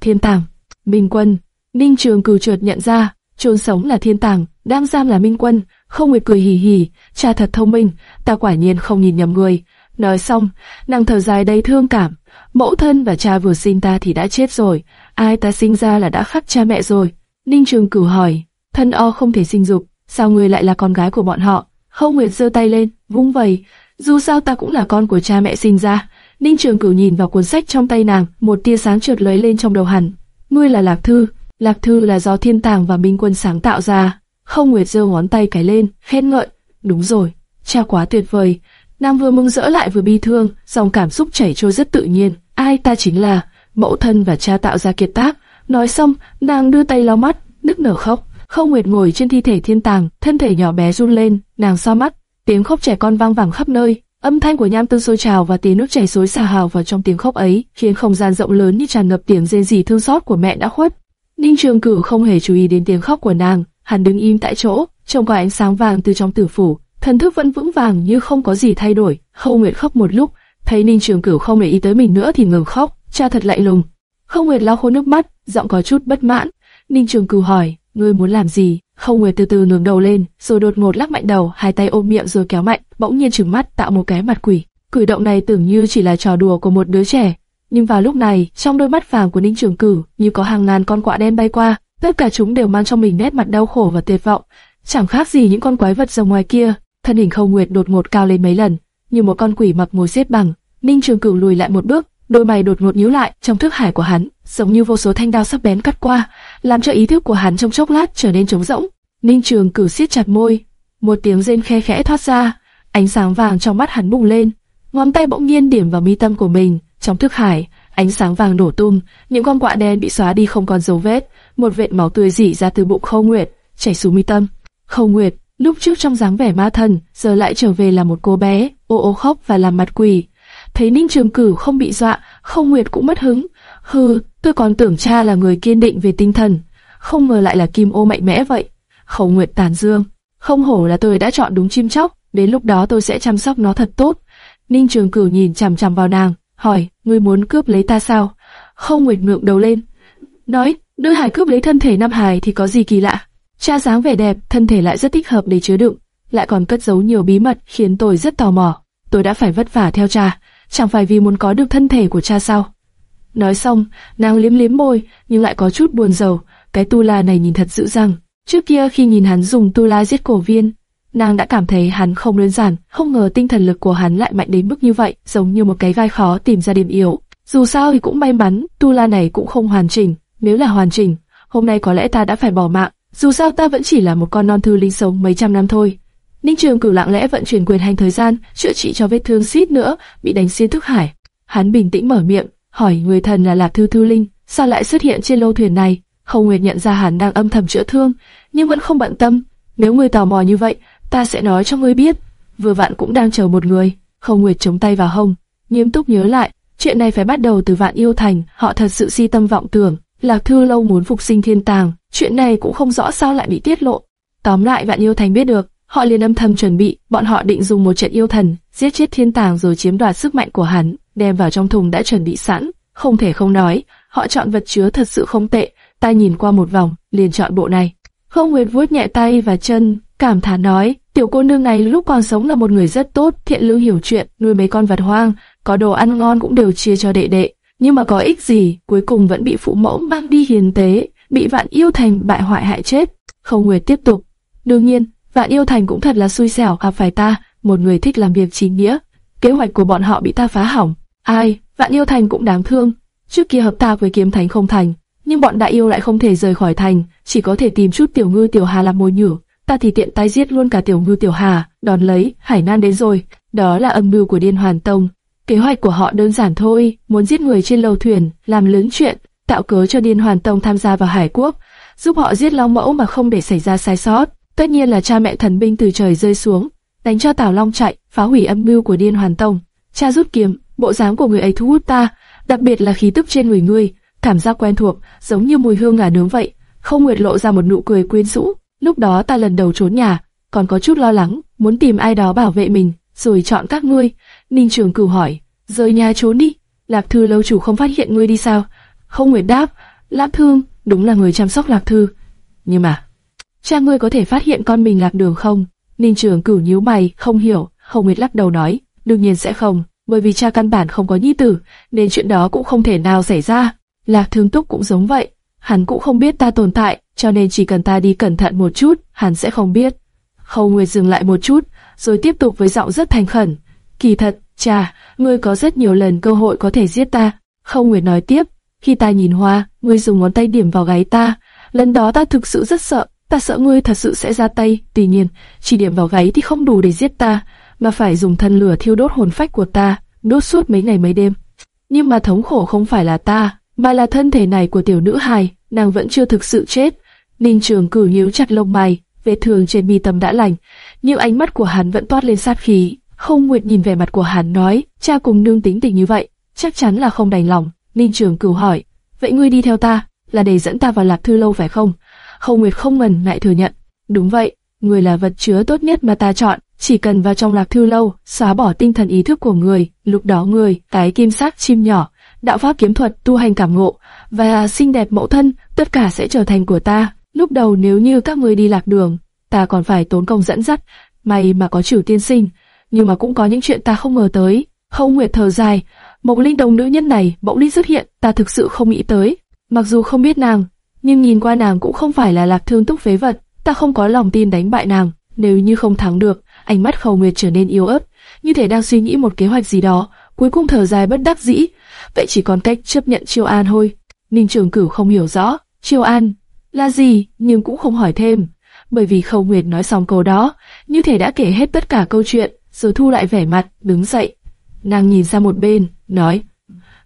Thiên tàng, Minh Quân, Ninh Trường Cửu chợt nhận ra, chôn sống là thiên tàng, đang giam là Minh Quân. Không nguyệt cười hì hì, cha thật thông minh, ta quả nhiên không nhìn nhầm người. Nói xong, nàng thở dài đầy thương cảm. Mẫu thân và cha vừa sinh ta thì đã chết rồi, ai ta sinh ra là đã khắc cha mẹ rồi. Ninh Trường Cửu hỏi, thân o không thể sinh dục, sao người lại là con gái của bọn họ? Không Nguyệt giơ tay lên, vung vầy, dù sao ta cũng là con của cha mẹ sinh ra. Ninh Trường Cửu nhìn vào cuốn sách trong tay nàng, một tia sáng trượt lóe lên trong đầu hắn. Ngươi là Lạc Thư, Lạc Thư là do Thiên Tàng và Minh Quân sáng tạo ra. Không Nguyệt giơ ngón tay cái lên, khen ngợi. Đúng rồi, cha quá tuyệt vời. Nàng vừa mừng rỡ lại vừa bi thương, dòng cảm xúc chảy trôi rất tự nhiên. Ai ta chính là mẫu thân và cha tạo ra kiệt tác. Nói xong, nàng đưa tay lau mắt, nức nở khóc. Không Nguyệt ngồi trên thi thể thiên tàng, thân thể nhỏ bé run lên, nàng so mắt, tiếng khóc trẻ con vang vẳng khắp nơi. Âm thanh của nham tương sôi trào và tiếng nước chảy xối xả hào vào trong tiếng khóc ấy, khiến không gian rộng lớn như tràn ngập tiếng rên rỉ thương xót của mẹ đã khuất. Ninh Trường Cửu không hề chú ý đến tiếng khóc của nàng, hắn đứng im tại chỗ, trông qua ánh sáng vàng từ trong tử phủ, thần thức vẫn vững vàng như không có gì thay đổi. Khâu Nguyệt khóc một lúc, thấy Ninh Trường Cửu không để ý tới mình nữa thì ngừng khóc, cha thật lạnh lùng. Khâu Nguyệt lau khô nước mắt, giọng có chút bất mãn. Ninh Trường Cửu hỏi, ngươi muốn làm gì? Khâu Nguyệt từ từ ngẩng đầu lên, rồi đột ngột lắc mạnh đầu, hai tay ôm miệng rồi kéo mạnh, bỗng nhiên trừng mắt tạo một cái mặt quỷ. Cử động này tưởng như chỉ là trò đùa của một đứa trẻ, nhưng vào lúc này, trong đôi mắt vàng của Ninh Trường Cửu như có hàng ngàn con quạ đen bay qua, tất cả chúng đều mang trong mình nét mặt đau khổ và tuyệt vọng, chẳng khác gì những con quái vật ra ngoài kia. Thân hình khâu Nguyệt đột ngột cao lên mấy lần, như một con quỷ mập ngồi xếp bằng. Ninh Trường Cửu lùi lại một bước, đôi mày đột ngột nhíu lại, trong thức hải của hắn, giống như vô số thanh đao sắc bén cắt qua, làm cho ý thức của hắn trong chốc lát trở nên trống rỗng. Ninh Trường Cửu siết chặt môi, một tiếng rên khe khẽ thoát ra, ánh sáng vàng trong mắt hắn bùng lên, ngón tay bỗng nhiên điểm vào mi tâm của mình, trong thức hải, ánh sáng vàng nổ tung, những con quạ đen bị xóa đi không còn dấu vết, một vệt máu tươi rỉ ra từ bụng Khâu Nguyệt, chảy xuống mi tâm. Khâu Nguyệt, lúc trước trong dáng vẻ ma thần, giờ lại trở về là một cô bé, ô ô khóc và làm mặt quỷ. Thấy Ninh Trường Cửu không bị dọa, Khâu Nguyệt cũng mất hứng. Hừ, tôi còn tưởng cha là người kiên định về tinh thần, không ngờ lại là kim ô mạnh mẽ vậy. Khâu Nguyệt tàn dương, không hổ là tôi đã chọn đúng chim chóc, đến lúc đó tôi sẽ chăm sóc nó thật tốt. Ninh Trường Cửu nhìn chằm chằm vào nàng, hỏi, ngươi muốn cướp lấy ta sao? Không Nguyệt ngượng đầu lên, nói, nữ hải cướp lấy thân thể nam hải thì có gì kỳ lạ? Cha dáng vẻ đẹp, thân thể lại rất thích hợp để chứa đựng, lại còn cất giấu nhiều bí mật khiến tôi rất tò mò. Tôi đã phải vất vả theo cha, chẳng phải vì muốn có được thân thể của cha sao? Nói xong, nàng liếm liếm môi, nhưng lại có chút buồn rầu. Cái tu la này nhìn thật dữ dằn. Trước kia khi nhìn hắn dùng tu la giết cổ viên, nàng đã cảm thấy hắn không đơn giản, không ngờ tinh thần lực của hắn lại mạnh đến mức như vậy, giống như một cái gai khó tìm ra điểm yếu. Dù sao thì cũng may mắn, tu la này cũng không hoàn chỉnh, nếu là hoàn chỉnh, hôm nay có lẽ ta đã phải bỏ mạng, dù sao ta vẫn chỉ là một con non thư linh sống mấy trăm năm thôi. Ninh Trường Cửu lặng lẽ vận chuyển quyền hành thời gian, chữa trị cho vết thương xít nữa, bị đánh xuyên thức hải. Hắn bình tĩnh mở miệng, hỏi người thần là Lạc Thư Thư Linh, sao lại xuất hiện trên lô thuyền này? Không Nguyệt nhận ra hắn đang âm thầm chữa thương, nhưng vẫn không bận tâm. Nếu người tò mò như vậy, ta sẽ nói cho ngươi biết. Vừa vạn cũng đang chờ một người. Không Nguyệt chống tay vào hông, nghiêm túc nhớ lại, chuyện này phải bắt đầu từ Vạn Yêu Thành. Họ thật sự si tâm vọng tưởng, Lạc Thư lâu muốn phục sinh thiên tàng, chuyện này cũng không rõ sao lại bị tiết lộ. Tóm lại Vạn Yêu Thành biết được, họ liền âm thầm chuẩn bị, bọn họ định dùng một trận yêu thần giết chết thiên tàng rồi chiếm đoạt sức mạnh của hắn, đem vào trong thùng đã chuẩn bị sẵn. Không thể không nói, họ chọn vật chứa thật sự không tệ. Ta nhìn qua một vòng, liền chọn bộ này. Không Nguyệt vuốt nhẹ tay và chân, cảm thán nói, tiểu cô nương này lúc còn sống là một người rất tốt, thiện lương hiểu chuyện, nuôi mấy con vật hoang, có đồ ăn ngon cũng đều chia cho đệ đệ. Nhưng mà có ích gì, cuối cùng vẫn bị phụ mẫu mang đi hiền tế, bị vạn yêu thành bại hoại hại chết. Không Nguyệt tiếp tục. Đương nhiên, vạn yêu thành cũng thật là xui xẻo, à phải ta, một người thích làm việc chính nghĩa. Kế hoạch của bọn họ bị ta phá hỏng. Ai, vạn yêu thành cũng đáng thương. Trước kia hợp tác với kiếm thánh không thành, nhưng bọn đại yêu lại không thể rời khỏi thành, chỉ có thể tìm chút tiểu ngư tiểu hà làm mồi nhử. Ta thì tiện tay giết luôn cả tiểu ngư tiểu hà, đòn lấy, hải nan đến rồi. đó là âm mưu của Điên Hoàn Tông. Kế hoạch của họ đơn giản thôi, muốn giết người trên lầu thuyền, làm lớn chuyện, tạo cớ cho Điên Hoàn Tông tham gia vào Hải Quốc, giúp họ giết Long Mẫu mà không để xảy ra sai sót. Tất nhiên là cha mẹ thần binh từ trời rơi xuống, đánh cho Tào Long chạy, phá hủy âm mưu của Điên Hoàn Tông. Cha rút kiếm, bộ dáng của người ấy thu hút ta, đặc biệt là khí tức trên người ngươi, cảm giác quen thuộc, giống như mùi hương ngả nướng vậy. Không Nguyệt lộ ra một nụ cười quyến rũ. Lúc đó ta lần đầu trốn nhà, còn có chút lo lắng, muốn tìm ai đó bảo vệ mình, rồi chọn các ngươi. Ninh Trường Cửu hỏi, rời nhà trốn đi. Lạc Thư lâu chủ không phát hiện ngươi đi sao? Không Nguyệt đáp, Lạc Thương, đúng là người chăm sóc Lạc Thư. Nhưng mà, cha ngươi có thể phát hiện con mình lạc đường không? Ninh Trường Cửu nhíu mày, không hiểu. Không Nguyệt lắc đầu nói, đương nhiên sẽ không, bởi vì cha căn bản không có nhi tử, nên chuyện đó cũng không thể nào xảy ra. Lạc Thương Túc cũng giống vậy, hắn cũng không biết ta tồn tại, cho nên chỉ cần ta đi cẩn thận một chút, hắn sẽ không biết. Khâu Nguyệt dừng lại một chút, rồi tiếp tục với giọng rất thành khẩn. Kỳ thật, cha, ngươi có rất nhiều lần cơ hội có thể giết ta. Khâu Nguyệt nói tiếp, khi ta nhìn hoa, ngươi dùng ngón tay điểm vào gáy ta. Lần đó ta thực sự rất sợ, ta sợ ngươi thật sự sẽ ra tay. Tuy nhiên, chỉ điểm vào gáy thì không đủ để giết ta, mà phải dùng thân lửa thiêu đốt hồn phách của ta, đốt suốt mấy ngày mấy đêm. Nhưng mà thống khổ không phải là ta, mà là thân thể này của tiểu nữ hài, nàng vẫn chưa thực sự chết. Ninh Trường cử nhíu chặt lông mày, vết thương trên mi tâm đã lành, nhưng ánh mắt của hắn vẫn toát lên sát khí. Không Nguyệt nhìn về mặt của hắn nói, cha cùng nương tính tình như vậy, chắc chắn là không đành lòng. Ninh Trường cửu hỏi, vậy ngươi đi theo ta, là để dẫn ta vào lạc thư lâu phải không? Không Nguyệt không ngần ngại thừa nhận, đúng vậy, người là vật chứa tốt nhất mà ta chọn, chỉ cần vào trong lạc thư lâu, xóa bỏ tinh thần ý thức của người, lúc đó người, cái kim sắc chim nhỏ, đạo pháp kiếm thuật, tu hành cảm ngộ và xinh đẹp mẫu thân, tất cả sẽ trở thành của ta. Lúc đầu nếu như các ngươi đi lạc đường, ta còn phải tốn công dẫn dắt, may mà có Trử tiên sinh, nhưng mà cũng có những chuyện ta không ngờ tới. Không Nguyệt thở dài, một linh đồng nữ nhân này bỗng đi xuất hiện, ta thực sự không nghĩ tới. Mặc dù không biết nàng, nhưng nhìn qua nàng cũng không phải là lạc thương túc phế vật, ta không có lòng tin đánh bại nàng. Nếu như không thắng được, ánh mắt Khâu Nguyệt trở nên yếu ớt, như thể đang suy nghĩ một kế hoạch gì đó. Cuối cùng thở dài bất đắc dĩ, vậy chỉ còn cách chấp nhận chiêu An thôi. Ninh Trường Cửu không hiểu rõ, chiêu An là gì, nhưng cũng không hỏi thêm, bởi vì Khâu Nguyệt nói xong câu đó, như thể đã kể hết tất cả câu chuyện, rồi thu lại vẻ mặt, đứng dậy. Nàng nhìn ra một bên, nói,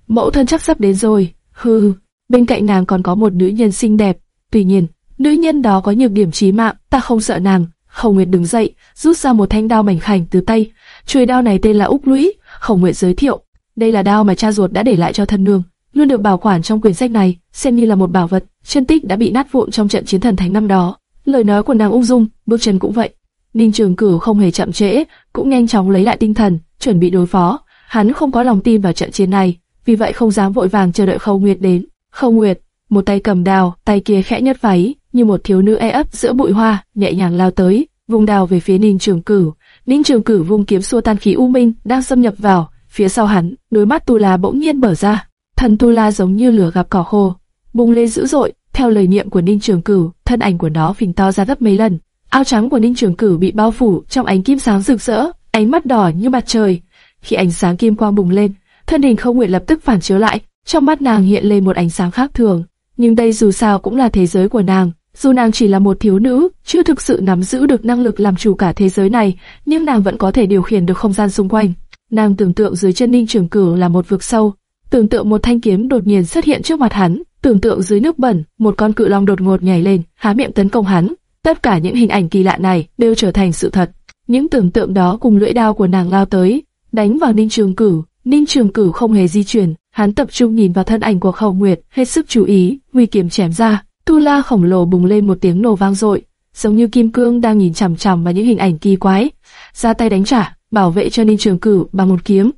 mẫu thân chắc sắp đến rồi, hừ, bên cạnh nàng còn có một nữ nhân xinh đẹp, tuy nhiên, nữ nhân đó có nhược điểm chí mạng, ta không sợ nàng. Khâu Nguyệt đứng dậy, rút ra một thanh đao mảnh khảnh từ tay, chuôi đao này tên là Úc Lũy, Khâu Nguyệt giới thiệu, đây là đao mà cha ruột đã để lại cho thân nương, luôn được bảo quản trong quyển sách này, xem như là một bảo vật. Chân tích đã bị nát vụn trong trận chiến thần thánh năm đó. Lời nói của nàng ung dung, bước chân cũng vậy. Ninh Trường Cửu không hề chậm trễ, cũng nhanh chóng lấy lại tinh thần, chuẩn bị đối phó. Hắn không có lòng tin vào trận chiến này, vì vậy không dám vội vàng chờ đợi Khâu Nguyệt đến. Khâu Nguyệt, một tay cầm đao, tay kia khẽ nhấc váy, như một thiếu nữ e ấp giữa bụi hoa, nhẹ nhàng lao tới, vung đao về phía Ninh Trường Cửu. Ninh Trường Cửu vung kiếm xua tan khí u minh đang xâm nhập vào, Phía sau hắn, đôi mắt Tu La bỗng nhiên mở ra, thần Tu La giống như lửa gặp cỏ khô, bùng lên dữ dội. Theo lời niệm của Ninh Trường Cửu, thân ảnh của nó phình to ra gấp mấy lần. Áo trắng của Ninh Trường Cửu bị bao phủ trong ánh kim sáng rực rỡ, ánh mắt đỏ như mặt trời. Khi ánh sáng kim quang bùng lên, thân hình không nguyện lập tức phản chiếu lại, trong mắt nàng hiện lên một ánh sáng khác thường. Nhưng đây dù sao cũng là thế giới của nàng, dù nàng chỉ là một thiếu nữ, chưa thực sự nắm giữ được năng lực làm chủ cả thế giới này, nhưng nàng vẫn có thể điều khiển được không gian xung quanh. Nàng tưởng tượng dưới chân Ninh Trường Cửu là một vực sâu, tưởng tượng một thanh kiếm đột nhiên xuất hiện trước mặt hắn, tưởng tượng dưới nước bẩn, một con cự long đột ngột nhảy lên, há miệng tấn công hắn. Tất cả những hình ảnh kỳ lạ này đều trở thành sự thật. Những tưởng tượng đó cùng lưỡi đao của nàng lao tới, đánh vào Ninh Trường Cửu. Ninh Trường Cửu không hề di chuyển, hắn tập trung nhìn vào thân ảnh của Khẩu Nguyệt, hết sức chú ý, huy kiếm chém ra. Tu La khổng lồ bùng lên một tiếng nổ vang dội, giống như kim cương đang nhìn chằm chằm vào những hình ảnh kỳ quái, ra tay đánh trả bảo vệ cho Ninh Trường Cửu bằng một kiếm.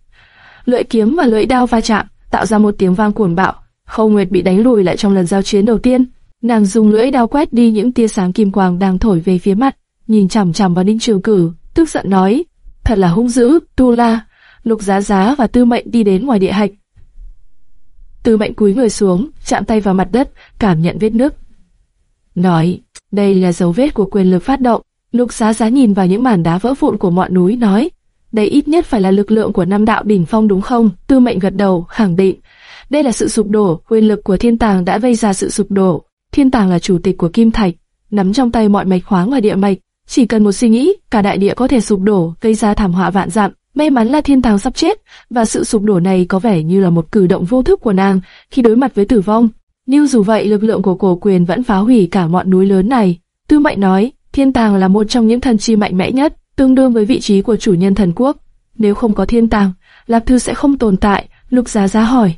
Lưỡi kiếm và lưỡi đao va chạm, tạo ra một tiếng vang cuồng bạo. Khâu Nguyệt bị đánh lùi lại trong lần giao chiến đầu tiên. Nàng dùng lưỡi đao quét đi những tia sáng kim quang đang thổi về phía mặt, nhìn chằm chằm vào Ninh Trường Cử, tức giận nói: "Thật là hung dữ, Tu La." Lục Giá Giá và Tư Mệnh đi đến ngoài địa hạch. Tư Mệnh cúi người xuống, chạm tay vào mặt đất, cảm nhận vết nước, Nói: "Đây là dấu vết của quyền lực phát động." Lục Giá Giá nhìn vào những mảng đá vỡ vụn của ngọn núi nói: đây ít nhất phải là lực lượng của năm đạo đỉnh phong đúng không? Tư mệnh gật đầu, khẳng định. Đây là sự sụp đổ, quyền lực của thiên tàng đã gây ra sự sụp đổ. Thiên tàng là chủ tịch của kim thạch, nắm trong tay mọi mạch khoáng và địa mạch. Chỉ cần một suy nghĩ, cả đại địa có thể sụp đổ, gây ra thảm họa vạn dặm. May mắn là thiên tàng sắp chết, và sự sụp đổ này có vẻ như là một cử động vô thức của nàng khi đối mặt với tử vong. Nhưng dù vậy lực lượng của cổ quyền vẫn phá hủy cả ngọn núi lớn này. Tư mệnh nói, thiên tàng là một trong những thần chi mạnh mẽ nhất, tương đương với vị trí của chủ nhân thần quốc. Nếu không có thiên tàng, Lạc Thư sẽ không tồn tại, Lục Giá Giá hỏi.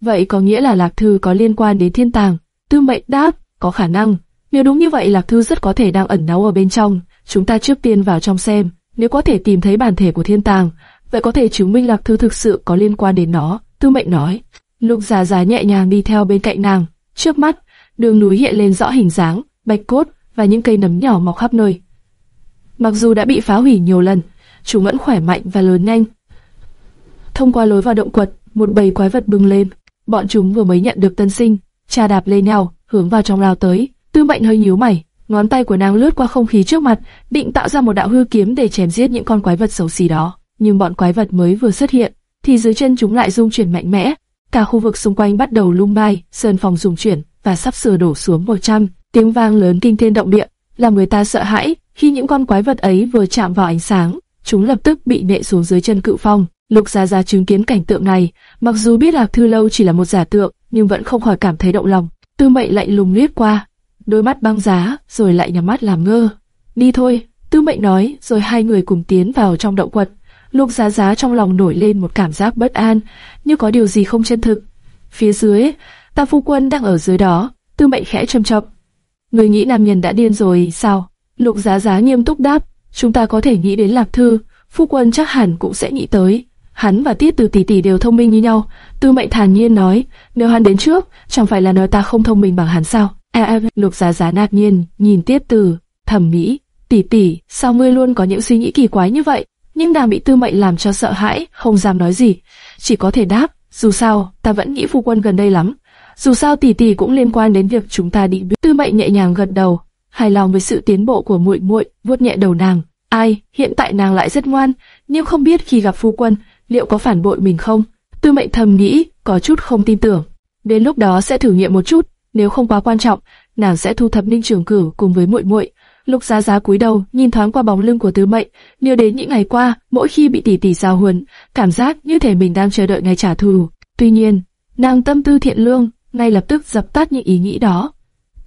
Vậy có nghĩa là Lạc Thư có liên quan đến thiên tàng? Tư mệnh đáp, có khả năng. Nếu đúng như vậy Lạc Thư rất có thể đang ẩn náu ở bên trong. Chúng ta trước tiên vào trong xem, nếu có thể tìm thấy bản thể của thiên tàng, vậy có thể chứng minh Lạc Thư thực sự có liên quan đến nó. Tư mệnh nói. Lục Giá Giá nhẹ nhàng đi theo bên cạnh nàng. Trước mắt, đường núi hiện lên rõ hình dáng, bạch cốt và những cây nấm nhỏ mọc khắp nơi. Mặc dù đã bị phá hủy nhiều lần, chúng vẫn khỏe mạnh và lớn nhanh. Thông qua lối vào động quật, một bầy quái vật bừng lên. Bọn chúng vừa mới nhận được tân sinh, cha đạp lên nhau, hướng vào trong lao tới. Tư Mệnh hơi nhíu mày, ngón tay của nàng lướt qua không khí trước mặt, định tạo ra một đạo hư kiếm để chém giết những con quái vật xấu xí đó. Nhưng bọn quái vật mới vừa xuất hiện, thì dưới chân chúng lại rung chuyển mạnh mẽ. Cả khu vực xung quanh bắt đầu lung bay, sơn phòng rung chuyển và sắp sửa đổ xuống 100. Tiếng vang lớn kinh thiên động địa, làm người ta sợ hãi. Khi những con quái vật ấy vừa chạm vào ánh sáng, chúng lập tức bị nệ xuống dưới chân cự phong. Lục Gia Gia chứng kiến cảnh tượng này, mặc dù biết Lạc Thư Lâu chỉ là một giả tượng, nhưng vẫn không khỏi cảm thấy động lòng. Tư Mệnh lạnh lùng liếc qua, đôi mắt băng giá, rồi lại nhắm mắt làm ngơ. Đi thôi, Tư Mệnh nói, rồi hai người cùng tiến vào trong động quật. Lục Giá Giá trong lòng nổi lên một cảm giác bất an, như có điều gì không chân thực. Phía dưới, Ta Phu Quân đang ở dưới đó. Tư Mệnh khẽ trầm trọng. Người nghĩ nam nhân đã điên rồi sao? Lục Giá Giá nghiêm túc đáp, chúng ta có thể nghĩ đến Lạc Thư, Phu Quân chắc hẳn cũng sẽ nghĩ tới. Hắn và Tiết Từ tỷ tỷ đều thông minh như nhau. Tư Mệnh thản nhiên nói, nếu hắn đến trước, chẳng phải là nói ta không thông minh bằng hắn sao? À, à, Lục Giá Giá ngạc nhiên nhìn Tiết Từ, thẩm mỹ, tỷ tỷ, sao ngươi luôn có những suy nghĩ kỳ quái như vậy? Nhưng nàng bị Tư Mệnh làm cho sợ hãi, không dám nói gì, chỉ có thể đáp, dù sao, ta vẫn nghĩ phu quân gần đây lắm. Dù sao tỷ tỷ cũng liên quan đến việc chúng ta đi. Tư Mệnh nhẹ nhàng gật đầu, hài lòng với sự tiến bộ của muội muội, vuốt nhẹ đầu nàng. Ai, hiện tại nàng lại rất ngoan, nhưng không biết khi gặp phu quân, liệu có phản bội mình không? Tư mệnh thầm nghĩ, có chút không tin tưởng. Đến lúc đó sẽ thử nghiệm một chút, nếu không quá quan trọng, nàng sẽ thu thập ninh trường cử cùng với muội muội. Lục Giá Giá cúi đầu, nhìn thoáng qua bóng lưng của Tư Mệnh, nhớ đến những ngày qua, mỗi khi bị tỷ tỷ giao huấn, cảm giác như thể mình đang chờ đợi ngày trả thù. Tuy nhiên, nàng tâm tư thiện lương, ngay lập tức dập tắt những ý nghĩ đó.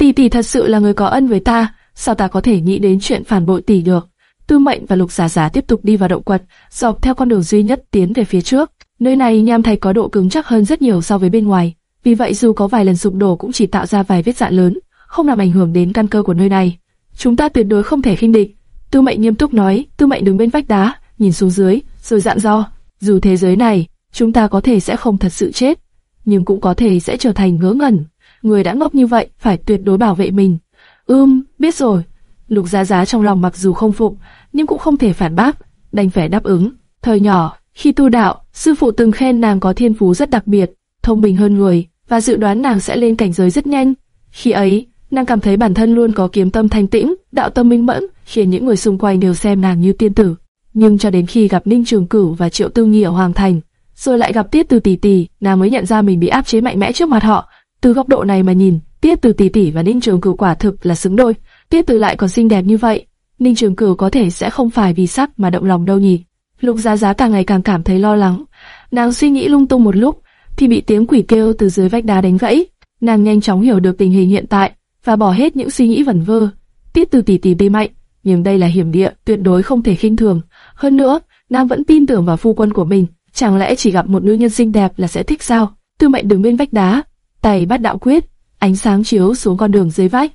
Tỷ tỷ thật sự là người có ân với ta, sao ta có thể nghĩ đến chuyện phản bội tỷ được? Tư Mệnh và Lục Giả Giả tiếp tục đi vào động quật, dọc theo con đường duy nhất tiến về phía trước. Nơi này nham thạch có độ cứng chắc hơn rất nhiều so với bên ngoài, vì vậy dù có vài lần sụp đổ cũng chỉ tạo ra vài vết dạn lớn, không làm ảnh hưởng đến căn cơ của nơi này. Chúng ta tuyệt đối không thể khinh địch. Tư Mệnh nghiêm túc nói. Tư Mệnh đứng bên vách đá, nhìn xuống dưới, rồi dặn dò: dù thế giới này, chúng ta có thể sẽ không thật sự chết, nhưng cũng có thể sẽ trở thành ngớ ngẩn. Người đã ngốc như vậy, phải tuyệt đối bảo vệ mình. Ưm, biết rồi. Lục Giá Giá trong lòng mặc dù không phục, nhưng cũng không thể phản bác, đành phải đáp ứng. Thời nhỏ, khi tu đạo, sư phụ từng khen nàng có thiên phú rất đặc biệt, thông minh hơn người, và dự đoán nàng sẽ lên cảnh giới rất nhanh. Khi ấy, nàng cảm thấy bản thân luôn có kiếm tâm thanh tĩnh, đạo tâm minh mẫn, khiến những người xung quanh đều xem nàng như tiên tử. Nhưng cho đến khi gặp Ninh Trường Cửu và Triệu Tư Nghi ở Hoàng Thành, rồi lại gặp Tiết Từ Tỷ Tỷ, nàng mới nhận ra mình bị áp chế mạnh mẽ trước mặt họ. Từ góc độ này mà nhìn, Tiết Từ Tỷ Tỷ và Ninh Trường Cửu quả thực là xứng đôi. Tiết Từ lại còn xinh đẹp như vậy, Ninh Trường Cửu có thể sẽ không phải vì sắc mà động lòng đâu nhỉ? Lục Giá Giá càng ngày càng cảm thấy lo lắng. Nàng suy nghĩ lung tung một lúc, thì bị tiếng quỷ kêu từ dưới vách đá đánh gãy. Nàng nhanh chóng hiểu được tình hình hiện tại và bỏ hết những suy nghĩ vẩn vơ. Tiết Từ tỷ tỷ bi mạnh, nhưng đây là hiểm địa, tuyệt đối không thể khinh thường. Hơn nữa, nàng vẫn tin tưởng vào phu quân của mình. Chẳng lẽ chỉ gặp một nữ nhân xinh đẹp là sẽ thích sao? Tư Mệnh đứng bên vách đá, tay bắt đạo quyết, ánh sáng chiếu xuống con đường dưới vách.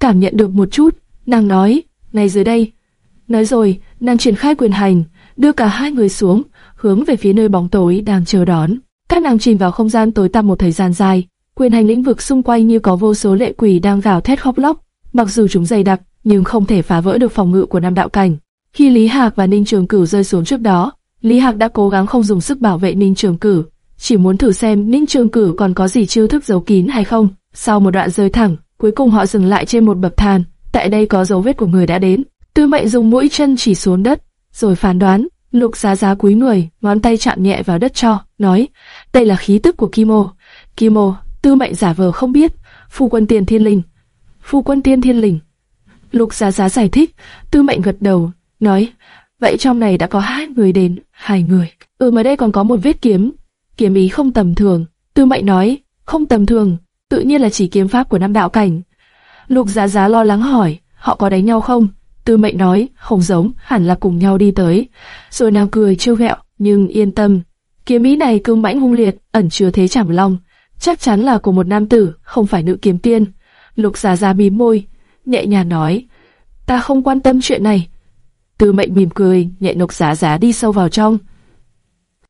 Cảm nhận được một chút, nàng nói, ngay dưới đây. Nói rồi, nàng triển khai quyền hành, đưa cả hai người xuống, hướng về phía nơi bóng tối đang chờ đón. Các nàng chìm vào không gian tối tăm một thời gian dài, quyền hành lĩnh vực xung quanh như có vô số lệ quỷ đang gào thét khóc lóc. Mặc dù chúng dày đặc, nhưng không thể phá vỡ được phòng ngự của Nam Đạo Cảnh. Khi Lý Hạc và Ninh Trường Cửu rơi xuống trước đó, Lý Hạc đã cố gắng không dùng sức bảo vệ Ninh Trường Cửu, chỉ muốn thử xem Ninh Trường cử còn có gì chiêu thức giấu kín hay không. Sau một đoạn rơi thẳng, cuối cùng họ dừng lại trên một bậc thang, tại đây có dấu vết của người đã đến. Tư Mệnh dùng mũi chân chỉ xuống đất, rồi phán đoán. Lục Giá Giá cúi người, ngón tay chạm nhẹ vào đất cho, nói: đây là khí tức của Kimo. Kimo, Tư Mệnh giả vờ không biết. Phu quân tiên thiên linh. Phu quân tiên thiên linh. Lục Giá Giá giải thích. Tư Mệnh gật đầu, nói: Vậy trong này đã có hai người đến, hai người. Ừ mà đây còn có một vết kiếm. Kiếm ý không tầm thường. Tư mệnh nói, không tầm thường, tự nhiên là chỉ kiếm pháp của năm đạo cảnh. Lục giá giá lo lắng hỏi, họ có đánh nhau không? Tư mệnh nói, không giống, hẳn là cùng nhau đi tới. Rồi nàng cười trêu ghẹo, nhưng yên tâm. Kiếm ý này cương mãnh hung liệt, ẩn chứa thế chảm long. Chắc chắn là của một nam tử, không phải nữ kiếm tiên. Lục giá giá mím môi, nhẹ nhàng nói, ta không quan tâm chuyện này. Tư mệnh mỉm cười, nhẹ lục giá giá đi sâu vào trong.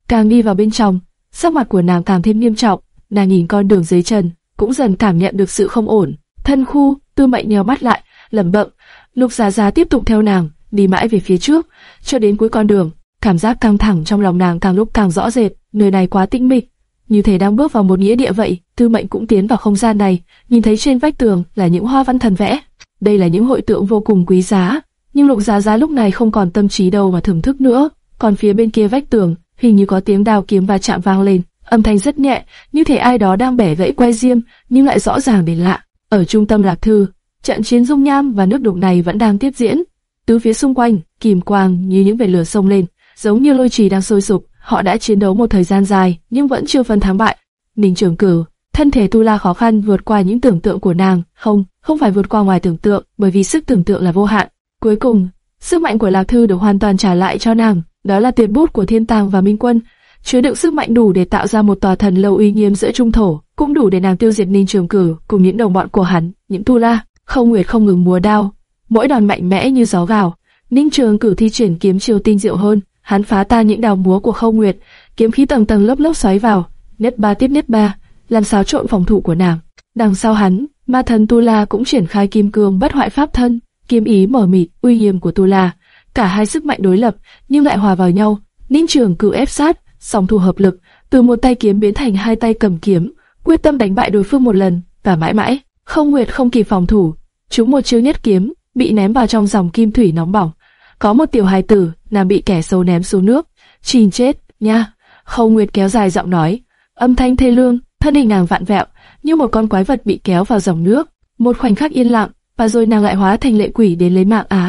Càng đi vào bên trong, sắc mặt của nàng càng thêm nghiêm trọng, nàng nhìn con đường dưới chân, cũng dần cảm nhận được sự không ổn. Thân khu, tư mệnh nheo mắt lại, lẩm bẩm. Lục Giá Giá tiếp tục theo nàng, đi mãi về phía trước, cho đến cuối con đường. Cảm giác căng thẳng trong lòng nàng càng lúc càng rõ rệt, nơi này quá tĩnh mịch, như thể đang bước vào một nghĩa địa vậy. Tư Mệnh cũng tiến vào không gian này, nhìn thấy trên vách tường là những hoa văn thần vẽ. Đây là những hội tượng vô cùng quý giá, nhưng Lục Giá Giá lúc này không còn tâm trí đâu mà thưởng thức nữa. Còn phía bên kia vách tường, hình như có tiếng đao kiếm va chạm vang lên, âm thanh rất nhẹ, như thể ai đó đang bẻ gãy que diêm, nhưng lại rõ ràng đến lạ. Ở trung tâm lạc thư, trận chiến dung nham và nước đục này vẫn đang tiếp diễn. Tứ phía xung quanh, kìm quang như những vệt lửa sông lên, giống như lôi trì đang sôi sục. Họ đã chiến đấu một thời gian dài, nhưng vẫn chưa phân thắng bại. Ninh Trường Cửu, thân thể Tu La khó khăn vượt qua những tưởng tượng của nàng, không, không phải vượt qua ngoài tưởng tượng, bởi vì sức tưởng tượng là vô hạn. Cuối cùng, sức mạnh của Lạc Thư được hoàn toàn trả lại cho nàng, đó là tiền bút của Thiên Tàng và Minh Quân, chứa đựng sức mạnh đủ để tạo ra một tòa thần lâu uy nghiêm giữa trung thổ, cũng đủ để nàng tiêu diệt Ninh Trường Cử cùng những đồng bọn của hắn, những tu la. Không Nguyệt không ngừng múa đao, mỗi đòn mạnh mẽ như gió gào. Ninh Trường Cử thi triển kiếm chiêu tinh diệu hơn, hắn phá tan những đào múa của Không Nguyệt, kiếm khí tầng tầng lớp lớp xoáy vào, nếp ba tiếp nếp ba, làm xáo trộn phòng thủ của nàng. Đằng sau hắn, ma thần Tu La cũng triển khai kim cương bất hoại pháp thân, kiếm ý mở mịt, uy nghiêm của Tu La. Cả hai sức mạnh đối lập nhưng lại hòa vào nhau. Ninh Trường Cử ép sát, song thu hợp lực, từ một tay kiếm biến thành hai tay cầm kiếm, quyết tâm đánh bại đối phương một lần và mãi mãi. Không Nguyệt không kịp phòng thủ, chúng một chiêu nhất kiếm bị ném vào trong dòng kim thủy nóng bỏng. Có một tiểu hài tử, nàng bị kẻ xấu ném xuống nước, chìm chết nha. Không Nguyệt kéo dài giọng nói, âm thanh thê lương, thân hình nàng vặn vẹo, như một con quái vật bị kéo vào dòng nước. Một khoảnh khắc yên lặng, và rồi nàng lại hóa thành lệ quỷ đến lấy mạng à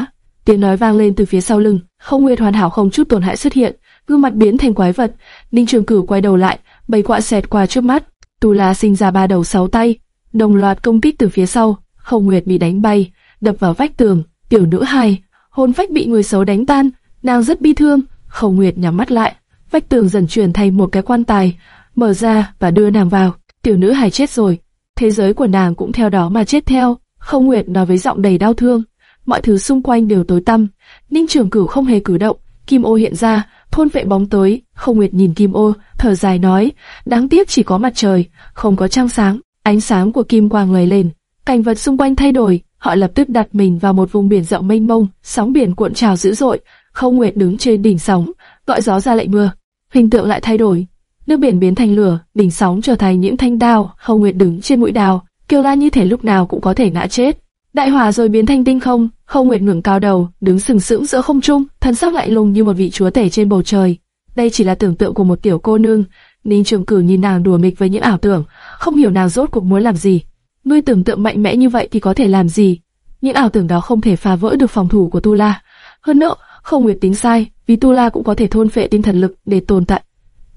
Tiếng nói vang lên từ phía sau lưng, Không Nguyệt hoàn hảo không chút tổn hại xuất hiện, gương mặt biến thành quái vật. Ninh Trường Cửu quay đầu lại, bầy quạ xẹt qua trước mắt. Tu La sinh ra ba đầu sáu tay, đồng loạt công kích từ phía sau. Không Nguyệt bị đánh bay, đập vào vách tường. Tiểu nữ hài, hồn phách bị người xấu đánh tan, nàng rất bi thương. Không Nguyệt nhắm mắt lại, vách tường dần chuyển thành một cái quan tài, mở ra và đưa nàng vào. Tiểu nữ hài chết rồi, thế giới của nàng cũng theo đó mà chết theo. Không Nguyệt nói với giọng đầy đau thương. Mọi thứ xung quanh đều tối tăm. Ninh Trường Cửu không hề cử động. Kim ô hiện ra, thôn vệ bóng tối. Không Nguyệt nhìn Kim ô, thở dài nói, đáng tiếc chỉ có mặt trời, không có trăng sáng. Ánh sáng của kim quang lóe lên, cảnh vật xung quanh thay đổi. Họ lập tức đặt mình vào một vùng biển rộng mênh mông, sóng biển cuộn trào dữ dội. Không Nguyệt đứng trên đỉnh sóng, gọi gió ra lệnh mưa. Hình tượng lại thay đổi, nước biển biến thành lửa, đỉnh sóng trở thành những thanh đao. Không Nguyệt đứng trên mũi đào, kêu la như thể lúc nào cũng có thể ngã chết. Đại hỏa rồi biến thành tinh không, Khâu nguyệt ngẩng cao đầu, đứng sừng sững giữa không trung, thân sắc lạnh lùng như một vị chúa tể trên bầu trời. Đây chỉ là tưởng tượng của một tiểu cô nương. Ninh Trường Cử nhìn nàng đùa nghịch với những ảo tưởng, không hiểu nàng rốt cuộc muốn làm gì. Nuôi tưởng tượng mạnh mẽ như vậy thì có thể làm gì? Những ảo tưởng đó không thể phá vỡ được phòng thủ của Tu La. Hơn nữa, Khâu nguyệt tính sai, vì Tu La cũng có thể thôn phệ tinh thần lực để tồn tại.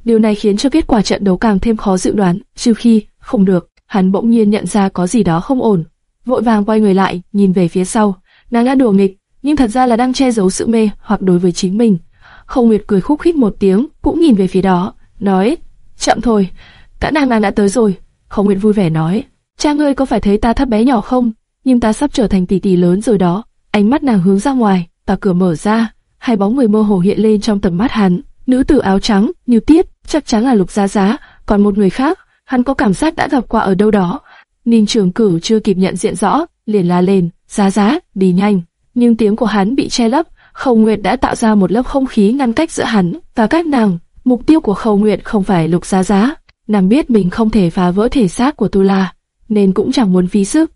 Điều này khiến cho kết quả trận đấu càng thêm khó dự đoán, trừ khi không được. Hắn bỗng nhiên nhận ra có gì đó không ổn, vội vàng quay người lại, nhìn về phía sau. Nàng đã đùa nghịch, nhưng thật ra là đang che giấu sự mê hoặc đối với chính mình. Không Nguyệt cười khúc khích một tiếng, cũng nhìn về phía đó, nói, chậm thôi, cả nàng nàng đã tới rồi. Không Nguyệt vui vẻ nói, cha ngươi có phải thấy ta thấp bé nhỏ không? Nhưng ta sắp trở thành tỷ tỷ lớn rồi đó. Ánh mắt nàng hướng ra ngoài, tà cửa mở ra, hai bóng người mơ hồ hiện lên trong tầm mắt hắn. Nữ tử áo trắng, như tiết, chắc chắn là lục giá giá, còn một người khác, hắn có cảm giác đã gặp qua ở đâu đó. Ninh Trường Cửu chưa kịp nhận diện rõ, liền la lên, "Giá giá, đi nhanh!" Nhưng tiếng của hắn bị che lấp, Khâu Nguyệt đã tạo ra một lớp không khí ngăn cách giữa hắn và các nàng. Mục tiêu của Khâu Nguyệt không phải Lục Giá Giá, nàng biết mình không thể phá vỡ thể xác của Tu La, nên cũng chẳng muốn phí sức,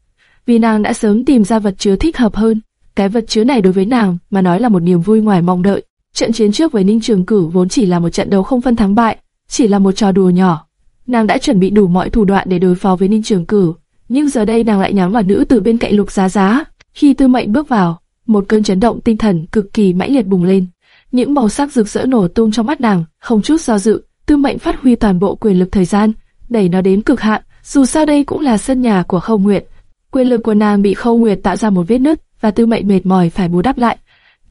vì nàng đã sớm tìm ra vật chứa thích hợp hơn. Cái vật chứa này đối với nàng mà nói là một niềm vui ngoài mong đợi. Trận chiến trước với Ninh Trường Cửu vốn chỉ là một trận đấu không phân thắng bại, chỉ là một trò đùa nhỏ. Nàng đã chuẩn bị đủ mọi thủ đoạn để đối phó với Ninh Trường Cửu, nhưng giờ đây nàng lại nhắm vào nữ từ bên cạnh Lục Giá Giá. Khi Tư Mệnh bước vào, một cơn chấn động tinh thần cực kỳ mãnh liệt bùng lên. những màu sắc rực rỡ nổ tung trong mắt nàng, không chút do dự, Tư Mệnh phát huy toàn bộ quyền lực thời gian, đẩy nó đến cực hạn. Dù sao đây cũng là sân nhà của Khâu Nguyệt, quyền lực của nàng bị Khâu Nguyệt tạo ra một vết nứt, và Tư Mệnh mệt mỏi phải bù đắp lại.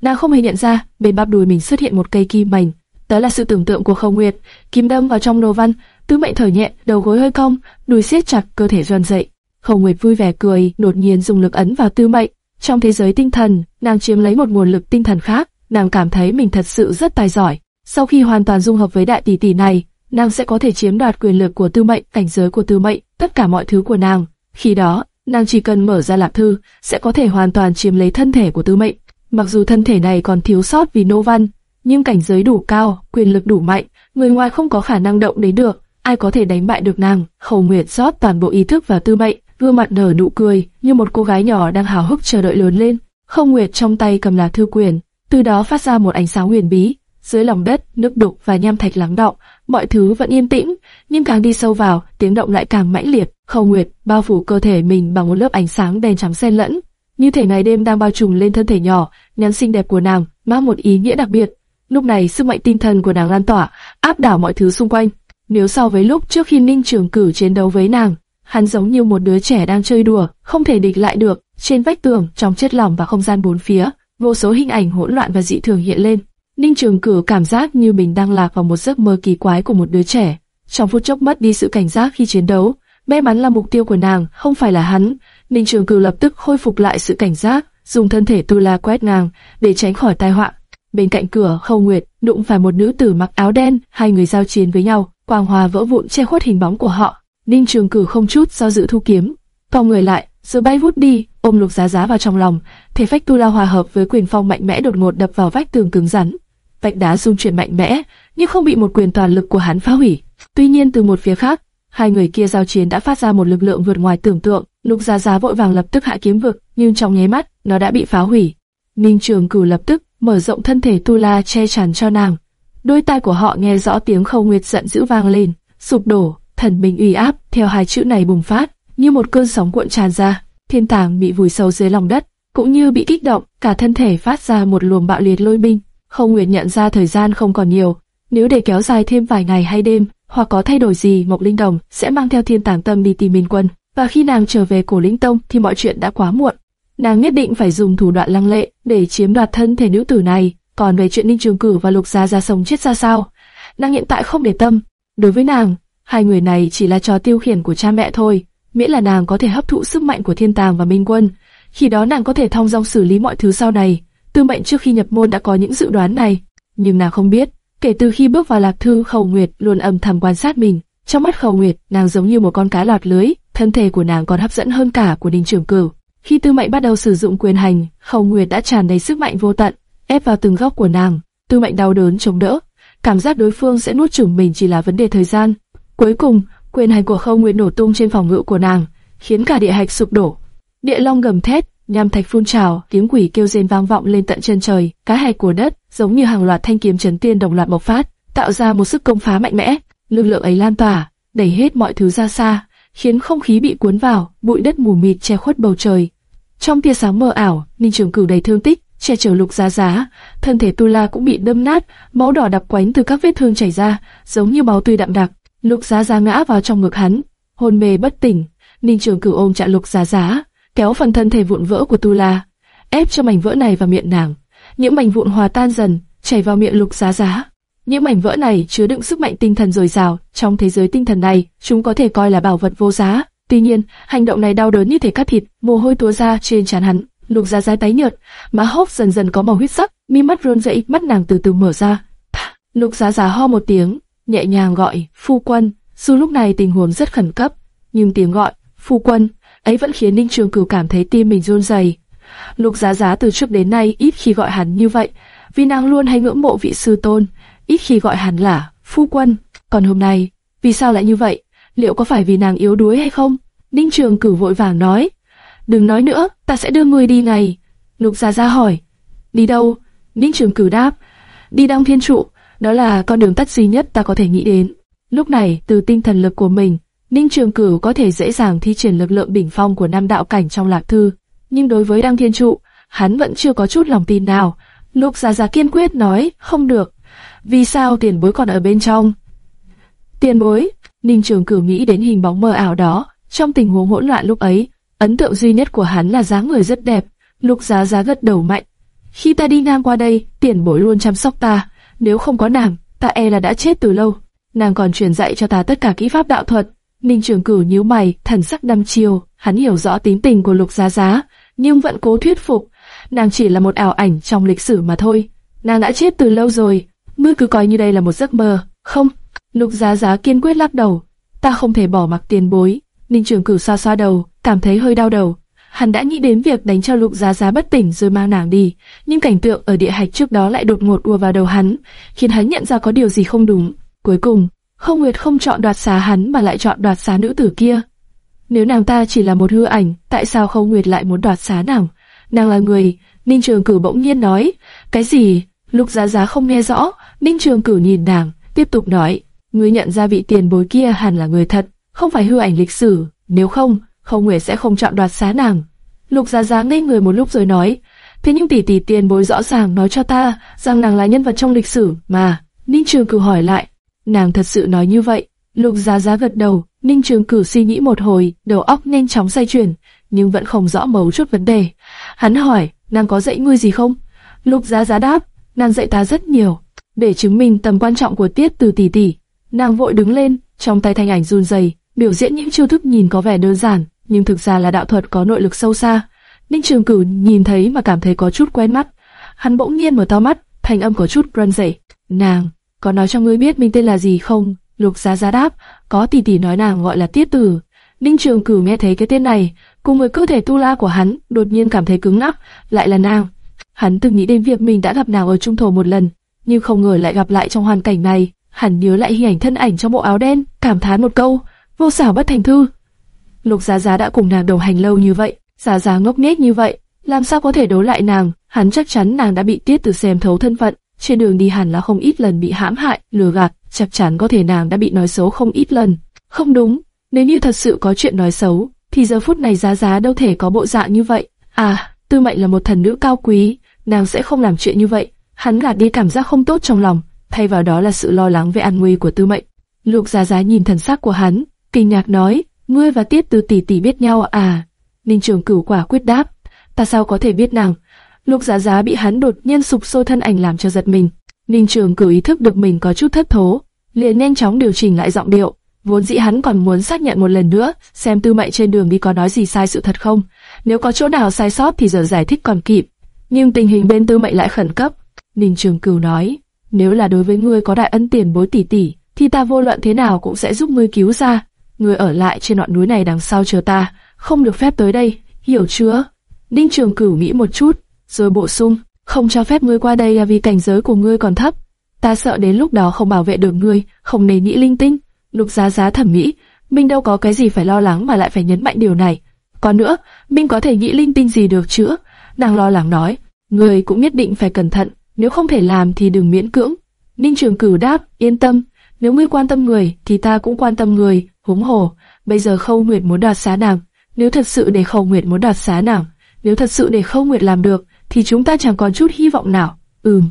Nàng không hề nhận ra, bên bắp đùi mình xuất hiện một cây kim mảnh. Đó là sự tưởng tượng của Khâu Nguyệt, kim đâm vào trong đồ văn, Tư Mệnh thở nhẹ, đầu gối hơi cong, đùi siết chặt, cơ thể run dậy. Khâu Nguyệt vui vẻ cười, đột nhiên dùng lực ấn vào Tư Mệnh. Trong thế giới tinh thần, nàng chiếm lấy một nguồn lực tinh thần khác, nàng cảm thấy mình thật sự rất tài giỏi. Sau khi hoàn toàn dung hợp với đại tỷ tỷ này, nàng sẽ có thể chiếm đoạt quyền lực của Tư Mệnh, cảnh giới của Tư Mệnh, tất cả mọi thứ của nàng. Khi đó, nàng chỉ cần mở ra lạp thư, sẽ có thể hoàn toàn chiếm lấy thân thể của Tư Mệnh. Mặc dù thân thể này còn thiếu sót vì nô văn, nhưng cảnh giới đủ cao, quyền lực đủ mạnh, người ngoài không có khả năng động đến được, ai có thể đánh bại được nàng. Khâu Nguyệt rót toàn bộ ý thức vào Tư Mệnh, gương mặt nở nụ cười, như một cô gái nhỏ đang hào hức chờ đợi lớn lên. Khâu Nguyệt trong tay cầm là thư quyền, từ đó phát ra một ánh sáng huyền bí. Dưới lòng đất, nước đục và nham thạch lắng đọng, mọi thứ vẫn yên tĩnh, nhưng càng đi sâu vào, tiếng động lại càng mãnh liệt. Khâu Nguyệt bao phủ cơ thể mình bằng một lớp ánh sáng đen trắng xen lẫn, như thể ngày đêm đang bao trùm lên thân thể nhỏ, nhắn xinh đẹp của nàng, mang một ý nghĩa đặc biệt. Lúc này sức mạnh tinh thần của nàng lan tỏa, áp đảo mọi thứ xung quanh. Nếu so với lúc trước khi Ninh Trường Cử chiến đấu với nàng, hắn giống như một đứa trẻ đang chơi đùa, không thể địch lại được. Trên vách tường, trong chất lỏng và không gian bốn phía, vô số hình ảnh hỗn loạn và dị thường hiện lên. Ninh Trường Cử cảm giác như mình đang lạc vào một giấc mơ kỳ quái của một đứa trẻ. Trong phút chốc mất đi sự cảnh giác khi chiến đấu, may mắn là mục tiêu của nàng không phải là hắn. Ninh Trường Cử lập tức khôi phục lại sự cảnh giác, dùng thân thể tu la quét ngang để tránh khỏi tai họa. Bên cạnh cửa, Khâu Nguyệt đụng phải một nữ tử mặc áo đen, hai người giao chiến với nhau, quang hòa vỡ vụn che khuất hình bóng của họ. Ninh Trường Cử không chút do dự thu kiếm, cong người lại, rồi bay vút đi, ôm Lục Giá Giá vào trong lòng. Thể phách tu la hòa hợp với quyền phong mạnh mẽ đột ngột đập vào vách tường cứng rắn, vách đá rung chuyển mạnh mẽ, nhưng không bị một quyền toàn lực của hắn phá hủy. Tuy nhiên từ một phía khác, hai người kia giao chiến đã phát ra một lực lượng vượt ngoài tưởng tượng. Lục Giá Giá vội vàng lập tức hạ kiếm vực, nhưng trong nháy mắt, nó đã bị phá hủy. Ninh Trường Cửu lập tức mở rộng thân thể tu la che chắn cho nàng. Đôi tai của họ nghe rõ tiếng Khâu Nguyệt giận dữ vang lên, sụp đổ, thần minh uy áp theo hai chữ này bùng phát, như một cơn sóng cuộn tràn ra. Thiên tàng bị vùi sâu dưới lòng đất, cũng như bị kích động, cả thân thể phát ra một luồng bạo liệt lôi minh. không Nguyệt nhận ra thời gian không còn nhiều, nếu để kéo dài thêm vài ngày hay đêm, hoặc có thay đổi gì, Mộc Linh Đồng sẽ mang theo Thiên Tàng Tâm đi tìm Minh Quân, và khi nàng trở về Cổ Linh Tông thì mọi chuyện đã quá muộn. Nàng nhất định phải dùng thủ đoạn lăng lệ để chiếm đoạt thân thể nữ tử này. Còn về chuyện Ninh Trường Cử và Lục Gia Gia sống chết ra sao, nàng hiện tại không để tâm. Đối với nàng, hai người này chỉ là trò tiêu khiển của cha mẹ thôi. Miễn là nàng có thể hấp thụ sức mạnh của Thiên Tàng và Minh Quân, khi đó nàng có thể thông dong xử lý mọi thứ sau này. Tư mệnh trước khi nhập môn đã có những dự đoán này, nhưng nàng không biết, kể từ khi bước vào lạc thư Khẩu Nguyệt luôn âm thầm quan sát mình. Trong mắt Khẩu Nguyệt, nàng giống như một con cá lọt lưới, thân thể của nàng còn hấp dẫn hơn cả của đình trưởng Cửu. Khi Tư Mệnh bắt đầu sử dụng quyền hành, Khẩu Nguyệt đã tràn đầy sức mạnh vô tận, ép vào từng góc của nàng. Tư Mệnh đau đớn chống đỡ, cảm giác đối phương sẽ nuốt chửng mình chỉ là vấn đề thời gian. Cuối cùng, quyền hành của Khâu Nguyệt nổ tung trên phòng ngự của nàng, khiến cả địa hạch sụp đổ. Địa long gầm thét, nham thạch phun trào, tiếng quỷ kêu rên vang vọng lên tận chân trời, cái hạch của đất giống như hàng loạt thanh kiếm chấn tiên đồng loạt bộc phát, tạo ra một sức công phá mạnh mẽ. Lực lượng ấy lan tỏa, đẩy hết mọi thứ ra xa, khiến không khí bị cuốn vào, bụi đất mù mịt che khuất bầu trời. Trong tia sáng mờ ảo, Ninh Trường Cửu đầy thương tích, che chở lục giá giá, thân thể Tu La cũng bị đâm nát, máu đỏ đập quánh từ các vết thương chảy ra, giống như máu tươi đậm đặc. Lục giá giá ngã vào trong ngực hắn, hôn mê bất tỉnh. Ninh Trường Cửu ôm chặt lục giá giá, kéo phần thân thể vụn vỡ của Tu La, ép cho mảnh vỡ này vào miệng nàng. Những mảnh vụn hòa tan dần, chảy vào miệng lục giá giá. Những mảnh vỡ này chứa đựng sức mạnh tinh thần dồi dào, trong thế giới tinh thần này, chúng có thể coi là bảo vật vô giá. Tuy nhiên, hành động này đau đớn như thể cắt thịt, mồ hôi túa ra trên trán hắn. Lục Giá Giá tái nhợt, má hốc dần dần có màu huyết sắc, mi mắt run rẩy, mắt nàng từ từ mở ra. Lục Giá Giá ho một tiếng, nhẹ nhàng gọi, "Phu quân." Dù lúc này tình huống rất khẩn cấp, nhưng tiếng gọi "Phu quân" ấy vẫn khiến Ninh Trường Cửu cảm thấy tim mình run rẩy. Lục Giá Giá từ trước đến nay ít khi gọi hắn như vậy, vì nàng luôn hay ngưỡng mộ vị sư tôn, ít khi gọi hắn là "Phu quân." Còn hôm nay, vì sao lại như vậy? Liệu có phải vì nàng yếu đuối hay không? Ninh Trường Cửu vội vàng nói, đừng nói nữa, ta sẽ đưa người đi ngay Lục giá giá hỏi, đi đâu? Ninh Trường Cửu đáp, đi Đông Thiên Trụ, đó là con đường tắt duy nhất ta có thể nghĩ đến. Lúc này, từ tinh thần lực của mình, Ninh Trường Cửu có thể dễ dàng thi triển lực lượng đỉnh phong của Nam đạo cảnh trong lạc thư, nhưng đối với Đăng Thiên Trụ, hắn vẫn chưa có chút lòng tin nào. Lục Giá Giá kiên quyết nói, không được. Vì sao tiền bối còn ở bên trong? Tiền bối, Ninh Trường Cửu nghĩ đến hình bóng mờ ảo đó, trong tình huống hỗn loạn lúc ấy, ấn tượng duy nhất của hắn là dáng người rất đẹp. Lục Giá Giá gật đầu mạnh. Khi ta đi ngang qua đây, tiền bối luôn chăm sóc ta, nếu không có nàng, ta e là đã chết từ lâu. Nàng còn truyền dạy cho ta tất cả kỹ pháp đạo thuật. Ninh Trường Cửu nhíu mày, thần sắc đăm chiêu, hắn hiểu rõ tính tình của Lục Giá Giá, nhưng vẫn cố thuyết phục. Nàng chỉ là một ảo ảnh trong lịch sử mà thôi. Nàng đã chết từ lâu rồi, ngươi cứ coi như đây là một giấc mơ. Không, Lục Giá Giá kiên quyết lắc đầu. Ta không thể bỏ mặc tiền bối. Ninh Trường Cửu xoa xoa đầu, cảm thấy hơi đau đầu. Hắn đã nghĩ đến việc đánh cho Lục Giá Giá bất tỉnh rồi mang nàng đi, nhưng cảnh tượng ở địa hạch trước đó lại đột ngột ùa vào đầu hắn, khiến hắn nhận ra có điều gì không đúng. Cuối cùng, Không Nguyệt không chọn đoạt xá hắn mà lại chọn đoạt xá nữ tử kia. Nếu nàng ta chỉ là một hư ảnh, tại sao Không Nguyệt lại muốn đoạt xá nàng? Nàng là người, Ninh Trường Cử bỗng nhiên nói, cái gì? Lục Giá Giá không nghe rõ, Ninh Trường Cử nhìn nàng, tiếp tục nói, ngươi nhận ra vị tiền bối kia hẳn là người thật, không phải hư ảnh lịch sử, nếu không, không Nguyệt sẽ không chọn đoạt xá nàng. Lục Giá Giá ngây người một lúc rồi nói, thế nhưng tỷ tỷ tiền bối rõ ràng nói cho ta rằng nàng là nhân vật trong lịch sử mà. Ninh Trường Cửu hỏi lại, nàng thật sự nói như vậy? Lục Giá Giá gật đầu, Ninh Trường Cửu suy nghĩ một hồi, đầu óc nhanh chóng xoay chuyển, nhưng vẫn không rõ mấu chốt vấn đề. Hắn hỏi, nàng có dạy ngươi gì không? Lục Giá Giá đáp, nàng dạy ta rất nhiều, để chứng minh tầm quan trọng của tiết từ tỷ tỷ. Nàng vội đứng lên, trong tay thanh ảnh run rẩy, biểu diễn những chiêu thức nhìn có vẻ đơn giản, nhưng thực ra là đạo thuật có nội lực sâu xa. Ninh Trường Cửu nhìn thấy mà cảm thấy có chút quen mắt. Hắn bỗng nhiên mở to mắt, thanh âm có chút run rẩy. Nàng, có nói cho ngươi biết mình tên là gì không? Lục Giá Giá đáp, có tỷ tỷ nói nàng gọi là Tiết Tử. Ninh Trường Cửu nghe thấy cái tên này, cùng với cơ thể tu la của hắn, đột nhiên cảm thấy cứng ngắc, lại là nàng. Hắn từng nghĩ đến việc mình đã gặp nàng ở trung thổ một lần, nhưng không ngờ lại gặp lại trong hoàn cảnh này. Hắn nhớ lại hình ảnh thân ảnh trong bộ áo đen, cảm thán một câu, vô xảo bất thành thư. Lục Giá Giá đã cùng nàng đồng hành lâu như vậy, Giá Giá ngốc nghếch như vậy, làm sao có thể đối lại nàng? Hắn chắc chắn nàng đã bị Tiết Tử xem thấu thân phận, trên đường đi hẳn là không ít lần bị hãm hại, lừa gạt, chắc chắn có thể nàng đã bị nói xấu không ít lần. Không đúng, nếu như thật sự có chuyện nói xấu, thì giờ phút này Giá Giá đâu thể có bộ dạng như vậy. À, Tư Mệnh là một thần nữ cao quý, nàng sẽ không làm chuyện như vậy. Hắn gạt đi cảm giác không tốt trong lòng, thay vào đó là sự lo lắng về an nguy của Tư Mệnh. Lục Giá Giá nhìn thần sắc của hắn, kinh ngạc nói, ngươi và Tiết Từ tỷ tỷ biết nhau à? Ninh Trường Cửu quả quyết đáp, ta sao có thể biết nàng? Lục Giá Giá bị hắn đột nhiên sụp sôi thân ảnh làm cho giật mình. Ninh Trường Cửu ý thức được mình có chút thất thố, liền nhanh chóng điều chỉnh lại giọng điệu. Vốn dĩ hắn còn muốn xác nhận một lần nữa, xem Tư Mệnh trên đường đi có nói gì sai sự thật không. Nếu có chỗ nào sai sót thì giờ giải thích còn kịp. Nhưng tình hình bên Tư Mệnh lại khẩn cấp. Ninh Trường Cửu nói, nếu là đối với ngươi có đại ân tiền bối tỷ tỷ, thì ta vô luận thế nào cũng sẽ giúp ngươi cứu ra. Ngươi ở lại trên ngọn núi này đằng sau chờ ta, không được phép tới đây, hiểu chưa? Ninh Trường Cửu nghĩ một chút, rồi bổ sung, không cho phép ngươi qua đây là vì cảnh giới của ngươi còn thấp. Ta sợ đến lúc đó không bảo vệ được ngươi, không nên nghĩ linh tinh. Lục Giá Giá thẩm mỹ, mình đâu có cái gì phải lo lắng mà lại phải nhấn mạnh điều này. Còn nữa, mình có thể nghĩ linh tinh gì được chứ? Nàng lo lắng nói, ngươi cũng nhất định phải cẩn thận, nếu không thể làm thì đừng miễn cưỡng. Ninh Trường Cửu đáp, yên tâm, nếu ngươi quan tâm người thì ta cũng quan tâm người, húng hồ. Bây giờ Khâu Nguyệt muốn đoạt xá nàng, nếu thật sự để Khâu Nguyệt muốn đoạt xá nàng, nếu thật sự để Khâu Nguyệt làm được, thì chúng ta chẳng còn chút hy vọng nào. Ừm.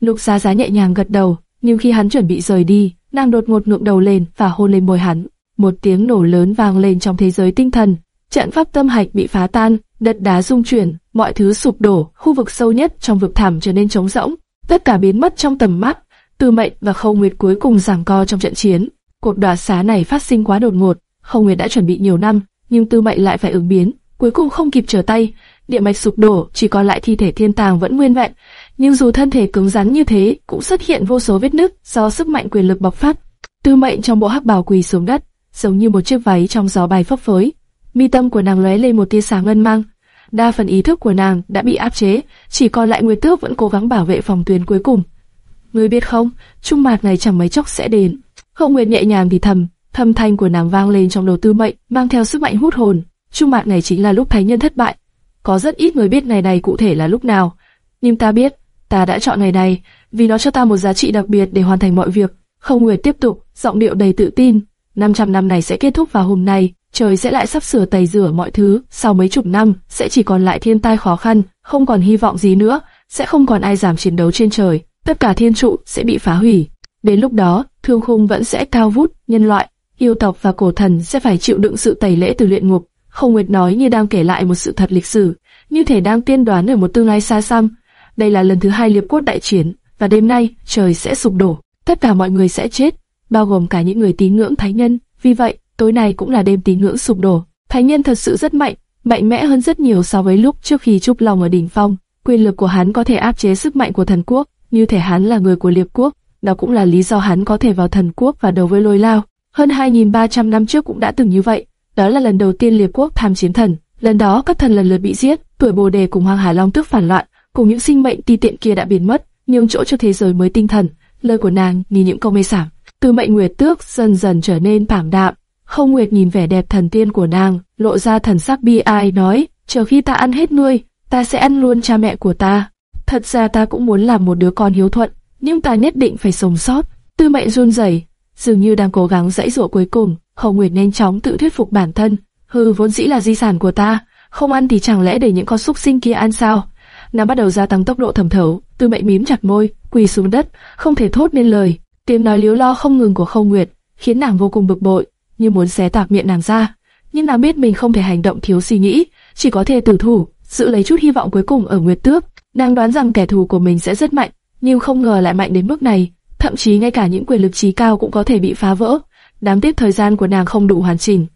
Lục Giá Giá nhẹ nhàng gật đầu, nhưng khi hắn chuẩn bị rời đi, nàng đột ngột ngượng đầu lên và hôn lên môi hắn. Một tiếng nổ lớn vang lên trong thế giới tinh thần, trận pháp tâm hạch bị phá tan, đất đá rung chuyển, mọi thứ sụp đổ, khu vực sâu nhất trong vực thẳm trở nên trống rỗng, tất cả biến mất trong tầm mắt. Tư Mệnh và Khâu Nguyệt cuối cùng giằng co trong trận chiến. Cuộc đoạt xá này phát sinh quá đột ngột, Khâu Nguyệt đã chuẩn bị nhiều năm, nhưng Tư Mệnh lại phải ứng biến, cuối cùng không kịp trở tay, địa mạch sụp đổ, chỉ còn lại thi thể thiên tàng vẫn nguyên vẹn. Nhưng dù thân thể cứng rắn như thế, cũng xuất hiện vô số vết nứt do sức mạnh quyền lực bộc phát. Tư Mệnh trong bộ hắc bào quỳ xuống đất, giống như một chiếc váy trong gió bay phấp phới. Mi tâm của nàng lóe lên một tia sáng ngân mang. Đa phần ý thức của nàng đã bị áp chế, chỉ còn lại Nguyệt Tước vẫn cố gắng bảo vệ phòng tuyến cuối cùng. Ngươi biết không, trung mạc này chẳng mấy chốc sẽ đến. Hậu Nguyệt nhẹ nhàng thì thầm, thâm thanh của nàng vang lên trong đầu Tư Mệnh, mang theo sức mạnh hút hồn. Trung Mạn này chính là lúc thánh nhân thất bại. Có rất ít người biết ngày này cụ thể là lúc nào, nhưng ta biết, ta đã chọn ngày này vì nó cho ta một giá trị đặc biệt để hoàn thành mọi việc. Không Nguyệt tiếp tục, giọng điệu đầy tự tin. 500 năm này sẽ kết thúc vào hôm nay, trời sẽ lại sắp sửa tẩy rửa mọi thứ, sau mấy chục năm sẽ chỉ còn lại thiên tai khó khăn, không còn hy vọng gì nữa. sẽ không còn ai giảm chiến đấu trên trời, tất cả thiên trụ sẽ bị phá hủy. Đến lúc đó, thương khung vẫn sẽ cao vút, nhân loại, yêu tộc và cổ thần sẽ phải chịu đựng sự tẩy lễ từ luyện ngục. Không Nguyệt nói như đang kể lại một sự thật lịch sử, như thể đang tiên đoán ở một tương lai xa xăm. Đây là lần thứ hai liệp quốc đại chiến, và đêm nay trời sẽ sụp đổ, tất cả mọi người sẽ chết, bao gồm cả những người tín ngưỡng thánh nhân. Vì vậy, tối nay cũng là đêm tín ngưỡng sụp đổ. Thánh nhân thật sự rất mạnh, mạnh mẽ hơn rất nhiều so với lúc trước khi trúc lòng ở đỉnh phong. Quyền lực của hắn có thể áp chế sức mạnh của thần quốc, như thể hắn là người của liệp quốc. Đó cũng là lý do hắn có thể vào thần quốc và đấu với lôi lao. Hơn 2.300 năm trước cũng đã từng như vậy. Đó là lần đầu tiên liệp quốc tham chiến thần. Lần đó các thần lần lượt bị giết, tuổi bồ đề cùng hoàng hà long tức phản loạn, cùng những sinh mệnh ti tiện kia đã biến mất, nhường chỗ cho thế giới mới tinh thần. Lời của nàng như những câu mê sảng. Từ mệnh nguyệt tước dần dần trở nên bảng đạm. Không Nguyệt nhìn vẻ đẹp thần tiên của nàng, lộ ra thần sắc bi ai nói, chờ khi ta ăn hết nuôi, ta sẽ ăn luôn cha mẹ của ta. Thật ra ta cũng muốn làm một đứa con hiếu thuận, nhưng ta nhất định phải sống sót. Tư mệnh run rẩy, dường như đang cố gắng dãy dụa cuối cùng. Hồng Nguyệt nhanh chóng tự thuyết phục bản thân, hư vốn dĩ là di sản của ta, không ăn thì chẳng lẽ để những con súc sinh kia ăn sao? Nàng bắt đầu gia tăng tốc độ thẩm thấu, Tư mệnh mím chặt môi, quỳ xuống đất, không thể thốt nên lời. Tiếng nói liếu lo không ngừng của Khâu Nguyệt khiến nàng vô cùng bực bội, như muốn xé toạc miệng nàng ra. Nhưng nàng biết mình không thể hành động thiếu suy nghĩ, chỉ có thể tử thủ, giữ lấy chút hy vọng cuối cùng ở Nguyệt Tước. Nàng đoán rằng kẻ thù của mình sẽ rất mạnh, nhưng không ngờ lại mạnh đến mức này. Thậm chí ngay cả những quyền lực trí cao cũng có thể bị phá vỡ. Đáng tiếc thời gian của nàng không đủ hoàn chỉnh.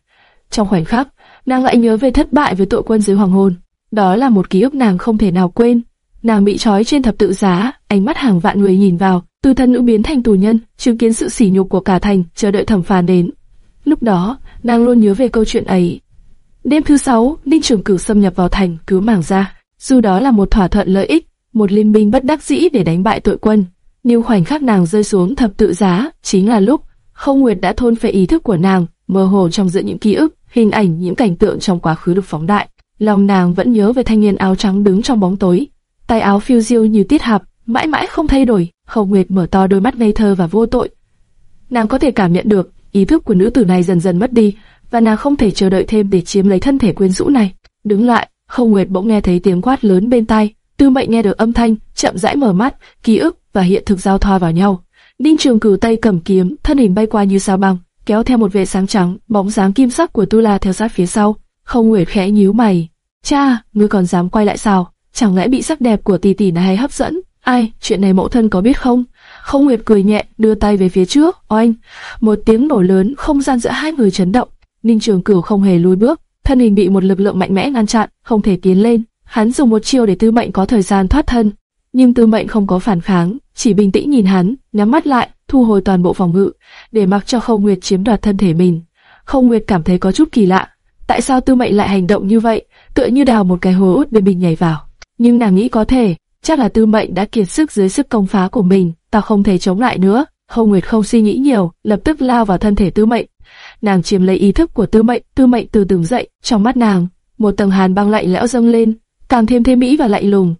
Trong khoảnh khắc, nàng lại nhớ về thất bại với tội quân dưới hoàng hôn. Đó là một ký ức nàng không thể nào quên. Nàng bị trói trên thập tự giá, ánh mắt hàng vạn người nhìn vào, từ thân nữ biến thành tù nhân, chứng kiến sự sỉ nhục của cả thành, chờ đợi thẩm phán đến. Lúc đó, nàng luôn nhớ về câu chuyện ấy. Đêm thứ sáu, Linh Trường Cửu xâm nhập vào thành, cứu mảng ra. Dù đó là một thỏa thuận lợi ích, một liên minh bất đắc dĩ để đánh bại tội quân, nhưng khoảnh khắc nàng rơi xuống thập tự giá, chính là lúc không Nguyệt đã thôn phệ ý thức của nàng, mơ hồ trong giữa những ký ức, hình ảnh những cảnh tượng trong quá khứ được phóng đại. Lòng nàng vẫn nhớ về thanh niên áo trắng đứng trong bóng tối, tay áo phiêu diêu như tiết hạp, mãi mãi không thay đổi. Khâu Nguyệt mở to đôi mắt ngây thơ và vô tội. Nàng có thể cảm nhận được ý thức của nữ tử này dần dần mất đi, và nàng không thể chờ đợi thêm để chiếm lấy thân thể quyến rũ này. Đứng lại, Khâu Nguyệt bỗng nghe thấy tiếng quát lớn bên tai. Tư Mệnh nghe được âm thanh, chậm rãi mở mắt, ký ức và hiện thực giao thoa vào nhau. Ninh Trường Cửu tay cầm kiếm, thân hình bay qua như sao băng, kéo theo một vệt sáng trắng, bóng dáng kim sắc của Tu La theo sát phía sau. Không Nguyệt khẽ nhíu mày, "Cha, ngươi còn dám quay lại sao? Chẳng lẽ bị sắc đẹp của tỷ tỷ này hấp dẫn?" Ai, chuyện này mẫu thân có biết không? Không Nguyệt cười nhẹ, đưa tay về phía trước, oanh, một tiếng nổ lớn, không gian giữa hai người chấn động. Ninh Trường Cửu không hề lùi bước, thân hình bị một lực lượng mạnh mẽ ngăn chặn, không thể tiến lên. Hắn dùng một chiêu để Tư Mệnh có thời gian thoát thân, nhưng Tư Mệnh không có phản kháng, chỉ bình tĩnh nhìn hắn, nhắm mắt lại, thu hồi toàn bộ phòng ngự, để mặc cho Không Nguyệt chiếm đoạt thân thể mình. Không Nguyệt cảm thấy có chút kỳ lạ, tại sao Tư Mệnh lại hành động như vậy, tựa như đào một cái hố út để mình nhảy vào. Nhưng nàng nghĩ có thể, chắc là Tư Mệnh đã kiệt sức dưới sức công phá của mình, ta không thể chống lại nữa. Không Nguyệt không suy nghĩ nhiều, lập tức lao vào thân thể Tư Mệnh. Nàng chiếm lấy ý thức của Tư Mệnh, Tư Mệnh từ từ dậy, trong mắt nàng, một tầng hàn băng lạnh lẽo dâng lên, càng thêm thêm mỹ và lạnh lùng.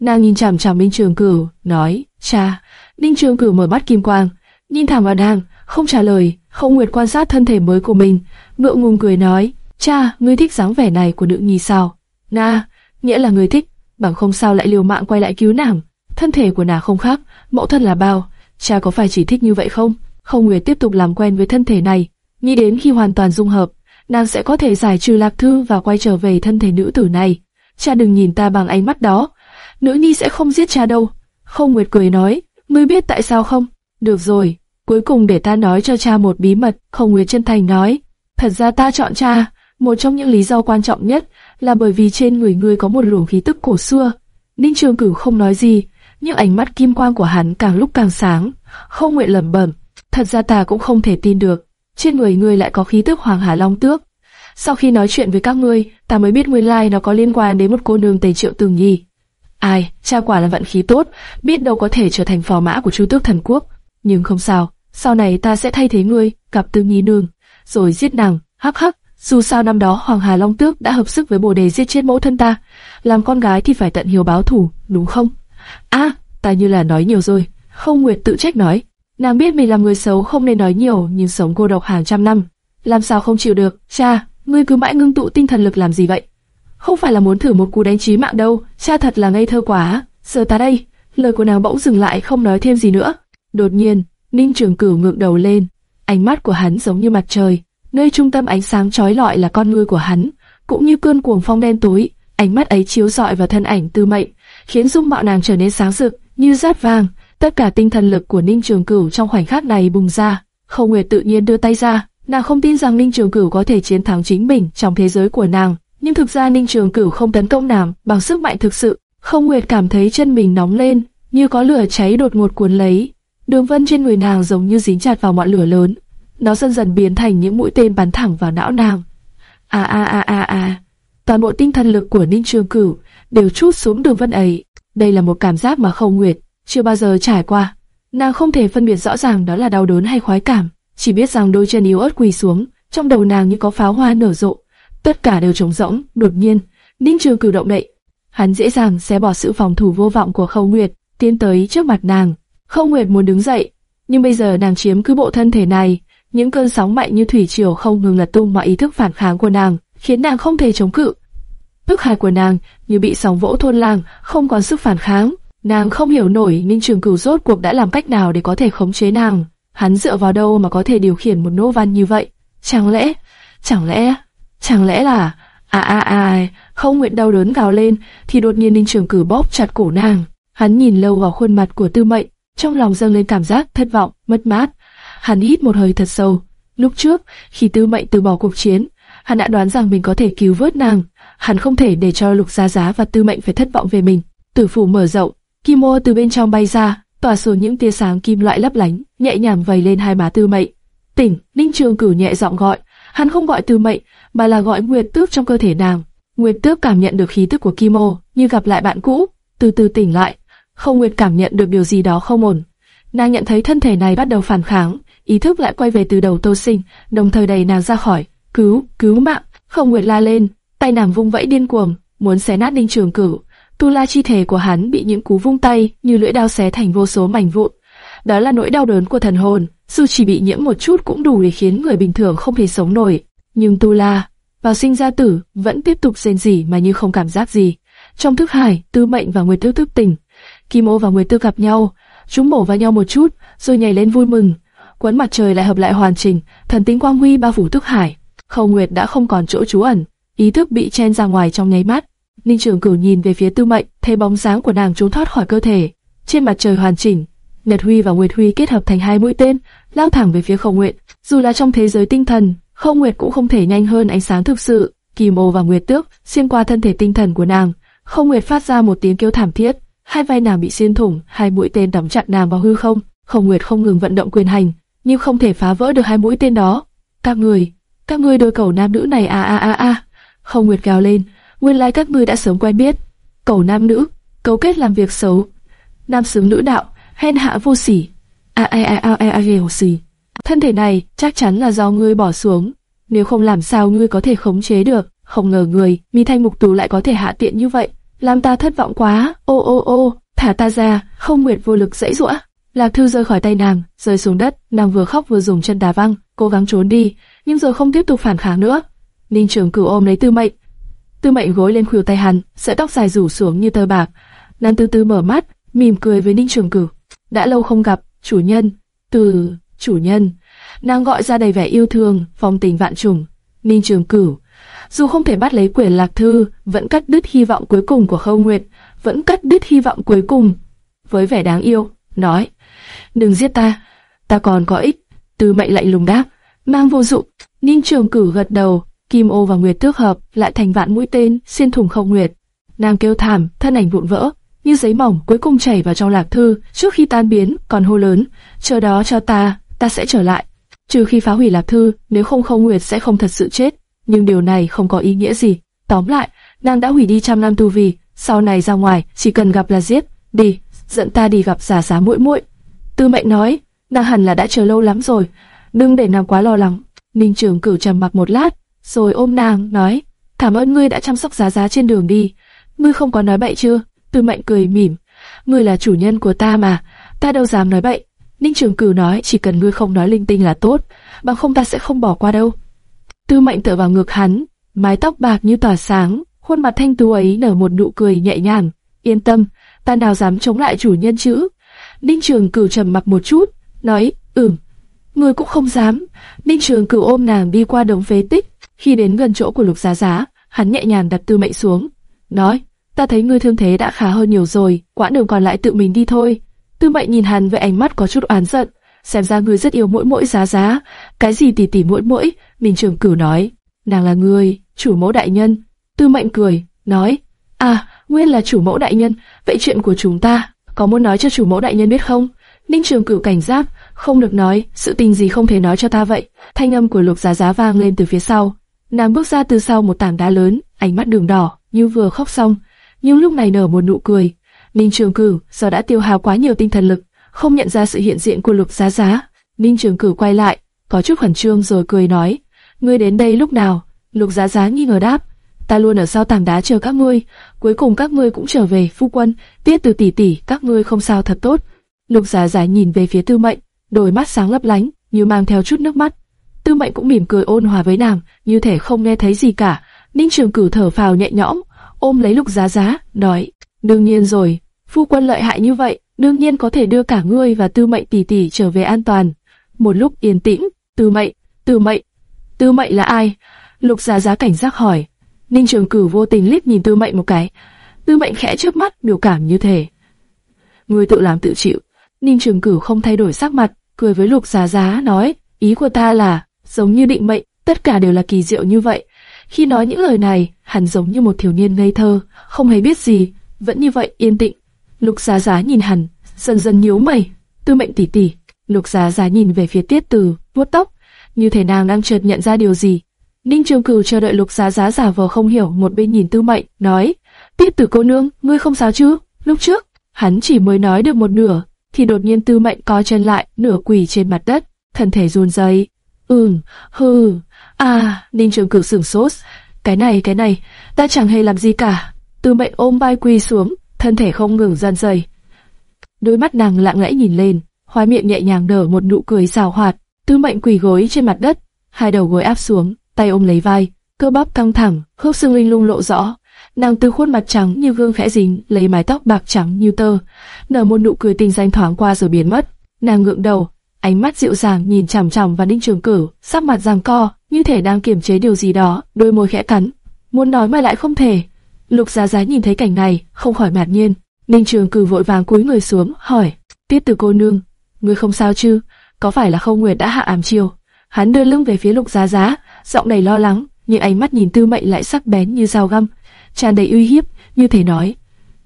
Nàng nhìn chằm chằm Ninh Trường Cửu, nói: "Cha." Ninh Trường Cửu mở mắt kim quang, nhìn thẳng vào nàng, không trả lời. Không Nguyệt quan sát thân thể mới của mình, ngượng ngùng cười nói: "Cha, ngươi thích dáng vẻ này của nữ nhi sao?" "Na, nghĩa là ngươi thích." bằng không sao lại liều mạng quay lại cứu nàng. Thân thể của nàng không khác, mẫu thân là bao, cha có phải chỉ thích như vậy không? Không Nguyệt tiếp tục làm quen với thân thể này, nghĩ đến khi hoàn toàn dung hợp, nàng sẽ có thể giải trừ lạc thư và quay trở về thân thể nữ tử này. Cha đừng nhìn ta bằng ánh mắt đó, nữ nhi sẽ không giết cha đâu. Không Nguyệt cười nói, ngươi biết tại sao không? Được rồi, cuối cùng để ta nói cho cha một bí mật. Không Nguyệt chân thành nói, thật ra ta chọn cha, một trong những lý do quan trọng nhất là bởi vì trên người ngươi có một luồng khí tức cổ xưa. Ninh Trường Cửu không nói gì, nhưng ánh mắt kim quang của hắn càng lúc càng sáng, không nguyện lẩm bẩm. Thật ra ta cũng không thể tin được, trên người ngươi lại có khí tức Hoàng Hà Long Tước. Sau khi nói chuyện với các ngươi, ta mới biết nguyên lai nó có liên quan đến một cô nương Tề Triệu Tường Nhi. Ai, cha quả là vận khí tốt, biết đâu có thể trở thành phò mã của Chu Tước Thần Quốc. Nhưng không sao, sau này ta sẽ thay thế ngươi, gặp Tương Nhi nương, rồi giết nàng. Hắc hắc, dù sao năm đó Hoàng Hà Long Tước đã hợp sức với Bồ Đề giết chết mẫu thân ta, làm con gái thì phải tận hiếu báo thù, đúng không? À, ta như là nói nhiều rồi. Không Nguyệt tự trách nói, nàng biết mình làm người xấu không nên nói nhiều, nhưng sống cô độc hàng trăm năm, làm sao không chịu được? Cha, ngươi cứ mãi ngưng tụ tinh thần lực làm gì vậy? Không phải là muốn thử một cú đánh chí mạng đâu, cha thật là ngây thơ quá. giờ ta đây. Lời của nàng bỗng dừng lại không nói thêm gì nữa. Đột nhiên, Ninh Trường Cửu ngượng đầu lên, ánh mắt của hắn giống như mặt trời, nơi trung tâm ánh sáng chói lọi là con ngươi của hắn, cũng như cơn cuồng phong đen tối, ánh mắt ấy chiếu rọi vào thân ảnh Tư Mệnh, khiến dung mạo nàng trở nên sáng rực như rát vàng. Tất cả tinh thần lực của Ninh Trường Cửu trong khoảnh khắc này bùng ra. Không Nguyệt tự nhiên đưa tay ra, nàng không tin rằng Ninh Trường Cửu có thể chiến thắng chính mình trong thế giới của nàng, nhưng thực ra Ninh Trường Cửu không tấn công nàng bằng sức mạnh thực sự. Không Nguyệt cảm thấy chân mình nóng lên, như có lửa cháy đột ngột cuốn lấy. Đường vân trên người nàng giống như dính chặt vào ngọn lửa lớn, nó dần dần biến thành những mũi tên bắn thẳng vào não nàng. A a a a a, toàn bộ tinh thần lực của Ninh Trường Cửu đều chút xuống đường vân ấy. Đây là một cảm giác mà Không Nguyệt chưa bao giờ trải qua. Nàng không thể phân biệt rõ ràng đó là đau đớn hay khoái cảm, chỉ biết rằng đôi chân yếu ớt quỳ xuống, trong đầu nàng như có pháo hoa nở rộ, tất cả đều trống rỗng. Đột nhiên, Ninh Trường cử động đậy, hắn dễ dàng xé bỏ sự phòng thủ vô vọng của Khâu Nguyệt, tiến tới trước mặt nàng. Khâu Nguyệt muốn đứng dậy, nhưng bây giờ nàng chiếm cứ bộ thân thể này, những cơn sóng mạnh như thủy triều không ngừng lật tung mọi ý thức phản kháng của nàng, khiến nàng không thể chống cự. Tức hài của nàng như bị sóng vỗ thôn làng, không còn sức phản kháng. Nàng không hiểu nổi Ninh Trường Cửu rốt cuộc đã làm cách nào để có thể khống chế nàng. Hắn dựa vào đâu mà có thể điều khiển một nô văn như vậy? Chẳng lẽ, chẳng lẽ, chẳng lẽ là... À à à, không nguyện đau đớn gào lên, thì đột nhiên Ninh Trường cử bóp chặt cổ nàng. Hắn nhìn lâu vào khuôn mặt của Tư Mệnh, trong lòng dâng lên cảm giác thất vọng, mất mát. Hắn hít một hơi thật sâu. Lúc trước, khi Tư Mệnh từ bỏ cuộc chiến, hắn đã đoán rằng mình có thể cứu vớt nàng. Hắn không thể để cho Lục Gia Giá và Tư Mệnh phải thất vọng về mình. Tử phủ mở rộng, kim ô từ bên trong bay ra, tỏa xuống những tia sáng kim loại lấp lánh, nhẹ nhàng vầy lên hai má Tư Mệnh. Tỉnh, Ninh Trường Cửu nhẹ giọng gọi, hắn không gọi Tư Mệnh, mà là gọi Nguyệt Tước trong cơ thể nàng. Nguyệt Tước cảm nhận được khí tức của Kim Ô, như gặp lại bạn cũ, từ từ tỉnh lại. Không Nguyệt cảm nhận được điều gì đó không ổn. Nàng nhận thấy thân thể này bắt đầu phản kháng, ý thức lại quay về từ đầu Tô Sinh, đồng thời đẩy nàng ra khỏi. Cứu, cứu mạng! Không Nguyệt la lên, tay nàng vung vẫy điên cuồng, muốn xé nát Ninh Trường Cửu. Tu la chi thể của hắn bị những cú vung tay như lưỡi dao xé thành vô số mảnh vụn. Đó là nỗi đau đớn của thần hồn, dù chỉ bị nhiễm một chút cũng đủ để khiến người bình thường không thể sống nổi. Nhưng Tu La, vào sinh ra tử, vẫn tiếp tục rên rỉ mà như không cảm giác gì. Trong thức hải, Tư Mệnh và Nguyệt Tư thức tỉnh. Kim Ô và Nguyệt Tư gặp nhau, chúng bổ vào nhau một chút, rồi nhảy lên vui mừng. Quấn mặt trời lại hợp lại hoàn chỉnh, thần tính quang huy bao phủ thức hải. Khâu Nguyệt đã không còn chỗ trú ẩn, ý thức bị chen ra ngoài trong nháy mắt. Ninh Trường Cửu nhìn về phía Tư Mệnh, thấy bóng dáng của nàng trốn thoát khỏi cơ thể. Trên mặt trời hoàn chỉnh, Nhật Huy và Nguyệt Huy kết hợp thành hai mũi tên, lao thẳng về phía Không Nguyệt. Dù là trong thế giới tinh thần, Không Nguyệt cũng không thể nhanh hơn ánh sáng thực sự. Kim Ô và Nguyệt Tước xuyên qua thân thể tinh thần của nàng, Không Nguyệt phát ra một tiếng kêu thảm thiết, hai vai nàng bị xuyên thủng, hai mũi tên đắm chặt nàng vào hư không. Không Nguyệt không ngừng vận động quyền hành, nhưng không thể phá vỡ được hai mũi tên đó. Các người, các ngươi đôi cầu nam nữ này a a a a. Không Nguyệt gào lên, nguyên lai các ngươi đã sớm quen biết. Cầu nam nữ, cấu kết làm việc xấu. Nam sướng nữ đạo, hèn hạ vô sỉ. A a a a a a ghê sỉ. Thân thể này chắc chắn là do ngươi bỏ xuống. Nếu không làm sao ngươi có thể khống chế được. Không ngờ người, mi thanh mục tú lại có thể hạ tiện như vậy. Làm ta thất vọng quá. Ô ô ô, thả ta ra. Không nguyệt vô lực dãy dũa. Lạc Thư rơi khỏi tay nàng, rơi xuống đất. Nàng vừa khóc vừa dùng chân đá văng, cố gắng trốn đi, nhưng rồi không tiếp tục phản kháng nữa. Ninh Trường Cửu ôm lấy Tư Mệnh, Tư Mệnh gối lên khuỷu tay hắn, sợi tóc dài rủ xuống như tơ bạc. Nàng từ từ mở mắt, mỉm cười với Ninh Trường Cửu. Đã lâu không gặp, chủ nhân. Từ chủ nhân, nàng gọi ra đầy vẻ yêu thương, phong tình vạn trùng. Ninh Trường Cửu, dù không thể bắt lấy quyển lạc thư, vẫn cắt đứt hy vọng cuối cùng của Khâu Nguyệt, vẫn cắt đứt hy vọng cuối cùng. Với vẻ đáng yêu, nói, đừng giết ta, ta còn có ích. Tư Mệnh lạnh lùng đáp, mang vô dụng. Ninh Trường Cửu gật đầu, Kim ô và Nguyệt tước hợp lại thành vạn mũi tên xuyên thủng không Nguyệt. Nàng kêu thảm, thân ảnh vụn vỡ, như giấy mỏng cuối cùng chảy vào trong lạc thư, trước khi tan biến còn hô lớn, chờ đó cho ta, ta sẽ trở lại. Trừ khi phá hủy lạc thư, nếu không không Nguyệt sẽ không thật sự chết, nhưng điều này không có ý nghĩa gì. Tóm lại, nàng đã hủy đi trăm năm tu vi, sau này ra ngoài chỉ cần gặp là giết, đi, dẫn ta đi gặp giả giá muội muội. Tư mệnh nói, nàng hẳn là đã chờ lâu lắm rồi, đừng để nàng quá lo lắng. Ninh Trường Cửu trầm mặc một lát, rồi ôm nàng, nói, cảm ơn ngươi đã chăm sóc giá giá trên đường đi. Ngươi không có nói bậy chưa? Tư mệnh cười mỉm, ngươi là chủ nhân của ta mà, ta đâu dám nói bậy. Ninh Trường Cửu nói, chỉ cần ngươi không nói linh tinh là tốt, bằng không ta sẽ không bỏ qua đâu. Tư mệnh tựa vào ngực hắn, mái tóc bạc như tỏa sáng, khuôn mặt thanh tú ấy nở một nụ cười nhẹ nhàng. Yên tâm, ta nào dám chống lại chủ nhân chứ? Ninh Trường Cửu trầm mặc một chút, nói, ừm, ngươi cũng không dám. Ninh Trường Cửu ôm nàng đi qua đống phế tích, khi đến gần chỗ của Lục Giá Giá, hắn nhẹ nhàng đặt Tư Mệnh xuống, nói, ta thấy ngươi thương thế đã khá hơn nhiều rồi, quãng đường còn lại tự mình đi thôi. Tư Mệnh nhìn hắn với ánh mắt có chút oán giận, xem ra ngươi rất yêu mỗi mỗi giá giá, cái gì tỉ tỉ mỗi mỗi, minh Trường Cửu nói, nàng là ngươi, chủ mẫu đại nhân. Tư Mệnh cười, nói, à, nguyên là chủ mẫu đại nhân, vậy chuyện của chúng ta, có muốn nói cho chủ mẫu đại nhân biết không? Ninh Trường Cửu cảnh giác, không được nói, sự tình gì không thể nói cho ta vậy. Thanh âm của Lục Giá Giá vang lên từ phía sau. Nàng bước ra từ sau một tảng đá lớn, ánh mắt đường đỏ, như vừa khóc xong, nhưng lúc này nở một nụ cười. Ninh Trường Cử do đã tiêu hao quá nhiều tinh thần lực, không nhận ra sự hiện diện của Lục Giá Giá. Ninh Trường Cử quay lại, có chút khẩn trương rồi cười nói: "Ngươi đến đây lúc nào?" Lục Giá Giá nghi ngờ đáp: "Ta luôn ở sau tảng đá chờ các ngươi, cuối cùng các ngươi cũng trở về, phu quân, tiết từ tỷ tỷ, các ngươi không sao thật tốt." Lục Giá Giá nhìn về phía Tư Mệnh, đôi mắt sáng lấp lánh, như mang theo chút nước mắt. Tư Mệnh cũng mỉm cười ôn hòa với nàng, như thể không nghe thấy gì cả. Ninh Trường Cửu thở phào nhẹ nhõm, ôm lấy Lục Giá Giá, nói: "Đương nhiên rồi, phu quân lợi hại như vậy, đương nhiên có thể đưa cả ngươi và Tư Mệnh tỷ tỷ trở về an toàn." Một lúc yên tĩnh, Tư Mệnh, Tư Mệnh, Tư Mệnh là ai? Lục Giá Giá cảnh giác hỏi. Ninh Trường Cửu vô tình liếc nhìn Tư Mệnh một cái. Tư Mệnh khẽ trước mắt, biểu cảm như thể ngươi tự làm tự chịu. Ninh Trường Cửu không thay đổi sắc mặt, cười với Lục Giá Giá nói, ý của ta là, giống như định mệnh, tất cả đều là kỳ diệu như vậy. Khi nói những lời này, hắn giống như một thiếu niên ngây thơ, không hề biết gì, vẫn như vậy yên tĩnh. Lục Giá Giá nhìn hắn, dần dần nhíu mày, tư mệnh tỷ tỷ. Lục Giá Giá nhìn về phía Tiết Từ, vuốt tóc, như thể nàng đang chợt nhận ra điều gì. Ninh Trường Cửu chờ đợi Lục Giá Giá giả vờ không hiểu, một bên nhìn Tư Mệnh, nói: "Tiết Tử cô nương, ngươi không sao chứ? Lúc trước, hắn chỉ mới nói được một nửa, thì đột nhiên Tư Mệnh co chân lại, nửa quỳ trên mặt đất, thân thể run rẩy. Ừm, hừ, à, Ninh Trường Cửu sửng sốt. Cái này, cái này, ta chẳng hề làm gì cả. Tư Mệnh ôm vai quỳ xuống, thân thể không ngừng gian dày. Đôi mắt nàng lặng lẽ nhìn lên, hóa miệng nhẹ nhàng nở một nụ cười xào hoạt. Tư Mệnh quỳ gối trên mặt đất, hai đầu gối áp xuống, tay ôm lấy vai, cơ bắp căng thẳng, khớp xương linh lung lộ rõ. Nàng từ khuôn mặt trắng như gương khẽ dính, lấy mái tóc bạc trắng như tơ, nở một nụ cười tinh danh thoáng qua rồi biến mất. Nàng ngượng đầu, ánh mắt dịu dàng nhìn chằm chằm vào Ninh Trường Cửu, sắc mặt giằng co, như thể đang kiềm chế điều gì đó, đôi môi khẽ cắn, muốn nói mà lại không thể. Lục Giá Giá nhìn thấy cảnh này, không khỏi mạt nhiên. Ninh Trường Cửu vội vàng cúi người xuống, hỏi: "Tiết Từ cô nương, ngươi không sao chứ? Có phải là Không Nguyệt đã hạ ám chiêu?" Hắn đưa lưng về phía Lục Giá Giá, giọng đầy lo lắng, nhưng ánh mắt nhìn Tư Mệnh lại sắc bén như dao găm, tràn đầy uy hiếp, như thể nói: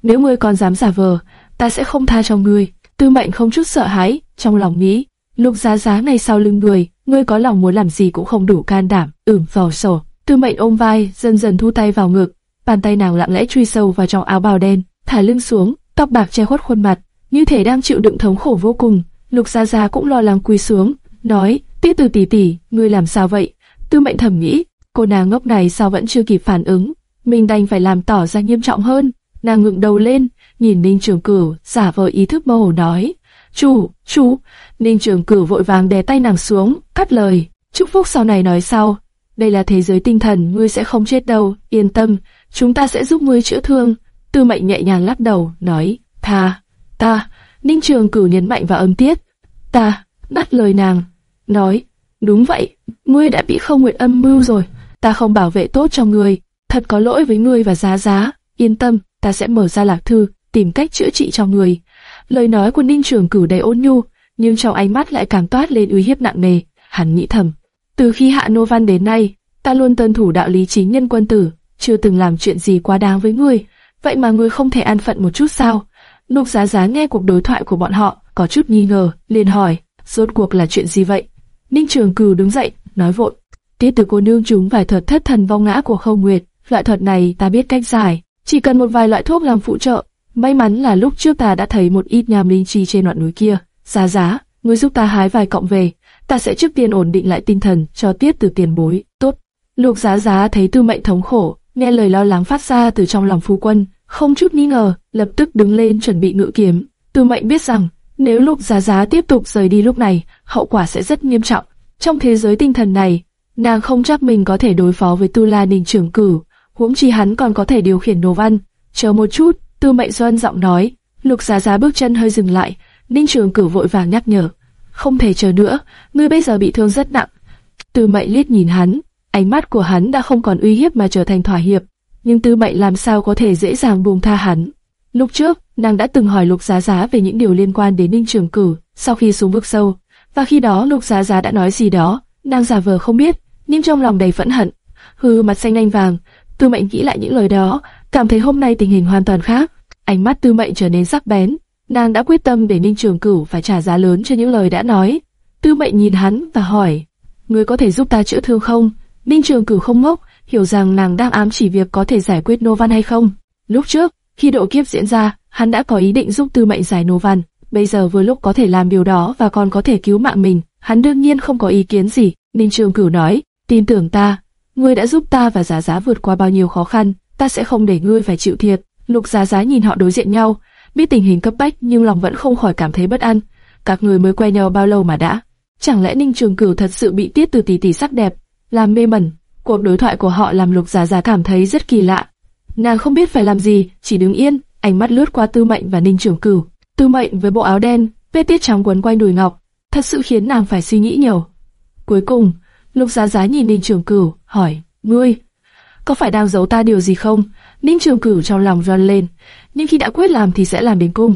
"Nếu ngươi còn dám giả vờ, ta sẽ không tha cho ngươi." Tư Mệnh không chút sợ hãi, trong lòng nghĩ: Lục Giá Giá này sau lưng người, ngươi có lòng muốn làm gì cũng không đủ can đảm. ửm vào sổ. Tư Mệnh ôm vai, dần dần thu tay vào ngực, bàn tay nàng lặng lẽ truy sâu vào trong áo bào đen, thả lưng xuống, tóc bạc che khuất khuôn mặt, như thể đang chịu đựng thống khổ vô cùng. Lục Giá Giá cũng lo lắng quỳ xuống, nói: "Tiết Từ tỷ tỷ, ngươi làm sao vậy?" Tư Mệnh thầm nghĩ, cô nàng ngốc này sao vẫn chưa kịp phản ứng, mình đành phải làm tỏ ra nghiêm trọng hơn. Nàng ngượng đầu lên, nhìn Ninh Trường Cửu, giả vờ ý thức mơ hồ nói: "Chủ, chú Ninh Trường Cửu vội vàng đè tay nàng xuống, cắt lời: "Chúc phúc sau này nói sau. Đây là thế giới tinh thần, ngươi sẽ không chết đâu, yên tâm, chúng ta sẽ giúp ngươi chữa thương." Tư Mệnh nhẹ nhàng lắc đầu, nói: "Tha, ta." Ninh Trường Cửu nhấn mạnh vào âm tiết. "Ta." bắt lời nàng, nói: "Đúng vậy, ngươi đã bị Không nguyện âm mưu rồi, ta không bảo vệ tốt cho ngươi, thật có lỗi với ngươi và Giá Giá, yên tâm, ta sẽ mở ra lạc thư, tìm cách chữa trị cho ngươi." Lời nói của Ninh Trường Cửu đầy ôn nhu, nhưng trong ánh mắt lại càng toát lên uy hiếp nặng nề. Hắn nghĩ thầm, từ khi Hạ Nô Văn đến nay, ta luôn tuân thủ đạo lý chính nhân quân tử, chưa từng làm chuyện gì quá đáng với ngươi. Vậy mà ngươi không thể an phận một chút sao? Lục Giá Giá nghe cuộc đối thoại của bọn họ, có chút nghi ngờ, liền hỏi, rốt cuộc là chuyện gì vậy? Ninh Trường Cửu đứng dậy, nói vội, tiết từ cô nương chúng vài thuật thất thần vong ngã của khâu Nguyệt, loại thuật này ta biết cách giải, chỉ cần một vài loại thuốc làm phụ trợ. May mắn là lúc trước ta đã thấy một ít nhàm linh chi trên ngọn núi kia. Giá giá, ngươi giúp ta hái vài cọng về, ta sẽ trước tiên ổn định lại tinh thần cho tiếp từ tiền bối. Tốt. Lục giá giá thấy tư mệnh thống khổ, nghe lời lo lắng phát ra từ trong lòng phu quân, không chút nghi ngờ, lập tức đứng lên chuẩn bị ngự kiếm. Tư mệnh biết rằng, nếu lục giá giá tiếp tục rời đi lúc này, hậu quả sẽ rất nghiêm trọng. Trong thế giới tinh thần này, nàng không chắc mình có thể đối phó với Tu La Ninh trưởng cử, huống chi hắn còn có thể điều khiển đồ văn. Chờ một chút, Tư Mệnh Xuân giọng nói, Lục Giá Giá bước chân hơi dừng lại, Ninh Trường Cửu vội vàng nhắc nhở, không thể chờ nữa, ngươi bây giờ bị thương rất nặng. Tư Mệnh liếc nhìn hắn, ánh mắt của hắn đã không còn uy hiếp mà trở thành thỏa hiệp, nhưng Tư Mệnh làm sao có thể dễ dàng buông tha hắn. Lúc trước, nàng đã từng hỏi Lục Giá Giá về những điều liên quan đến Ninh Trường Cửu, sau khi xuống vực sâu, và khi đó Lục Giá Giá đã nói gì đó, nàng giả vờ không biết, nhưng trong lòng đầy phẫn hận. Hư mặt xanh nhanh vàng, Tư Mệnh nghĩ lại những lời đó, cảm thấy hôm nay tình hình hoàn toàn khác. Ánh mắt Tư Mệnh trở nên sắc bén, nàng đã quyết tâm để Ninh Trường Cửu phải trả giá lớn cho những lời đã nói. Tư Mệnh nhìn hắn và hỏi, ngươi có thể giúp ta chữa thương không? Ninh Trường Cửu không ngốc, hiểu rằng nàng đang ám chỉ việc có thể giải quyết nô văn hay không. Lúc trước, khi độ kiếp diễn ra, hắn đã có ý định giúp Tư Mệnh giải nô văn. Bây giờ vừa lúc có thể làm điều đó và còn có thể cứu mạng mình, hắn đương nhiên không có ý kiến gì. Ninh Trường Cửu nói, tin tưởng ta, ngươi đã giúp ta và giả Giá vượt qua bao nhiêu khó khăn, ta sẽ không để ngươi phải chịu thiệt. Lục Giá Giá nhìn họ đối diện nhau, biết tình hình cấp bách nhưng lòng vẫn không khỏi cảm thấy bất an. Các người mới quen nhau bao lâu mà đã? Chẳng lẽ Ninh Trường Cửu thật sự bị tiết từ tỷ tỷ sắc đẹp, làm mê mẩn? Cuộc đối thoại của họ làm Lục Giá Giá cảm thấy rất kỳ lạ. Nàng không biết phải làm gì, chỉ đứng yên, ánh mắt lướt qua Tư Mệnh và Ninh Trường Cửu. Tư Mệnh với bộ áo đen, vết tiết trắng quấn quanh đùi ngọc, thật sự khiến nàng phải suy nghĩ nhiều. Cuối cùng, Lục Giá Giá nhìn Ninh Trường Cửu, hỏi: "Ngươi, có phải đang giấu ta điều gì không?" Ninh Trường Cửu trong lòng run lên, nhưng khi đã quyết làm thì sẽ làm đến cùng.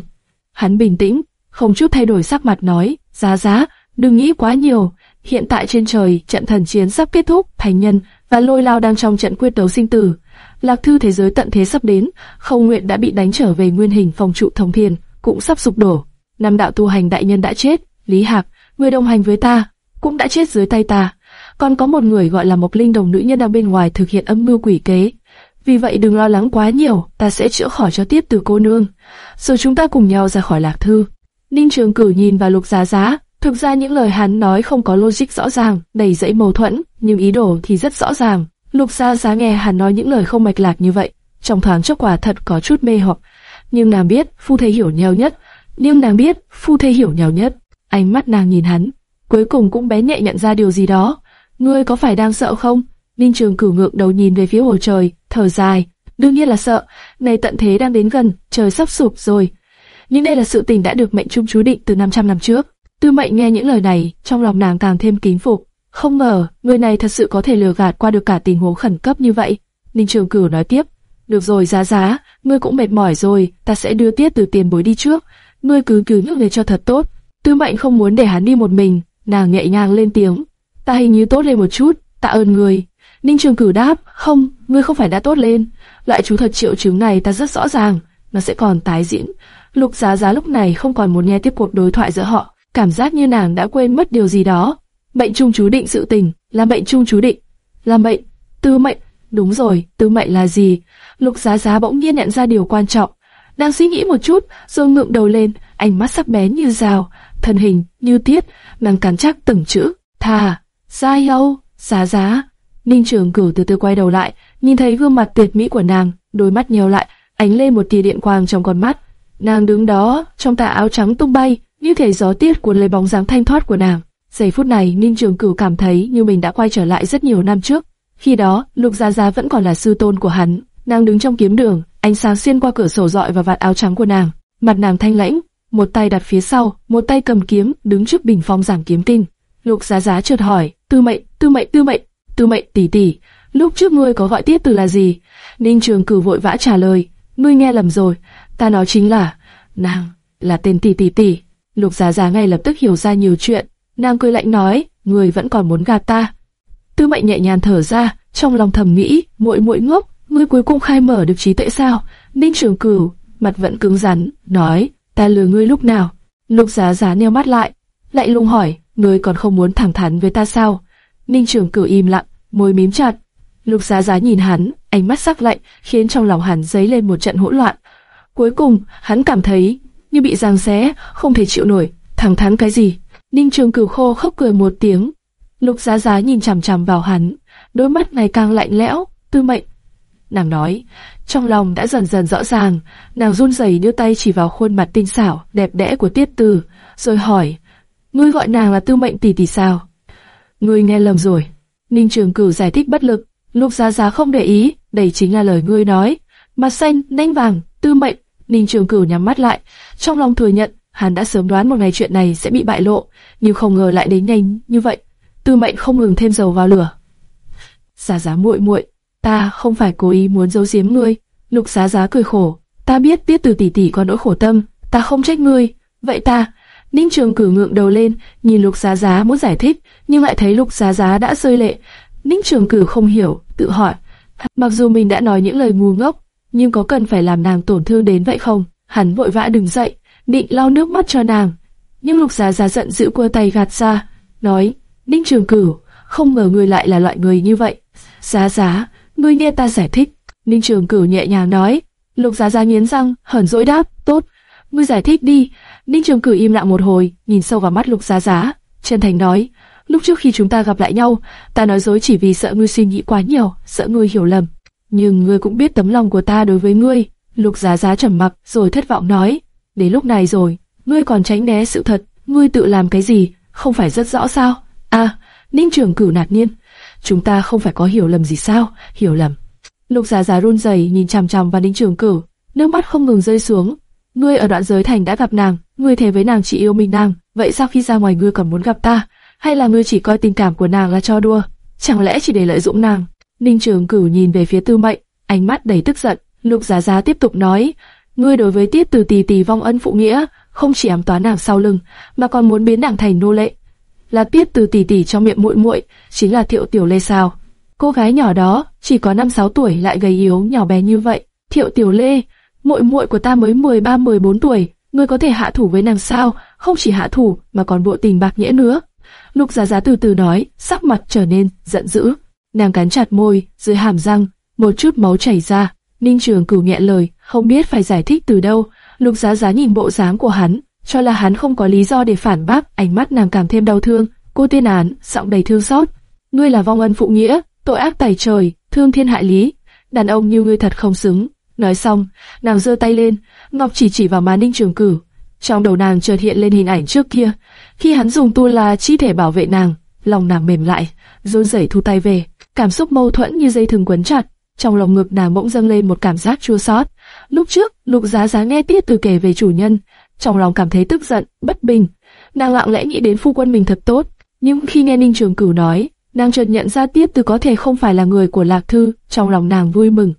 Hắn bình tĩnh, không chút thay đổi sắc mặt nói: "Giá Giá, đừng nghĩ quá nhiều. Hiện tại trên trời, trận thần chiến sắp kết thúc, thành nhân và lôi lao đang trong trận quyết đấu sinh tử." Lạc thư thế giới tận thế sắp đến, không nguyện đã bị đánh trở về nguyên hình phòng trụ thông thiên, cũng sắp sụp đổ. Năm đạo tu hành đại nhân đã chết, Lý Hạc, người đồng hành với ta, cũng đã chết dưới tay ta. Còn có một người gọi là Mộc Linh đồng nữ nhân đang bên ngoài thực hiện âm mưu quỷ kế. Vì vậy đừng lo lắng quá nhiều, ta sẽ chữa khỏi cho tiếp từ cô nương. Rồi chúng ta cùng nhau ra khỏi lạc thư. Ninh Trường Cử nhìn vào Lục Giá Giá, thực ra những lời hắn nói không có logic rõ ràng, đầy dẫy mâu thuẫn, nhưng ý đồ thì rất rõ ràng. Lục Giá Giá nghe hắn nói những lời không mạch lạc như vậy, trong thoáng chốc quả thật có chút mê hoặc. Nhưng nàng biết, phu thê hiểu nhau nhất. Nhưng nàng biết, phu thê hiểu nhau nhất. Ánh mắt nàng nhìn hắn, cuối cùng cũng bé nhẹ nhận ra điều gì đó. Ngươi có phải đang sợ không? Ninh Trường cửu ngượng đầu nhìn về phía hồ trời, thở dài. Đương nhiên là sợ, này tận thế đang đến gần, trời sắp sụp rồi. Nhưng đây là sự tình đã được mệnh trung chú định từ 500 năm trước. Tư mệnh nghe những lời này, trong lòng nàng càng thêm kính phục. Không ngờ, người này thật sự có thể lừa gạt qua được cả tình huống khẩn cấp như vậy. Ninh Trường Cửu nói tiếp, được rồi giá giá, ngươi cũng mệt mỏi rồi, ta sẽ đưa tiết từ tiền bối đi trước. Ngươi cứ cứu nước người cho thật tốt. Tư mệnh không muốn để hắn đi một mình, nàng nhẹ nhàng lên tiếng. Ta hình như tốt lên một chút, tạ ơn người. Ninh Trường Cửu đáp, không, ngươi không phải đã tốt lên. Loại chú thật triệu chứng này ta rất rõ ràng, nó sẽ còn tái diễn. Lục giá giá lúc này không còn muốn nghe tiếp cuộc đối thoại giữa họ, cảm giác như nàng đã quên mất điều gì đó. Bệnh trung chú định sự tình, là bệnh trung chú định, là bệnh, tư mệnh, đúng rồi, tư mệnh là gì? Lục giá giá bỗng nhiên nhận ra điều quan trọng. đang suy nghĩ một chút, rồi ngượng đầu lên, ánh mắt sắc bén như rào, thân hình như tiết, nàng cắn chắc từng chữ, thà, gia yêu, giá giá. Ninh Trường Cửu từ từ quay đầu lại, nhìn thấy gương mặt tuyệt mỹ của nàng, đôi mắt nheo lại, ánh lên một tia điện quang trong con mắt. Nàng đứng đó, trong tà áo trắng tung bay, như thể gió tiết cuốn lấy bóng dáng thanh thoát của nàng. Giây phút này, Ninh Trường Cửu cảm thấy như mình đã quay trở lại rất nhiều năm trước. Khi đó, Lục Gia Gia vẫn còn là sư tôn của hắn. Nàng đứng trong kiếm đường, ánh sáng xuyên qua cửa sổ dọi vào vạt áo trắng của nàng. Mặt nàng thanh lãnh, một tay đặt phía sau, một tay cầm kiếm, đứng trước bình phong giảm kiếm tinh. Lục Giá Giá chợt hỏi, Tư Mệnh, Tư Mệnh, Tư Mệnh, Tư Mệnh tỷ tỷ, lúc trước ngươi có gọi tiếp từ là gì? Ninh Trường Cửu vội vã trả lời, ngươi nghe lầm rồi, ta nói chính là nàng, là tên tỷ tỷ tỷ. Lục Giá Giá ngay lập tức hiểu ra nhiều chuyện, nàng cười lạnh nói, ngươi vẫn còn muốn gạt ta. Tư Mệnh nhẹ nhàng thở ra, trong lòng thầm nghĩ, muội muội ngốc, ngươi cuối cùng khai mở được trí tuệ sao? Ninh Trường Cửu, mặt vẫn cứng rắn, nói, ta lừa ngươi lúc nào? Lục Giá Giá nheo mắt lại, lạnh lùng hỏi, ngươi còn không muốn thẳng thắn với ta sao? Ninh Trường Cửu im lặng, môi mím chặt. Lục Giá Giá nhìn hắn, ánh mắt sắc lạnh, khiến trong lòng hắn dấy lên một trận hỗn loạn. Cuối cùng, hắn cảm thấy như bị giằng xé, không thể chịu nổi. Thẳng thắn cái gì? Ninh Trường Cửu khô khốc cười một tiếng. Lục Giá Giá nhìn chằm chằm vào hắn, đôi mắt này càng lạnh lẽo. Tư Mệnh, nàng nói, trong lòng đã dần dần rõ ràng. Nàng run rẩy đưa tay chỉ vào khuôn mặt tinh xảo, đẹp đẽ của Tiết Từ, rồi hỏi: ngươi gọi nàng là Tư Mệnh tỷ tỷ sao? Ngươi nghe lầm rồi. Ninh Trường Cửu giải thích bất lực. Lục Giá Giá không để ý, đây chính là lời ngươi nói. Mặt xanh, nanh vàng, Tư Mệnh, Ninh Trường Cửu nhắm mắt lại, trong lòng thừa nhận, hắn đã sớm đoán một ngày chuyện này sẽ bị bại lộ, nhưng không ngờ lại đến nhanh như vậy. Tư Mệnh không ngừng thêm dầu vào lửa. Giá giá muội muội, ta không phải cố ý muốn giấu giếm ngươi. Lục Giá Giá cười khổ, ta biết Tiết Từ tỷ tỷ có nỗi khổ tâm, ta không trách ngươi. Vậy ta, Ninh Trường Cử ngượng đầu lên, nhìn Lục Giá Giá muốn giải thích, nhưng lại thấy Lục Giá Giá đã rơi lệ. Ninh Trường Cử không hiểu, tự hỏi, mặc dù mình đã nói những lời ngu ngốc, nhưng có cần phải làm nàng tổn thương đến vậy không? Hắn vội vã đứng dậy, định lau nước mắt cho nàng, nhưng Lục Giá Giá giận dữ quơ tay gạt ra, nói: Ninh Trường Cử, không ngờ ngươi lại là loại người như vậy. Giá Giá, ngươi nghe ta giải thích. Ninh Trường Cử nhẹ nhàng nói. Lục Giá Giá nghiến răng, hờn dỗi đáp: Tốt, ngươi giải thích đi. Ninh Trường Cử im lặng một hồi, nhìn sâu vào mắt Lục Giá Giá, chân thành nói: Lúc trước khi chúng ta gặp lại nhau, ta nói dối chỉ vì sợ ngươi suy nghĩ quá nhiều, sợ ngươi hiểu lầm. Nhưng ngươi cũng biết tấm lòng của ta đối với ngươi. Lục Giá Giá trầm mặc, rồi thất vọng nói: Đến lúc này rồi, ngươi còn tránh né sự thật, ngươi tự làm cái gì, không phải rất rõ sao? À, Ninh Trường Cử nạt nhiên, chúng ta không phải có hiểu lầm gì sao? Hiểu lầm? Lục Giá Giá run rẩy nhìn chằm chằm vào Ninh Trường Cử, nước mắt không ngừng rơi xuống. Ngươi ở đoạn giới thành đã gặp nàng, ngươi thề với nàng chỉ yêu mình nàng, vậy sao khi ra ngoài ngươi còn muốn gặp ta? Hay là ngươi chỉ coi tình cảm của nàng là cho đùa? Chẳng lẽ chỉ để lợi dụng nàng? Ninh Trường Cửu nhìn về phía Tư Mệnh, ánh mắt đầy tức giận. Lục Giá Giá tiếp tục nói, ngươi đối với Tiết Từ Tì Tì vong ân phụ nghĩa, không chỉ ám toán nàng sau lưng, mà còn muốn biến nàng thành nô lệ. Là Tiết Từ Tì Tì trong miệng muội muội, chính là Thiệu Tiểu Lê sao? Cô gái nhỏ đó chỉ có 5-6 tuổi lại gầy yếu nhỏ bé như vậy. Thiệu Tiểu Lê, muội muội của ta mới 13-14 tuổi, ngươi có thể hạ thủ với nàng sao? Không chỉ hạ thủ mà còn bộ tình bạc nghĩa nữa. Lục Giá Giá từ từ nói, sắc mặt trở nên giận dữ. Nàng cắn chặt môi, dưới hàm răng, một chút máu chảy ra. Ninh Trường Cửu nhẹ lời, không biết phải giải thích từ đâu. Lục Giá Giá nhìn bộ dáng của hắn, cho là hắn không có lý do để phản bác, ánh mắt nàng càng thêm đau thương. Cô tiên án, giọng đầy thương xót. Ngươi là vong ân phụ nghĩa, tội ác tày trời, thương thiên hại lý. Đàn ông như ngươi thật không xứng. Nói xong, nàng giơ tay lên, ngọc chỉ chỉ vào má Ninh Trường cử, Trong đầu nàng chợt hiện lên hình ảnh trước kia, khi hắn dùng tu la chi thể bảo vệ nàng, lòng nàng mềm lại, run rẩy thu tay về, cảm xúc mâu thuẫn như dây thừng quấn chặt, trong lòng ngực nàng bỗng dâng lên một cảm giác chua xót. Lúc trước, Lục Giá Giá nghe Tiết Từ kể về chủ nhân, trong lòng cảm thấy tức giận, bất bình. Nàng lặng lẽ nghĩ đến phu quân mình thật tốt, nhưng khi nghe Ninh Trường Cửu nói, nàng chợt nhận ra Tiết Từ có thể không phải là người của Lạc Thư, trong lòng nàng vui mừng.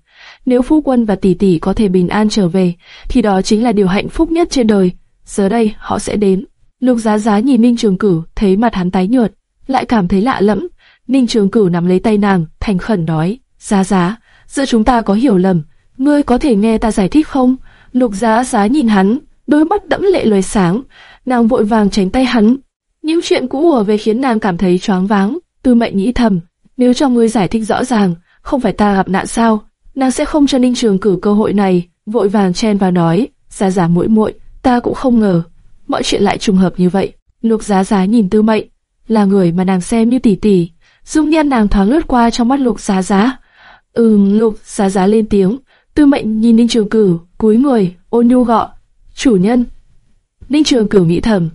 Nếu phu quân và tỷ tỷ có thể bình an trở về, thì đó chính là điều hạnh phúc nhất trên đời. Giờ đây, họ sẽ đến. Lục Giá Giá nhìn Ninh Trường Cửu, thấy mặt hắn tái nhợt, lại cảm thấy lạ lẫm. Ninh Trường Cửu nắm lấy tay nàng, thành khẩn nói: "Giá Giá, giữa chúng ta có hiểu lầm, ngươi có thể nghe ta giải thích không?" Lục Giá Giá nhìn hắn, đôi mắt đẫm lệ lóe sáng, nàng vội vàng tránh tay hắn. Những chuyện cũ ùa về khiến nàng cảm thấy choáng váng. Tư Mệnh nghĩ thầm, nếu cho ngươi giải thích rõ ràng, không phải ta gặp nạn sao? Nàng sẽ không cho Ninh Trường cử cơ hội này. Vội vàng chen vào nói, Giá Giá muội muội, ta cũng không ngờ mọi chuyện lại trùng hợp như vậy. Lục Giá Giá nhìn Tư Mệnh, là người mà nàng xem như tỷ tỷ. Dung nhan nàng thoáng lướt qua trong mắt Lục Giá Giá. Ừm, Lục Giá Giá lên tiếng. Tư Mệnh nhìn Ninh Trường cử cúi người, ôn nhu gọi, chủ nhân. Ninh Trường cử nghĩ thầm,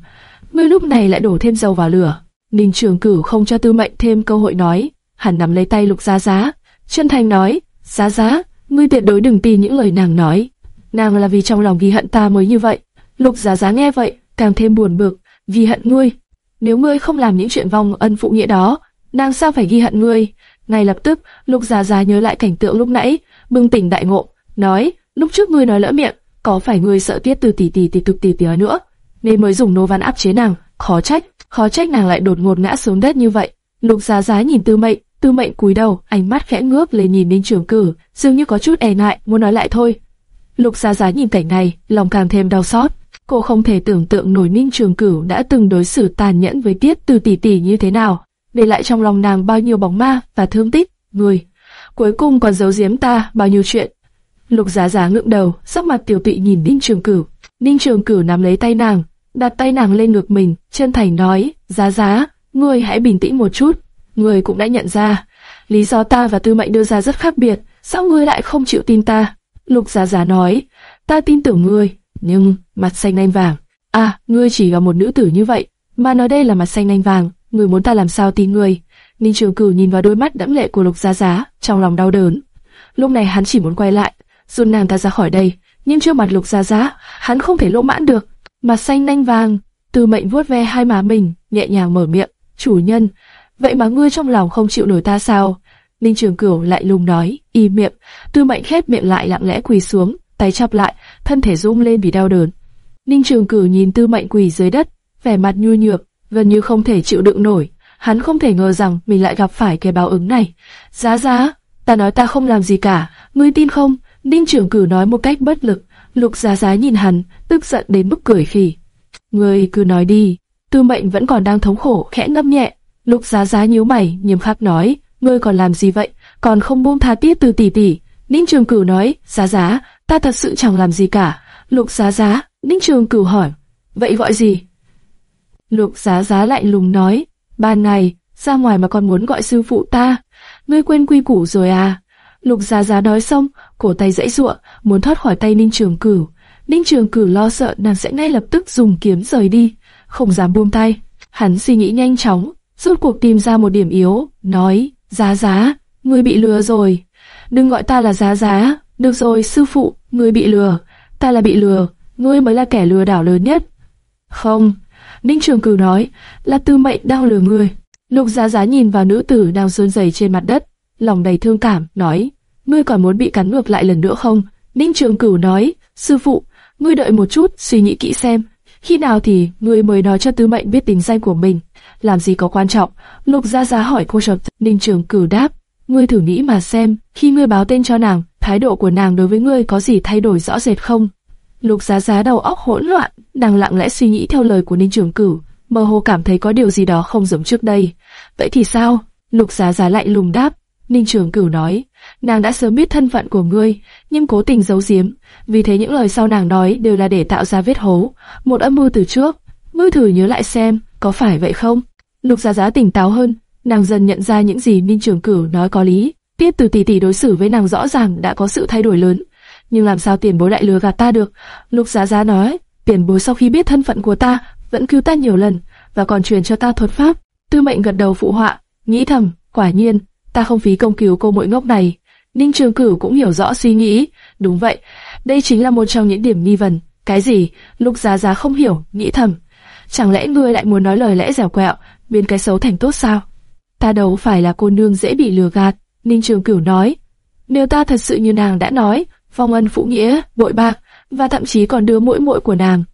ngươi lúc này lại đổ thêm dầu vào lửa. Ninh Trường Cửu không cho Tư Mệnh thêm cơ hội nói, hắn nắm lấy tay Lục Giá Giá, chân thành nói, Giá Giá, ngươi tuyệt đối đừng tin những lời nàng nói. Nàng là vì trong lòng ghi hận ta mới như vậy. Lục Giá Giá nghe vậy, càng thêm buồn bực, vì hận ngươi. Nếu ngươi không làm những chuyện vong ân phụ nghĩa đó, nàng sao phải ghi hận ngươi? Ngay lập tức, Lục Giá Giá nhớ lại cảnh tượng lúc nãy, bừng tỉnh đại ngộ, nói, lúc trước ngươi nói lỡ miệng, có phải ngươi sợ tiết từ tỷ tỷ tỷ tục tỷ tỷ nữa, nên mới dùng nô văn áp chế nàng? Khó trách, khó trách nàng lại đột ngột ngã xuống đất như vậy. Lục Giá Giá nhìn Tư Mệnh, Tư Mệnh cúi đầu, ánh mắt khẽ ngước lên nhìn Ninh Trường Cử, dường như có chút e ngại, muốn nói lại thôi. Lục gia Giá nhìn cảnh này, lòng càng thêm đau xót. Cô không thể tưởng tượng nổi Ninh Trường Cửu đã từng đối xử tàn nhẫn với Tiết Từ tỷ tỷ như thế nào, để lại trong lòng nàng bao nhiêu bóng ma và thương tích. Người, cuối cùng còn giấu giếm ta bao nhiêu chuyện. Lục Giá Giá ngượng đầu, sắc mặt tiểu tụy nhìn Ninh Trường Cửu. Ninh Trường Cửu nắm lấy tay nàng, đặt tay nàng lên ngực mình, chân thành nói: Giá Giá, ngươi hãy bình tĩnh một chút người cũng đã nhận ra, lý do ta và Tư Mệnh đưa ra rất khác biệt, sao ngươi lại không chịu tin ta? Lục Giá Giá nói: Ta tin tưởng ngươi, nhưng mặt xanh nanh vàng. À, ngươi chỉ là một nữ tử như vậy, mà nói đây là mặt xanh nanh vàng, ngươi muốn ta làm sao tin ngươi? Ninh Trường Cửu nhìn vào đôi mắt đẫm lệ của Lục Giá Giá, trong lòng đau đớn. Lúc này hắn chỉ muốn quay lại, run nàng ta ra khỏi đây, nhưng trước mặt Lục Giá Giá, hắn không thể lỗ mãn được. Mặt xanh nanh vàng, Tư Mệnh vuốt ve hai má mình, nhẹ nhàng mở miệng, "Chủ nhân, vậy mà ngươi trong lòng không chịu nổi ta sao?" Ninh Trường Cửu lại lùng nói, y miệng." Tư Mệnh khép miệng lại lặng lẽ quỳ xuống, tay chắp lại, thân thể rung lên vì đau đớn. Ninh Trường Cửu nhìn Tư Mệnh quỳ dưới đất, vẻ mặt nhu nhược, gần như không thể chịu đựng nổi. Hắn không thể ngờ rằng mình lại gặp phải cái báo ứng này. Giá giá, ta nói ta không làm gì cả, ngươi tin không? Ninh Trường Cửu nói một cách bất lực. Lục Giá Giá nhìn hắn, tức giận đến mức cười khỉ. Ngươi cứ nói đi. Tư Mệnh vẫn còn đang thống khổ, khẽ ngâm nhẹ. Lục Giá Giá nhíu mày, nghiêm khắc nói, ngươi còn làm gì vậy? Còn không buông tha tiếp từ tỷ tỷ. Ninh Trường Cửu nói, Giá Giá, ta thật sự chẳng làm gì cả. Lục Giá Giá, Ninh Trường Cửu hỏi, vậy gọi gì? Lục Giá Giá lạnh lùng nói, ban ngày, ra ngoài mà còn muốn gọi sư phụ ta, ngươi quên quy củ rồi à? Lục Giá Giá nói xong, cổ tay dãy ruộng, muốn thoát khỏi tay Ninh Trường Cửu. Ninh Trường Cửu lo sợ nàng sẽ ngay lập tức dùng kiếm rời đi, không dám buông tay. Hắn suy nghĩ nhanh chóng, rốt cuộc tìm ra một điểm yếu, nói, Giá Giá, ngươi bị lừa rồi. Đừng gọi ta là Giá Giá, được rồi sư phụ, ngươi bị lừa, ta là bị lừa, ngươi mới là kẻ lừa đảo lớn nhất. Không, Ninh Trường Cửu nói, là tư mệnh đang lừa ngươi. Lục Giá Giá nhìn vào nữ tử đang sơn dày trên mặt đất, lòng đầy thương cảm, nói, ngươi còn muốn bị cắn ngược lại lần nữa không? Ninh Trường Cửu nói, sư phụ, ngươi đợi một chút, suy nghĩ kỹ xem, khi nào thì ngươi mới nói cho Tư Mệnh biết tính danh của mình, làm gì có quan trọng? Lục Gia Gia hỏi cô chợt, Ninh Trường Cửu đáp, ngươi thử nghĩ mà xem, khi ngươi báo tên cho nàng, thái độ của nàng đối với ngươi có gì thay đổi rõ rệt không? Lục Giá Giá đầu óc hỗn loạn, nàng lặng lẽ suy nghĩ theo lời của Ninh Trường Cửu, mơ hồ cảm thấy có điều gì đó không giống trước đây. Vậy thì sao? Lục Giá Giá lại lùng đáp. Ninh Trường Cửu nói, nàng đã sớm biết thân phận của ngươi, nhưng cố tình giấu giếm, vì thế những lời sau nàng nói đều là để tạo ra vết hố, một âm mưu từ trước. Ngươi thử nhớ lại xem, có phải vậy không? Lục Giá Giá tỉnh táo hơn, nàng dần nhận ra những gì Ninh Trường Cửu nói có lý. Tiếp từ tỷ tỷ đối xử với nàng rõ ràng đã có sự thay đổi lớn, nhưng làm sao tiền bối lại lừa gạt ta được? Lục Giá Giá nói, tiền bối sau khi biết thân phận của ta, vẫn cứu ta nhiều lần và còn truyền cho ta thuật pháp. Tư Mệnh gật đầu phụ họa, nghĩ thầm, quả nhiên, ta không phí công cứu cô muội ngốc này. Ninh Trường Cửu cũng hiểu rõ suy nghĩ, đúng vậy, đây chính là một trong những điểm nghi vấn. Cái gì? Lục Giá Giá không hiểu, nghĩ thầm, chẳng lẽ ngươi lại muốn nói lời lẽ dẻo quẹo, biến cái xấu thành tốt sao? Ta đâu phải là cô nương dễ bị lừa gạt, Ninh Trường Cửu nói. Nếu ta thật sự như nàng đã nói, phong ân phụ nghĩa, bội bạc, và thậm chí còn đưa mũi muội của nàng